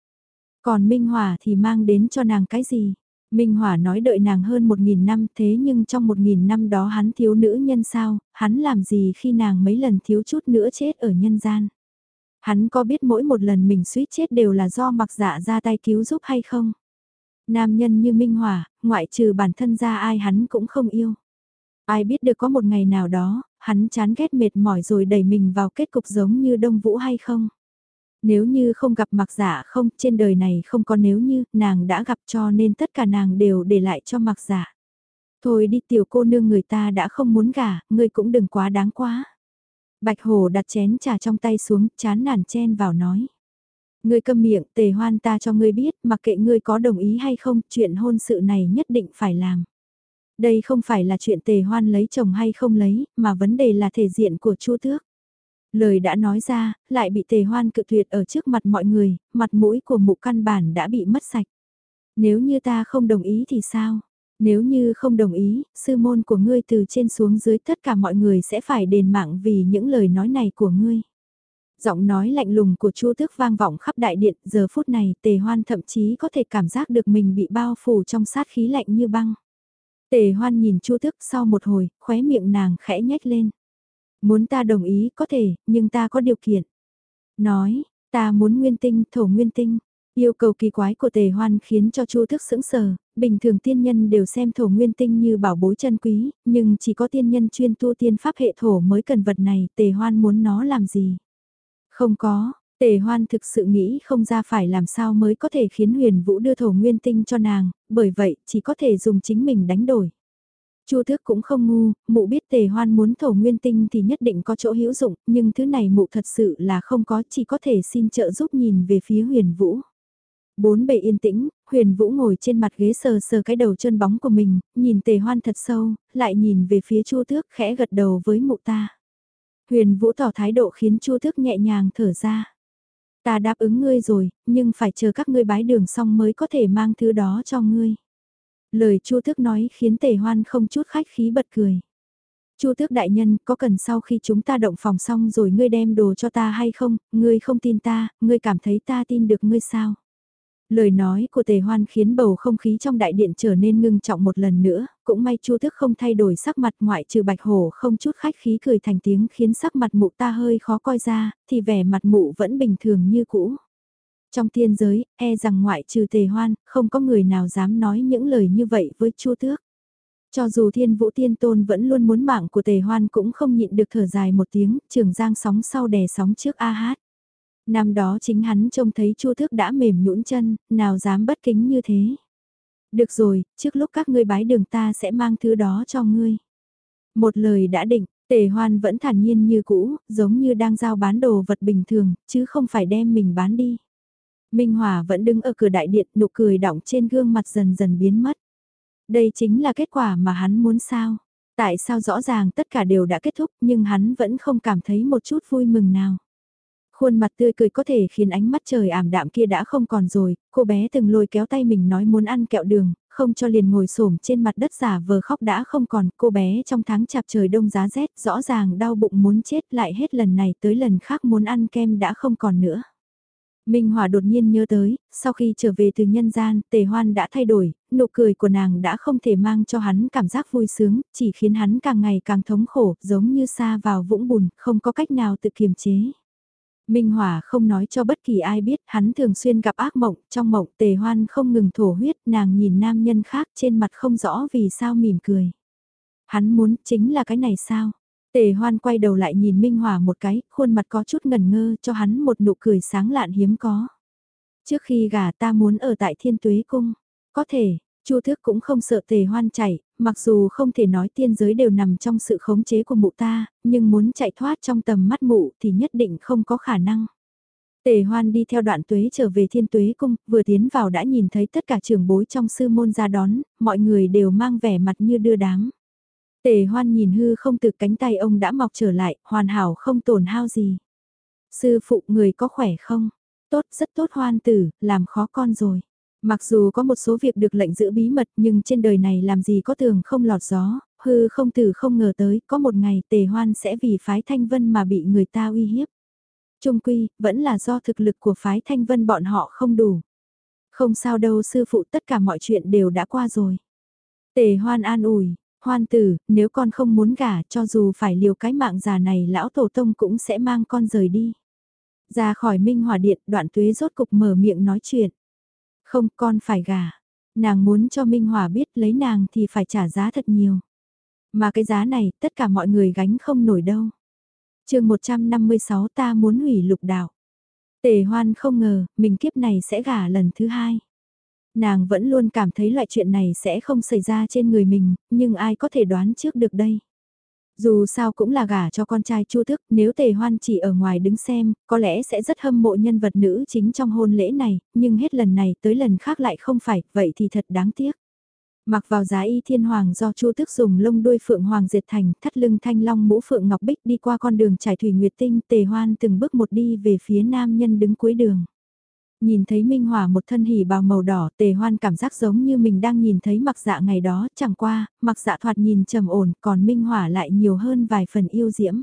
Còn Minh Hỏa thì mang đến cho nàng cái gì? Minh Hỏa nói đợi nàng hơn một nghìn năm thế nhưng trong một nghìn năm đó hắn thiếu nữ nhân sao, hắn làm gì khi nàng mấy lần thiếu chút nữa chết ở nhân gian. Hắn có biết mỗi một lần mình suýt chết đều là do mặc dạ ra tay cứu giúp hay không? Nam nhân như Minh Hỏa, ngoại trừ bản thân ra ai hắn cũng không yêu. Ai biết được có một ngày nào đó, hắn chán ghét mệt mỏi rồi đẩy mình vào kết cục giống như Đông Vũ hay không? Nếu như không gặp mặc giả không, trên đời này không có nếu như, nàng đã gặp cho nên tất cả nàng đều để lại cho mặc giả. Thôi đi tiểu cô nương người ta đã không muốn gả, ngươi cũng đừng quá đáng quá. Bạch Hồ đặt chén trà trong tay xuống, chán nản chen vào nói. Ngươi câm miệng, tề hoan ta cho ngươi biết, mặc kệ ngươi có đồng ý hay không, chuyện hôn sự này nhất định phải làm. Đây không phải là chuyện tề hoan lấy chồng hay không lấy, mà vấn đề là thể diện của chu tước. Lời đã nói ra, lại bị tề hoan cự tuyệt ở trước mặt mọi người, mặt mũi của mụ căn bản đã bị mất sạch. Nếu như ta không đồng ý thì sao? Nếu như không đồng ý, sư môn của ngươi từ trên xuống dưới tất cả mọi người sẽ phải đền mạng vì những lời nói này của ngươi. Giọng nói lạnh lùng của Chu Tước vang vọng khắp đại điện, giờ phút này Tề Hoan thậm chí có thể cảm giác được mình bị bao phủ trong sát khí lạnh như băng. Tề Hoan nhìn Chu Tước sau một hồi, khóe miệng nàng khẽ nhếch lên. Muốn ta đồng ý có thể, nhưng ta có điều kiện. Nói, ta muốn nguyên tinh, thổ nguyên tinh. Yêu cầu kỳ quái của tề hoan khiến cho chu thức sững sờ, bình thường tiên nhân đều xem thổ nguyên tinh như bảo bối chân quý, nhưng chỉ có tiên nhân chuyên tu tiên pháp hệ thổ mới cần vật này, tề hoan muốn nó làm gì? Không có, tề hoan thực sự nghĩ không ra phải làm sao mới có thể khiến huyền vũ đưa thổ nguyên tinh cho nàng, bởi vậy chỉ có thể dùng chính mình đánh đổi. Chu Thước cũng không ngu, mụ biết tề hoan muốn thổ nguyên tinh thì nhất định có chỗ hữu dụng, nhưng thứ này mụ thật sự là không có, chỉ có thể xin trợ giúp nhìn về phía huyền vũ. Bốn bề yên tĩnh, huyền vũ ngồi trên mặt ghế sờ sờ cái đầu chân bóng của mình, nhìn tề hoan thật sâu, lại nhìn về phía chu Thước khẽ gật đầu với mụ ta. Huyền vũ tỏ thái độ khiến chu Thước nhẹ nhàng thở ra. Ta đáp ứng ngươi rồi, nhưng phải chờ các ngươi bái đường xong mới có thể mang thứ đó cho ngươi. Lời Chu Tước nói khiến Tề Hoan không chút khách khí bật cười. Chu Tước đại nhân, có cần sau khi chúng ta động phòng xong rồi ngươi đem đồ cho ta hay không, ngươi không tin ta, ngươi cảm thấy ta tin được ngươi sao? Lời nói của Tề Hoan khiến bầu không khí trong đại điện trở nên ngưng trọng một lần nữa, cũng may Chu Tước không thay đổi sắc mặt ngoại trừ Bạch Hổ không chút khách khí cười thành tiếng khiến sắc mặt mụ ta hơi khó coi ra, thì vẻ mặt mụ vẫn bình thường như cũ. Trong tiên giới, e rằng ngoại trừ tề hoan, không có người nào dám nói những lời như vậy với chu tước. Cho dù thiên vũ tiên tôn vẫn luôn muốn mạng của tề hoan cũng không nhịn được thở dài một tiếng, trường giang sóng sau đè sóng trước A hát. Năm đó chính hắn trông thấy chu tước đã mềm nhũn chân, nào dám bất kính như thế. Được rồi, trước lúc các ngươi bái đường ta sẽ mang thứ đó cho ngươi. Một lời đã định, tề hoan vẫn thản nhiên như cũ, giống như đang giao bán đồ vật bình thường, chứ không phải đem mình bán đi. Minh Hòa vẫn đứng ở cửa đại điện, nụ cười đọng trên gương mặt dần dần biến mất. Đây chính là kết quả mà hắn muốn sao? Tại sao rõ ràng tất cả đều đã kết thúc nhưng hắn vẫn không cảm thấy một chút vui mừng nào? Khuôn mặt tươi cười có thể khiến ánh mắt trời ảm đạm kia đã không còn rồi, cô bé từng lôi kéo tay mình nói muốn ăn kẹo đường, không cho liền ngồi xổm trên mặt đất giả vờ khóc đã không còn, cô bé trong tháng chạp trời đông giá rét rõ ràng đau bụng muốn chết lại hết lần này tới lần khác muốn ăn kem đã không còn nữa. Minh Hòa đột nhiên nhớ tới, sau khi trở về từ nhân gian, tề hoan đã thay đổi, nụ cười của nàng đã không thể mang cho hắn cảm giác vui sướng, chỉ khiến hắn càng ngày càng thống khổ, giống như xa vào vũng bùn, không có cách nào tự kiềm chế. Minh Hòa không nói cho bất kỳ ai biết, hắn thường xuyên gặp ác mộng, trong mộng tề hoan không ngừng thổ huyết, nàng nhìn nam nhân khác trên mặt không rõ vì sao mỉm cười. Hắn muốn chính là cái này sao? Tề hoan quay đầu lại nhìn Minh Hòa một cái, khuôn mặt có chút ngần ngơ cho hắn một nụ cười sáng lạn hiếm có. Trước khi gả ta muốn ở tại thiên tuế cung, có thể, Chu Thước cũng không sợ tề hoan chạy, mặc dù không thể nói tiên giới đều nằm trong sự khống chế của mụ ta, nhưng muốn chạy thoát trong tầm mắt mụ thì nhất định không có khả năng. Tề hoan đi theo đoạn tuế trở về thiên tuế cung, vừa tiến vào đã nhìn thấy tất cả trưởng bối trong sư môn ra đón, mọi người đều mang vẻ mặt như đưa đám. Tề hoan nhìn hư không từ cánh tay ông đã mọc trở lại, hoàn hảo không tổn hao gì. Sư phụ người có khỏe không? Tốt, rất tốt hoan tử, làm khó con rồi. Mặc dù có một số việc được lệnh giữ bí mật nhưng trên đời này làm gì có tường không lọt gió, hư không tử không ngờ tới có một ngày tề hoan sẽ vì phái thanh vân mà bị người ta uy hiếp. Trung quy, vẫn là do thực lực của phái thanh vân bọn họ không đủ. Không sao đâu sư phụ tất cả mọi chuyện đều đã qua rồi. Tề hoan an ủi, hoan tử, nếu con không muốn gả cho dù phải liều cái mạng già này lão tổ tông cũng sẽ mang con rời đi. Ra khỏi minh Hòa điện đoạn tuế rốt cục mở miệng nói chuyện. Không con phải gả. Nàng muốn cho Minh Hòa biết lấy nàng thì phải trả giá thật nhiều. Mà cái giá này tất cả mọi người gánh không nổi đâu. chương 156 ta muốn hủy lục đạo. Tề hoan không ngờ mình kiếp này sẽ gả lần thứ hai. Nàng vẫn luôn cảm thấy loại chuyện này sẽ không xảy ra trên người mình, nhưng ai có thể đoán trước được đây. Dù sao cũng là gả cho con trai chu thức, nếu tề hoan chỉ ở ngoài đứng xem, có lẽ sẽ rất hâm mộ nhân vật nữ chính trong hôn lễ này, nhưng hết lần này tới lần khác lại không phải, vậy thì thật đáng tiếc. Mặc vào giá y thiên hoàng do chu thức dùng lông đuôi phượng hoàng diệt thành, thắt lưng thanh long mũ phượng ngọc bích đi qua con đường trải thủy nguyệt tinh, tề hoan từng bước một đi về phía nam nhân đứng cuối đường. Nhìn thấy Minh Hòa một thân hỉ bào màu đỏ tề hoan cảm giác giống như mình đang nhìn thấy mặc dạ ngày đó chẳng qua, mặc dạ thoạt nhìn trầm ổn còn Minh Hòa lại nhiều hơn vài phần yêu diễm.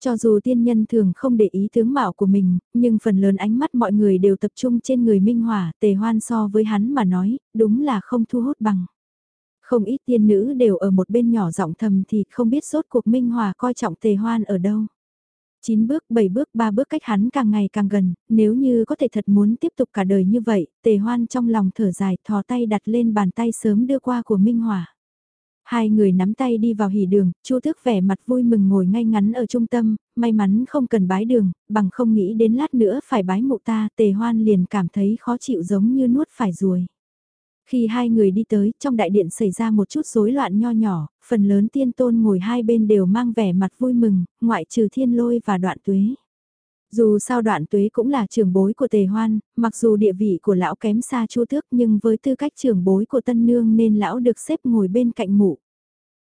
Cho dù tiên nhân thường không để ý tướng mạo của mình, nhưng phần lớn ánh mắt mọi người đều tập trung trên người Minh Hòa, tề hoan so với hắn mà nói, đúng là không thu hút bằng. Không ít tiên nữ đều ở một bên nhỏ giọng thầm thì không biết rốt cuộc Minh Hòa coi trọng tề hoan ở đâu. 9 bước, 7 bước, 3 bước cách hắn càng ngày càng gần, nếu như có thể thật muốn tiếp tục cả đời như vậy, tề hoan trong lòng thở dài thò tay đặt lên bàn tay sớm đưa qua của Minh Hòa. Hai người nắm tay đi vào hỉ đường, Chu Tước vẻ mặt vui mừng ngồi ngay ngắn ở trung tâm, may mắn không cần bái đường, bằng không nghĩ đến lát nữa phải bái mụ ta, tề hoan liền cảm thấy khó chịu giống như nuốt phải ruồi. Khi hai người đi tới, trong đại điện xảy ra một chút rối loạn nho nhỏ, phần lớn tiên tôn ngồi hai bên đều mang vẻ mặt vui mừng, ngoại trừ thiên lôi và đoạn tuế. Dù sao đoạn tuế cũng là trưởng bối của tề hoan, mặc dù địa vị của lão kém xa chu tước nhưng với tư cách trưởng bối của tân nương nên lão được xếp ngồi bên cạnh mụ.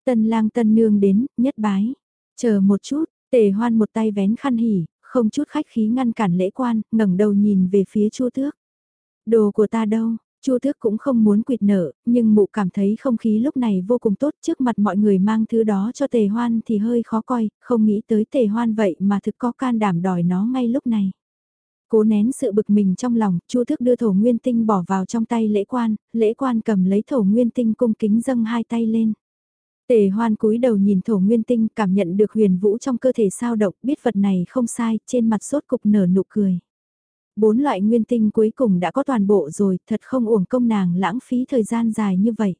Tân lang tân nương đến, nhất bái. Chờ một chút, tề hoan một tay vén khăn hỉ, không chút khách khí ngăn cản lễ quan, ngẩng đầu nhìn về phía chu tước. Đồ của ta đâu, Chu Thước cũng không muốn quyệt nợ, nhưng mụ cảm thấy không khí lúc này vô cùng tốt trước mặt mọi người mang thứ đó cho tề hoan thì hơi khó coi, không nghĩ tới tề hoan vậy mà thực có can đảm đòi nó ngay lúc này. Cố nén sự bực mình trong lòng, Chu Thước đưa thổ nguyên tinh bỏ vào trong tay lễ quan, lễ quan cầm lấy thổ nguyên tinh cung kính dâng hai tay lên. Tề hoan cúi đầu nhìn thổ nguyên tinh cảm nhận được huyền vũ trong cơ thể sao động biết vật này không sai, trên mặt sốt cục nở nụ cười bốn loại nguyên tinh cuối cùng đã có toàn bộ rồi, thật không uổng công nàng lãng phí thời gian dài như vậy.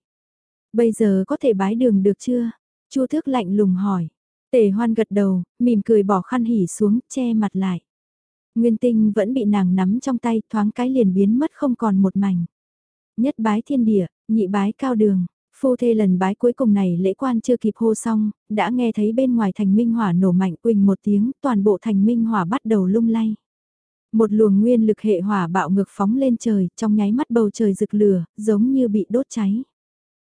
Bây giờ có thể bái đường được chưa? Chu thước lạnh lùng hỏi. Tề hoan gật đầu, mỉm cười bỏ khăn hỉ xuống, che mặt lại. Nguyên tinh vẫn bị nàng nắm trong tay, thoáng cái liền biến mất không còn một mảnh. Nhất bái thiên địa, nhị bái cao đường. Phu thê lần bái cuối cùng này lễ quan chưa kịp hô xong, đã nghe thấy bên ngoài thành minh hỏa nổ mạnh quỳnh một tiếng, toàn bộ thành minh hỏa bắt đầu lung lay. Một luồng nguyên lực hệ hỏa bạo ngược phóng lên trời, trong nháy mắt bầu trời rực lửa, giống như bị đốt cháy.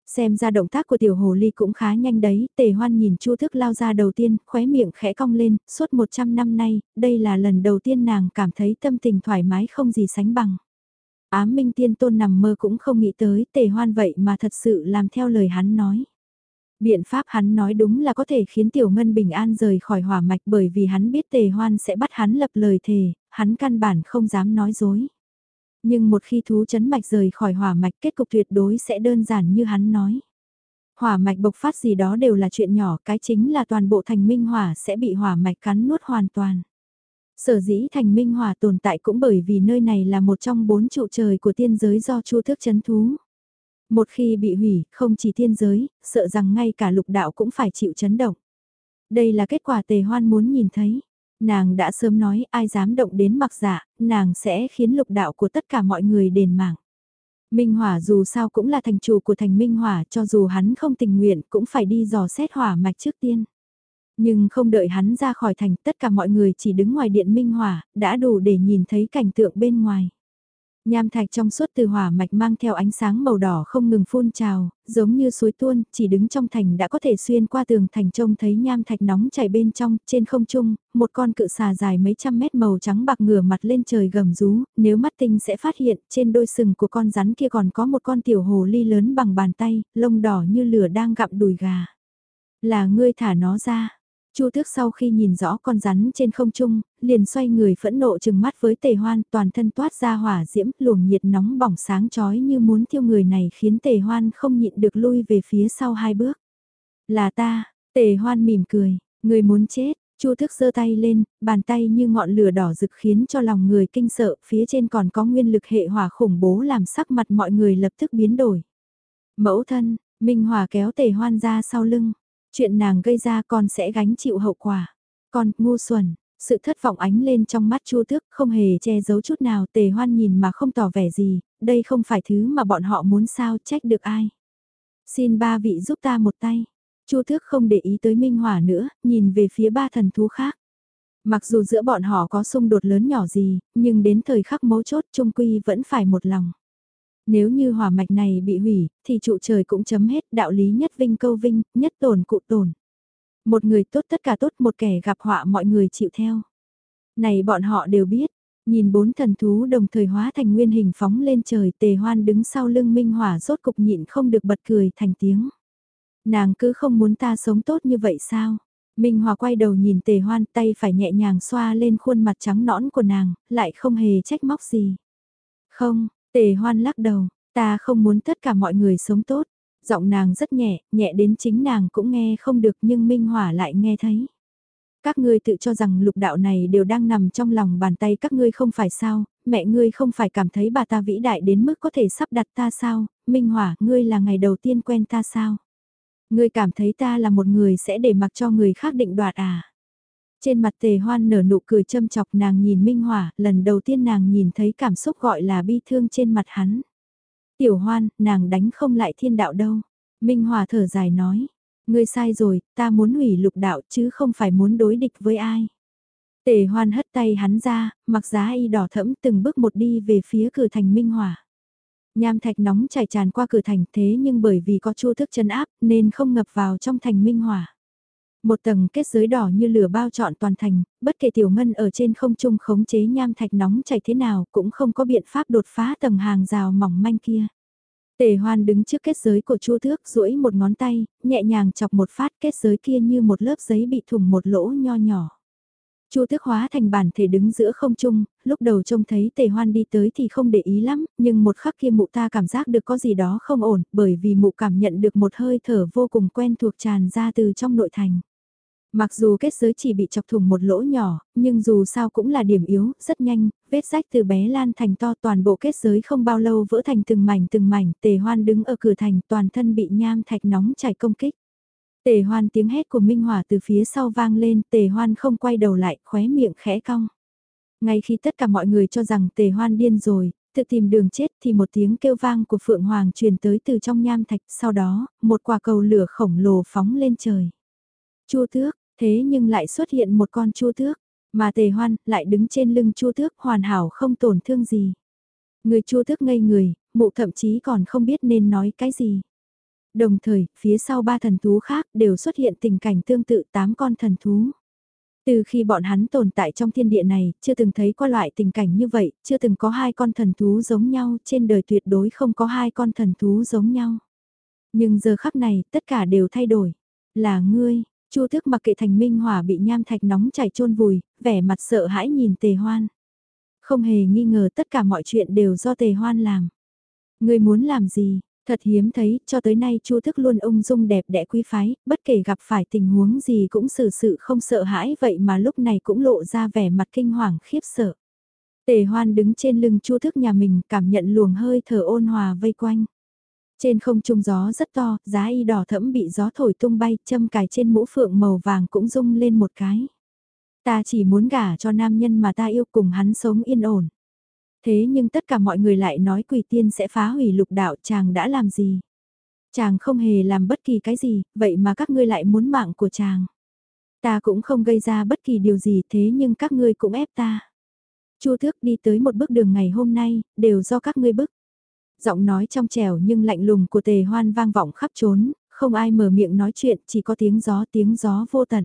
Xem ra động tác của tiểu hồ ly cũng khá nhanh đấy, tề hoan nhìn chu thức lao ra đầu tiên, khóe miệng khẽ cong lên, suốt 100 năm nay, đây là lần đầu tiên nàng cảm thấy tâm tình thoải mái không gì sánh bằng. Ám minh tiên tôn nằm mơ cũng không nghĩ tới tề hoan vậy mà thật sự làm theo lời hắn nói. Biện pháp hắn nói đúng là có thể khiến Tiểu Ngân bình an rời khỏi hỏa mạch bởi vì hắn biết tề hoan sẽ bắt hắn lập lời thề, hắn căn bản không dám nói dối. Nhưng một khi thú chấn mạch rời khỏi hỏa mạch kết cục tuyệt đối sẽ đơn giản như hắn nói. Hỏa mạch bộc phát gì đó đều là chuyện nhỏ, cái chính là toàn bộ thành minh hỏa sẽ bị hỏa mạch cắn nuốt hoàn toàn. Sở dĩ thành minh hỏa tồn tại cũng bởi vì nơi này là một trong bốn trụ trời của tiên giới do chu thức chấn thú. Một khi bị hủy, không chỉ thiên giới, sợ rằng ngay cả lục đạo cũng phải chịu chấn động. Đây là kết quả tề hoan muốn nhìn thấy. Nàng đã sớm nói ai dám động đến mặc dạ, nàng sẽ khiến lục đạo của tất cả mọi người đền mạng. Minh Hỏa dù sao cũng là thành chủ của thành Minh Hỏa cho dù hắn không tình nguyện cũng phải đi dò xét hỏa mạch trước tiên. Nhưng không đợi hắn ra khỏi thành tất cả mọi người chỉ đứng ngoài điện Minh Hỏa, đã đủ để nhìn thấy cảnh tượng bên ngoài. Nham thạch trong suốt từ hỏa mạch mang theo ánh sáng màu đỏ không ngừng phun trào, giống như suối tuôn, chỉ đứng trong thành đã có thể xuyên qua tường thành trông thấy nham thạch nóng chảy bên trong, trên không trung, một con cự xà dài mấy trăm mét màu trắng bạc ngửa mặt lên trời gầm rú, nếu mắt tinh sẽ phát hiện trên đôi sừng của con rắn kia còn có một con tiểu hồ ly lớn bằng bàn tay, lông đỏ như lửa đang gặm đùi gà. Là ngươi thả nó ra, Chu Tước sau khi nhìn rõ con rắn trên không trung, liền xoay người phẫn nộ chừng mắt với Tề Hoan, toàn thân toát ra hỏa diễm, luồng nhiệt nóng bỏng sáng chói như muốn thiêu người này khiến Tề Hoan không nhịn được lui về phía sau hai bước. Là ta, Tề Hoan mỉm cười, người muốn chết, Chu Tước giơ tay lên, bàn tay như ngọn lửa đỏ rực khiến cho lòng người kinh sợ, phía trên còn có nguyên lực hệ hỏa khủng bố làm sắc mặt mọi người lập tức biến đổi. Mẫu thân, Minh Hòa kéo Tề Hoan ra sau lưng. Chuyện nàng gây ra con sẽ gánh chịu hậu quả. Con, ngu xuẩn, sự thất vọng ánh lên trong mắt Chu Tước, không hề che giấu chút nào, Tề Hoan nhìn mà không tỏ vẻ gì, đây không phải thứ mà bọn họ muốn sao trách được ai. Xin ba vị giúp ta một tay. Chu Tước không để ý tới Minh Hỏa nữa, nhìn về phía ba thần thú khác. Mặc dù giữa bọn họ có xung đột lớn nhỏ gì, nhưng đến thời khắc mấu chốt trung quy vẫn phải một lòng. Nếu như hỏa mạch này bị hủy, thì trụ trời cũng chấm hết đạo lý nhất vinh câu vinh, nhất tổn cụ tổn. Một người tốt tất cả tốt một kẻ gặp họa mọi người chịu theo. Này bọn họ đều biết, nhìn bốn thần thú đồng thời hóa thành nguyên hình phóng lên trời tề hoan đứng sau lưng minh hỏa rốt cục nhịn không được bật cười thành tiếng. Nàng cứ không muốn ta sống tốt như vậy sao? Minh Hòa quay đầu nhìn tề hoan tay phải nhẹ nhàng xoa lên khuôn mặt trắng nõn của nàng, lại không hề trách móc gì. Không, Tề hoan lắc đầu, ta không muốn tất cả mọi người sống tốt. Giọng nàng rất nhẹ, nhẹ đến chính nàng cũng nghe không được nhưng Minh Hỏa lại nghe thấy. Các ngươi tự cho rằng lục đạo này đều đang nằm trong lòng bàn tay các ngươi không phải sao, mẹ ngươi không phải cảm thấy bà ta vĩ đại đến mức có thể sắp đặt ta sao, Minh Hỏa, ngươi là ngày đầu tiên quen ta sao? Ngươi cảm thấy ta là một người sẽ để mặc cho người khác định đoạt à? Trên mặt tề hoan nở nụ cười châm chọc nàng nhìn Minh Hỏa, lần đầu tiên nàng nhìn thấy cảm xúc gọi là bi thương trên mặt hắn. Tiểu hoan, nàng đánh không lại thiên đạo đâu. Minh Hòa thở dài nói, ngươi sai rồi, ta muốn hủy lục đạo chứ không phải muốn đối địch với ai. Tề hoan hất tay hắn ra, mặc giá y đỏ thẫm từng bước một đi về phía cửa thành Minh Hòa. Nham thạch nóng chảy tràn qua cửa thành thế nhưng bởi vì có chu thức chân áp nên không ngập vào trong thành Minh Hòa. Một tầng kết giới đỏ như lửa bao trọn toàn thành, bất kể tiểu ngân ở trên không trung khống chế nham thạch nóng chảy thế nào cũng không có biện pháp đột phá tầng hàng rào mỏng manh kia. Tề hoan đứng trước kết giới của chu thước duỗi một ngón tay, nhẹ nhàng chọc một phát kết giới kia như một lớp giấy bị thủng một lỗ nho nhỏ. Chu Tước hóa thành bản thể đứng giữa không trung, lúc đầu trông thấy Tề Hoan đi tới thì không để ý lắm, nhưng một khắc kia mụ ta cảm giác được có gì đó không ổn, bởi vì mụ cảm nhận được một hơi thở vô cùng quen thuộc tràn ra từ trong nội thành. Mặc dù kết giới chỉ bị chọc thủng một lỗ nhỏ, nhưng dù sao cũng là điểm yếu, rất nhanh, vết rách từ bé lan thành to toàn bộ kết giới không bao lâu vỡ thành từng mảnh từng mảnh, tề hoan đứng ở cửa thành toàn thân bị nham thạch nóng chảy công kích. Tề hoan tiếng hét của Minh Hỏa từ phía sau vang lên, tề hoan không quay đầu lại, khóe miệng khẽ cong. Ngay khi tất cả mọi người cho rằng tề hoan điên rồi, tự tìm đường chết thì một tiếng kêu vang của Phượng Hoàng truyền tới từ trong nham thạch, sau đó, một quả cầu lửa khổng lồ phóng lên trời. Chua thước, Thế nhưng lại xuất hiện một con chua thước. Mà tề hoan lại đứng trên lưng chu tước hoàn hảo không tổn thương gì. Người chu tước ngây người, mụ thậm chí còn không biết nên nói cái gì. Đồng thời, phía sau ba thần thú khác đều xuất hiện tình cảnh tương tự tám con thần thú. Từ khi bọn hắn tồn tại trong thiên địa này, chưa từng thấy qua loại tình cảnh như vậy, chưa từng có hai con thần thú giống nhau, trên đời tuyệt đối không có hai con thần thú giống nhau. Nhưng giờ khắc này, tất cả đều thay đổi. Là ngươi, Chu thức mặc kệ thành minh hỏa bị nham thạch nóng chảy chôn vùi, vẻ mặt sợ hãi nhìn tề hoan. Không hề nghi ngờ tất cả mọi chuyện đều do tề hoan làm. Ngươi muốn làm gì, Thật hiếm thấy, cho tới nay Chu Thức luôn ung dung đẹp đẽ quý phái, bất kể gặp phải tình huống gì cũng xử sự không sợ hãi vậy mà lúc này cũng lộ ra vẻ mặt kinh hoàng khiếp sợ. Tề Hoan đứng trên lưng Chu Thức nhà mình, cảm nhận luồng hơi thở ôn hòa vây quanh. Trên không trung gió rất to, giá y đỏ thẫm bị gió thổi tung bay, châm cài trên mũ phượng màu vàng cũng rung lên một cái. Ta chỉ muốn gả cho nam nhân mà ta yêu cùng hắn sống yên ổn. Thế nhưng tất cả mọi người lại nói quỷ tiên sẽ phá hủy lục đạo chàng đã làm gì. Chàng không hề làm bất kỳ cái gì, vậy mà các ngươi lại muốn mạng của chàng. Ta cũng không gây ra bất kỳ điều gì thế nhưng các ngươi cũng ép ta. Chu thước đi tới một bước đường ngày hôm nay, đều do các ngươi bức. Giọng nói trong trẻo nhưng lạnh lùng của tề hoan vang vọng khắp trốn, không ai mở miệng nói chuyện, chỉ có tiếng gió tiếng gió vô tận.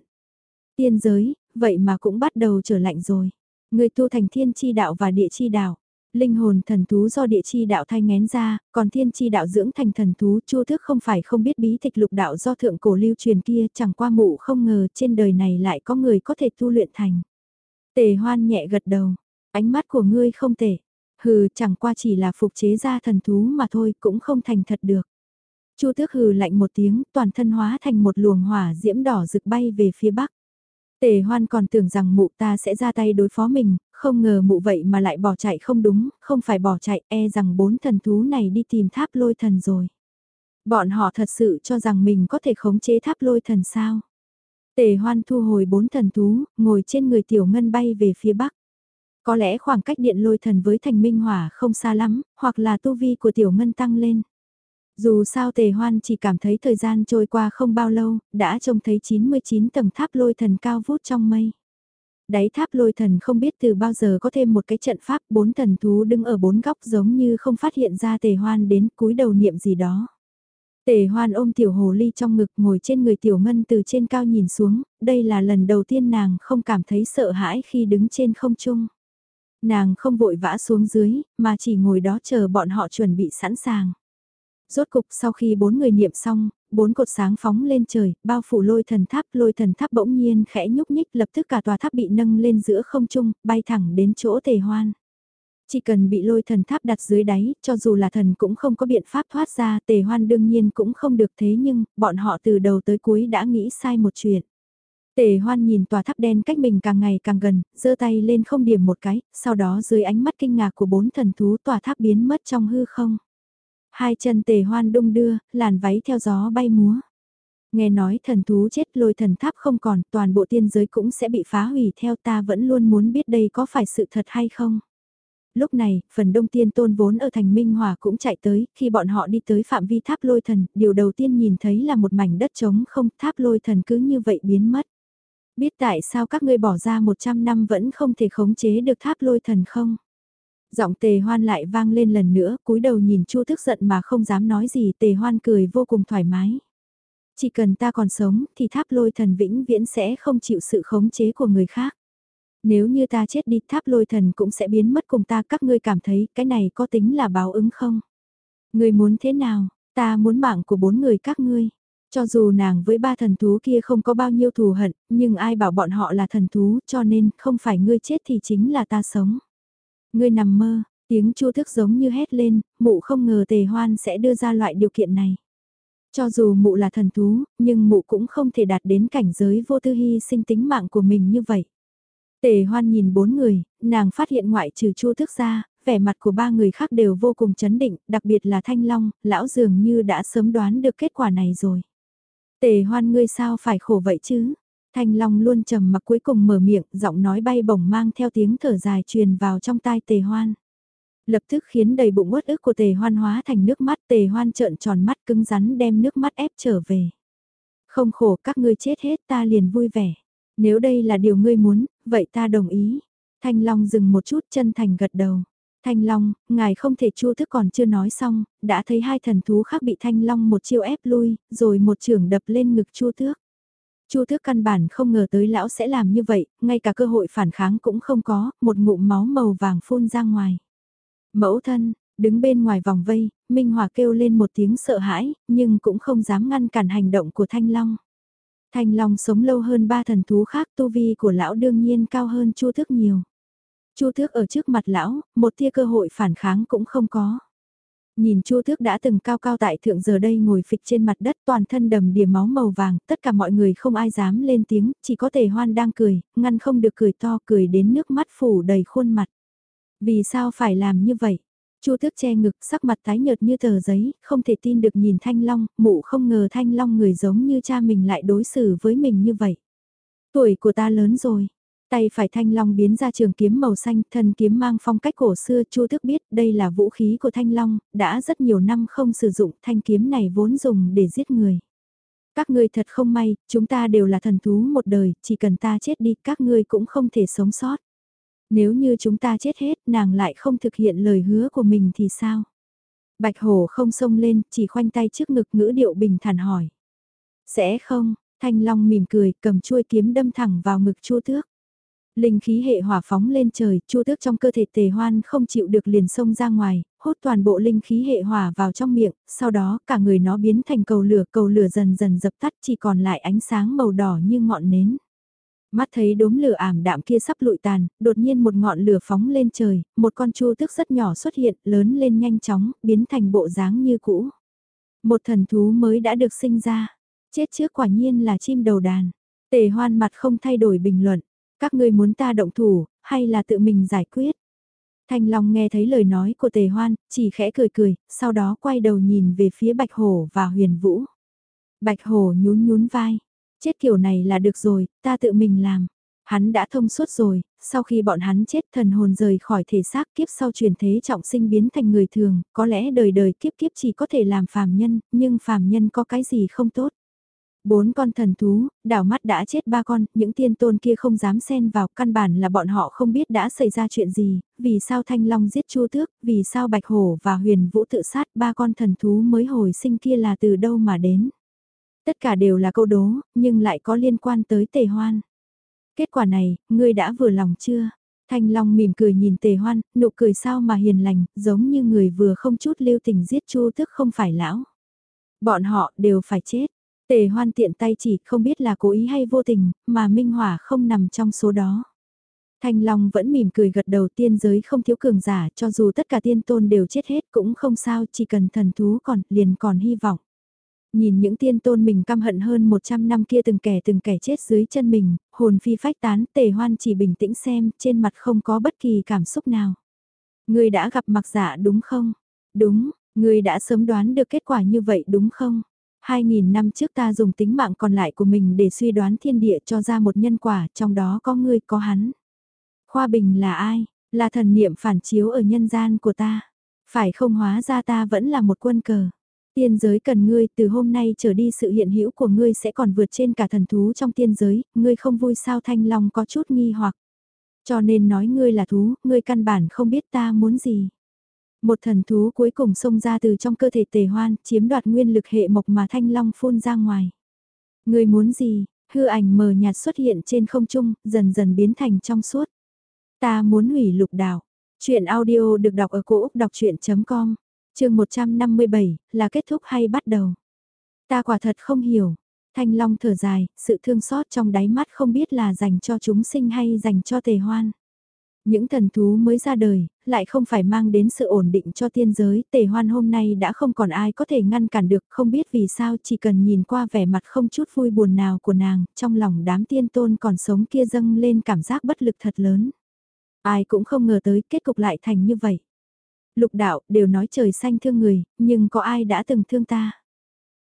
Tiên giới, vậy mà cũng bắt đầu trở lạnh rồi. Người tu thành thiên chi đạo và địa chi đạo linh hồn thần thú do địa chi đạo thay ngén ra, còn thiên chi đạo dưỡng thành thần thú chu thức không phải không biết bí tịch lục đạo do thượng cổ lưu truyền kia chẳng qua mụ không ngờ trên đời này lại có người có thể tu luyện thành. Tề hoan nhẹ gật đầu, ánh mắt của ngươi không tệ, hừ chẳng qua chỉ là phục chế ra thần thú mà thôi cũng không thành thật được. Chu tước hừ lạnh một tiếng toàn thân hóa thành một luồng hỏa diễm đỏ rực bay về phía bắc. Tề hoan còn tưởng rằng mụ ta sẽ ra tay đối phó mình, không ngờ mụ vậy mà lại bỏ chạy không đúng, không phải bỏ chạy e rằng bốn thần thú này đi tìm tháp lôi thần rồi. Bọn họ thật sự cho rằng mình có thể khống chế tháp lôi thần sao. Tề hoan thu hồi bốn thần thú, ngồi trên người tiểu ngân bay về phía bắc. Có lẽ khoảng cách điện lôi thần với thành minh hỏa không xa lắm, hoặc là tu vi của tiểu ngân tăng lên. Dù sao tề hoan chỉ cảm thấy thời gian trôi qua không bao lâu, đã trông thấy 99 tầng tháp lôi thần cao vút trong mây. Đáy tháp lôi thần không biết từ bao giờ có thêm một cái trận pháp bốn thần thú đứng ở bốn góc giống như không phát hiện ra tề hoan đến cúi đầu niệm gì đó. Tề hoan ôm tiểu hồ ly trong ngực ngồi trên người tiểu ngân từ trên cao nhìn xuống, đây là lần đầu tiên nàng không cảm thấy sợ hãi khi đứng trên không trung. Nàng không vội vã xuống dưới, mà chỉ ngồi đó chờ bọn họ chuẩn bị sẵn sàng. Rốt cục sau khi bốn người niệm xong, bốn cột sáng phóng lên trời, bao phủ lôi thần tháp, lôi thần tháp bỗng nhiên khẽ nhúc nhích lập tức cả tòa tháp bị nâng lên giữa không trung, bay thẳng đến chỗ tề hoan. Chỉ cần bị lôi thần tháp đặt dưới đáy, cho dù là thần cũng không có biện pháp thoát ra, tề hoan đương nhiên cũng không được thế nhưng, bọn họ từ đầu tới cuối đã nghĩ sai một chuyện. Tề hoan nhìn tòa tháp đen cách mình càng ngày càng gần, giơ tay lên không điểm một cái, sau đó dưới ánh mắt kinh ngạc của bốn thần thú tòa tháp biến mất trong hư không. Hai chân tề hoan đung đưa, làn váy theo gió bay múa. Nghe nói thần thú chết lôi thần tháp không còn, toàn bộ tiên giới cũng sẽ bị phá hủy theo ta vẫn luôn muốn biết đây có phải sự thật hay không. Lúc này, phần đông tiên tôn vốn ở thành Minh Hòa cũng chạy tới, khi bọn họ đi tới phạm vi tháp lôi thần, điều đầu tiên nhìn thấy là một mảnh đất trống không tháp lôi thần cứ như vậy biến mất. Biết tại sao các ngươi bỏ ra 100 năm vẫn không thể khống chế được tháp lôi thần không? Giọng tề hoan lại vang lên lần nữa, cúi đầu nhìn chu tức giận mà không dám nói gì tề hoan cười vô cùng thoải mái. Chỉ cần ta còn sống thì tháp lôi thần vĩnh viễn sẽ không chịu sự khống chế của người khác. Nếu như ta chết đi tháp lôi thần cũng sẽ biến mất cùng ta các ngươi cảm thấy cái này có tính là báo ứng không? người muốn thế nào, ta muốn mạng của bốn người các ngươi. Cho dù nàng với ba thần thú kia không có bao nhiêu thù hận, nhưng ai bảo bọn họ là thần thú cho nên không phải ngươi chết thì chính là ta sống. Ngươi nằm mơ, tiếng chu thức giống như hét lên, mụ không ngờ tề hoan sẽ đưa ra loại điều kiện này. Cho dù mụ là thần thú, nhưng mụ cũng không thể đạt đến cảnh giới vô tư hy sinh tính mạng của mình như vậy. Tề hoan nhìn bốn người, nàng phát hiện ngoại trừ chu thức ra, vẻ mặt của ba người khác đều vô cùng chấn định, đặc biệt là Thanh Long, lão dường như đã sớm đoán được kết quả này rồi. Tề hoan ngươi sao phải khổ vậy chứ? Thanh Long luôn trầm mặc cuối cùng mở miệng, giọng nói bay bổng mang theo tiếng thở dài truyền vào trong tai tề hoan. Lập tức khiến đầy bụng uất ức của tề hoan hóa thành nước mắt tề hoan trợn tròn mắt cứng rắn đem nước mắt ép trở về. Không khổ các ngươi chết hết ta liền vui vẻ. Nếu đây là điều ngươi muốn, vậy ta đồng ý. Thanh Long dừng một chút chân thành gật đầu. Thanh Long, ngài không thể chua thức còn chưa nói xong, đã thấy hai thần thú khác bị Thanh Long một chiêu ép lui, rồi một trưởng đập lên ngực chua tước. Chu Thước căn bản không ngờ tới lão sẽ làm như vậy, ngay cả cơ hội phản kháng cũng không có, một ngụm máu màu vàng phun ra ngoài. Mẫu thân, đứng bên ngoài vòng vây, Minh Hòa kêu lên một tiếng sợ hãi, nhưng cũng không dám ngăn cản hành động của Thanh Long. Thanh Long sống lâu hơn ba thần thú khác, tu vi của lão đương nhiên cao hơn Chu Thước nhiều. Chu Thước ở trước mặt lão, một tia cơ hội phản kháng cũng không có. Nhìn Chu Thước đã từng cao cao tại thượng giờ đây ngồi phịch trên mặt đất toàn thân đầm đìa máu màu vàng, tất cả mọi người không ai dám lên tiếng, chỉ có tề hoan đang cười, ngăn không được cười to cười đến nước mắt phủ đầy khuôn mặt. Vì sao phải làm như vậy? Chu Thước che ngực, sắc mặt tái nhợt như tờ giấy, không thể tin được nhìn Thanh Long, mụ không ngờ Thanh Long người giống như cha mình lại đối xử với mình như vậy. Tuổi của ta lớn rồi, Tay phải thanh long biến ra trường kiếm màu xanh, thân kiếm mang phong cách cổ xưa, Chu Thức biết đây là vũ khí của thanh long, đã rất nhiều năm không sử dụng thanh kiếm này vốn dùng để giết người. Các ngươi thật không may, chúng ta đều là thần thú một đời, chỉ cần ta chết đi, các ngươi cũng không thể sống sót. Nếu như chúng ta chết hết, nàng lại không thực hiện lời hứa của mình thì sao? Bạch hổ không xông lên, chỉ khoanh tay trước ngực ngữ điệu bình thản hỏi. Sẽ không, thanh long mỉm cười, cầm chuôi kiếm đâm thẳng vào ngực chu tước. Linh khí hệ hỏa phóng lên trời, chu tước trong cơ thể tề hoan không chịu được liền xông ra ngoài, hút toàn bộ linh khí hệ hỏa vào trong miệng, sau đó cả người nó biến thành cầu lửa, cầu lửa dần dần dập tắt chỉ còn lại ánh sáng màu đỏ như ngọn nến. Mắt thấy đốm lửa ảm đạm kia sắp lụi tàn, đột nhiên một ngọn lửa phóng lên trời, một con chu tước rất nhỏ xuất hiện, lớn lên nhanh chóng, biến thành bộ dáng như cũ. Một thần thú mới đã được sinh ra, chết trước quả nhiên là chim đầu đàn. Tề hoan mặt không thay đổi bình luận. Các ngươi muốn ta động thủ, hay là tự mình giải quyết? Thanh Long nghe thấy lời nói của Tề Hoan, chỉ khẽ cười cười, sau đó quay đầu nhìn về phía Bạch Hổ và Huyền Vũ. Bạch Hổ nhún nhún vai, chết kiểu này là được rồi, ta tự mình làm. Hắn đã thông suốt rồi, sau khi bọn hắn chết thần hồn rời khỏi thể xác kiếp sau chuyển thế trọng sinh biến thành người thường, có lẽ đời đời kiếp kiếp chỉ có thể làm phàm nhân, nhưng phàm nhân có cái gì không tốt. Bốn con thần thú, đảo mắt đã chết ba con, những tiên tôn kia không dám xen vào, căn bản là bọn họ không biết đã xảy ra chuyện gì, vì sao Thanh Long giết Chu Tước, vì sao Bạch Hổ và Huyền Vũ tự sát ba con thần thú mới hồi sinh kia là từ đâu mà đến. Tất cả đều là câu đố, nhưng lại có liên quan tới tề hoan. Kết quả này, ngươi đã vừa lòng chưa? Thanh Long mỉm cười nhìn tề hoan, nụ cười sao mà hiền lành, giống như người vừa không chút lưu tình giết Chu Tước không phải lão. Bọn họ đều phải chết. Tề hoan tiện tay chỉ không biết là cố ý hay vô tình, mà Minh Hỏa không nằm trong số đó. Thanh Long vẫn mỉm cười gật đầu tiên giới không thiếu cường giả cho dù tất cả tiên tôn đều chết hết cũng không sao chỉ cần thần thú còn liền còn hy vọng. Nhìn những tiên tôn mình căm hận hơn 100 năm kia từng kẻ từng kẻ chết dưới chân mình, hồn phi phách tán tề hoan chỉ bình tĩnh xem trên mặt không có bất kỳ cảm xúc nào. Người đã gặp mặc giả đúng không? Đúng, người đã sớm đoán được kết quả như vậy đúng không? 2.000 năm trước ta dùng tính mạng còn lại của mình để suy đoán thiên địa cho ra một nhân quả, trong đó có ngươi có hắn. Khoa Bình là ai? Là thần niệm phản chiếu ở nhân gian của ta. Phải không hóa ra ta vẫn là một quân cờ. Tiên giới cần ngươi từ hôm nay trở đi sự hiện hữu của ngươi sẽ còn vượt trên cả thần thú trong tiên giới, ngươi không vui sao thanh long có chút nghi hoặc. Cho nên nói ngươi là thú, ngươi căn bản không biết ta muốn gì. Một thần thú cuối cùng xông ra từ trong cơ thể tề hoan, chiếm đoạt nguyên lực hệ mộc mà thanh long phun ra ngoài. Người muốn gì, hư ảnh mờ nhạt xuất hiện trên không trung, dần dần biến thành trong suốt. Ta muốn hủy lục đảo. Chuyện audio được đọc ở cổ Úc đọc chuyện.com, chương 157, là kết thúc hay bắt đầu. Ta quả thật không hiểu. Thanh Long thở dài, sự thương xót trong đáy mắt không biết là dành cho chúng sinh hay dành cho tề hoan. Những thần thú mới ra đời, lại không phải mang đến sự ổn định cho tiên giới, tề hoan hôm nay đã không còn ai có thể ngăn cản được, không biết vì sao chỉ cần nhìn qua vẻ mặt không chút vui buồn nào của nàng, trong lòng đám tiên tôn còn sống kia dâng lên cảm giác bất lực thật lớn. Ai cũng không ngờ tới kết cục lại thành như vậy. Lục đạo đều nói trời xanh thương người, nhưng có ai đã từng thương ta?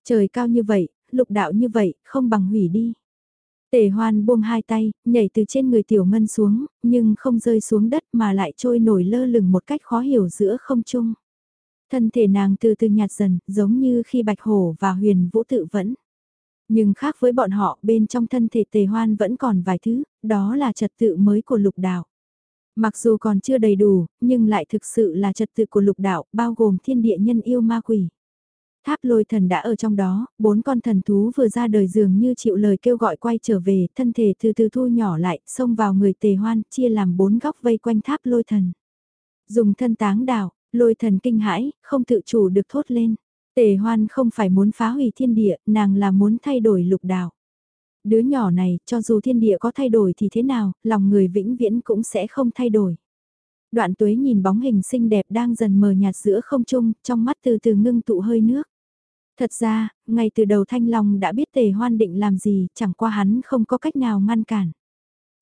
Trời cao như vậy, lục đạo như vậy, không bằng hủy đi. Tề hoan buông hai tay, nhảy từ trên người tiểu ngân xuống, nhưng không rơi xuống đất mà lại trôi nổi lơ lửng một cách khó hiểu giữa không trung. Thân thể nàng từ từ nhạt dần, giống như khi bạch hổ và huyền vũ tự vẫn. Nhưng khác với bọn họ, bên trong thân thể tề hoan vẫn còn vài thứ, đó là trật tự mới của lục đạo. Mặc dù còn chưa đầy đủ, nhưng lại thực sự là trật tự của lục đạo, bao gồm thiên địa nhân yêu ma quỷ. Tháp lôi thần đã ở trong đó, bốn con thần thú vừa ra đời dường như chịu lời kêu gọi quay trở về, thân thể từ từ thu nhỏ lại, xông vào người tề hoan, chia làm bốn góc vây quanh tháp lôi thần. Dùng thân táng đảo, lôi thần kinh hãi, không tự chủ được thốt lên. Tề hoan không phải muốn phá hủy thiên địa, nàng là muốn thay đổi lục đảo. Đứa nhỏ này, cho dù thiên địa có thay đổi thì thế nào, lòng người vĩnh viễn cũng sẽ không thay đổi. Đoạn tuế nhìn bóng hình xinh đẹp đang dần mờ nhạt giữa không trung, trong mắt từ từ ngưng tụ hơi nước. Thật ra, ngay từ đầu Thanh Long đã biết tề hoan định làm gì, chẳng qua hắn không có cách nào ngăn cản.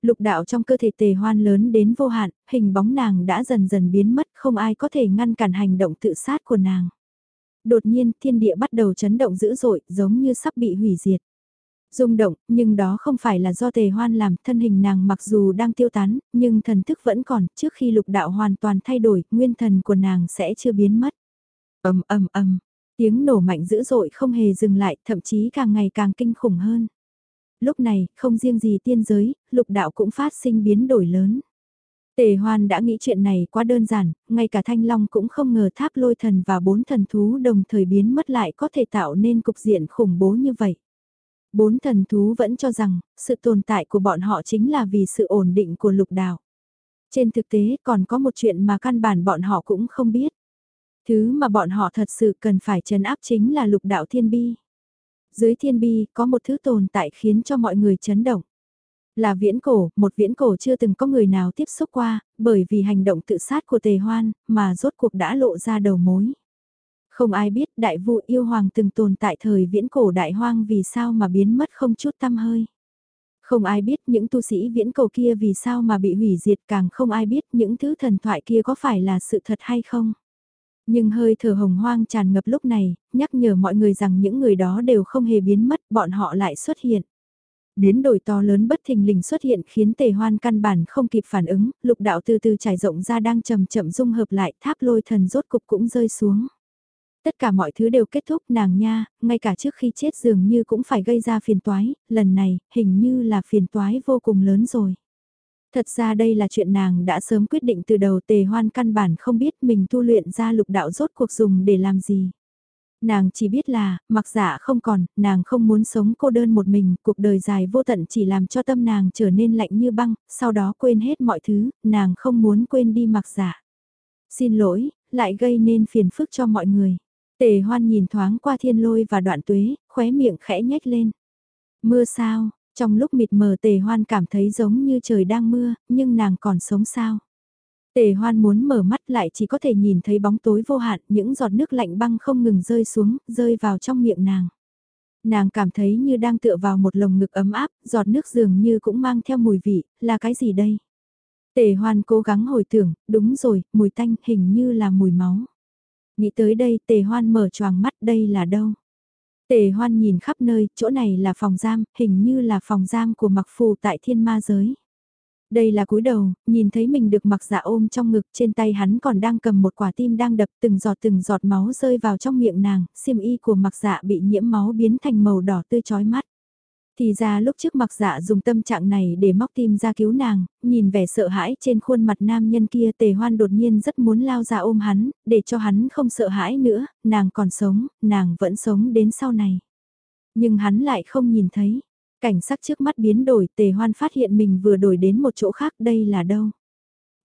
Lục đạo trong cơ thể tề hoan lớn đến vô hạn, hình bóng nàng đã dần dần biến mất, không ai có thể ngăn cản hành động tự sát của nàng. Đột nhiên thiên địa bắt đầu chấn động dữ dội, giống như sắp bị hủy diệt. rung động, nhưng đó không phải là do tề hoan làm, thân hình nàng mặc dù đang tiêu tán, nhưng thần thức vẫn còn, trước khi lục đạo hoàn toàn thay đổi, nguyên thần của nàng sẽ chưa biến mất. ầm ầm ầm, tiếng nổ mạnh dữ dội không hề dừng lại, thậm chí càng ngày càng kinh khủng hơn. Lúc này, không riêng gì tiên giới, lục đạo cũng phát sinh biến đổi lớn. Tề Hoan đã nghĩ chuyện này quá đơn giản, ngay cả Thanh Long cũng không ngờ tháp lôi thần và bốn thần thú đồng thời biến mất lại có thể tạo nên cục diện khủng bố như vậy. Bốn thần thú vẫn cho rằng, sự tồn tại của bọn họ chính là vì sự ổn định của lục đạo. Trên thực tế còn có một chuyện mà căn bản bọn họ cũng không biết. Thứ mà bọn họ thật sự cần phải chấn áp chính là lục đạo thiên bi. Dưới thiên bi có một thứ tồn tại khiến cho mọi người chấn động. Là viễn cổ, một viễn cổ chưa từng có người nào tiếp xúc qua, bởi vì hành động tự sát của tề hoan, mà rốt cuộc đã lộ ra đầu mối. Không ai biết đại vụ yêu hoàng từng tồn tại thời viễn cổ đại hoang vì sao mà biến mất không chút tăm hơi. Không ai biết những tu sĩ viễn cổ kia vì sao mà bị hủy diệt càng không ai biết những thứ thần thoại kia có phải là sự thật hay không. Nhưng hơi thở hồng hoang tràn ngập lúc này, nhắc nhở mọi người rằng những người đó đều không hề biến mất, bọn họ lại xuất hiện. Biến đổi to lớn bất thình lình xuất hiện khiến tề hoan căn bản không kịp phản ứng, lục đạo từ từ trải rộng ra đang chậm chậm dung hợp lại tháp lôi thần rốt cục cũng rơi xuống. Tất cả mọi thứ đều kết thúc nàng nha, ngay cả trước khi chết dường như cũng phải gây ra phiền toái, lần này hình như là phiền toái vô cùng lớn rồi. Thật ra đây là chuyện nàng đã sớm quyết định từ đầu tề hoan căn bản không biết mình tu luyện ra lục đạo rốt cuộc dùng để làm gì. Nàng chỉ biết là, mặc dạ không còn, nàng không muốn sống cô đơn một mình, cuộc đời dài vô tận chỉ làm cho tâm nàng trở nên lạnh như băng, sau đó quên hết mọi thứ, nàng không muốn quên đi mặc dạ. Xin lỗi, lại gây nên phiền phức cho mọi người. Tề hoan nhìn thoáng qua thiên lôi và đoạn tuế, khóe miệng khẽ nhếch lên. Mưa sao, trong lúc mịt mờ tề hoan cảm thấy giống như trời đang mưa, nhưng nàng còn sống sao. Tề hoan muốn mở mắt lại chỉ có thể nhìn thấy bóng tối vô hạn, những giọt nước lạnh băng không ngừng rơi xuống, rơi vào trong miệng nàng. Nàng cảm thấy như đang tựa vào một lồng ngực ấm áp, giọt nước dường như cũng mang theo mùi vị, là cái gì đây? Tề hoan cố gắng hồi tưởng, đúng rồi, mùi tanh hình như là mùi máu. Nghĩ tới đây tề hoan mở choàng mắt đây là đâu? Tề hoan nhìn khắp nơi, chỗ này là phòng giam, hình như là phòng giam của mặc phù tại thiên ma giới. Đây là cúi đầu, nhìn thấy mình được mặc dạ ôm trong ngực, trên tay hắn còn đang cầm một quả tim đang đập từng giọt từng giọt máu rơi vào trong miệng nàng, xiêm y của mặc dạ bị nhiễm máu biến thành màu đỏ tươi chói mắt. Thì ra lúc trước mặc dạ dùng tâm trạng này để móc tim ra cứu nàng, nhìn vẻ sợ hãi trên khuôn mặt nam nhân kia tề hoan đột nhiên rất muốn lao ra ôm hắn, để cho hắn không sợ hãi nữa, nàng còn sống, nàng vẫn sống đến sau này. Nhưng hắn lại không nhìn thấy, cảnh sắc trước mắt biến đổi tề hoan phát hiện mình vừa đổi đến một chỗ khác đây là đâu.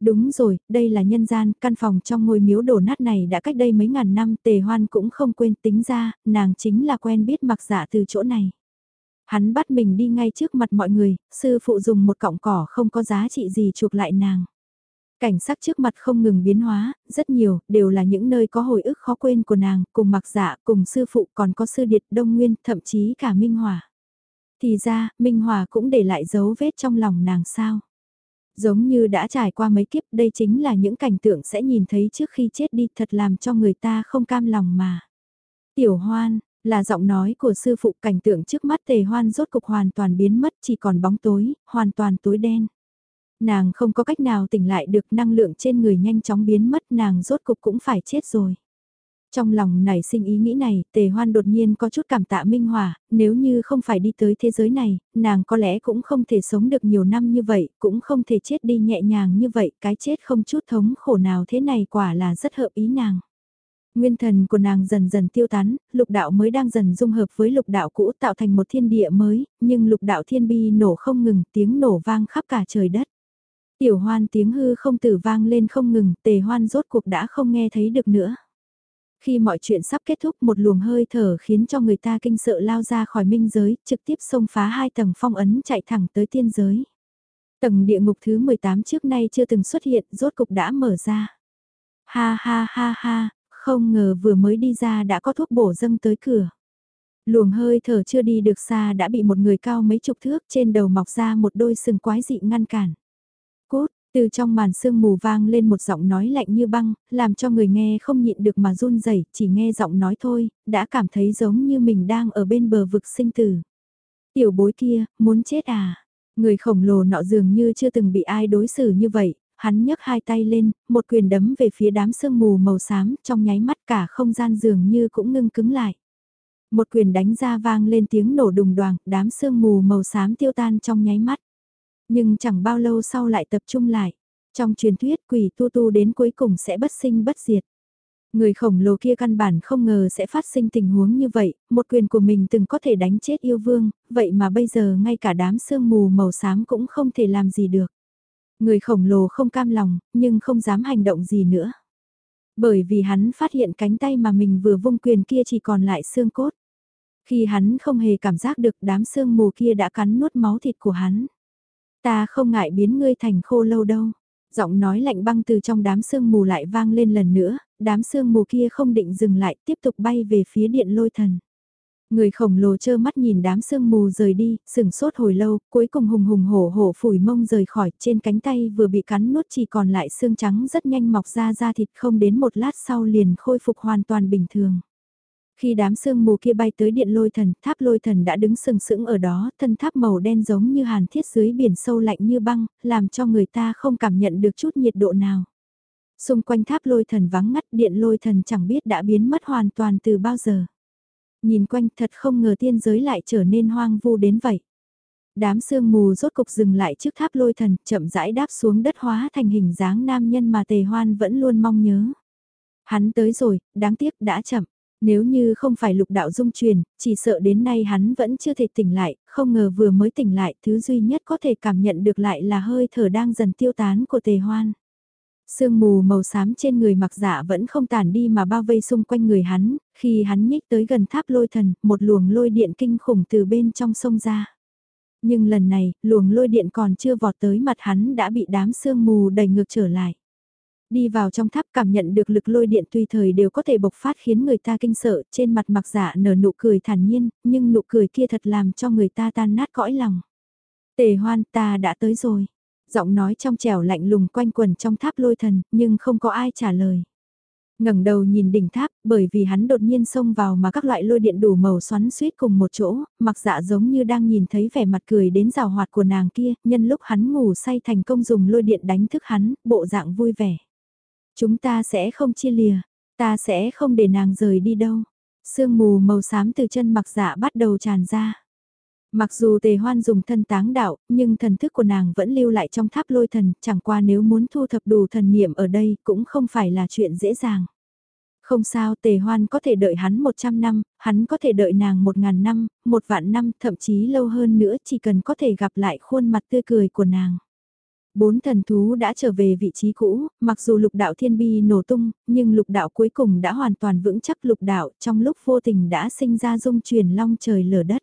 Đúng rồi, đây là nhân gian, căn phòng trong ngôi miếu đổ nát này đã cách đây mấy ngàn năm tề hoan cũng không quên tính ra, nàng chính là quen biết mặc dạ từ chỗ này. Hắn bắt mình đi ngay trước mặt mọi người, sư phụ dùng một cọng cỏ không có giá trị gì chuộc lại nàng. Cảnh sắc trước mặt không ngừng biến hóa, rất nhiều, đều là những nơi có hồi ức khó quên của nàng, cùng mặc dạ, cùng sư phụ còn có sư điệt đông nguyên, thậm chí cả Minh Hòa. Thì ra, Minh Hòa cũng để lại dấu vết trong lòng nàng sao. Giống như đã trải qua mấy kiếp đây chính là những cảnh tượng sẽ nhìn thấy trước khi chết đi thật làm cho người ta không cam lòng mà. Tiểu hoan, là giọng nói của sư phụ cảnh tượng trước mắt tề hoan rốt cục hoàn toàn biến mất chỉ còn bóng tối, hoàn toàn tối đen. Nàng không có cách nào tỉnh lại được năng lượng trên người nhanh chóng biến mất nàng rốt cục cũng phải chết rồi. Trong lòng nảy sinh ý nghĩ này, tề hoan đột nhiên có chút cảm tạ Minh Hòa, nếu như không phải đi tới thế giới này, nàng có lẽ cũng không thể sống được nhiều năm như vậy, cũng không thể chết đi nhẹ nhàng như vậy, cái chết không chút thống khổ nào thế này quả là rất hợp ý nàng. Nguyên thần của nàng dần dần tiêu tán, lục đạo mới đang dần dung hợp với lục đạo cũ tạo thành một thiên địa mới, nhưng lục đạo thiên bi nổ không ngừng, tiếng nổ vang khắp cả trời đất. Tiểu hoan tiếng hư không tử vang lên không ngừng, tề hoan rốt cuộc đã không nghe thấy được nữa. Khi mọi chuyện sắp kết thúc một luồng hơi thở khiến cho người ta kinh sợ lao ra khỏi minh giới, trực tiếp xông phá hai tầng phong ấn chạy thẳng tới tiên giới. Tầng địa ngục thứ 18 trước nay chưa từng xuất hiện, rốt cục đã mở ra. Ha ha ha ha, không ngờ vừa mới đi ra đã có thuốc bổ dâng tới cửa. Luồng hơi thở chưa đi được xa đã bị một người cao mấy chục thước trên đầu mọc ra một đôi sừng quái dị ngăn cản. Cốt, từ trong màn sương mù vang lên một giọng nói lạnh như băng, làm cho người nghe không nhịn được mà run rẩy, chỉ nghe giọng nói thôi, đã cảm thấy giống như mình đang ở bên bờ vực sinh tử. Tiểu bối kia, muốn chết à? Người khổng lồ nọ dường như chưa từng bị ai đối xử như vậy, hắn nhấc hai tay lên, một quyền đấm về phía đám sương mù màu xám, trong nháy mắt cả không gian dường như cũng ngưng cứng lại. Một quyền đánh ra vang lên tiếng nổ đùng đoàng, đám sương mù màu xám tiêu tan trong nháy mắt. Nhưng chẳng bao lâu sau lại tập trung lại. Trong truyền thuyết quỷ tu tu đến cuối cùng sẽ bất sinh bất diệt. Người khổng lồ kia căn bản không ngờ sẽ phát sinh tình huống như vậy, một quyền của mình từng có thể đánh chết yêu vương, vậy mà bây giờ ngay cả đám sương mù màu xám cũng không thể làm gì được. Người khổng lồ không cam lòng, nhưng không dám hành động gì nữa. Bởi vì hắn phát hiện cánh tay mà mình vừa vung quyền kia chỉ còn lại xương cốt. Khi hắn không hề cảm giác được đám xương mù kia đã cắn nuốt máu thịt của hắn. Ta không ngại biến ngươi thành khô lâu đâu. Giọng nói lạnh băng từ trong đám sương mù lại vang lên lần nữa, đám sương mù kia không định dừng lại tiếp tục bay về phía điện lôi thần. Người khổng lồ trơ mắt nhìn đám sương mù rời đi, sừng sốt hồi lâu, cuối cùng hùng hùng hổ hổ phủi mông rời khỏi, trên cánh tay vừa bị cắn nuốt chỉ còn lại xương trắng rất nhanh mọc ra da thịt không đến một lát sau liền khôi phục hoàn toàn bình thường. Khi đám sương mù kia bay tới điện lôi thần, tháp lôi thần đã đứng sừng sững ở đó, thân tháp màu đen giống như hàn thiết dưới biển sâu lạnh như băng, làm cho người ta không cảm nhận được chút nhiệt độ nào. Xung quanh tháp lôi thần vắng ngắt điện lôi thần chẳng biết đã biến mất hoàn toàn từ bao giờ. Nhìn quanh thật không ngờ tiên giới lại trở nên hoang vu đến vậy. Đám sương mù rốt cục dừng lại trước tháp lôi thần, chậm rãi đáp xuống đất hóa thành hình dáng nam nhân mà tề hoan vẫn luôn mong nhớ. Hắn tới rồi, đáng tiếc đã chậm. Nếu như không phải lục đạo dung truyền, chỉ sợ đến nay hắn vẫn chưa thể tỉnh lại, không ngờ vừa mới tỉnh lại, thứ duy nhất có thể cảm nhận được lại là hơi thở đang dần tiêu tán của tề hoan. Sương mù màu xám trên người mặc dạ vẫn không tản đi mà bao vây xung quanh người hắn, khi hắn nhích tới gần tháp lôi thần, một luồng lôi điện kinh khủng từ bên trong sông ra. Nhưng lần này, luồng lôi điện còn chưa vọt tới mặt hắn đã bị đám sương mù đẩy ngược trở lại. Đi vào trong tháp cảm nhận được lực lôi điện tùy thời đều có thể bộc phát khiến người ta kinh sợ, trên mặt mặc giả nở nụ cười thản nhiên, nhưng nụ cười kia thật làm cho người ta tan nát cõi lòng. Tề hoan ta đã tới rồi. Giọng nói trong trẻo lạnh lùng quanh quần trong tháp lôi thần, nhưng không có ai trả lời ngẩng đầu nhìn đỉnh tháp, bởi vì hắn đột nhiên xông vào mà các loại lôi điện đủ màu xoắn suýt cùng một chỗ, mặc dạ giống như đang nhìn thấy vẻ mặt cười đến rào hoạt của nàng kia, nhân lúc hắn ngủ say thành công dùng lôi điện đánh thức hắn, bộ dạng vui vẻ. Chúng ta sẽ không chia lìa, ta sẽ không để nàng rời đi đâu. Sương mù màu xám từ chân mặc dạ bắt đầu tràn ra. Mặc dù tề hoan dùng thân táng đạo, nhưng thần thức của nàng vẫn lưu lại trong tháp lôi thần, chẳng qua nếu muốn thu thập đủ thần niệm ở đây cũng không phải là chuyện dễ dàng. Không sao tề hoan có thể đợi hắn 100 năm, hắn có thể đợi nàng 1.000 năm, một vạn năm, thậm chí lâu hơn nữa chỉ cần có thể gặp lại khuôn mặt tươi cười của nàng. Bốn thần thú đã trở về vị trí cũ, mặc dù lục đạo thiên bi nổ tung, nhưng lục đạo cuối cùng đã hoàn toàn vững chắc lục đạo trong lúc vô tình đã sinh ra dung truyền long trời lở đất.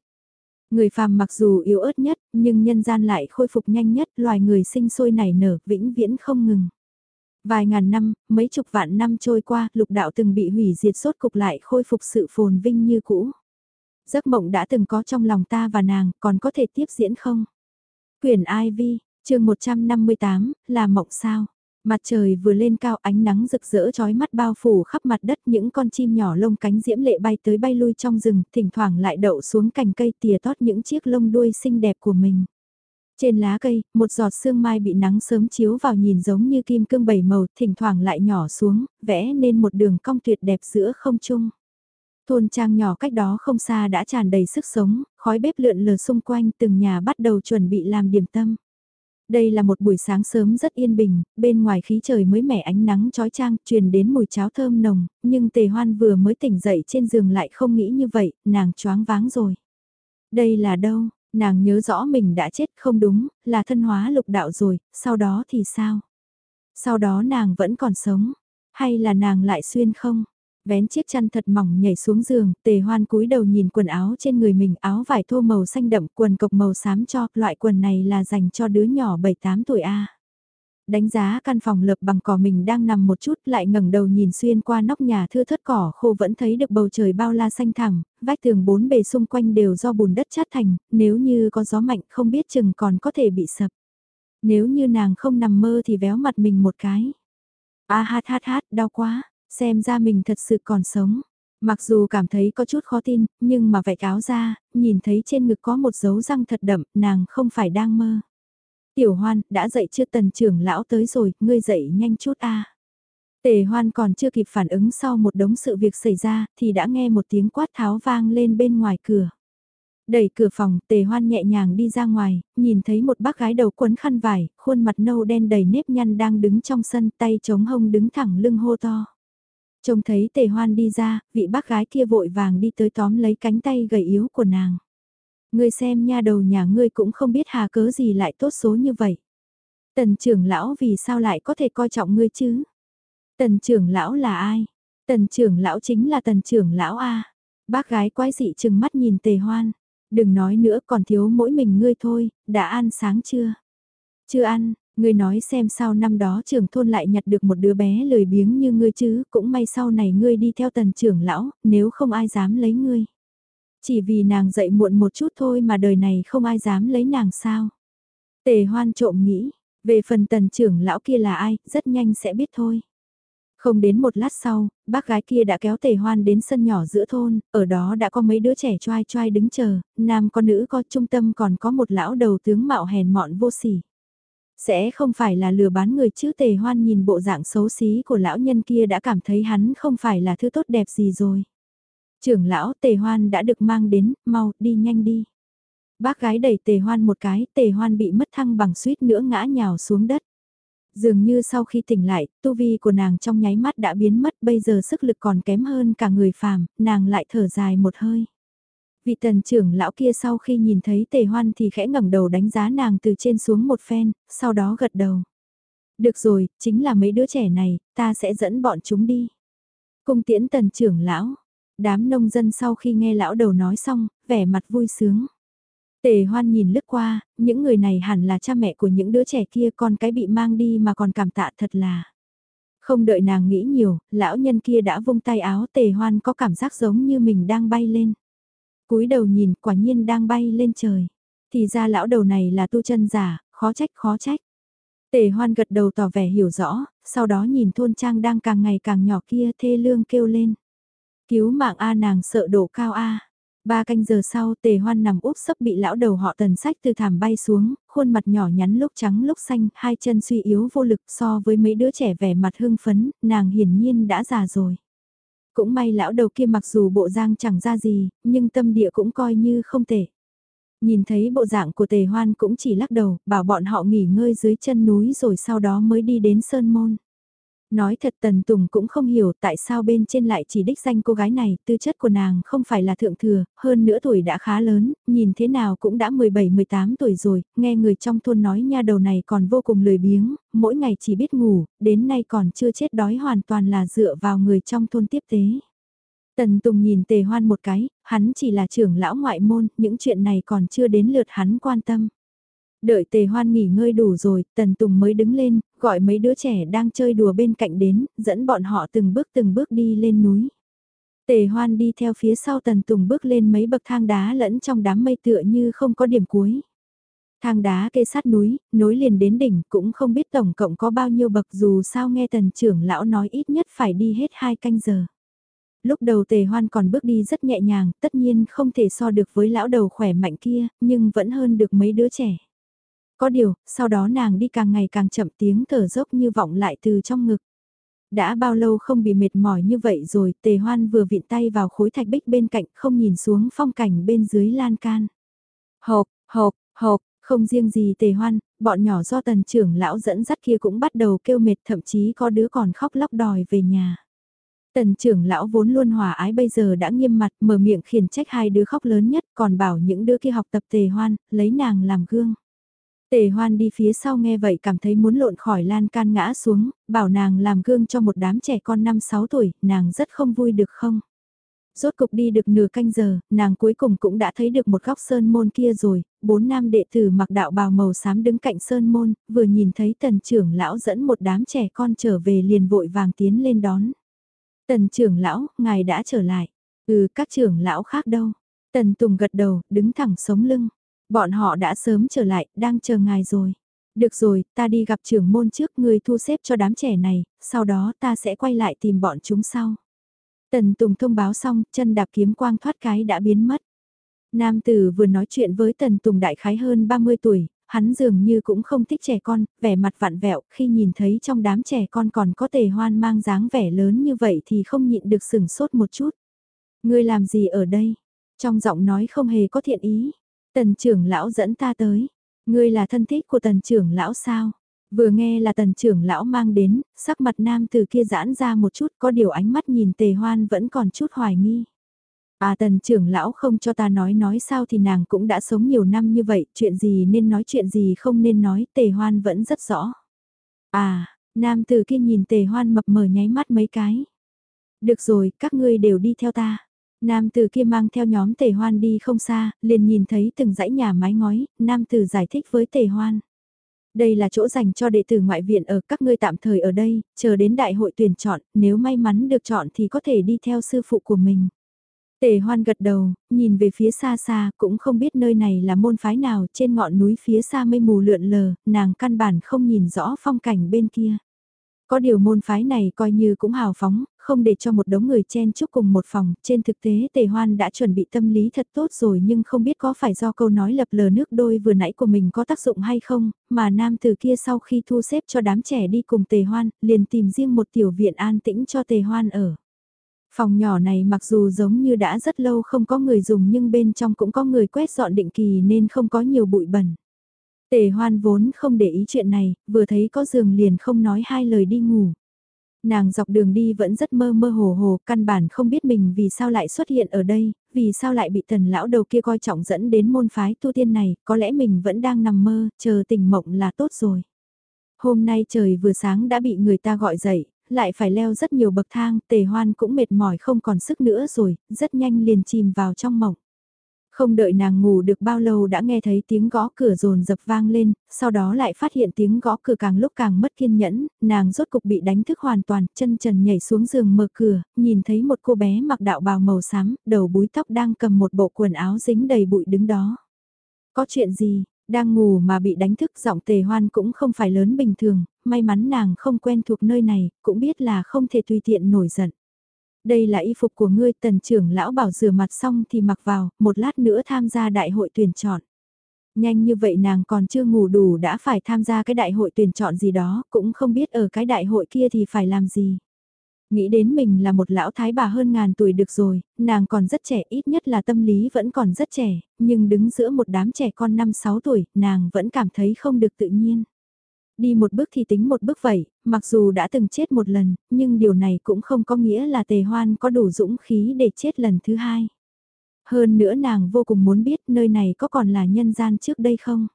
Người phàm mặc dù yếu ớt nhất, nhưng nhân gian lại khôi phục nhanh nhất, loài người sinh sôi nảy nở, vĩnh viễn không ngừng. Vài ngàn năm, mấy chục vạn năm trôi qua, lục đạo từng bị hủy diệt sốt cục lại khôi phục sự phồn vinh như cũ. Giấc mộng đã từng có trong lòng ta và nàng, còn có thể tiếp diễn không? Quyển Vi, chương 158, là mộng sao? Mặt trời vừa lên cao ánh nắng rực rỡ chói mắt bao phủ khắp mặt đất những con chim nhỏ lông cánh diễm lệ bay tới bay lui trong rừng, thỉnh thoảng lại đậu xuống cành cây tìa tót những chiếc lông đuôi xinh đẹp của mình. Trên lá cây, một giọt sương mai bị nắng sớm chiếu vào nhìn giống như kim cương bảy màu, thỉnh thoảng lại nhỏ xuống, vẽ nên một đường cong tuyệt đẹp giữa không trung. Thôn trang nhỏ cách đó không xa đã tràn đầy sức sống, khói bếp lượn lờ xung quanh từng nhà bắt đầu chuẩn bị làm điểm tâm. Đây là một buổi sáng sớm rất yên bình, bên ngoài khí trời mới mẻ ánh nắng trói trang, truyền đến mùi cháo thơm nồng, nhưng tề hoan vừa mới tỉnh dậy trên giường lại không nghĩ như vậy, nàng choáng váng rồi. Đây là đâu, nàng nhớ rõ mình đã chết không đúng, là thân hóa lục đạo rồi, sau đó thì sao? Sau đó nàng vẫn còn sống, hay là nàng lại xuyên không? Vén chiếc chăn thật mỏng nhảy xuống giường, tề hoan cúi đầu nhìn quần áo trên người mình áo vải thô màu xanh đậm quần cộc màu xám cho, loại quần này là dành cho đứa nhỏ 7-8 tuổi A. Đánh giá căn phòng lập bằng cỏ mình đang nằm một chút lại ngẩng đầu nhìn xuyên qua nóc nhà thưa thất cỏ khô vẫn thấy được bầu trời bao la xanh thẳng, vách tường bốn bề xung quanh đều do bùn đất chát thành, nếu như có gió mạnh không biết chừng còn có thể bị sập. Nếu như nàng không nằm mơ thì véo mặt mình một cái. A hát hát hát, đau quá. Xem ra mình thật sự còn sống. Mặc dù cảm thấy có chút khó tin, nhưng mà vạch áo ra, nhìn thấy trên ngực có một dấu răng thật đậm, nàng không phải đang mơ. Tiểu hoan, đã dậy chưa tần trưởng lão tới rồi, ngươi dậy nhanh chút a. Tề hoan còn chưa kịp phản ứng sau một đống sự việc xảy ra, thì đã nghe một tiếng quát tháo vang lên bên ngoài cửa. Đẩy cửa phòng, tề hoan nhẹ nhàng đi ra ngoài, nhìn thấy một bác gái đầu quấn khăn vải, khuôn mặt nâu đen đầy nếp nhăn đang đứng trong sân tay chống hông đứng thẳng lưng hô to. Trông thấy tề hoan đi ra, vị bác gái kia vội vàng đi tới tóm lấy cánh tay gầy yếu của nàng. Ngươi xem nha đầu nhà ngươi cũng không biết hà cớ gì lại tốt số như vậy. Tần trưởng lão vì sao lại có thể coi trọng ngươi chứ? Tần trưởng lão là ai? Tần trưởng lão chính là tần trưởng lão A. Bác gái quái dị chừng mắt nhìn tề hoan. Đừng nói nữa còn thiếu mỗi mình ngươi thôi, đã ăn sáng chưa? Chưa ăn, Ngươi nói xem sao năm đó trưởng thôn lại nhặt được một đứa bé lười biếng như ngươi chứ, cũng may sau này ngươi đi theo tần trưởng lão, nếu không ai dám lấy ngươi. Chỉ vì nàng dậy muộn một chút thôi mà đời này không ai dám lấy nàng sao. Tề hoan trộm nghĩ, về phần tần trưởng lão kia là ai, rất nhanh sẽ biết thôi. Không đến một lát sau, bác gái kia đã kéo tề hoan đến sân nhỏ giữa thôn, ở đó đã có mấy đứa trẻ choai choai đứng chờ, nam có nữ có trung tâm còn có một lão đầu tướng mạo hèn mọn vô sỉ. Sẽ không phải là lừa bán người chứ tề hoan nhìn bộ dạng xấu xí của lão nhân kia đã cảm thấy hắn không phải là thứ tốt đẹp gì rồi. Trưởng lão tề hoan đã được mang đến, mau đi nhanh đi. Bác gái đẩy tề hoan một cái, tề hoan bị mất thăng bằng suýt nữa ngã nhào xuống đất. Dường như sau khi tỉnh lại, tu vi của nàng trong nháy mắt đã biến mất bây giờ sức lực còn kém hơn cả người phàm, nàng lại thở dài một hơi. Vị tần trưởng lão kia sau khi nhìn thấy tề hoan thì khẽ ngẩng đầu đánh giá nàng từ trên xuống một phen, sau đó gật đầu. Được rồi, chính là mấy đứa trẻ này, ta sẽ dẫn bọn chúng đi. Cung tiễn tần trưởng lão, đám nông dân sau khi nghe lão đầu nói xong, vẻ mặt vui sướng. Tề hoan nhìn lướt qua, những người này hẳn là cha mẹ của những đứa trẻ kia con cái bị mang đi mà còn cảm tạ thật là. Không đợi nàng nghĩ nhiều, lão nhân kia đã vung tay áo tề hoan có cảm giác giống như mình đang bay lên cúi đầu nhìn quả nhiên đang bay lên trời. Thì ra lão đầu này là tu chân giả, khó trách khó trách. Tề hoan gật đầu tỏ vẻ hiểu rõ, sau đó nhìn thôn trang đang càng ngày càng nhỏ kia thê lương kêu lên. Cứu mạng A nàng sợ đổ cao A. Ba canh giờ sau tề hoan nằm úp sấp bị lão đầu họ tần sách từ thảm bay xuống, khuôn mặt nhỏ nhắn lúc trắng lúc xanh, hai chân suy yếu vô lực so với mấy đứa trẻ vẻ mặt hưng phấn, nàng hiển nhiên đã già rồi. Cũng may lão đầu kia mặc dù bộ giang chẳng ra gì, nhưng tâm địa cũng coi như không tệ. Nhìn thấy bộ dạng của tề hoan cũng chỉ lắc đầu, bảo bọn họ nghỉ ngơi dưới chân núi rồi sau đó mới đi đến Sơn Môn. Nói thật Tần Tùng cũng không hiểu tại sao bên trên lại chỉ đích danh cô gái này, tư chất của nàng không phải là thượng thừa, hơn nữa tuổi đã khá lớn, nhìn thế nào cũng đã 17-18 tuổi rồi, nghe người trong thôn nói nha đầu này còn vô cùng lười biếng, mỗi ngày chỉ biết ngủ, đến nay còn chưa chết đói hoàn toàn là dựa vào người trong thôn tiếp tế. Tần Tùng nhìn tề hoan một cái, hắn chỉ là trưởng lão ngoại môn, những chuyện này còn chưa đến lượt hắn quan tâm. Đợi tề hoan nghỉ ngơi đủ rồi, Tần Tùng mới đứng lên, gọi mấy đứa trẻ đang chơi đùa bên cạnh đến, dẫn bọn họ từng bước từng bước đi lên núi. Tề hoan đi theo phía sau Tần Tùng bước lên mấy bậc thang đá lẫn trong đám mây tựa như không có điểm cuối. Thang đá kê sát núi, nối liền đến đỉnh cũng không biết tổng cộng có bao nhiêu bậc dù sao nghe tần trưởng lão nói ít nhất phải đi hết hai canh giờ. Lúc đầu tề hoan còn bước đi rất nhẹ nhàng, tất nhiên không thể so được với lão đầu khỏe mạnh kia, nhưng vẫn hơn được mấy đứa trẻ. Có điều, sau đó nàng đi càng ngày càng chậm tiếng thở dốc như vọng lại từ trong ngực. Đã bao lâu không bị mệt mỏi như vậy rồi, tề hoan vừa vịn tay vào khối thạch bích bên cạnh không nhìn xuống phong cảnh bên dưới lan can. Hộp, hộp, hộp, không riêng gì tề hoan, bọn nhỏ do tần trưởng lão dẫn dắt kia cũng bắt đầu kêu mệt thậm chí có đứa còn khóc lóc đòi về nhà. Tần trưởng lão vốn luôn hòa ái bây giờ đã nghiêm mặt mở miệng khiển trách hai đứa khóc lớn nhất còn bảo những đứa kia học tập tề hoan, lấy nàng làm gương. Tề hoan đi phía sau nghe vậy cảm thấy muốn lộn khỏi lan can ngã xuống, bảo nàng làm gương cho một đám trẻ con 5-6 tuổi, nàng rất không vui được không? Rốt cục đi được nửa canh giờ, nàng cuối cùng cũng đã thấy được một góc sơn môn kia rồi, bốn nam đệ tử mặc đạo bào màu xám đứng cạnh sơn môn, vừa nhìn thấy tần trưởng lão dẫn một đám trẻ con trở về liền vội vàng tiến lên đón. Tần trưởng lão, ngài đã trở lại. Ừ, các trưởng lão khác đâu? Tần Tùng gật đầu, đứng thẳng sống lưng. Bọn họ đã sớm trở lại, đang chờ ngài rồi. Được rồi, ta đi gặp trưởng môn trước người thu xếp cho đám trẻ này, sau đó ta sẽ quay lại tìm bọn chúng sau. Tần Tùng thông báo xong, chân đạp kiếm quang thoát cái đã biến mất. Nam tử vừa nói chuyện với Tần Tùng đại khái hơn 30 tuổi, hắn dường như cũng không thích trẻ con, vẻ mặt vặn vẹo, khi nhìn thấy trong đám trẻ con còn có tề hoan mang dáng vẻ lớn như vậy thì không nhịn được sừng sốt một chút. Ngươi làm gì ở đây? Trong giọng nói không hề có thiện ý. Tần trưởng lão dẫn ta tới. Ngươi là thân thích của tần trưởng lão sao? Vừa nghe là tần trưởng lão mang đến, sắc mặt nam từ kia giãn ra một chút có điều ánh mắt nhìn tề hoan vẫn còn chút hoài nghi. À tần trưởng lão không cho ta nói nói sao thì nàng cũng đã sống nhiều năm như vậy, chuyện gì nên nói chuyện gì không nên nói, tề hoan vẫn rất rõ. À, nam từ kia nhìn tề hoan mập mờ nháy mắt mấy cái. Được rồi, các ngươi đều đi theo ta. Nam từ kia mang theo nhóm tề hoan đi không xa, liền nhìn thấy từng dãy nhà mái ngói, nam từ giải thích với tề hoan. Đây là chỗ dành cho đệ tử ngoại viện ở các ngươi tạm thời ở đây, chờ đến đại hội tuyển chọn, nếu may mắn được chọn thì có thể đi theo sư phụ của mình. Tề hoan gật đầu, nhìn về phía xa xa, cũng không biết nơi này là môn phái nào, trên ngọn núi phía xa mây mù lượn lờ, nàng căn bản không nhìn rõ phong cảnh bên kia. Có điều môn phái này coi như cũng hào phóng, không để cho một đống người chen chúc cùng một phòng, trên thực tế tề hoan đã chuẩn bị tâm lý thật tốt rồi nhưng không biết có phải do câu nói lập lờ nước đôi vừa nãy của mình có tác dụng hay không, mà nam từ kia sau khi thu xếp cho đám trẻ đi cùng tề hoan, liền tìm riêng một tiểu viện an tĩnh cho tề hoan ở. Phòng nhỏ này mặc dù giống như đã rất lâu không có người dùng nhưng bên trong cũng có người quét dọn định kỳ nên không có nhiều bụi bẩn. Tề hoan vốn không để ý chuyện này, vừa thấy có giường liền không nói hai lời đi ngủ. Nàng dọc đường đi vẫn rất mơ mơ hồ hồ, căn bản không biết mình vì sao lại xuất hiện ở đây, vì sao lại bị tần lão đầu kia coi trọng dẫn đến môn phái tu tiên này, có lẽ mình vẫn đang nằm mơ, chờ tỉnh mộng là tốt rồi. Hôm nay trời vừa sáng đã bị người ta gọi dậy, lại phải leo rất nhiều bậc thang, tề hoan cũng mệt mỏi không còn sức nữa rồi, rất nhanh liền chìm vào trong mộng. Không đợi nàng ngủ được bao lâu đã nghe thấy tiếng gõ cửa rồn dập vang lên, sau đó lại phát hiện tiếng gõ cửa càng lúc càng mất kiên nhẫn, nàng rốt cục bị đánh thức hoàn toàn, chân trần nhảy xuống giường mở cửa, nhìn thấy một cô bé mặc đạo bào màu xám, đầu búi tóc đang cầm một bộ quần áo dính đầy bụi đứng đó. Có chuyện gì, đang ngủ mà bị đánh thức giọng tề hoan cũng không phải lớn bình thường, may mắn nàng không quen thuộc nơi này, cũng biết là không thể tùy tiện nổi giận. Đây là y phục của ngươi tần trưởng lão bảo rửa mặt xong thì mặc vào, một lát nữa tham gia đại hội tuyển chọn. Nhanh như vậy nàng còn chưa ngủ đủ đã phải tham gia cái đại hội tuyển chọn gì đó, cũng không biết ở cái đại hội kia thì phải làm gì. Nghĩ đến mình là một lão thái bà hơn ngàn tuổi được rồi, nàng còn rất trẻ ít nhất là tâm lý vẫn còn rất trẻ, nhưng đứng giữa một đám trẻ con 5-6 tuổi, nàng vẫn cảm thấy không được tự nhiên. Đi một bước thì tính một bước vậy, mặc dù đã từng chết một lần, nhưng điều này cũng không có nghĩa là tề hoan có đủ dũng khí để chết lần thứ hai. Hơn nữa nàng vô cùng muốn biết nơi này có còn là nhân gian trước đây không?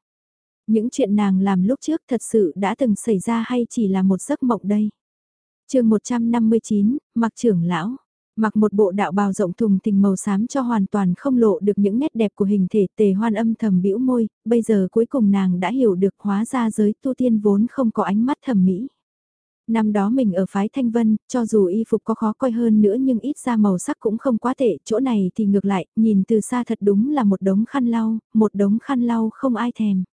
Những chuyện nàng làm lúc trước thật sự đã từng xảy ra hay chỉ là một giấc mộng đây? chương 159, mặc trưởng lão mặc một bộ đạo bào rộng thùng tình màu xám cho hoàn toàn không lộ được những nét đẹp của hình thể tề hoan âm thầm bĩu môi, bây giờ cuối cùng nàng đã hiểu được hóa ra giới tu tiên vốn không có ánh mắt thẩm mỹ. Năm đó mình ở phái Thanh Vân, cho dù y phục có khó coi hơn nữa nhưng ít ra màu sắc cũng không quá tệ, chỗ này thì ngược lại, nhìn từ xa thật đúng là một đống khăn lau, một đống khăn lau không ai thèm.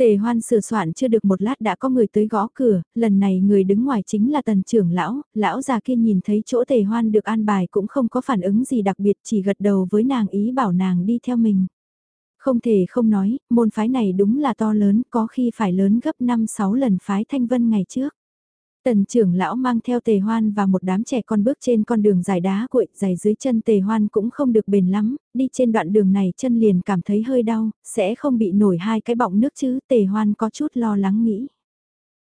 Tề hoan sửa soạn chưa được một lát đã có người tới gõ cửa, lần này người đứng ngoài chính là tần trưởng lão, lão già kia nhìn thấy chỗ tề hoan được an bài cũng không có phản ứng gì đặc biệt chỉ gật đầu với nàng ý bảo nàng đi theo mình. Không thể không nói, môn phái này đúng là to lớn, có khi phải lớn gấp 5-6 lần phái Thanh Vân ngày trước. Tần trưởng lão mang theo tề hoan và một đám trẻ con bước trên con đường dài đá cuội, dài dưới chân tề hoan cũng không được bền lắm, đi trên đoạn đường này chân liền cảm thấy hơi đau, sẽ không bị nổi hai cái bọng nước chứ, tề hoan có chút lo lắng nghĩ.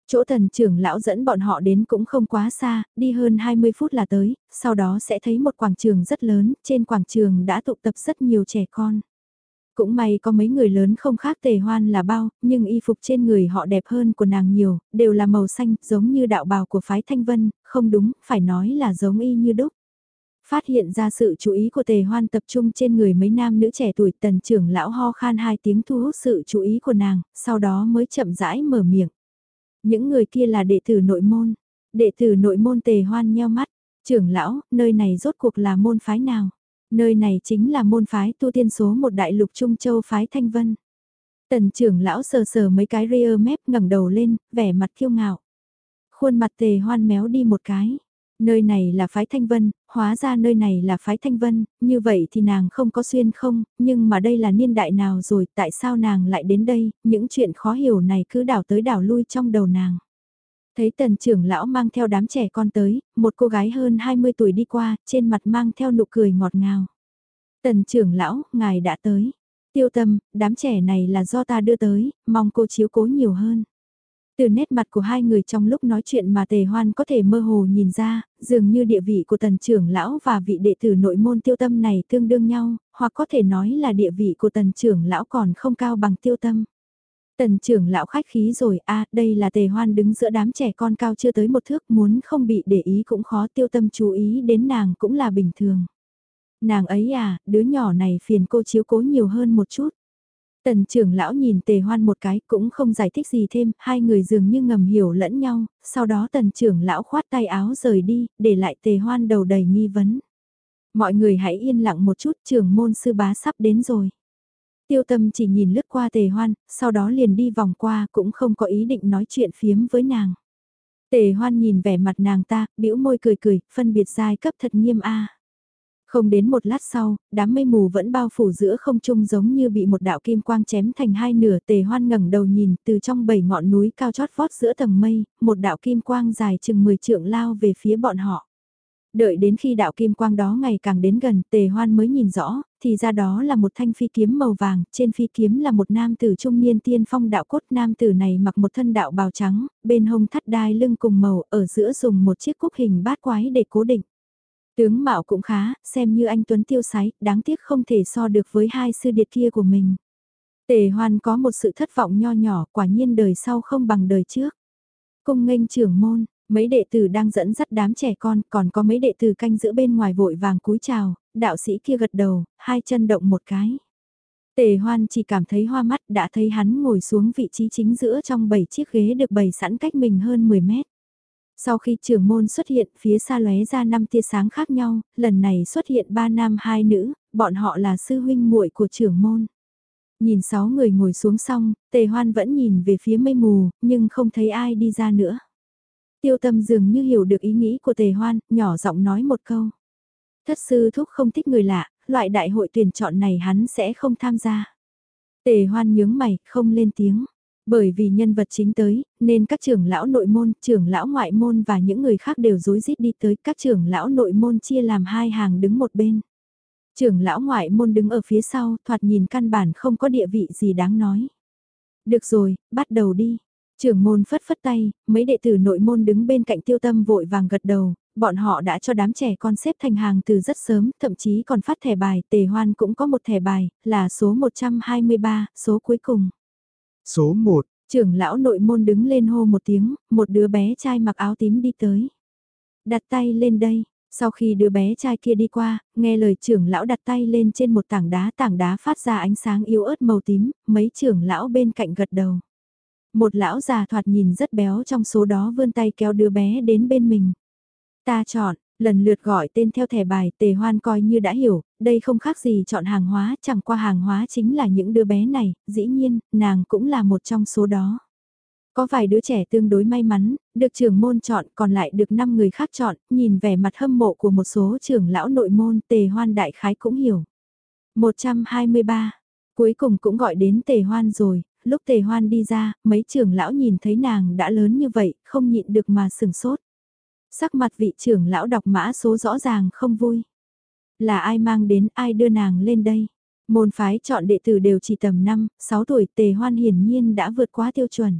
Chỗ tần trưởng lão dẫn bọn họ đến cũng không quá xa, đi hơn 20 phút là tới, sau đó sẽ thấy một quảng trường rất lớn, trên quảng trường đã tụ tập rất nhiều trẻ con. Cũng may có mấy người lớn không khác tề hoan là bao, nhưng y phục trên người họ đẹp hơn của nàng nhiều, đều là màu xanh, giống như đạo bào của phái Thanh Vân, không đúng, phải nói là giống y như đúc. Phát hiện ra sự chú ý của tề hoan tập trung trên người mấy nam nữ trẻ tuổi tần trưởng lão ho khan hai tiếng thu hút sự chú ý của nàng, sau đó mới chậm rãi mở miệng. Những người kia là đệ tử nội môn, đệ tử nội môn tề hoan nheo mắt, trưởng lão, nơi này rốt cuộc là môn phái nào? Nơi này chính là môn phái tu tiên số một đại lục Trung Châu phái Thanh Vân. Tần trưởng lão sờ sờ mấy cái rear mép ngẩng đầu lên, vẻ mặt kiêu ngạo. Khuôn mặt tề hoan méo đi một cái. Nơi này là phái Thanh Vân, hóa ra nơi này là phái Thanh Vân, như vậy thì nàng không có xuyên không, nhưng mà đây là niên đại nào rồi, tại sao nàng lại đến đây, những chuyện khó hiểu này cứ đảo tới đảo lui trong đầu nàng. Thấy tần trưởng lão mang theo đám trẻ con tới, một cô gái hơn 20 tuổi đi qua, trên mặt mang theo nụ cười ngọt ngào. Tần trưởng lão, ngài đã tới. Tiêu tâm, đám trẻ này là do ta đưa tới, mong cô chiếu cố nhiều hơn. Từ nét mặt của hai người trong lúc nói chuyện mà tề hoan có thể mơ hồ nhìn ra, dường như địa vị của tần trưởng lão và vị đệ tử nội môn tiêu tâm này tương đương nhau, hoặc có thể nói là địa vị của tần trưởng lão còn không cao bằng tiêu tâm. Tần trưởng lão khách khí rồi a đây là tề hoan đứng giữa đám trẻ con cao chưa tới một thước muốn không bị để ý cũng khó tiêu tâm chú ý đến nàng cũng là bình thường. Nàng ấy à, đứa nhỏ này phiền cô chiếu cố nhiều hơn một chút. Tần trưởng lão nhìn tề hoan một cái cũng không giải thích gì thêm, hai người dường như ngầm hiểu lẫn nhau, sau đó tần trưởng lão khoát tay áo rời đi, để lại tề hoan đầu đầy nghi vấn. Mọi người hãy yên lặng một chút, trưởng môn sư bá sắp đến rồi. Tiêu tâm chỉ nhìn lướt qua tề hoan, sau đó liền đi vòng qua cũng không có ý định nói chuyện phiếm với nàng. Tề hoan nhìn vẻ mặt nàng ta, bĩu môi cười cười, phân biệt giai cấp thật nghiêm a. Không đến một lát sau, đám mây mù vẫn bao phủ giữa không trung giống như bị một đạo kim quang chém thành hai nửa tề hoan ngẩng đầu nhìn từ trong bảy ngọn núi cao chót vót giữa tầng mây, một đạo kim quang dài chừng 10 trượng lao về phía bọn họ. Đợi đến khi đạo kim quang đó ngày càng đến gần tề hoan mới nhìn rõ, thì ra đó là một thanh phi kiếm màu vàng, trên phi kiếm là một nam tử trung niên tiên phong đạo cốt nam tử này mặc một thân đạo bào trắng, bên hông thắt đai lưng cùng màu ở giữa dùng một chiếc cúc hình bát quái để cố định. Tướng mạo cũng khá, xem như anh Tuấn tiêu sái, đáng tiếc không thể so được với hai sư điệt kia của mình. Tề hoan có một sự thất vọng nho nhỏ, quả nhiên đời sau không bằng đời trước. Cung nghênh trưởng môn, mấy đệ tử đang dẫn dắt đám trẻ con, còn có mấy đệ tử canh giữ bên ngoài vội vàng cúi chào, đạo sĩ kia gật đầu, hai chân động một cái. Tề hoan chỉ cảm thấy hoa mắt đã thấy hắn ngồi xuống vị trí chính giữa trong bảy chiếc ghế được bày sẵn cách mình hơn 10 mét. Sau khi trưởng môn xuất hiện phía xa lóe ra năm tia sáng khác nhau, lần này xuất hiện ba nam hai nữ, bọn họ là sư huynh muội của trưởng môn. Nhìn sáu người ngồi xuống xong, tề hoan vẫn nhìn về phía mây mù, nhưng không thấy ai đi ra nữa. Tiêu tâm dường như hiểu được ý nghĩ của tề hoan, nhỏ giọng nói một câu. Thất sư thúc không thích người lạ, loại đại hội tuyển chọn này hắn sẽ không tham gia. Tề hoan nhướng mày, không lên tiếng. Bởi vì nhân vật chính tới, nên các trưởng lão nội môn, trưởng lão ngoại môn và những người khác đều rối rít đi tới các trưởng lão nội môn chia làm hai hàng đứng một bên. Trưởng lão ngoại môn đứng ở phía sau, thoạt nhìn căn bản không có địa vị gì đáng nói. Được rồi, bắt đầu đi. Trưởng môn phất phất tay, mấy đệ tử nội môn đứng bên cạnh tiêu tâm vội vàng gật đầu, bọn họ đã cho đám trẻ con xếp thành hàng từ rất sớm, thậm chí còn phát thẻ bài, tề hoan cũng có một thẻ bài, là số 123, số cuối cùng. Số 1, trưởng lão nội môn đứng lên hô một tiếng, một đứa bé trai mặc áo tím đi tới. Đặt tay lên đây, sau khi đứa bé trai kia đi qua, nghe lời trưởng lão đặt tay lên trên một tảng đá, tảng đá phát ra ánh sáng yếu ớt màu tím, mấy trưởng lão bên cạnh gật đầu. Một lão già thoạt nhìn rất béo trong số đó vươn tay kéo đứa bé đến bên mình. Ta chọn, lần lượt gọi tên theo thẻ bài tề hoan coi như đã hiểu, đây không khác gì chọn hàng hóa, chẳng qua hàng hóa chính là những đứa bé này, dĩ nhiên, nàng cũng là một trong số đó. Có vài đứa trẻ tương đối may mắn, được trưởng môn chọn còn lại được 5 người khác chọn, nhìn vẻ mặt hâm mộ của một số trưởng lão nội môn tề hoan đại khái cũng hiểu. 123, Cuối cùng cũng gọi đến tề hoan rồi, lúc tề hoan đi ra, mấy trưởng lão nhìn thấy nàng đã lớn như vậy, không nhịn được mà sừng sốt. Sắc mặt vị trưởng lão đọc mã số rõ ràng không vui. Là ai mang đến ai đưa nàng lên đây? Môn phái chọn đệ tử đều chỉ tầm 5, 6 tuổi tề hoan hiển nhiên đã vượt quá tiêu chuẩn.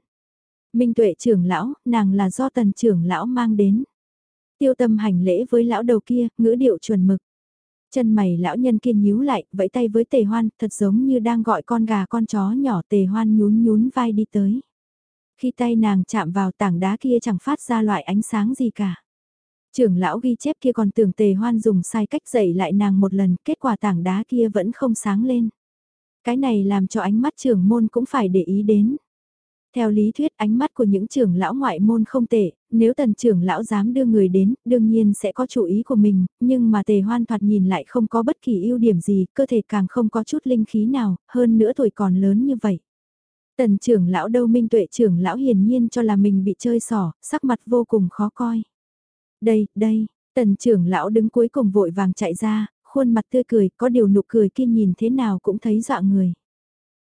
Minh tuệ trưởng lão, nàng là do tần trưởng lão mang đến. Tiêu tâm hành lễ với lão đầu kia, ngữ điệu chuẩn mực. Chân mày lão nhân kia nhíu lại, vẫy tay với tề hoan, thật giống như đang gọi con gà con chó nhỏ tề hoan nhún nhún vai đi tới. Khi tay nàng chạm vào tảng đá kia chẳng phát ra loại ánh sáng gì cả. Trưởng lão ghi chép kia còn tưởng tề hoan dùng sai cách dạy lại nàng một lần, kết quả tảng đá kia vẫn không sáng lên. Cái này làm cho ánh mắt trưởng môn cũng phải để ý đến. Theo lý thuyết ánh mắt của những trưởng lão ngoại môn không tệ, nếu tần trưởng lão dám đưa người đến, đương nhiên sẽ có chủ ý của mình, nhưng mà tề hoan thoạt nhìn lại không có bất kỳ ưu điểm gì, cơ thể càng không có chút linh khí nào, hơn nữa tuổi còn lớn như vậy. Tần trưởng lão đâu minh tuệ trưởng lão hiển nhiên cho là mình bị chơi xỏ, sắc mặt vô cùng khó coi. Đây, đây, tần trưởng lão đứng cuối cùng vội vàng chạy ra, khuôn mặt tươi cười, có điều nụ cười kia nhìn thế nào cũng thấy dọa người.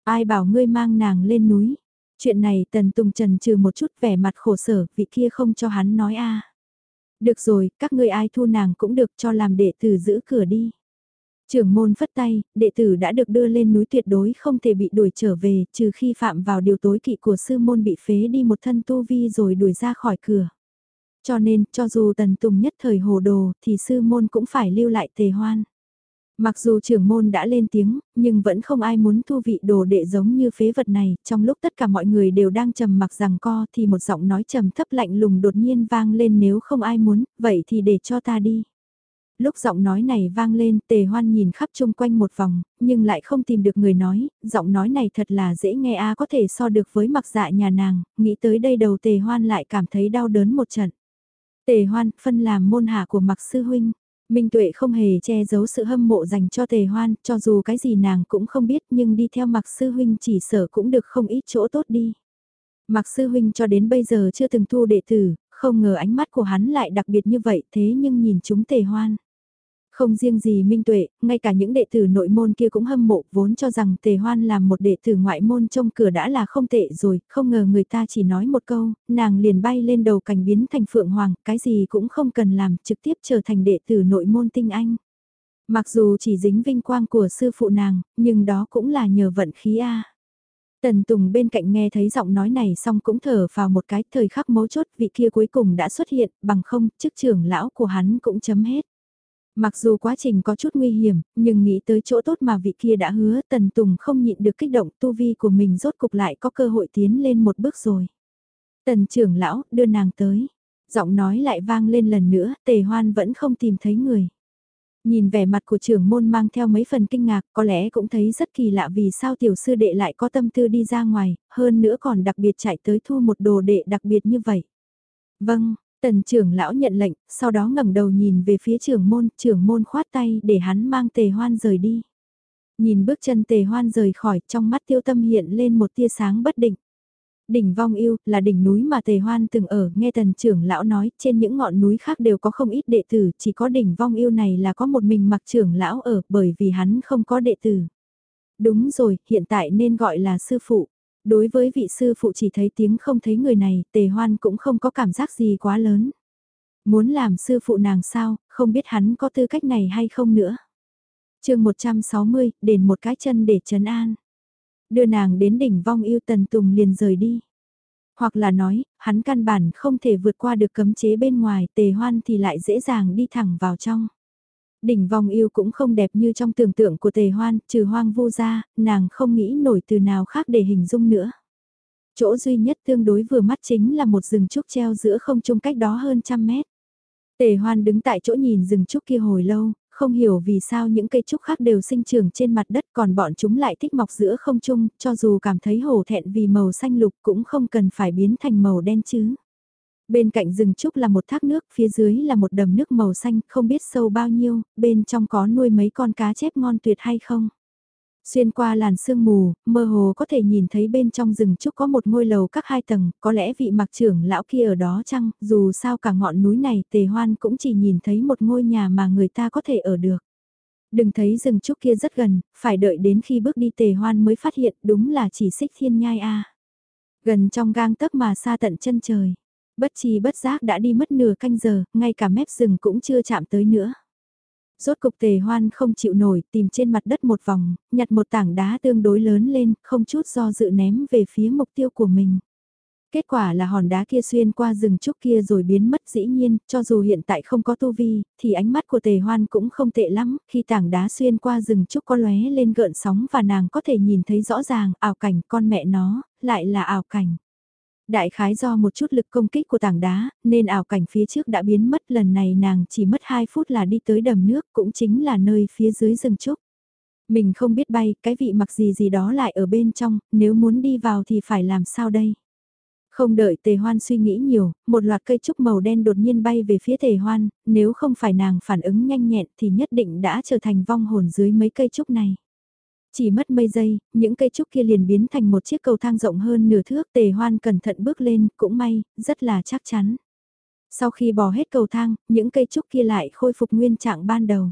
Ai bảo ngươi mang nàng lên núi, Chuyện này Tần Tùng Trần trừ một chút vẻ mặt khổ sở, vị kia không cho hắn nói a. Được rồi, các ngươi ai thu nàng cũng được cho làm đệ tử giữ cửa đi. Trưởng môn phất tay, đệ tử đã được đưa lên núi tuyệt đối không thể bị đuổi trở về, trừ khi phạm vào điều tối kỵ của sư môn bị phế đi một thân tu vi rồi đuổi ra khỏi cửa. Cho nên, cho dù tần tùng nhất thời hồ đồ, thì sư môn cũng phải lưu lại tề hoan. Mặc dù trưởng môn đã lên tiếng, nhưng vẫn không ai muốn thu vị đồ đệ giống như phế vật này, trong lúc tất cả mọi người đều đang trầm mặc rằng co thì một giọng nói trầm thấp lạnh lùng đột nhiên vang lên nếu không ai muốn, vậy thì để cho ta đi. Lúc giọng nói này vang lên, tề hoan nhìn khắp chung quanh một vòng, nhưng lại không tìm được người nói, giọng nói này thật là dễ nghe a có thể so được với mặc dạ nhà nàng, nghĩ tới đây đầu tề hoan lại cảm thấy đau đớn một trận. Tề hoan, phân làm môn hạ của mặc sư huynh, Minh Tuệ không hề che giấu sự hâm mộ dành cho tề hoan, cho dù cái gì nàng cũng không biết nhưng đi theo mặc sư huynh chỉ sở cũng được không ít chỗ tốt đi. Mặc sư huynh cho đến bây giờ chưa từng thu đệ tử, không ngờ ánh mắt của hắn lại đặc biệt như vậy thế nhưng nhìn chúng tề hoan. Không riêng gì Minh Tuệ, ngay cả những đệ tử nội môn kia cũng hâm mộ vốn cho rằng Tề Hoan làm một đệ tử ngoại môn trong cửa đã là không tệ rồi, không ngờ người ta chỉ nói một câu, nàng liền bay lên đầu cảnh biến thành Phượng Hoàng, cái gì cũng không cần làm, trực tiếp trở thành đệ tử nội môn tinh anh. Mặc dù chỉ dính vinh quang của sư phụ nàng, nhưng đó cũng là nhờ vận khí A. Tần Tùng bên cạnh nghe thấy giọng nói này xong cũng thở vào một cái thời khắc mấu chốt vị kia cuối cùng đã xuất hiện, bằng không, chức trưởng lão của hắn cũng chấm hết. Mặc dù quá trình có chút nguy hiểm, nhưng nghĩ tới chỗ tốt mà vị kia đã hứa Tần Tùng không nhịn được kích động tu vi của mình rốt cục lại có cơ hội tiến lên một bước rồi. Tần trưởng lão đưa nàng tới. Giọng nói lại vang lên lần nữa, tề hoan vẫn không tìm thấy người. Nhìn vẻ mặt của trưởng môn mang theo mấy phần kinh ngạc, có lẽ cũng thấy rất kỳ lạ vì sao tiểu sư đệ lại có tâm tư đi ra ngoài, hơn nữa còn đặc biệt chạy tới thu một đồ đệ đặc biệt như vậy. Vâng, Tần trưởng lão nhận lệnh, sau đó ngẩng đầu nhìn về phía trưởng môn, trưởng môn khoát tay để hắn mang tề hoan rời đi. Nhìn bước chân tề hoan rời khỏi, trong mắt tiêu tâm hiện lên một tia sáng bất định. Đỉnh Vong Yêu là đỉnh núi mà Tề Hoan từng ở, nghe tần trưởng lão nói, trên những ngọn núi khác đều có không ít đệ tử, chỉ có đỉnh Vong Yêu này là có một mình mặc trưởng lão ở, bởi vì hắn không có đệ tử. Đúng rồi, hiện tại nên gọi là sư phụ đối với vị sư phụ chỉ thấy tiếng không thấy người này, tề hoan cũng không có cảm giác gì quá lớn. Muốn làm sư phụ nàng sao, không biết hắn có tư cách này hay không nữa. chương 160, đền một cái chân để trấn an. Đưa nàng đến đỉnh vong yêu tần tùng liền rời đi. Hoặc là nói, hắn căn bản không thể vượt qua được cấm chế bên ngoài, tề hoan thì lại dễ dàng đi thẳng vào trong. Đỉnh vòng yêu cũng không đẹp như trong tưởng tượng của tề hoan, trừ hoang vô ra, nàng không nghĩ nổi từ nào khác để hình dung nữa. Chỗ duy nhất tương đối vừa mắt chính là một rừng trúc treo giữa không trung cách đó hơn trăm mét. Tề hoan đứng tại chỗ nhìn rừng trúc kia hồi lâu, không hiểu vì sao những cây trúc khác đều sinh trưởng trên mặt đất còn bọn chúng lại thích mọc giữa không trung, cho dù cảm thấy hổ thẹn vì màu xanh lục cũng không cần phải biến thành màu đen chứ. Bên cạnh rừng trúc là một thác nước, phía dưới là một đầm nước màu xanh, không biết sâu bao nhiêu, bên trong có nuôi mấy con cá chép ngon tuyệt hay không. Xuyên qua làn sương mù, mơ hồ có thể nhìn thấy bên trong rừng trúc có một ngôi lầu các hai tầng, có lẽ vị mặc trưởng lão kia ở đó chăng, dù sao cả ngọn núi này tề hoan cũng chỉ nhìn thấy một ngôi nhà mà người ta có thể ở được. Đừng thấy rừng trúc kia rất gần, phải đợi đến khi bước đi tề hoan mới phát hiện đúng là chỉ xích thiên nhai a Gần trong gang tấc mà xa tận chân trời. Bất chi bất giác đã đi mất nửa canh giờ, ngay cả mép rừng cũng chưa chạm tới nữa. Rốt cục tề hoan không chịu nổi, tìm trên mặt đất một vòng, nhặt một tảng đá tương đối lớn lên, không chút do dự ném về phía mục tiêu của mình. Kết quả là hòn đá kia xuyên qua rừng trúc kia rồi biến mất dĩ nhiên, cho dù hiện tại không có tu vi, thì ánh mắt của tề hoan cũng không tệ lắm, khi tảng đá xuyên qua rừng trúc có lóe lên gợn sóng và nàng có thể nhìn thấy rõ ràng ảo cảnh con mẹ nó, lại là ảo cảnh. Đại khái do một chút lực công kích của tảng đá, nên ảo cảnh phía trước đã biến mất lần này nàng chỉ mất 2 phút là đi tới đầm nước cũng chính là nơi phía dưới rừng trúc. Mình không biết bay, cái vị mặc gì gì đó lại ở bên trong, nếu muốn đi vào thì phải làm sao đây? Không đợi tề hoan suy nghĩ nhiều, một loạt cây trúc màu đen đột nhiên bay về phía tề hoan, nếu không phải nàng phản ứng nhanh nhẹn thì nhất định đã trở thành vong hồn dưới mấy cây trúc này. Chỉ mất mấy giây, những cây trúc kia liền biến thành một chiếc cầu thang rộng hơn nửa thước tề hoan cẩn thận bước lên, cũng may, rất là chắc chắn. Sau khi bỏ hết cầu thang, những cây trúc kia lại khôi phục nguyên trạng ban đầu.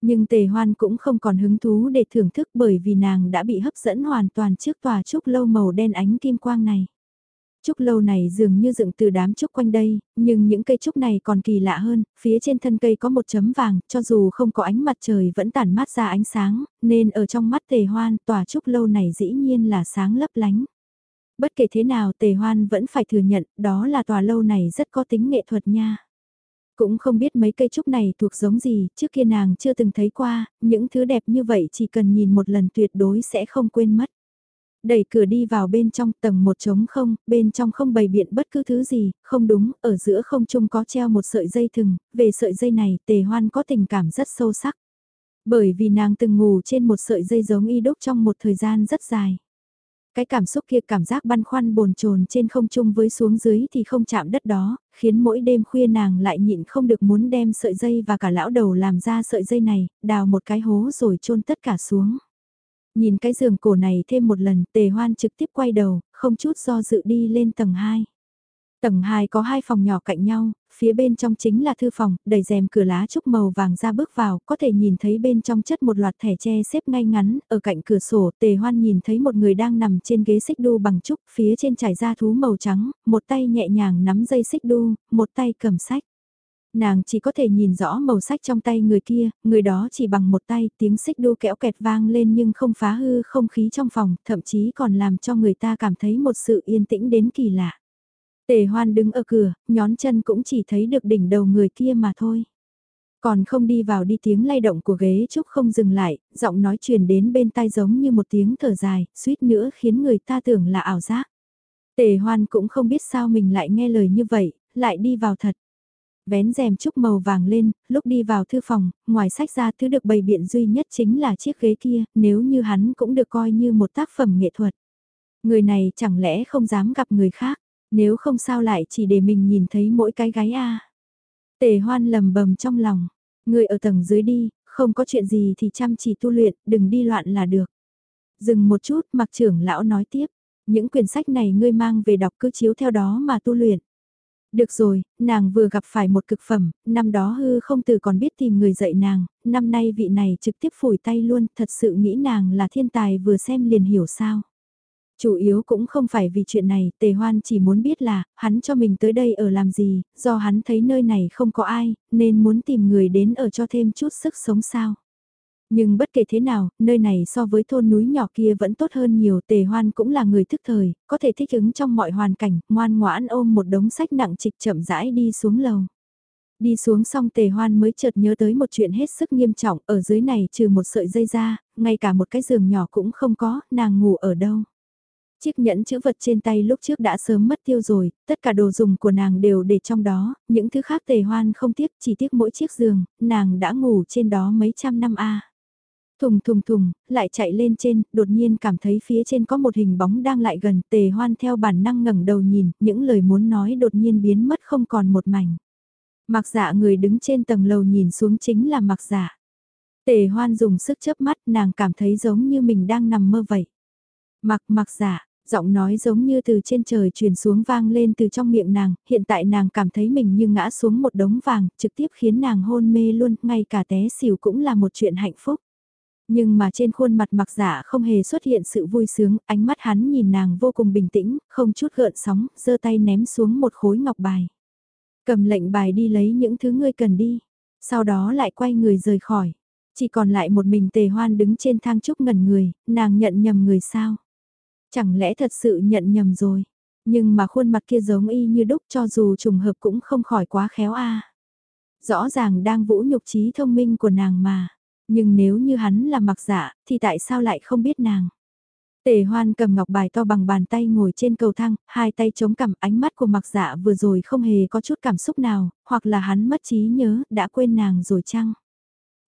Nhưng tề hoan cũng không còn hứng thú để thưởng thức bởi vì nàng đã bị hấp dẫn hoàn toàn trước tòa trúc lâu màu đen ánh kim quang này. Trúc lâu này dường như dựng từ đám trúc quanh đây, nhưng những cây trúc này còn kỳ lạ hơn, phía trên thân cây có một chấm vàng, cho dù không có ánh mặt trời vẫn tản mát ra ánh sáng, nên ở trong mắt tề hoan tòa trúc lâu này dĩ nhiên là sáng lấp lánh. Bất kể thế nào tề hoan vẫn phải thừa nhận đó là tòa lâu này rất có tính nghệ thuật nha. Cũng không biết mấy cây trúc này thuộc giống gì, trước kia nàng chưa từng thấy qua, những thứ đẹp như vậy chỉ cần nhìn một lần tuyệt đối sẽ không quên mất đẩy cửa đi vào bên trong tầng một trống không, bên trong không bày biện bất cứ thứ gì, không đúng, ở giữa không trung có treo một sợi dây thừng, về sợi dây này tề hoan có tình cảm rất sâu sắc. Bởi vì nàng từng ngủ trên một sợi dây giống y đúc trong một thời gian rất dài. Cái cảm xúc kia cảm giác băn khoăn bồn chồn trên không trung với xuống dưới thì không chạm đất đó, khiến mỗi đêm khuya nàng lại nhịn không được muốn đem sợi dây và cả lão đầu làm ra sợi dây này, đào một cái hố rồi chôn tất cả xuống. Nhìn cái giường cổ này thêm một lần, tề hoan trực tiếp quay đầu, không chút do dự đi lên tầng 2. Tầng 2 có hai phòng nhỏ cạnh nhau, phía bên trong chính là thư phòng, đẩy rèm cửa lá trúc màu vàng ra bước vào, có thể nhìn thấy bên trong chất một loạt thẻ tre xếp ngay ngắn, ở cạnh cửa sổ, tề hoan nhìn thấy một người đang nằm trên ghế xích đu bằng trúc, phía trên trải da thú màu trắng, một tay nhẹ nhàng nắm dây xích đu, một tay cầm sách. Nàng chỉ có thể nhìn rõ màu sách trong tay người kia, người đó chỉ bằng một tay tiếng xích đu kẽo kẹt vang lên nhưng không phá hư không khí trong phòng, thậm chí còn làm cho người ta cảm thấy một sự yên tĩnh đến kỳ lạ. Tề hoan đứng ở cửa, nhón chân cũng chỉ thấy được đỉnh đầu người kia mà thôi. Còn không đi vào đi tiếng lay động của ghế trúc không dừng lại, giọng nói truyền đến bên tai giống như một tiếng thở dài, suýt nữa khiến người ta tưởng là ảo giác. Tề hoan cũng không biết sao mình lại nghe lời như vậy, lại đi vào thật. Vén rèm trúc màu vàng lên, lúc đi vào thư phòng, ngoài sách ra thứ được bày biện duy nhất chính là chiếc ghế kia, nếu như hắn cũng được coi như một tác phẩm nghệ thuật. Người này chẳng lẽ không dám gặp người khác, nếu không sao lại chỉ để mình nhìn thấy mỗi cái gái a Tề hoan lầm bầm trong lòng, người ở tầng dưới đi, không có chuyện gì thì chăm chỉ tu luyện, đừng đi loạn là được. Dừng một chút, mặc trưởng lão nói tiếp, những quyển sách này ngươi mang về đọc cứ chiếu theo đó mà tu luyện. Được rồi, nàng vừa gặp phải một cực phẩm, năm đó hư không từ còn biết tìm người dạy nàng, năm nay vị này trực tiếp phủi tay luôn, thật sự nghĩ nàng là thiên tài vừa xem liền hiểu sao. Chủ yếu cũng không phải vì chuyện này, tề hoan chỉ muốn biết là, hắn cho mình tới đây ở làm gì, do hắn thấy nơi này không có ai, nên muốn tìm người đến ở cho thêm chút sức sống sao. Nhưng bất kể thế nào, nơi này so với thôn núi nhỏ kia vẫn tốt hơn nhiều tề hoan cũng là người thức thời, có thể thích ứng trong mọi hoàn cảnh, ngoan ngoãn ôm một đống sách nặng trịch chậm rãi đi xuống lầu. Đi xuống xong tề hoan mới chợt nhớ tới một chuyện hết sức nghiêm trọng, ở dưới này trừ một sợi dây ra, ngay cả một cái giường nhỏ cũng không có, nàng ngủ ở đâu. Chiếc nhẫn chữ vật trên tay lúc trước đã sớm mất tiêu rồi, tất cả đồ dùng của nàng đều để trong đó, những thứ khác tề hoan không tiếc, chỉ tiếc mỗi chiếc giường, nàng đã ngủ trên đó mấy trăm năm a. Thùng thùng thùng, lại chạy lên trên, đột nhiên cảm thấy phía trên có một hình bóng đang lại gần, tề hoan theo bản năng ngẩng đầu nhìn, những lời muốn nói đột nhiên biến mất không còn một mảnh. Mặc dạ người đứng trên tầng lầu nhìn xuống chính là mặc dạ. Tề hoan dùng sức chớp mắt nàng cảm thấy giống như mình đang nằm mơ vậy. Mặc mặc dạ, Giọng nói giống như từ trên trời truyền xuống vang lên từ trong miệng nàng, hiện tại nàng cảm thấy mình như ngã xuống một đống vàng, trực tiếp khiến nàng hôn mê luôn, ngay cả té xỉu cũng là một chuyện hạnh phúc. Nhưng mà trên khuôn mặt mặc giả không hề xuất hiện sự vui sướng, ánh mắt hắn nhìn nàng vô cùng bình tĩnh, không chút gợn sóng, giơ tay ném xuống một khối ngọc bài. Cầm lệnh bài đi lấy những thứ ngươi cần đi, sau đó lại quay người rời khỏi. Chỉ còn lại một mình tề hoan đứng trên thang trúc ngẩn người, nàng nhận nhầm người sao. Chẳng lẽ thật sự nhận nhầm rồi, nhưng mà khuôn mặt kia giống y như đúc cho dù trùng hợp cũng không khỏi quá khéo a. Rõ ràng đang vũ nhục trí thông minh của nàng mà. Nhưng nếu như hắn là mặc giả thì tại sao lại không biết nàng? Tề hoan cầm ngọc bài to bằng bàn tay ngồi trên cầu thang, hai tay chống cằm ánh mắt của mặc dạ vừa rồi không hề có chút cảm xúc nào, hoặc là hắn mất trí nhớ, đã quên nàng rồi chăng?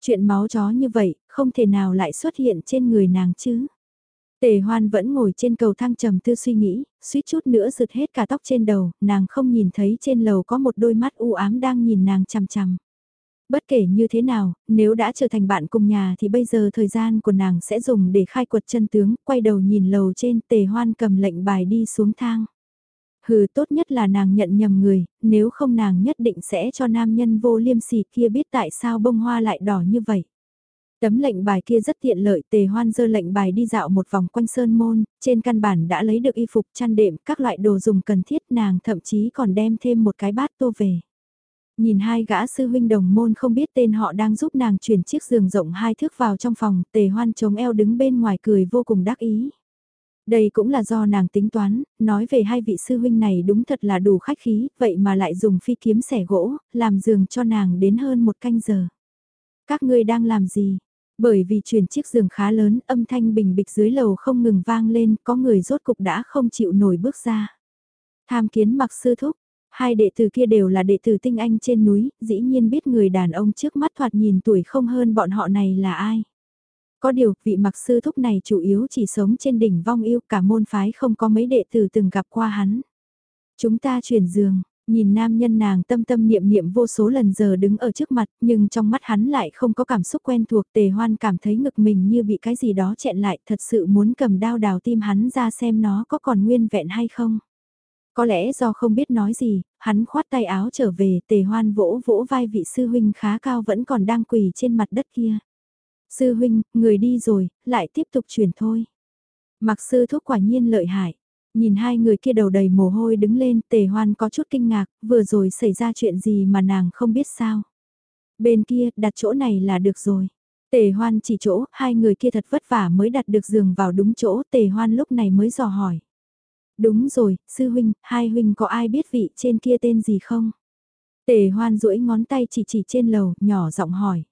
Chuyện máu chó như vậy, không thể nào lại xuất hiện trên người nàng chứ? Tề hoan vẫn ngồi trên cầu thang trầm tư suy nghĩ, suýt chút nữa rượt hết cả tóc trên đầu, nàng không nhìn thấy trên lầu có một đôi mắt u ám đang nhìn nàng chằm chằm. Bất kể như thế nào, nếu đã trở thành bạn cùng nhà thì bây giờ thời gian của nàng sẽ dùng để khai quật chân tướng, quay đầu nhìn lầu trên tề hoan cầm lệnh bài đi xuống thang. Hừ tốt nhất là nàng nhận nhầm người, nếu không nàng nhất định sẽ cho nam nhân vô liêm sỉ kia biết tại sao bông hoa lại đỏ như vậy. Tấm lệnh bài kia rất tiện lợi, tề hoan dơ lệnh bài đi dạo một vòng quanh sơn môn, trên căn bản đã lấy được y phục chăn đệm, các loại đồ dùng cần thiết nàng thậm chí còn đem thêm một cái bát tô về. Nhìn hai gã sư huynh đồng môn không biết tên họ đang giúp nàng chuyển chiếc giường rộng hai thước vào trong phòng, tề hoan chống eo đứng bên ngoài cười vô cùng đắc ý. Đây cũng là do nàng tính toán, nói về hai vị sư huynh này đúng thật là đủ khách khí, vậy mà lại dùng phi kiếm xẻ gỗ, làm giường cho nàng đến hơn một canh giờ. Các ngươi đang làm gì? Bởi vì chuyển chiếc giường khá lớn, âm thanh bình bịch dưới lầu không ngừng vang lên, có người rốt cục đã không chịu nổi bước ra. Tham kiến mặc sư thúc, Hai đệ tử kia đều là đệ tử tinh anh trên núi, dĩ nhiên biết người đàn ông trước mắt thoạt nhìn tuổi không hơn bọn họ này là ai. Có điều, vị mặc sư thúc này chủ yếu chỉ sống trên đỉnh vong yêu cả môn phái không có mấy đệ tử từng gặp qua hắn. Chúng ta chuyển giường, nhìn nam nhân nàng tâm tâm niệm niệm vô số lần giờ đứng ở trước mặt, nhưng trong mắt hắn lại không có cảm xúc quen thuộc tề hoan cảm thấy ngực mình như bị cái gì đó chẹn lại, thật sự muốn cầm đao đào tim hắn ra xem nó có còn nguyên vẹn hay không. Có lẽ do không biết nói gì, hắn khoát tay áo trở về tề hoan vỗ vỗ vai vị sư huynh khá cao vẫn còn đang quỳ trên mặt đất kia. Sư huynh, người đi rồi, lại tiếp tục chuyển thôi. Mặc sư thuốc quả nhiên lợi hại. Nhìn hai người kia đầu đầy mồ hôi đứng lên tề hoan có chút kinh ngạc, vừa rồi xảy ra chuyện gì mà nàng không biết sao. Bên kia, đặt chỗ này là được rồi. Tề hoan chỉ chỗ, hai người kia thật vất vả mới đặt được giường vào đúng chỗ, tề hoan lúc này mới dò hỏi. Đúng rồi, sư huynh, hai huynh có ai biết vị trên kia tên gì không? Tề hoan duỗi ngón tay chỉ chỉ trên lầu, nhỏ giọng hỏi.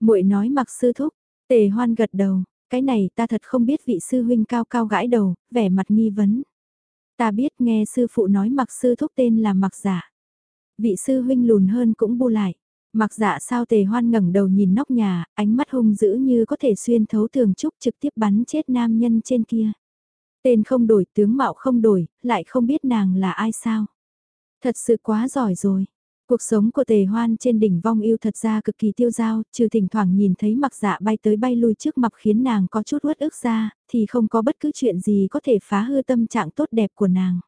muội nói mặc sư thúc, tề hoan gật đầu, cái này ta thật không biết vị sư huynh cao cao gãi đầu, vẻ mặt nghi vấn. Ta biết nghe sư phụ nói mặc sư thúc tên là mặc giả. Vị sư huynh lùn hơn cũng bu lại. Mặc dạ sao tề hoan ngẩng đầu nhìn nóc nhà, ánh mắt hung dữ như có thể xuyên thấu tường trúc trực tiếp bắn chết nam nhân trên kia. Tên không đổi, tướng mạo không đổi, lại không biết nàng là ai sao. Thật sự quá giỏi rồi. Cuộc sống của tề hoan trên đỉnh vong yêu thật ra cực kỳ tiêu dao, trừ thỉnh thoảng nhìn thấy mặc dạ bay tới bay lui trước mặt khiến nàng có chút uất ức ra, thì không có bất cứ chuyện gì có thể phá hư tâm trạng tốt đẹp của nàng.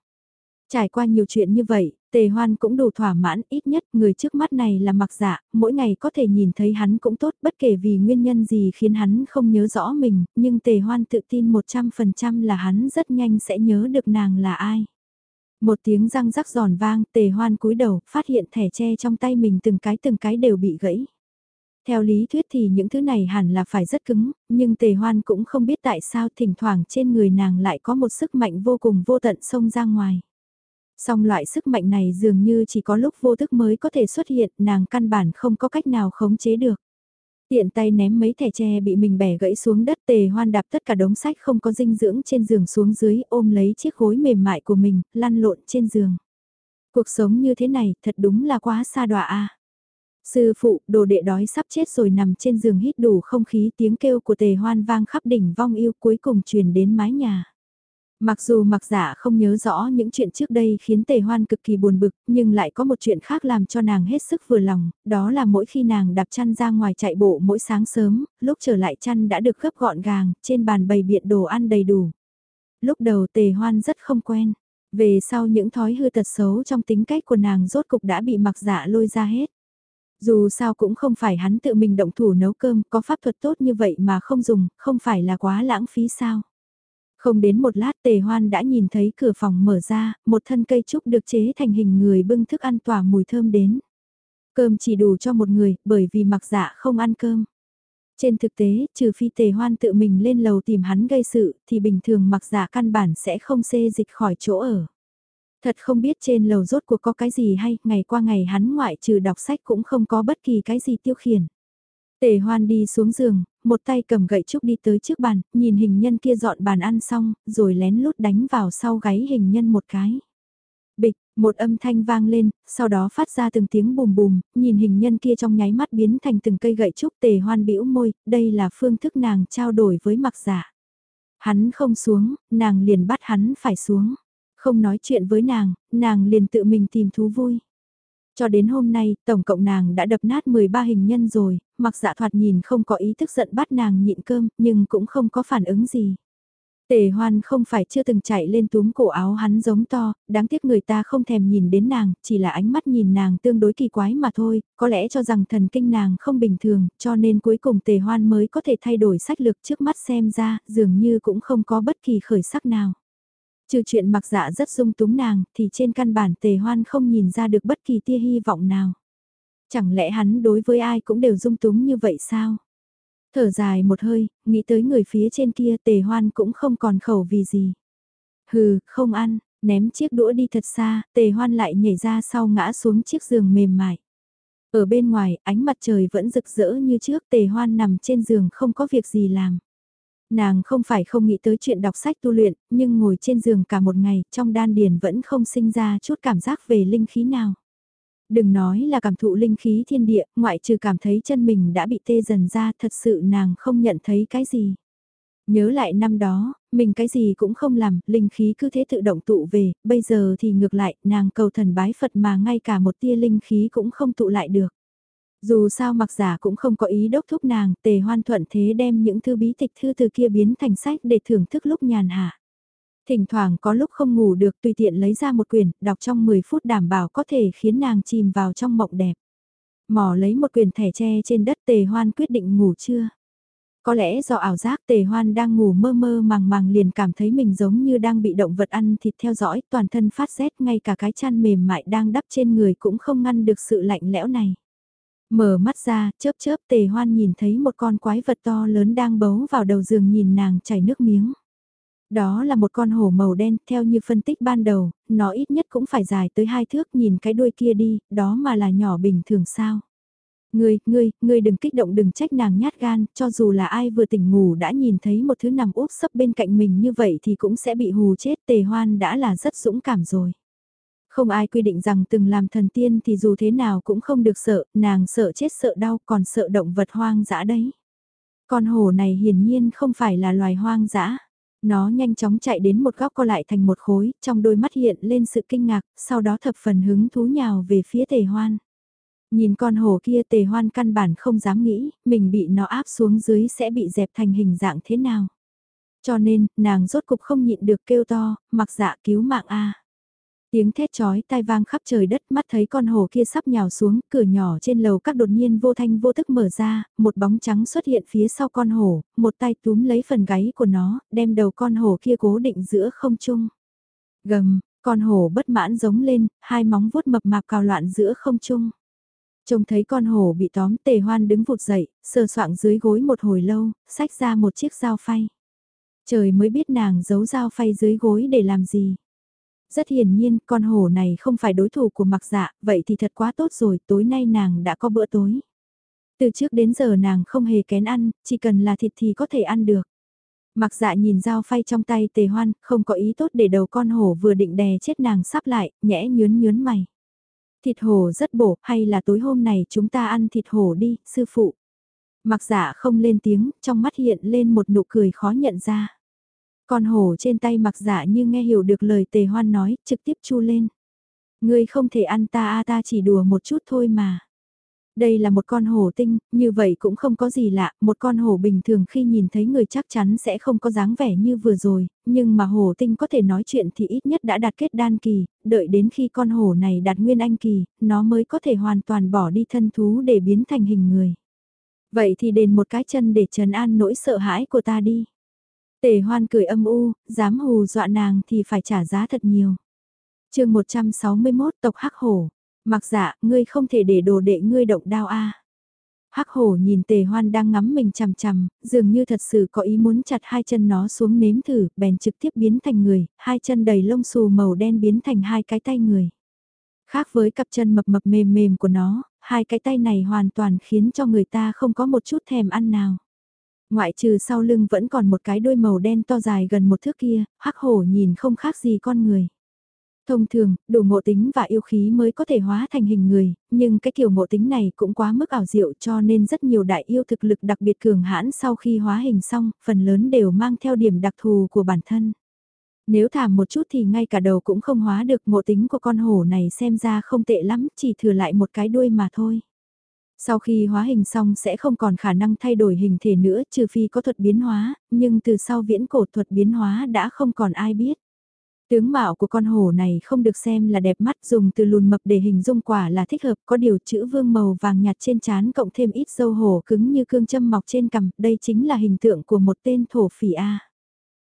Trải qua nhiều chuyện như vậy, tề hoan cũng đủ thỏa mãn, ít nhất người trước mắt này là mặc dạ, mỗi ngày có thể nhìn thấy hắn cũng tốt bất kể vì nguyên nhân gì khiến hắn không nhớ rõ mình, nhưng tề hoan tự tin 100% là hắn rất nhanh sẽ nhớ được nàng là ai. Một tiếng răng rắc giòn vang, tề hoan cúi đầu, phát hiện thẻ tre trong tay mình từng cái từng cái đều bị gãy. Theo lý thuyết thì những thứ này hẳn là phải rất cứng, nhưng tề hoan cũng không biết tại sao thỉnh thoảng trên người nàng lại có một sức mạnh vô cùng vô tận xông ra ngoài. Song loại sức mạnh này dường như chỉ có lúc vô thức mới có thể xuất hiện, nàng căn bản không có cách nào khống chế được. Tiện tay ném mấy thẻ tre bị mình bẻ gãy xuống đất tề hoan đạp tất cả đống sách không có dinh dưỡng trên giường xuống dưới ôm lấy chiếc gối mềm mại của mình, lăn lộn trên giường. Cuộc sống như thế này thật đúng là quá xa đọa a. Sư phụ, đồ đệ đói sắp chết rồi nằm trên giường hít đủ không khí tiếng kêu của tề hoan vang khắp đỉnh vong yêu cuối cùng truyền đến mái nhà. Mặc dù mặc giả không nhớ rõ những chuyện trước đây khiến tề hoan cực kỳ buồn bực, nhưng lại có một chuyện khác làm cho nàng hết sức vừa lòng, đó là mỗi khi nàng đạp chăn ra ngoài chạy bộ mỗi sáng sớm, lúc trở lại chăn đã được gấp gọn gàng, trên bàn bày biện đồ ăn đầy đủ. Lúc đầu tề hoan rất không quen. Về sau những thói hư tật xấu trong tính cách của nàng rốt cục đã bị mặc giả lôi ra hết. Dù sao cũng không phải hắn tự mình động thủ nấu cơm, có pháp thuật tốt như vậy mà không dùng, không phải là quá lãng phí sao. Không đến một lát tề hoan đã nhìn thấy cửa phòng mở ra, một thân cây trúc được chế thành hình người bưng thức ăn tỏa mùi thơm đến. Cơm chỉ đủ cho một người, bởi vì mặc dạ không ăn cơm. Trên thực tế, trừ phi tề hoan tự mình lên lầu tìm hắn gây sự, thì bình thường mặc dạ căn bản sẽ không xê dịch khỏi chỗ ở. Thật không biết trên lầu rốt cuộc có cái gì hay, ngày qua ngày hắn ngoại trừ đọc sách cũng không có bất kỳ cái gì tiêu khiển. Tề hoan đi xuống giường, một tay cầm gậy trúc đi tới trước bàn, nhìn hình nhân kia dọn bàn ăn xong, rồi lén lút đánh vào sau gáy hình nhân một cái. Bịch, một âm thanh vang lên, sau đó phát ra từng tiếng bùm bùm, nhìn hình nhân kia trong nháy mắt biến thành từng cây gậy trúc tề hoan bĩu môi, đây là phương thức nàng trao đổi với mặc giả. Hắn không xuống, nàng liền bắt hắn phải xuống. Không nói chuyện với nàng, nàng liền tự mình tìm thú vui. Cho đến hôm nay, tổng cộng nàng đã đập nát 13 hình nhân rồi, mặc dạ thoạt nhìn không có ý thức giận bắt nàng nhịn cơm, nhưng cũng không có phản ứng gì. Tề hoan không phải chưa từng chạy lên túm cổ áo hắn giống to, đáng tiếc người ta không thèm nhìn đến nàng, chỉ là ánh mắt nhìn nàng tương đối kỳ quái mà thôi, có lẽ cho rằng thần kinh nàng không bình thường, cho nên cuối cùng tề hoan mới có thể thay đổi sách lược trước mắt xem ra, dường như cũng không có bất kỳ khởi sắc nào. Trừ chuyện mặc dạ rất dung túng nàng, thì trên căn bản tề hoan không nhìn ra được bất kỳ tia hy vọng nào. Chẳng lẽ hắn đối với ai cũng đều dung túng như vậy sao? Thở dài một hơi, nghĩ tới người phía trên kia tề hoan cũng không còn khẩu vì gì. Hừ, không ăn, ném chiếc đũa đi thật xa, tề hoan lại nhảy ra sau ngã xuống chiếc giường mềm mại. Ở bên ngoài, ánh mặt trời vẫn rực rỡ như trước tề hoan nằm trên giường không có việc gì làm. Nàng không phải không nghĩ tới chuyện đọc sách tu luyện, nhưng ngồi trên giường cả một ngày, trong đan điền vẫn không sinh ra chút cảm giác về linh khí nào. Đừng nói là cảm thụ linh khí thiên địa, ngoại trừ cảm thấy chân mình đã bị tê dần ra, thật sự nàng không nhận thấy cái gì. Nhớ lại năm đó, mình cái gì cũng không làm, linh khí cứ thế tự động tụ về, bây giờ thì ngược lại, nàng cầu thần bái Phật mà ngay cả một tia linh khí cũng không tụ lại được. Dù sao mặc giả cũng không có ý đốc thúc nàng, tề hoan thuận thế đem những thư bí tịch thư từ kia biến thành sách để thưởng thức lúc nhàn hạ. Thỉnh thoảng có lúc không ngủ được tùy tiện lấy ra một quyển, đọc trong 10 phút đảm bảo có thể khiến nàng chìm vào trong mộng đẹp. Mò lấy một quyển thẻ tre trên đất tề hoan quyết định ngủ chưa. Có lẽ do ảo giác tề hoan đang ngủ mơ mơ màng màng liền cảm thấy mình giống như đang bị động vật ăn thịt theo dõi toàn thân phát rét ngay cả cái chăn mềm mại đang đắp trên người cũng không ngăn được sự lạnh lẽo này. Mở mắt ra, chớp chớp tề hoan nhìn thấy một con quái vật to lớn đang bấu vào đầu giường nhìn nàng chảy nước miếng. Đó là một con hổ màu đen, theo như phân tích ban đầu, nó ít nhất cũng phải dài tới hai thước nhìn cái đuôi kia đi, đó mà là nhỏ bình thường sao. Ngươi, ngươi, ngươi đừng kích động đừng trách nàng nhát gan, cho dù là ai vừa tỉnh ngủ đã nhìn thấy một thứ nằm úp sấp bên cạnh mình như vậy thì cũng sẽ bị hù chết tề hoan đã là rất dũng cảm rồi. Không ai quy định rằng từng làm thần tiên thì dù thế nào cũng không được sợ, nàng sợ chết sợ đau còn sợ động vật hoang dã đấy. Con hổ này hiển nhiên không phải là loài hoang dã. Nó nhanh chóng chạy đến một góc co lại thành một khối, trong đôi mắt hiện lên sự kinh ngạc, sau đó thập phần hứng thú nhào về phía tề hoan. Nhìn con hổ kia tề hoan căn bản không dám nghĩ, mình bị nó áp xuống dưới sẽ bị dẹp thành hình dạng thế nào. Cho nên, nàng rốt cục không nhịn được kêu to, mặc dạ cứu mạng a Tiếng thét chói tai vang khắp trời đất mắt thấy con hổ kia sắp nhào xuống, cửa nhỏ trên lầu các đột nhiên vô thanh vô thức mở ra, một bóng trắng xuất hiện phía sau con hổ, một tay túm lấy phần gáy của nó, đem đầu con hổ kia cố định giữa không trung. Gầm, con hổ bất mãn giống lên, hai móng vuốt mập mạp cào loạn giữa không trung. Trông thấy con hổ bị tóm tề hoan đứng vụt dậy, sờ soạng dưới gối một hồi lâu, xách ra một chiếc dao phay. Trời mới biết nàng giấu dao phay dưới gối để làm gì. Rất hiển nhiên, con hổ này không phải đối thủ của mặc dạ, vậy thì thật quá tốt rồi, tối nay nàng đã có bữa tối. Từ trước đến giờ nàng không hề kén ăn, chỉ cần là thịt thì có thể ăn được. Mặc dạ nhìn dao phay trong tay tề hoan, không có ý tốt để đầu con hổ vừa định đè chết nàng sắp lại, nhẽ nhướn nhướn mày. Thịt hổ rất bổ, hay là tối hôm này chúng ta ăn thịt hổ đi, sư phụ. Mặc dạ không lên tiếng, trong mắt hiện lên một nụ cười khó nhận ra. Con hổ trên tay mặc dạ như nghe hiểu được lời tề hoan nói, trực tiếp chu lên. Ngươi không thể ăn ta a ta chỉ đùa một chút thôi mà. Đây là một con hổ tinh, như vậy cũng không có gì lạ, một con hổ bình thường khi nhìn thấy người chắc chắn sẽ không có dáng vẻ như vừa rồi, nhưng mà hổ tinh có thể nói chuyện thì ít nhất đã đạt kết đan kỳ, đợi đến khi con hổ này đạt nguyên anh kỳ, nó mới có thể hoàn toàn bỏ đi thân thú để biến thành hình người. Vậy thì đền một cái chân để trấn an nỗi sợ hãi của ta đi. Tề hoan cười âm u, dám hù dọa nàng thì phải trả giá thật nhiều. chương 161 tộc Hắc Hổ. Mặc dạ, ngươi không thể để đồ đệ ngươi động đao a. Hắc hổ nhìn tề hoan đang ngắm mình chằm chằm, dường như thật sự có ý muốn chặt hai chân nó xuống nếm thử, bèn trực tiếp biến thành người, hai chân đầy lông xù màu đen biến thành hai cái tay người. Khác với cặp chân mập mập mềm mềm của nó, hai cái tay này hoàn toàn khiến cho người ta không có một chút thèm ăn nào. Ngoại trừ sau lưng vẫn còn một cái đôi màu đen to dài gần một thước kia, hắc hổ nhìn không khác gì con người. Thông thường, đủ ngộ tính và yêu khí mới có thể hóa thành hình người, nhưng cái kiểu ngộ tính này cũng quá mức ảo diệu cho nên rất nhiều đại yêu thực lực đặc biệt cường hãn sau khi hóa hình xong, phần lớn đều mang theo điểm đặc thù của bản thân. Nếu thảm một chút thì ngay cả đầu cũng không hóa được ngộ tính của con hổ này xem ra không tệ lắm, chỉ thừa lại một cái đuôi mà thôi. Sau khi hóa hình xong sẽ không còn khả năng thay đổi hình thể nữa trừ phi có thuật biến hóa, nhưng từ sau viễn cổ thuật biến hóa đã không còn ai biết. Tướng mạo của con hổ này không được xem là đẹp mắt dùng từ lùn mập để hình dung quả là thích hợp có điều chữ vương màu vàng nhạt trên trán cộng thêm ít dâu hổ cứng như cương châm mọc trên cằm, đây chính là hình tượng của một tên thổ phỉ A.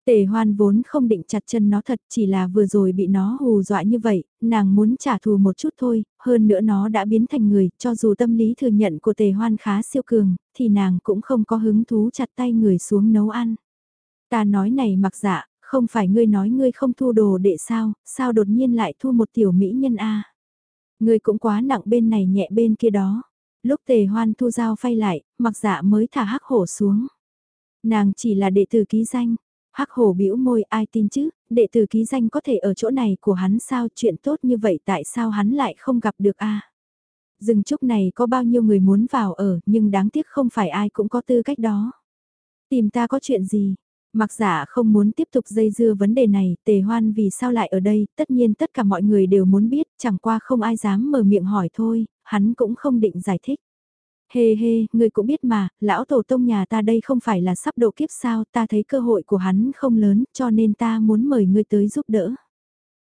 Tề hoan vốn không định chặt chân nó thật chỉ là vừa rồi bị nó hù dọa như vậy, nàng muốn trả thù một chút thôi, hơn nữa nó đã biến thành người, cho dù tâm lý thừa nhận của tề hoan khá siêu cường, thì nàng cũng không có hứng thú chặt tay người xuống nấu ăn. Ta nói này mặc dạ, không phải ngươi nói ngươi không thu đồ đệ sao, sao đột nhiên lại thu một tiểu mỹ nhân a Ngươi cũng quá nặng bên này nhẹ bên kia đó. Lúc tề hoan thu dao phay lại, mặc dạ mới thả hắc hổ xuống. Nàng chỉ là đệ tử ký danh. Hắc hổ bĩu môi ai tin chứ, đệ tử ký danh có thể ở chỗ này của hắn sao chuyện tốt như vậy tại sao hắn lại không gặp được a Rừng trúc này có bao nhiêu người muốn vào ở nhưng đáng tiếc không phải ai cũng có tư cách đó. Tìm ta có chuyện gì, Mặc giả không muốn tiếp tục dây dưa vấn đề này, tề hoan vì sao lại ở đây, tất nhiên tất cả mọi người đều muốn biết, chẳng qua không ai dám mở miệng hỏi thôi, hắn cũng không định giải thích. Hê hê, người cũng biết mà, lão tổ tông nhà ta đây không phải là sắp độ kiếp sao, ta thấy cơ hội của hắn không lớn, cho nên ta muốn mời ngươi tới giúp đỡ.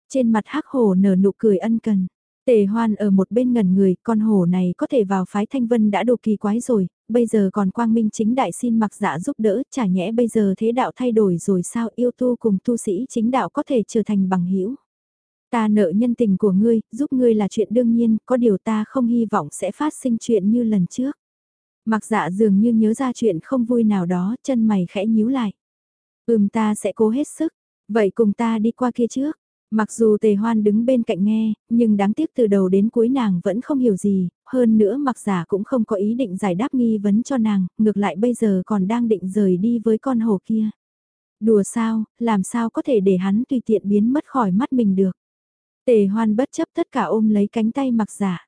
Trên mặt hắc hổ nở nụ cười ân cần. Tề hoan ở một bên ngẩn người, con hổ này có thể vào phái thanh vân đã đồ kỳ quái rồi, bây giờ còn quang minh chính đại xin mặc dạ giúp đỡ, chả nhẽ bây giờ thế đạo thay đổi rồi sao yêu tu cùng tu sĩ chính đạo có thể trở thành bằng hữu Ta nợ nhân tình của ngươi, giúp ngươi là chuyện đương nhiên, có điều ta không hy vọng sẽ phát sinh chuyện như lần trước. Mặc dạ dường như nhớ ra chuyện không vui nào đó, chân mày khẽ nhíu lại. Ừm ta sẽ cố hết sức, vậy cùng ta đi qua kia trước. Mặc dù tề hoan đứng bên cạnh nghe, nhưng đáng tiếc từ đầu đến cuối nàng vẫn không hiểu gì, hơn nữa mặc giả cũng không có ý định giải đáp nghi vấn cho nàng, ngược lại bây giờ còn đang định rời đi với con hổ kia. Đùa sao, làm sao có thể để hắn tùy tiện biến mất khỏi mắt mình được. Tề hoan bất chấp tất cả ôm lấy cánh tay mặc giả. Dạ.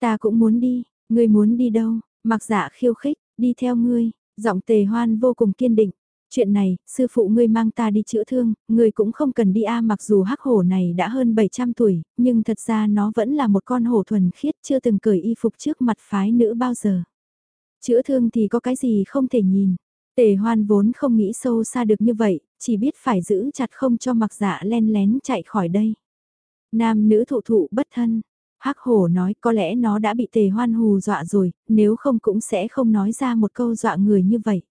Ta cũng muốn đi, ngươi muốn đi đâu, mặc giả dạ khiêu khích, đi theo ngươi, giọng tề hoan vô cùng kiên định chuyện này, sư phụ ngươi mang ta đi chữa thương, ngươi cũng không cần đi a mặc dù hắc hổ này đã hơn 700 tuổi, nhưng thật ra nó vẫn là một con hổ thuần khiết chưa từng cởi y phục trước mặt phái nữ bao giờ. Chữa thương thì có cái gì không thể nhìn. Tề hoan vốn không nghĩ sâu xa được như vậy, chỉ biết phải giữ chặt không cho mặc dạ len lén chạy khỏi đây. Nam nữ thụ thụ bất thân. Hắc hổ nói có lẽ nó đã bị tề hoan hù dọa rồi, nếu không cũng sẽ không nói ra một câu dọa người như vậy.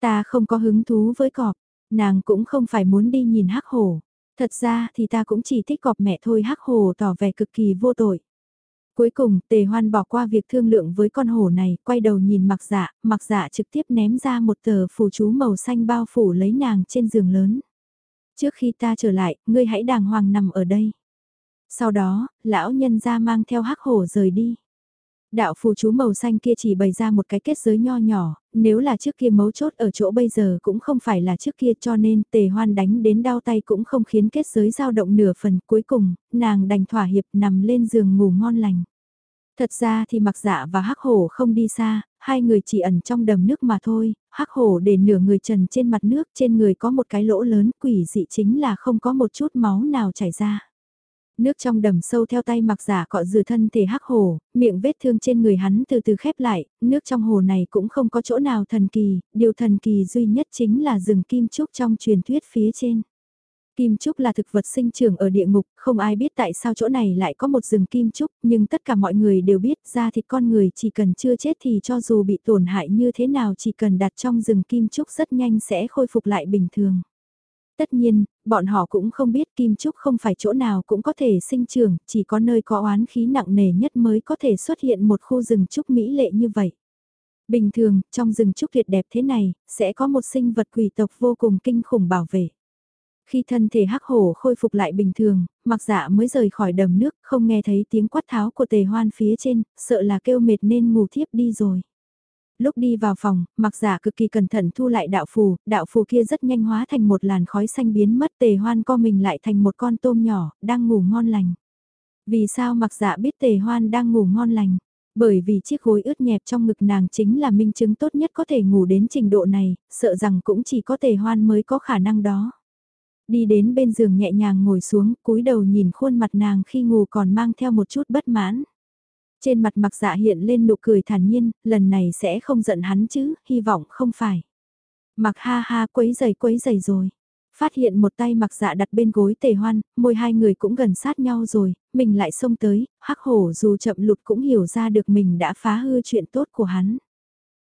Ta không có hứng thú với cọp, nàng cũng không phải muốn đi nhìn hắc hổ. Thật ra thì ta cũng chỉ thích cọp mẹ thôi hắc hổ tỏ vẻ cực kỳ vô tội. Cuối cùng, tề hoan bỏ qua việc thương lượng với con hổ này, quay đầu nhìn mặc dạ, mặc dạ trực tiếp ném ra một tờ phù chú màu xanh bao phủ lấy nàng trên giường lớn. Trước khi ta trở lại, ngươi hãy đàng hoàng nằm ở đây. Sau đó, lão nhân ra mang theo hắc hổ rời đi. Đạo phù chú màu xanh kia chỉ bày ra một cái kết giới nho nhỏ, nếu là trước kia mấu chốt ở chỗ bây giờ cũng không phải là trước kia cho nên tề hoan đánh đến đau tay cũng không khiến kết giới dao động nửa phần cuối cùng, nàng đành thỏa hiệp nằm lên giường ngủ ngon lành. Thật ra thì mặc dạ và hắc hổ không đi xa, hai người chỉ ẩn trong đầm nước mà thôi, hắc hổ để nửa người trần trên mặt nước trên người có một cái lỗ lớn quỷ dị chính là không có một chút máu nào chảy ra. Nước trong đầm sâu theo tay mặc giả cọ rửa thân thể hắc hồ, miệng vết thương trên người hắn từ từ khép lại, nước trong hồ này cũng không có chỗ nào thần kỳ, điều thần kỳ duy nhất chính là rừng kim trúc trong truyền thuyết phía trên. Kim trúc là thực vật sinh trưởng ở địa ngục, không ai biết tại sao chỗ này lại có một rừng kim trúc, nhưng tất cả mọi người đều biết ra thịt con người chỉ cần chưa chết thì cho dù bị tổn hại như thế nào chỉ cần đặt trong rừng kim trúc rất nhanh sẽ khôi phục lại bình thường. Tất nhiên, bọn họ cũng không biết kim trúc không phải chỗ nào cũng có thể sinh trưởng, chỉ có nơi có oán khí nặng nề nhất mới có thể xuất hiện một khu rừng trúc mỹ lệ như vậy. Bình thường, trong rừng trúc tuyệt đẹp thế này, sẽ có một sinh vật quỷ tộc vô cùng kinh khủng bảo vệ. Khi thân thể hắc hổ khôi phục lại bình thường, mặc dạ mới rời khỏi đầm nước, không nghe thấy tiếng quát tháo của tề hoan phía trên, sợ là kêu mệt nên ngủ thiếp đi rồi. Lúc đi vào phòng, mặc giả cực kỳ cẩn thận thu lại đạo phù, đạo phù kia rất nhanh hóa thành một làn khói xanh biến mất tề hoan co mình lại thành một con tôm nhỏ, đang ngủ ngon lành. Vì sao mặc giả biết tề hoan đang ngủ ngon lành? Bởi vì chiếc gối ướt nhẹp trong ngực nàng chính là minh chứng tốt nhất có thể ngủ đến trình độ này, sợ rằng cũng chỉ có tề hoan mới có khả năng đó. Đi đến bên giường nhẹ nhàng ngồi xuống, cúi đầu nhìn khuôn mặt nàng khi ngủ còn mang theo một chút bất mãn. Trên mặt mặc dạ hiện lên nụ cười thản nhiên, lần này sẽ không giận hắn chứ, hy vọng không phải. Mặc ha ha quấy giày quấy giày rồi. Phát hiện một tay mặc dạ đặt bên gối tề hoan, môi hai người cũng gần sát nhau rồi, mình lại xông tới, hắc hổ dù chậm lụt cũng hiểu ra được mình đã phá hư chuyện tốt của hắn.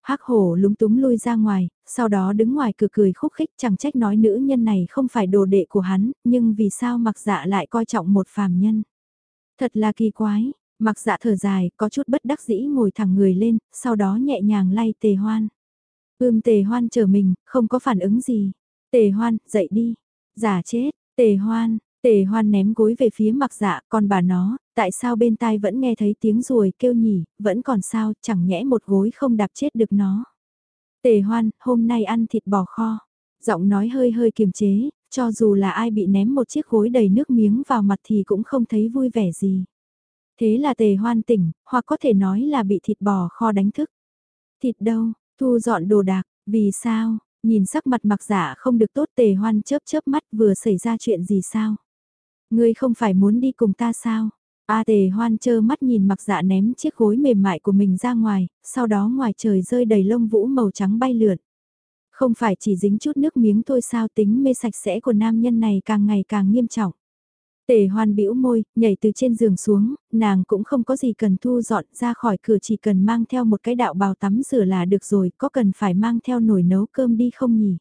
Hắc hổ lúng túng lui ra ngoài, sau đó đứng ngoài cửa cười khúc khích chẳng trách nói nữ nhân này không phải đồ đệ của hắn, nhưng vì sao mặc dạ lại coi trọng một phàm nhân. Thật là kỳ quái, mặc dạ thở dài, có chút bất đắc dĩ ngồi thẳng người lên, sau đó nhẹ nhàng lay tề hoan. Ưm tề hoan chờ mình, không có phản ứng gì. Tề hoan, dậy đi. Giả chết, tề hoan, tề hoan ném gối về phía mặc dạ, còn bà nó, tại sao bên tai vẫn nghe thấy tiếng ruồi kêu nhỉ, vẫn còn sao, chẳng nhẽ một gối không đạp chết được nó. Tề hoan, hôm nay ăn thịt bò kho. Giọng nói hơi hơi kiềm chế, cho dù là ai bị ném một chiếc gối đầy nước miếng vào mặt thì cũng không thấy vui vẻ gì. Thế là tề hoan tỉnh, hoặc có thể nói là bị thịt bò kho đánh thức. Thịt đâu, thu dọn đồ đạc, vì sao, nhìn sắc mặt mặc giả không được tốt tề hoan chớp chớp mắt vừa xảy ra chuyện gì sao. Ngươi không phải muốn đi cùng ta sao? A tề hoan chơ mắt nhìn mặc dạ ném chiếc gối mềm mại của mình ra ngoài, sau đó ngoài trời rơi đầy lông vũ màu trắng bay lượn. Không phải chỉ dính chút nước miếng thôi sao tính mê sạch sẽ của nam nhân này càng ngày càng nghiêm trọng. Tề hoan bĩu môi, nhảy từ trên giường xuống, nàng cũng không có gì cần thu dọn ra khỏi cửa chỉ cần mang theo một cái đạo bào tắm rửa là được rồi, có cần phải mang theo nồi nấu cơm đi không nhỉ?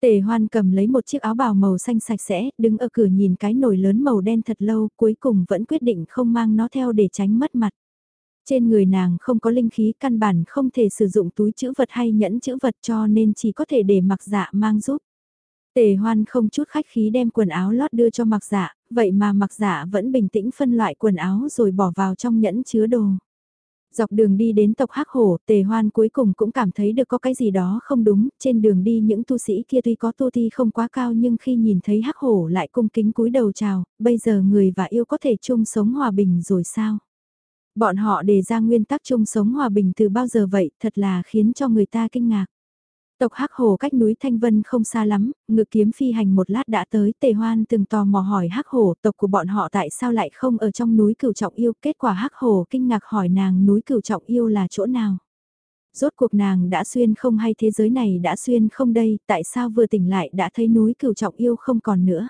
Tề hoan cầm lấy một chiếc áo bào màu xanh sạch sẽ, đứng ở cửa nhìn cái nồi lớn màu đen thật lâu, cuối cùng vẫn quyết định không mang nó theo để tránh mất mặt. Trên người nàng không có linh khí căn bản không thể sử dụng túi chữ vật hay nhẫn chữ vật cho nên chỉ có thể để mặc dạ mang giúp. Tề hoan không chút khách khí đem quần áo lót đưa cho mặc dạ, vậy mà mặc dạ vẫn bình tĩnh phân loại quần áo rồi bỏ vào trong nhẫn chứa đồ. Dọc đường đi đến tộc Hắc Hổ, Tề Hoan cuối cùng cũng cảm thấy được có cái gì đó không đúng, trên đường đi những tu sĩ kia tuy có tu thi không quá cao nhưng khi nhìn thấy Hắc Hổ lại cung kính cúi đầu chào, bây giờ người và yêu có thể chung sống hòa bình rồi sao? Bọn họ đề ra nguyên tắc chung sống hòa bình từ bao giờ vậy, thật là khiến cho người ta kinh ngạc. Tộc Hắc Hồ cách núi Thanh Vân không xa lắm, ngự kiếm phi hành một lát đã tới, Tề Hoan từng tò mò hỏi Hắc Hồ tộc của bọn họ tại sao lại không ở trong núi Cửu Trọng Yêu, kết quả Hắc Hồ kinh ngạc hỏi nàng núi Cửu Trọng Yêu là chỗ nào. Rốt cuộc nàng đã xuyên không hay thế giới này đã xuyên không đây, tại sao vừa tỉnh lại đã thấy núi Cửu Trọng Yêu không còn nữa.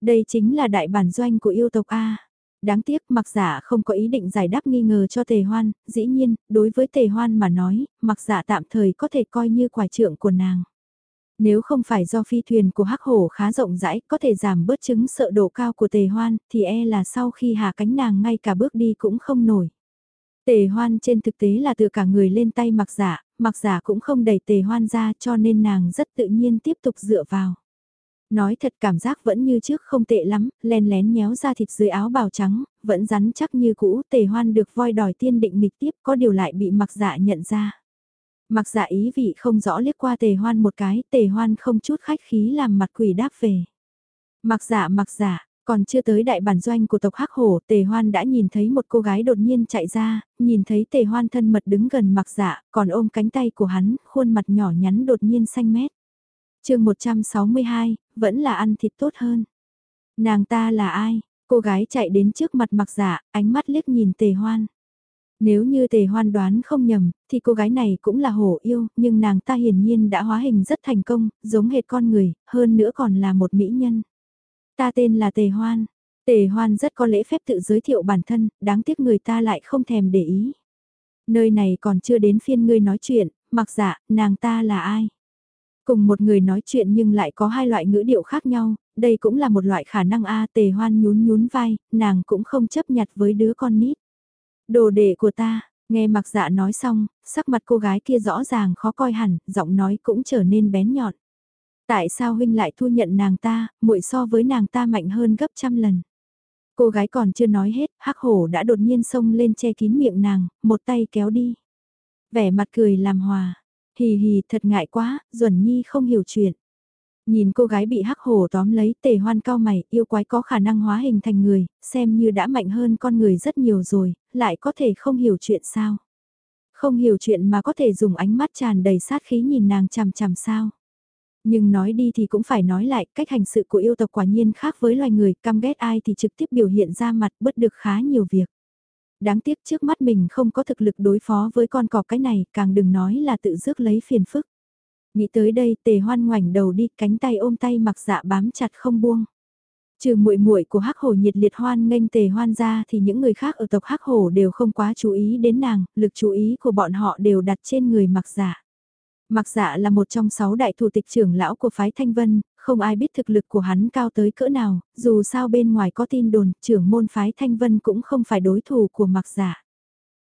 Đây chính là đại bản doanh của yêu tộc A đáng tiếc mặc giả dạ không có ý định giải đáp nghi ngờ cho tề hoan, dĩ nhiên, đối với tề hoan mà nói, mặc giả dạ tạm thời có thể coi như quả trưởng của nàng. Nếu không phải do phi thuyền của hắc hổ khá rộng rãi có thể giảm bớt chứng sợ độ cao của tề hoan, thì e là sau khi hạ cánh nàng ngay cả bước đi cũng không nổi. Tề hoan trên thực tế là tự cả người lên tay mặc giả, dạ, mặc giả cũng không đẩy tề hoan ra cho nên nàng rất tự nhiên tiếp tục dựa vào. Nói thật cảm giác vẫn như trước không tệ lắm, len lén nhéo ra thịt dưới áo bào trắng, vẫn rắn chắc như cũ, tề hoan được voi đòi tiên định nghịch tiếp có điều lại bị mặc dạ nhận ra. Mặc dạ ý vị không rõ liếc qua tề hoan một cái, tề hoan không chút khách khí làm mặt quỷ đáp về. Mặc dạ mặc dạ, còn chưa tới đại bản doanh của tộc Hắc Hổ, Tề Hoan đã nhìn thấy một cô gái đột nhiên chạy ra, nhìn thấy Tề Hoan thân mật đứng gần mặc dạ, còn ôm cánh tay của hắn, khuôn mặt nhỏ nhắn đột nhiên xanh mét chương 162, vẫn là ăn thịt tốt hơn. Nàng ta là ai? Cô gái chạy đến trước mặt mặc dạ, ánh mắt liếc nhìn tề hoan. Nếu như tề hoan đoán không nhầm, thì cô gái này cũng là hổ yêu, nhưng nàng ta hiển nhiên đã hóa hình rất thành công, giống hệt con người, hơn nữa còn là một mỹ nhân. Ta tên là tề hoan. Tề hoan rất có lễ phép tự giới thiệu bản thân, đáng tiếc người ta lại không thèm để ý. Nơi này còn chưa đến phiên ngươi nói chuyện, mặc dạ, nàng ta là ai? Cùng một người nói chuyện nhưng lại có hai loại ngữ điệu khác nhau, đây cũng là một loại khả năng A tề hoan nhún nhún vai, nàng cũng không chấp nhặt với đứa con nít. Đồ đệ của ta, nghe mặc dạ nói xong, sắc mặt cô gái kia rõ ràng khó coi hẳn, giọng nói cũng trở nên bén nhọn. Tại sao huynh lại thu nhận nàng ta, muội so với nàng ta mạnh hơn gấp trăm lần. Cô gái còn chưa nói hết, hắc hổ đã đột nhiên xông lên che kín miệng nàng, một tay kéo đi. Vẻ mặt cười làm hòa, hì hì thật ngại quá, duẩn nhi không hiểu chuyện. Nhìn cô gái bị hắc hổ tóm lấy tề hoan cao mày, yêu quái có khả năng hóa hình thành người, xem như đã mạnh hơn con người rất nhiều rồi, lại có thể không hiểu chuyện sao. Không hiểu chuyện mà có thể dùng ánh mắt tràn đầy sát khí nhìn nàng chằm chằm sao. Nhưng nói đi thì cũng phải nói lại, cách hành sự của yêu tộc quả nhiên khác với loài người, căm ghét ai thì trực tiếp biểu hiện ra mặt bớt được khá nhiều việc. Đáng tiếc trước mắt mình không có thực lực đối phó với con cọp cái này, càng đừng nói là tự rước lấy phiền phức. Nghĩ tới đây tề hoan ngoảnh đầu đi cánh tay ôm tay mặc dạ bám chặt không buông. Trừ muội muội của hắc hổ nhiệt liệt hoan nghênh tề hoan ra thì những người khác ở tộc hắc hổ đều không quá chú ý đến nàng, lực chú ý của bọn họ đều đặt trên người mặc dạ. Mặc dạ là một trong sáu đại thủ tịch trưởng lão của phái Thanh Vân, không ai biết thực lực của hắn cao tới cỡ nào, dù sao bên ngoài có tin đồn, trưởng môn phái Thanh Vân cũng không phải đối thủ của mặc giả. Dạ.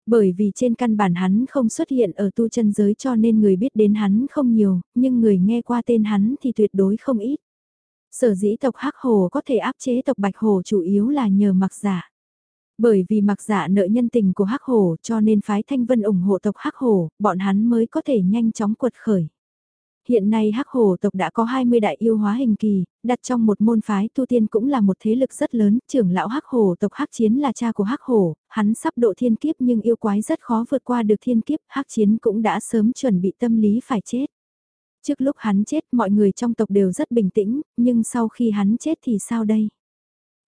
Bởi vì trên căn bản hắn không xuất hiện ở tu chân giới cho nên người biết đến hắn không nhiều, nhưng người nghe qua tên hắn thì tuyệt đối không ít. Sở dĩ tộc Hắc Hồ có thể áp chế tộc Bạch Hồ chủ yếu là nhờ mặc giả. Dạ. Bởi vì mặc giả dạ nợ nhân tình của Hắc Hồ cho nên phái Thanh Vân ủng hộ tộc Hắc Hồ, bọn hắn mới có thể nhanh chóng quật khởi. Hiện nay Hắc Hồ tộc đã có 20 đại yêu hóa hình kỳ, đặt trong một môn phái tu tiên cũng là một thế lực rất lớn, trưởng lão Hắc Hồ tộc Hắc Chiến là cha của Hắc Hồ, hắn sắp độ thiên kiếp nhưng yêu quái rất khó vượt qua được thiên kiếp, Hắc Chiến cũng đã sớm chuẩn bị tâm lý phải chết. Trước lúc hắn chết mọi người trong tộc đều rất bình tĩnh, nhưng sau khi hắn chết thì sao đây?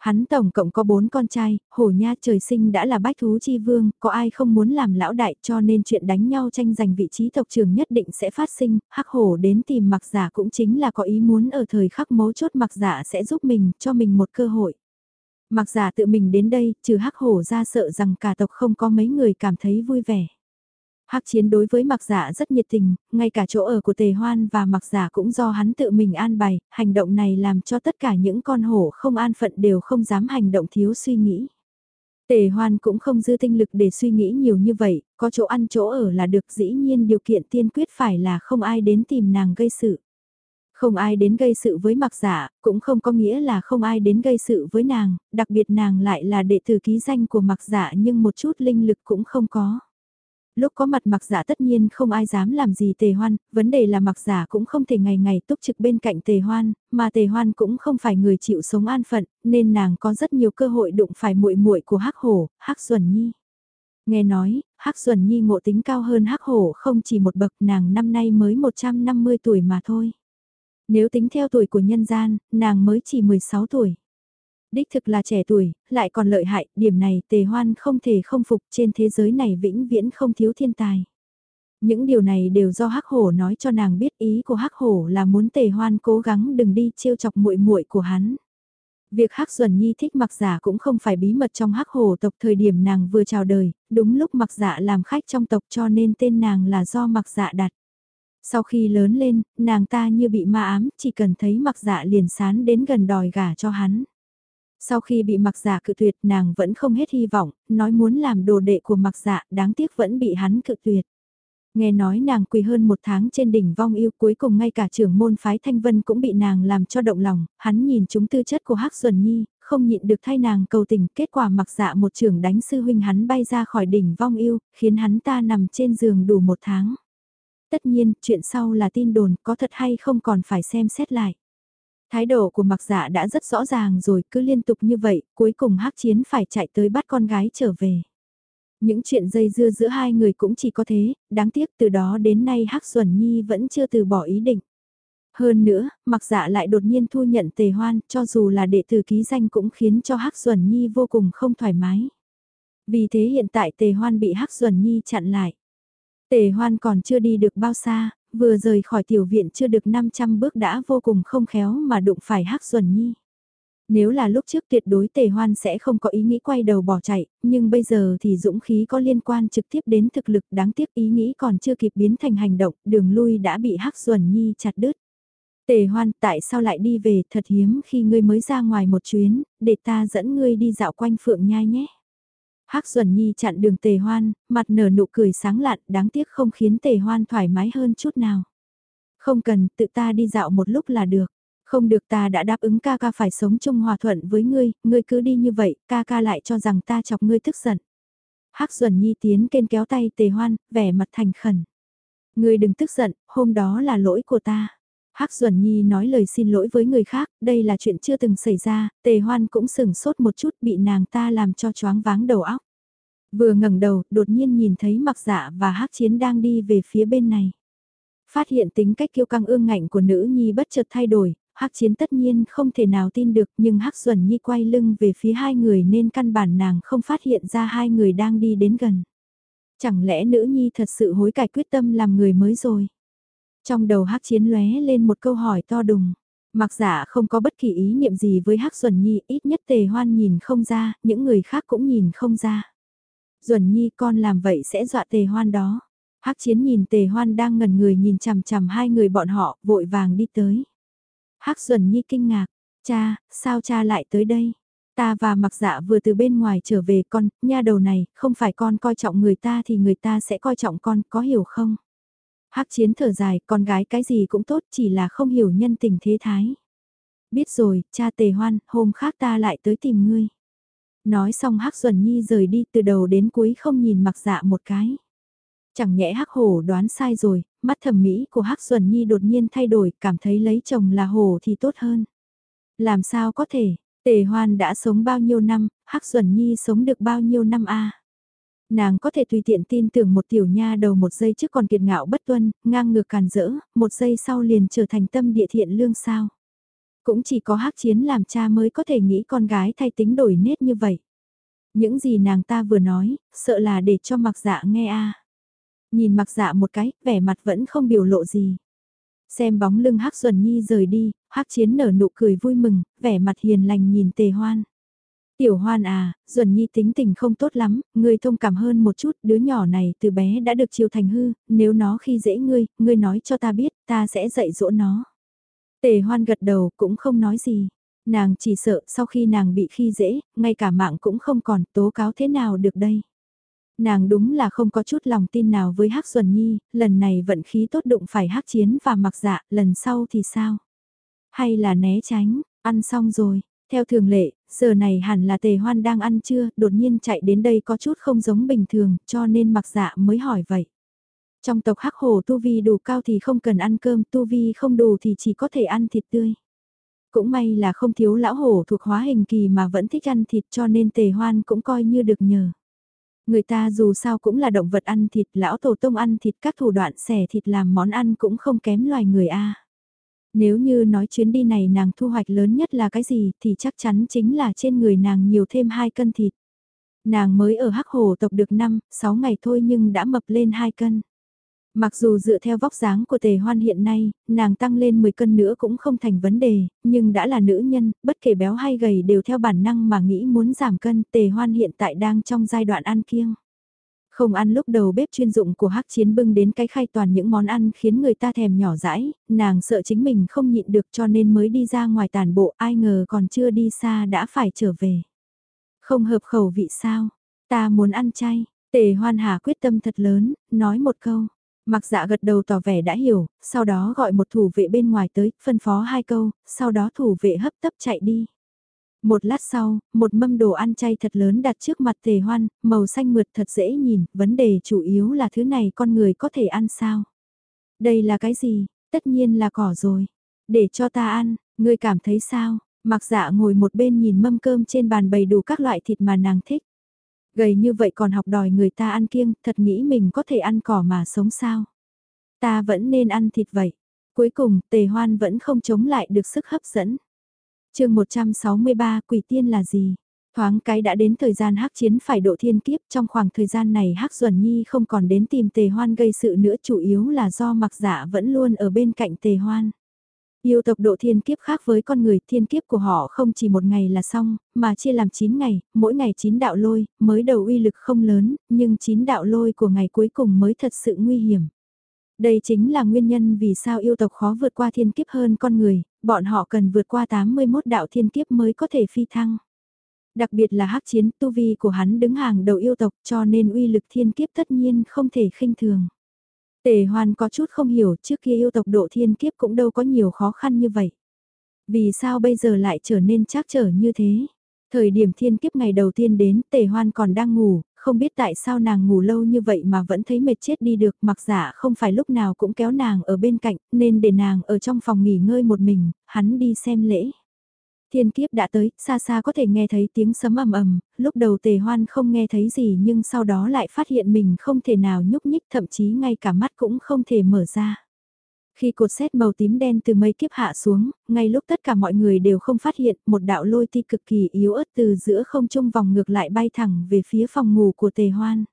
Hắn tổng cộng có bốn con trai, hổ nha trời sinh đã là bách thú chi vương, có ai không muốn làm lão đại cho nên chuyện đánh nhau tranh giành vị trí tộc trưởng nhất định sẽ phát sinh, hắc hổ đến tìm mặc giả cũng chính là có ý muốn ở thời khắc mấu chốt mặc giả sẽ giúp mình, cho mình một cơ hội. Mặc giả tự mình đến đây, trừ hắc hổ ra sợ rằng cả tộc không có mấy người cảm thấy vui vẻ. Hắc chiến đối với mặc giả rất nhiệt tình, ngay cả chỗ ở của tề hoan và mặc giả cũng do hắn tự mình an bày, hành động này làm cho tất cả những con hổ không an phận đều không dám hành động thiếu suy nghĩ. Tề hoan cũng không dư tinh lực để suy nghĩ nhiều như vậy, có chỗ ăn chỗ ở là được dĩ nhiên điều kiện tiên quyết phải là không ai đến tìm nàng gây sự. Không ai đến gây sự với mặc giả, cũng không có nghĩa là không ai đến gây sự với nàng, đặc biệt nàng lại là đệ tử ký danh của mặc giả nhưng một chút linh lực cũng không có. Lúc có mặt mặc giả tất nhiên không ai dám làm gì tề hoan, vấn đề là mặc giả cũng không thể ngày ngày túc trực bên cạnh tề hoan, mà tề hoan cũng không phải người chịu sống an phận, nên nàng có rất nhiều cơ hội đụng phải muội muội của hắc hổ, hắc xuân nhi. Nghe nói, hắc xuân nhi ngộ tính cao hơn hắc hổ không chỉ một bậc nàng năm nay mới 150 tuổi mà thôi. Nếu tính theo tuổi của nhân gian, nàng mới chỉ 16 tuổi. Đích thực là trẻ tuổi, lại còn lợi hại, điểm này tề hoan không thể không phục trên thế giới này vĩnh viễn không thiếu thiên tài. Những điều này đều do Hắc Hổ nói cho nàng biết ý của Hắc Hổ là muốn Tề Hoan cố gắng đừng đi trêu chọc muội muội của hắn. Việc Hắc Duẩn Nhi thích mặc giả cũng không phải bí mật trong Hắc Hổ tộc thời điểm nàng vừa chào đời, đúng lúc mặc giả làm khách trong tộc cho nên tên nàng là do mặc giả đặt. Sau khi lớn lên, nàng ta như bị ma ám, chỉ cần thấy mặc dạ liền sán đến gần đòi gả cho hắn. Sau khi bị mặc giả cự tuyệt nàng vẫn không hết hy vọng, nói muốn làm đồ đệ của mặc giả đáng tiếc vẫn bị hắn cự tuyệt. Nghe nói nàng quỳ hơn một tháng trên đỉnh vong yêu cuối cùng ngay cả trưởng môn phái Thanh Vân cũng bị nàng làm cho động lòng, hắn nhìn chúng tư chất của Hắc Duẩn Nhi, không nhịn được thay nàng cầu tình, kết quả mặc dạ một trưởng đánh sư huynh hắn bay ra khỏi đỉnh vong yêu, khiến hắn ta nằm trên giường đủ một tháng. Tất nhiên, chuyện sau là tin đồn, có thật hay không còn phải xem xét lại. Thái độ của mặc dạ đã rất rõ ràng rồi, cứ liên tục như vậy, cuối cùng hắc chiến phải chạy tới bắt con gái trở về. Những chuyện dây dưa giữa hai người cũng chỉ có thế, đáng tiếc từ đó đến nay hắc Duẩn Nhi vẫn chưa từ bỏ ý định. Hơn nữa, mặc dạ lại đột nhiên thu nhận tề hoan, cho dù là đệ tử ký danh cũng khiến cho Hắc Duẩn Nhi vô cùng không thoải mái. Vì thế hiện tại tề hoan bị Hắc Duẩn Nhi chặn lại. Tề hoan còn chưa đi được bao xa, vừa rời khỏi tiểu viện chưa được 500 bước đã vô cùng không khéo mà đụng phải Hắc Duẩn Nhi. Nếu là lúc trước tuyệt đối tề hoan sẽ không có ý nghĩ quay đầu bỏ chạy, nhưng bây giờ thì dũng khí có liên quan trực tiếp đến thực lực đáng tiếc ý nghĩ còn chưa kịp biến thành hành động, đường lui đã bị Hắc Duẩn Nhi chặt đứt. Tề hoan tại sao lại đi về thật hiếm khi ngươi mới ra ngoài một chuyến, để ta dẫn ngươi đi dạo quanh phượng nhai nhé. Hắc Duẩn Nhi chặn đường tề hoan, mặt nở nụ cười sáng lạn, đáng tiếc không khiến tề hoan thoải mái hơn chút nào. Không cần, tự ta đi dạo một lúc là được. Không được ta đã đáp ứng ca ca phải sống chung hòa thuận với ngươi, ngươi cứ đi như vậy, ca ca lại cho rằng ta chọc ngươi tức giận. Hắc Duẩn Nhi tiến kên kéo tay tề hoan, vẻ mặt thành khẩn. Ngươi đừng tức giận, hôm đó là lỗi của ta. Hắc Duẩn Nhi nói lời xin lỗi với người khác, đây là chuyện chưa từng xảy ra, tề hoan cũng sừng sốt một chút bị nàng ta làm cho choáng váng đầu óc. Vừa ngẩng đầu, đột nhiên nhìn thấy mặc dạ và Hắc Chiến đang đi về phía bên này. Phát hiện tính cách kiêu căng ương ngạnh của nữ nhi bất chợt thay đổi, Hắc Chiến tất nhiên không thể nào tin được nhưng Hắc Duẩn Nhi quay lưng về phía hai người nên căn bản nàng không phát hiện ra hai người đang đi đến gần. Chẳng lẽ nữ nhi thật sự hối cải quyết tâm làm người mới rồi? Trong đầu Hắc Chiến lóe lên một câu hỏi to đùng. Mặc giả không có bất kỳ ý niệm gì với Hắc Duẩn Nhi, ít nhất Tề Hoan nhìn không ra, những người khác cũng nhìn không ra. Duẩn Nhi con làm vậy sẽ dọa Tề Hoan đó. Hắc Chiến nhìn Tề Hoan đang ngẩn người nhìn chằm chằm hai người bọn họ, vội vàng đi tới. Hắc Duẩn Nhi kinh ngạc, cha, sao cha lại tới đây? Ta và mặc dạ vừa từ bên ngoài trở về con, nha đầu này, không phải con coi trọng người ta thì người ta sẽ coi trọng con, có hiểu không? Hắc chiến thở dài, con gái cái gì cũng tốt, chỉ là không hiểu nhân tình thế thái. Biết rồi, cha tề hoan, hôm khác ta lại tới tìm ngươi. Nói xong Hắc Duẩn Nhi rời đi từ đầu đến cuối không nhìn mặc dạ một cái. Chẳng nhẽ Hắc Hổ đoán sai rồi, mắt thẩm mỹ của Hắc Duẩn Nhi đột nhiên thay đổi, cảm thấy lấy chồng là hổ thì tốt hơn. Làm sao có thể, Tề Hoan đã sống bao nhiêu năm, Hắc Duẩn Nhi sống được bao nhiêu năm a? Nàng có thể tùy tiện tin tưởng một tiểu nha đầu một giây trước còn kiệt ngạo bất tuân, ngang ngược càn rỡ, một giây sau liền trở thành tâm địa thiện lương sao. Cũng chỉ có hắc chiến làm cha mới có thể nghĩ con gái thay tính đổi nết như vậy. Những gì nàng ta vừa nói, sợ là để cho mặc dạ nghe a Nhìn mặc dạ một cái, vẻ mặt vẫn không biểu lộ gì. Xem bóng lưng hắc duẩn nhi rời đi, hắc chiến nở nụ cười vui mừng, vẻ mặt hiền lành nhìn tề hoan. Tiểu hoan à, duẩn nhi tính tình không tốt lắm, ngươi thông cảm hơn một chút, đứa nhỏ này từ bé đã được chiều thành hư, nếu nó khi dễ ngươi, ngươi nói cho ta biết, ta sẽ dạy dỗ nó. Tề hoan gật đầu cũng không nói gì. Nàng chỉ sợ sau khi nàng bị khi dễ, ngay cả mạng cũng không còn tố cáo thế nào được đây. Nàng đúng là không có chút lòng tin nào với Hắc Duẩn Nhi, lần này vận khí tốt đụng phải Hắc Chiến và mặc dạ, lần sau thì sao? Hay là né tránh, ăn xong rồi, theo thường lệ, giờ này hẳn là tề hoan đang ăn trưa, đột nhiên chạy đến đây có chút không giống bình thường, cho nên mặc dạ mới hỏi vậy. Trong tộc hắc hổ tu vi đủ cao thì không cần ăn cơm, tu vi không đủ thì chỉ có thể ăn thịt tươi. Cũng may là không thiếu lão hổ thuộc hóa hình kỳ mà vẫn thích ăn thịt cho nên tề hoan cũng coi như được nhờ. Người ta dù sao cũng là động vật ăn thịt, lão tổ tông ăn thịt các thủ đoạn xẻ thịt làm món ăn cũng không kém loài người a. Nếu như nói chuyến đi này nàng thu hoạch lớn nhất là cái gì thì chắc chắn chính là trên người nàng nhiều thêm 2 cân thịt. Nàng mới ở Hắc Hồ tộc được 5, 6 ngày thôi nhưng đã mập lên 2 cân. Mặc dù dựa theo vóc dáng của tề hoan hiện nay, nàng tăng lên 10 cân nữa cũng không thành vấn đề, nhưng đã là nữ nhân, bất kể béo hay gầy đều theo bản năng mà nghĩ muốn giảm cân, tề hoan hiện tại đang trong giai đoạn ăn kiêng. Không ăn lúc đầu bếp chuyên dụng của hắc chiến bưng đến cái khay toàn những món ăn khiến người ta thèm nhỏ dãi, nàng sợ chính mình không nhịn được cho nên mới đi ra ngoài tàn bộ ai ngờ còn chưa đi xa đã phải trở về. Không hợp khẩu vị sao, ta muốn ăn chay, tề hoan hà quyết tâm thật lớn, nói một câu. Mặc dạ gật đầu tỏ vẻ đã hiểu, sau đó gọi một thủ vệ bên ngoài tới, phân phó hai câu, sau đó thủ vệ hấp tấp chạy đi. Một lát sau, một mâm đồ ăn chay thật lớn đặt trước mặt tề hoan, màu xanh mượt thật dễ nhìn, vấn đề chủ yếu là thứ này con người có thể ăn sao? Đây là cái gì? Tất nhiên là cỏ rồi. Để cho ta ăn, ngươi cảm thấy sao? Mặc dạ ngồi một bên nhìn mâm cơm trên bàn bày đủ các loại thịt mà nàng thích. Gầy như vậy còn học đòi người ta ăn kiêng, thật nghĩ mình có thể ăn cỏ mà sống sao? Ta vẫn nên ăn thịt vậy. Cuối cùng, tề hoan vẫn không chống lại được sức hấp dẫn chương 163 quỷ tiên là gì? Thoáng cái đã đến thời gian hắc chiến phải độ thiên kiếp trong khoảng thời gian này hắc duẩn nhi không còn đến tìm tề hoan gây sự nữa chủ yếu là do mặc giả vẫn luôn ở bên cạnh tề hoan. Yêu tộc độ thiên kiếp khác với con người thiên kiếp của họ không chỉ một ngày là xong, mà chia làm 9 ngày, mỗi ngày 9 đạo lôi, mới đầu uy lực không lớn, nhưng 9 đạo lôi của ngày cuối cùng mới thật sự nguy hiểm. Đây chính là nguyên nhân vì sao yêu tộc khó vượt qua thiên kiếp hơn con người, bọn họ cần vượt qua 81 đạo thiên kiếp mới có thể phi thăng. Đặc biệt là hắc chiến tu vi của hắn đứng hàng đầu yêu tộc cho nên uy lực thiên kiếp tất nhiên không thể khinh thường. Tề hoan có chút không hiểu trước kia yêu tộc độ thiên kiếp cũng đâu có nhiều khó khăn như vậy. Vì sao bây giờ lại trở nên chắc trở như thế? Thời điểm thiên kiếp ngày đầu tiên đến tề hoan còn đang ngủ, không biết tại sao nàng ngủ lâu như vậy mà vẫn thấy mệt chết đi được mặc giả không phải lúc nào cũng kéo nàng ở bên cạnh nên để nàng ở trong phòng nghỉ ngơi một mình, hắn đi xem lễ. Thiên kiếp đã tới, xa xa có thể nghe thấy tiếng sấm ầm ầm, lúc đầu tề hoan không nghe thấy gì nhưng sau đó lại phát hiện mình không thể nào nhúc nhích thậm chí ngay cả mắt cũng không thể mở ra. Khi cột xét màu tím đen từ mây kiếp hạ xuống, ngay lúc tất cả mọi người đều không phát hiện, một đạo lôi ti cực kỳ yếu ớt từ giữa không trung vòng ngược lại bay thẳng về phía phòng ngủ của tề hoan.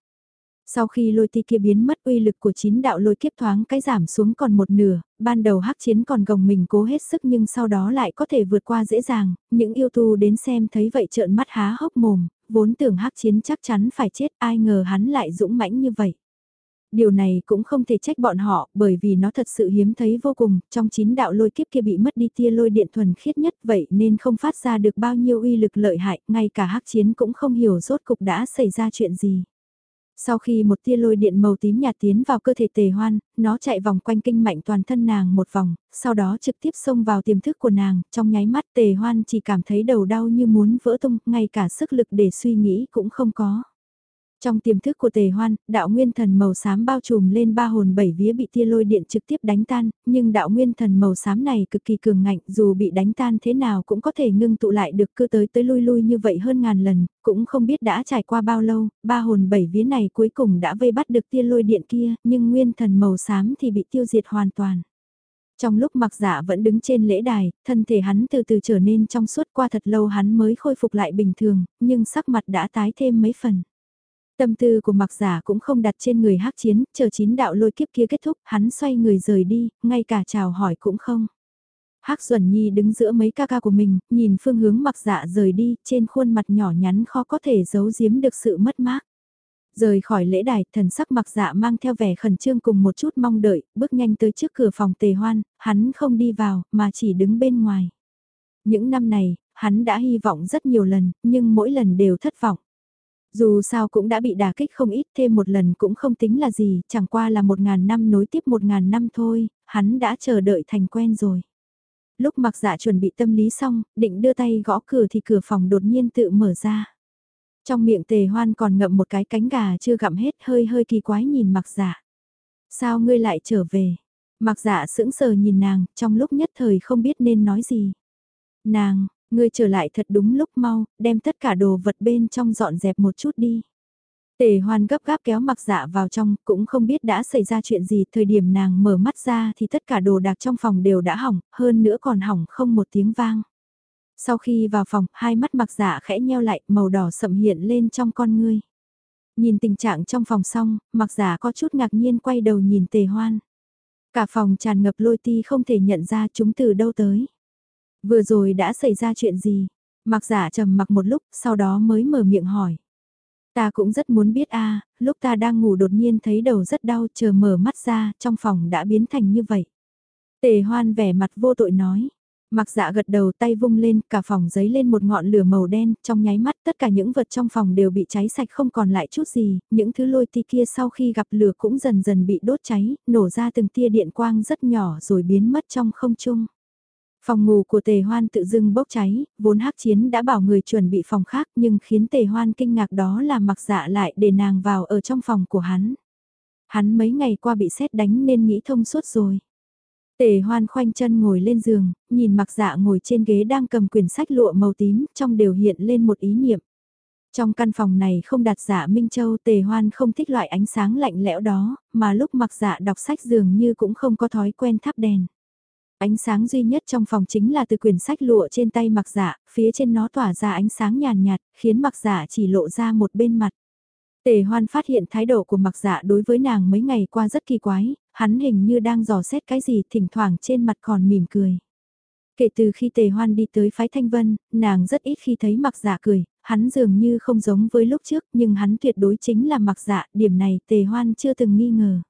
Sau khi lôi ti kia biến mất uy lực của chín đạo lôi kiếp thoáng cái giảm xuống còn một nửa, ban đầu hắc chiến còn gồng mình cố hết sức nhưng sau đó lại có thể vượt qua dễ dàng, những yêu tu đến xem thấy vậy trợn mắt há hốc mồm, vốn tưởng hắc chiến chắc chắn phải chết ai ngờ hắn lại dũng mãnh như vậy. Điều này cũng không thể trách bọn họ bởi vì nó thật sự hiếm thấy vô cùng, trong chín đạo lôi kiếp kia bị mất đi tia lôi điện thuần khiết nhất vậy nên không phát ra được bao nhiêu uy lực lợi hại, ngay cả hắc chiến cũng không hiểu rốt cục đã xảy ra chuyện gì. Sau khi một tia lôi điện màu tím nhạt tiến vào cơ thể tề hoan, nó chạy vòng quanh kinh mạnh toàn thân nàng một vòng, sau đó trực tiếp xông vào tiềm thức của nàng, trong nháy mắt tề hoan chỉ cảm thấy đầu đau như muốn vỡ tung, ngay cả sức lực để suy nghĩ cũng không có. Trong tiềm thức của tề hoan, đạo nguyên thần màu xám bao trùm lên ba hồn bảy vía bị tia lôi điện trực tiếp đánh tan, nhưng đạo nguyên thần màu xám này cực kỳ cường ngạnh dù bị đánh tan thế nào cũng có thể ngưng tụ lại được cứ tới tới lui lui như vậy hơn ngàn lần, cũng không biết đã trải qua bao lâu, ba hồn bảy vía này cuối cùng đã vây bắt được tia lôi điện kia, nhưng nguyên thần màu xám thì bị tiêu diệt hoàn toàn. Trong lúc mặc dạ vẫn đứng trên lễ đài, thân thể hắn từ từ trở nên trong suốt qua thật lâu hắn mới khôi phục lại bình thường, nhưng sắc mặt đã tái thêm mấy phần. Tâm tư của mặc giả cũng không đặt trên người hắc chiến, chờ chín đạo lôi kiếp kia kết thúc, hắn xoay người rời đi, ngay cả chào hỏi cũng không. Hắc Duẩn Nhi đứng giữa mấy ca ca của mình, nhìn phương hướng mặc dạ rời đi, trên khuôn mặt nhỏ nhắn khó có thể giấu giếm được sự mất mát. Rời khỏi lễ đài, thần sắc mặc dạ mang theo vẻ khẩn trương cùng một chút mong đợi, bước nhanh tới trước cửa phòng tề hoan, hắn không đi vào, mà chỉ đứng bên ngoài. Những năm này, hắn đã hy vọng rất nhiều lần, nhưng mỗi lần đều thất vọng. Dù sao cũng đã bị đả kích không ít thêm một lần cũng không tính là gì, chẳng qua là một ngàn năm nối tiếp một ngàn năm thôi, hắn đã chờ đợi thành quen rồi. Lúc mặc dạ chuẩn bị tâm lý xong, định đưa tay gõ cửa thì cửa phòng đột nhiên tự mở ra. Trong miệng tề hoan còn ngậm một cái cánh gà chưa gặm hết hơi hơi kỳ quái nhìn mặc dạ. Sao ngươi lại trở về? Mặc dạ sững sờ nhìn nàng, trong lúc nhất thời không biết nên nói gì. Nàng, Ngươi trở lại thật đúng lúc mau, đem tất cả đồ vật bên trong dọn dẹp một chút đi. Tề hoan gấp gáp kéo mặc dạ vào trong, cũng không biết đã xảy ra chuyện gì, thời điểm nàng mở mắt ra thì tất cả đồ đạc trong phòng đều đã hỏng, hơn nữa còn hỏng không một tiếng vang. Sau khi vào phòng, hai mắt mặc dạ khẽ nheo lại, màu đỏ sậm hiện lên trong con ngươi. Nhìn tình trạng trong phòng xong, mặc Dạ có chút ngạc nhiên quay đầu nhìn tề hoan. Cả phòng tràn ngập lôi ti không thể nhận ra chúng từ đâu tới. Vừa rồi đã xảy ra chuyện gì? Mặc giả trầm mặc một lúc, sau đó mới mở miệng hỏi. Ta cũng rất muốn biết a lúc ta đang ngủ đột nhiên thấy đầu rất đau chờ mở mắt ra, trong phòng đã biến thành như vậy. Tề hoan vẻ mặt vô tội nói. Mặc dạ gật đầu tay vung lên, cả phòng giấy lên một ngọn lửa màu đen, trong nháy mắt tất cả những vật trong phòng đều bị cháy sạch không còn lại chút gì, những thứ lôi ti kia sau khi gặp lửa cũng dần dần bị đốt cháy, nổ ra từng tia điện quang rất nhỏ rồi biến mất trong không trung. Phòng ngủ của tề hoan tự dưng bốc cháy, vốn hắc chiến đã bảo người chuẩn bị phòng khác nhưng khiến tề hoan kinh ngạc đó là mặc dạ lại để nàng vào ở trong phòng của hắn. Hắn mấy ngày qua bị xét đánh nên nghĩ thông suốt rồi. Tề hoan khoanh chân ngồi lên giường, nhìn mặc dạ ngồi trên ghế đang cầm quyển sách lụa màu tím, trong đều hiện lên một ý niệm. Trong căn phòng này không đặt dạ Minh Châu tề hoan không thích loại ánh sáng lạnh lẽo đó, mà lúc mặc dạ đọc sách dường như cũng không có thói quen thắp đèn. Ánh sáng duy nhất trong phòng chính là từ quyển sách lụa trên tay mặc dạ, phía trên nó tỏa ra ánh sáng nhàn nhạt, khiến mặc dạ chỉ lộ ra một bên mặt. Tề hoan phát hiện thái độ của mặc dạ đối với nàng mấy ngày qua rất kỳ quái, hắn hình như đang dò xét cái gì thỉnh thoảng trên mặt còn mỉm cười. Kể từ khi tề hoan đi tới phái thanh vân, nàng rất ít khi thấy mặc dạ cười, hắn dường như không giống với lúc trước nhưng hắn tuyệt đối chính là mặc dạ, điểm này tề hoan chưa từng nghi ngờ.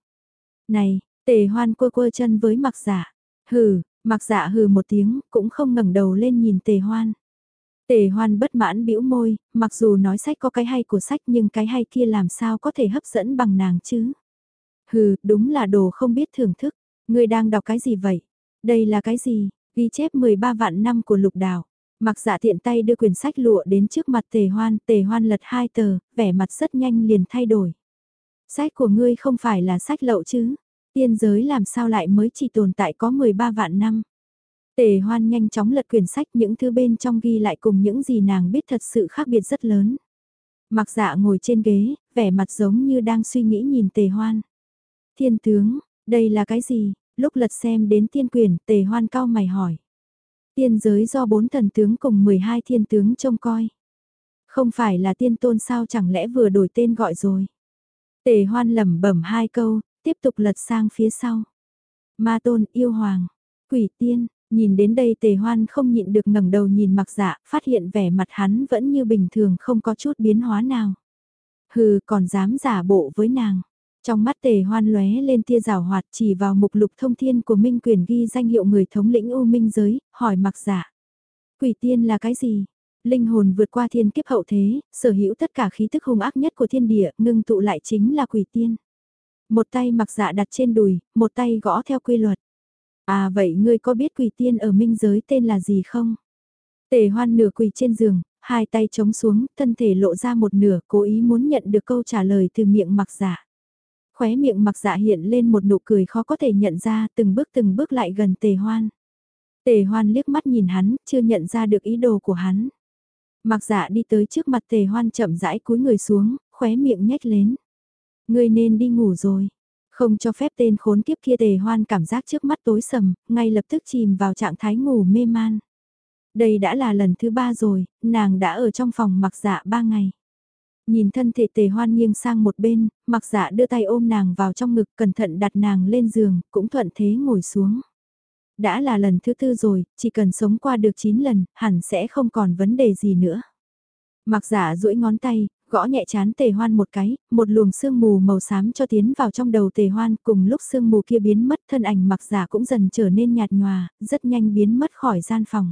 Này, tề hoan quơ quơ chân với mặc dạ, hừ, mặc dạ hừ một tiếng, cũng không ngẩng đầu lên nhìn tề hoan. Tề hoan bất mãn bĩu môi, mặc dù nói sách có cái hay của sách nhưng cái hay kia làm sao có thể hấp dẫn bằng nàng chứ. Hừ, đúng là đồ không biết thưởng thức, ngươi đang đọc cái gì vậy? Đây là cái gì? Ghi chép 13 vạn năm của lục đào. Mặc dạ tiện tay đưa quyển sách lụa đến trước mặt tề hoan, tề hoan lật hai tờ, vẻ mặt rất nhanh liền thay đổi. Sách của ngươi không phải là sách lậu chứ, tiên giới làm sao lại mới chỉ tồn tại có 13 vạn năm. Tề hoan nhanh chóng lật quyển sách những thứ bên trong ghi lại cùng những gì nàng biết thật sự khác biệt rất lớn. Mặc dạ ngồi trên ghế, vẻ mặt giống như đang suy nghĩ nhìn tề hoan. Thiên tướng, đây là cái gì? Lúc lật xem đến tiên quyển, tề hoan cao mày hỏi. Tiên giới do bốn thần tướng cùng 12 thiên tướng trông coi. Không phải là tiên tôn sao chẳng lẽ vừa đổi tên gọi rồi. Tề hoan lẩm bẩm hai câu, tiếp tục lật sang phía sau. Ma tôn yêu hoàng, quỷ tiên, nhìn đến đây tề hoan không nhịn được ngẩng đầu nhìn mặc dạ, phát hiện vẻ mặt hắn vẫn như bình thường không có chút biến hóa nào. Hừ còn dám giả bộ với nàng. Trong mắt tề hoan lóe lên tia rào hoạt chỉ vào mục lục thông thiên của Minh Quyền ghi danh hiệu người thống lĩnh U Minh giới, hỏi mặc giả. Quỷ tiên là cái gì? Linh hồn vượt qua thiên kiếp hậu thế, sở hữu tất cả khí tức hung ác nhất của thiên địa, ngưng tụ lại chính là quỷ tiên. Một tay mặc dạ đặt trên đùi, một tay gõ theo quy luật. À vậy ngươi có biết quỷ tiên ở minh giới tên là gì không? Tề hoan nửa quỳ trên giường, hai tay chống xuống, thân thể lộ ra một nửa, cố ý muốn nhận được câu trả lời từ miệng mặc dạ khóe miệng mặc dạ hiện lên một nụ cười khó có thể nhận ra từng bước từng bước lại gần tề hoan. Tề hoan liếc mắt nhìn hắn, chưa nhận ra được ý đồ của hắn. Mặc dạ đi tới trước mặt tề hoan chậm rãi cúi người xuống, khóe miệng nhếch lên. Ngươi nên đi ngủ rồi. Không cho phép tên khốn kiếp kia tề hoan cảm giác trước mắt tối sầm, ngay lập tức chìm vào trạng thái ngủ mê man. Đây đã là lần thứ ba rồi, nàng đã ở trong phòng mặc dạ ba ngày. Nhìn thân thể tề hoan nghiêng sang một bên, mặc dạ đưa tay ôm nàng vào trong ngực cẩn thận đặt nàng lên giường, cũng thuận thế ngồi xuống. Đã là lần thứ tư rồi, chỉ cần sống qua được 9 lần, hẳn sẽ không còn vấn đề gì nữa. Mặc dạ duỗi ngón tay, gõ nhẹ chán tề hoan một cái, một luồng sương mù màu xám cho tiến vào trong đầu tề hoan cùng lúc sương mù kia biến mất thân ảnh mặc giả cũng dần trở nên nhạt nhòa, rất nhanh biến mất khỏi gian phòng.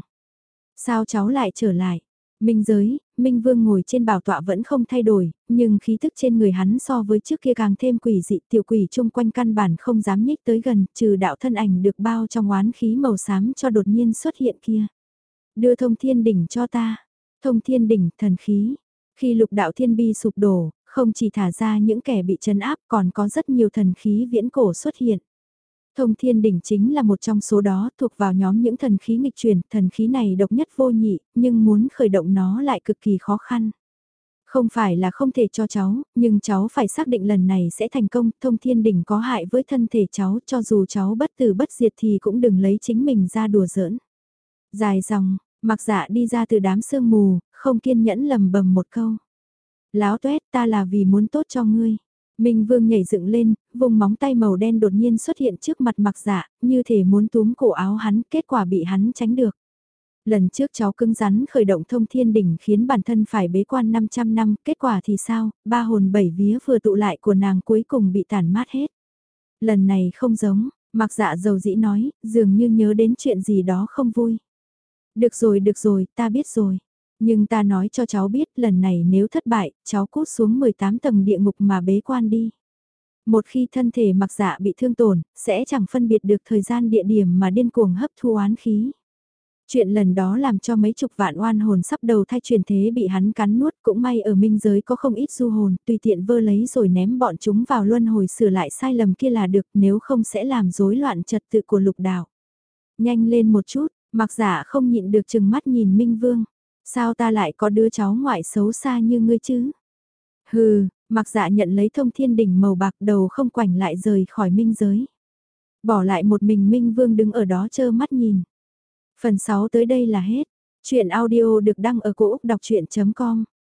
Sao cháu lại trở lại? Minh giới, Minh Vương ngồi trên bảo tọa vẫn không thay đổi, nhưng khí thức trên người hắn so với trước kia càng thêm quỷ dị tiểu quỷ chung quanh căn bản không dám nhích tới gần, trừ đạo thân ảnh được bao trong oán khí màu xám cho đột nhiên xuất hiện kia. Đưa thông thiên đỉnh cho ta, thông thiên đỉnh thần khí. Khi lục đạo thiên bi sụp đổ, không chỉ thả ra những kẻ bị chấn áp còn có rất nhiều thần khí viễn cổ xuất hiện. Thông thiên đỉnh chính là một trong số đó thuộc vào nhóm những thần khí nghịch truyền, thần khí này độc nhất vô nhị, nhưng muốn khởi động nó lại cực kỳ khó khăn. Không phải là không thể cho cháu, nhưng cháu phải xác định lần này sẽ thành công, thông thiên đỉnh có hại với thân thể cháu, cho dù cháu bất tử bất diệt thì cũng đừng lấy chính mình ra đùa giỡn. Dài dòng, mặc dạ đi ra từ đám sương mù, không kiên nhẫn lầm bầm một câu. Láo tuét ta là vì muốn tốt cho ngươi. Minh Vương nhảy dựng lên, vùng móng tay màu đen đột nhiên xuất hiện trước mặt mặc dạ, như thể muốn túm cổ áo hắn, kết quả bị hắn tránh được. Lần trước cháu cứng rắn khởi động thông thiên đỉnh khiến bản thân phải bế quan 500 năm, kết quả thì sao, ba hồn bảy vía vừa tụ lại của nàng cuối cùng bị tàn mát hết. Lần này không giống, mặc dạ dầu dĩ nói, dường như nhớ đến chuyện gì đó không vui. Được rồi, được rồi, ta biết rồi. Nhưng ta nói cho cháu biết lần này nếu thất bại, cháu cút xuống 18 tầng địa ngục mà bế quan đi. Một khi thân thể mặc dạ bị thương tổn, sẽ chẳng phân biệt được thời gian địa điểm mà điên cuồng hấp thu oán khí. Chuyện lần đó làm cho mấy chục vạn oan hồn sắp đầu thay truyền thế bị hắn cắn nuốt cũng may ở minh giới có không ít du hồn tùy tiện vơ lấy rồi ném bọn chúng vào luân hồi sửa lại sai lầm kia là được nếu không sẽ làm rối loạn trật tự của lục đạo. Nhanh lên một chút, mặc giả không nhịn được chừng mắt nhìn Minh Vương. Sao ta lại có đứa cháu ngoại xấu xa như ngươi chứ? Hừ, mặc dạ nhận lấy thông thiên đỉnh màu bạc đầu không quảnh lại rời khỏi minh giới. Bỏ lại một mình Minh Vương đứng ở đó chơ mắt nhìn. Phần 6 tới đây là hết. Chuyện audio được đăng ở cổ Úc đọc chuyện.com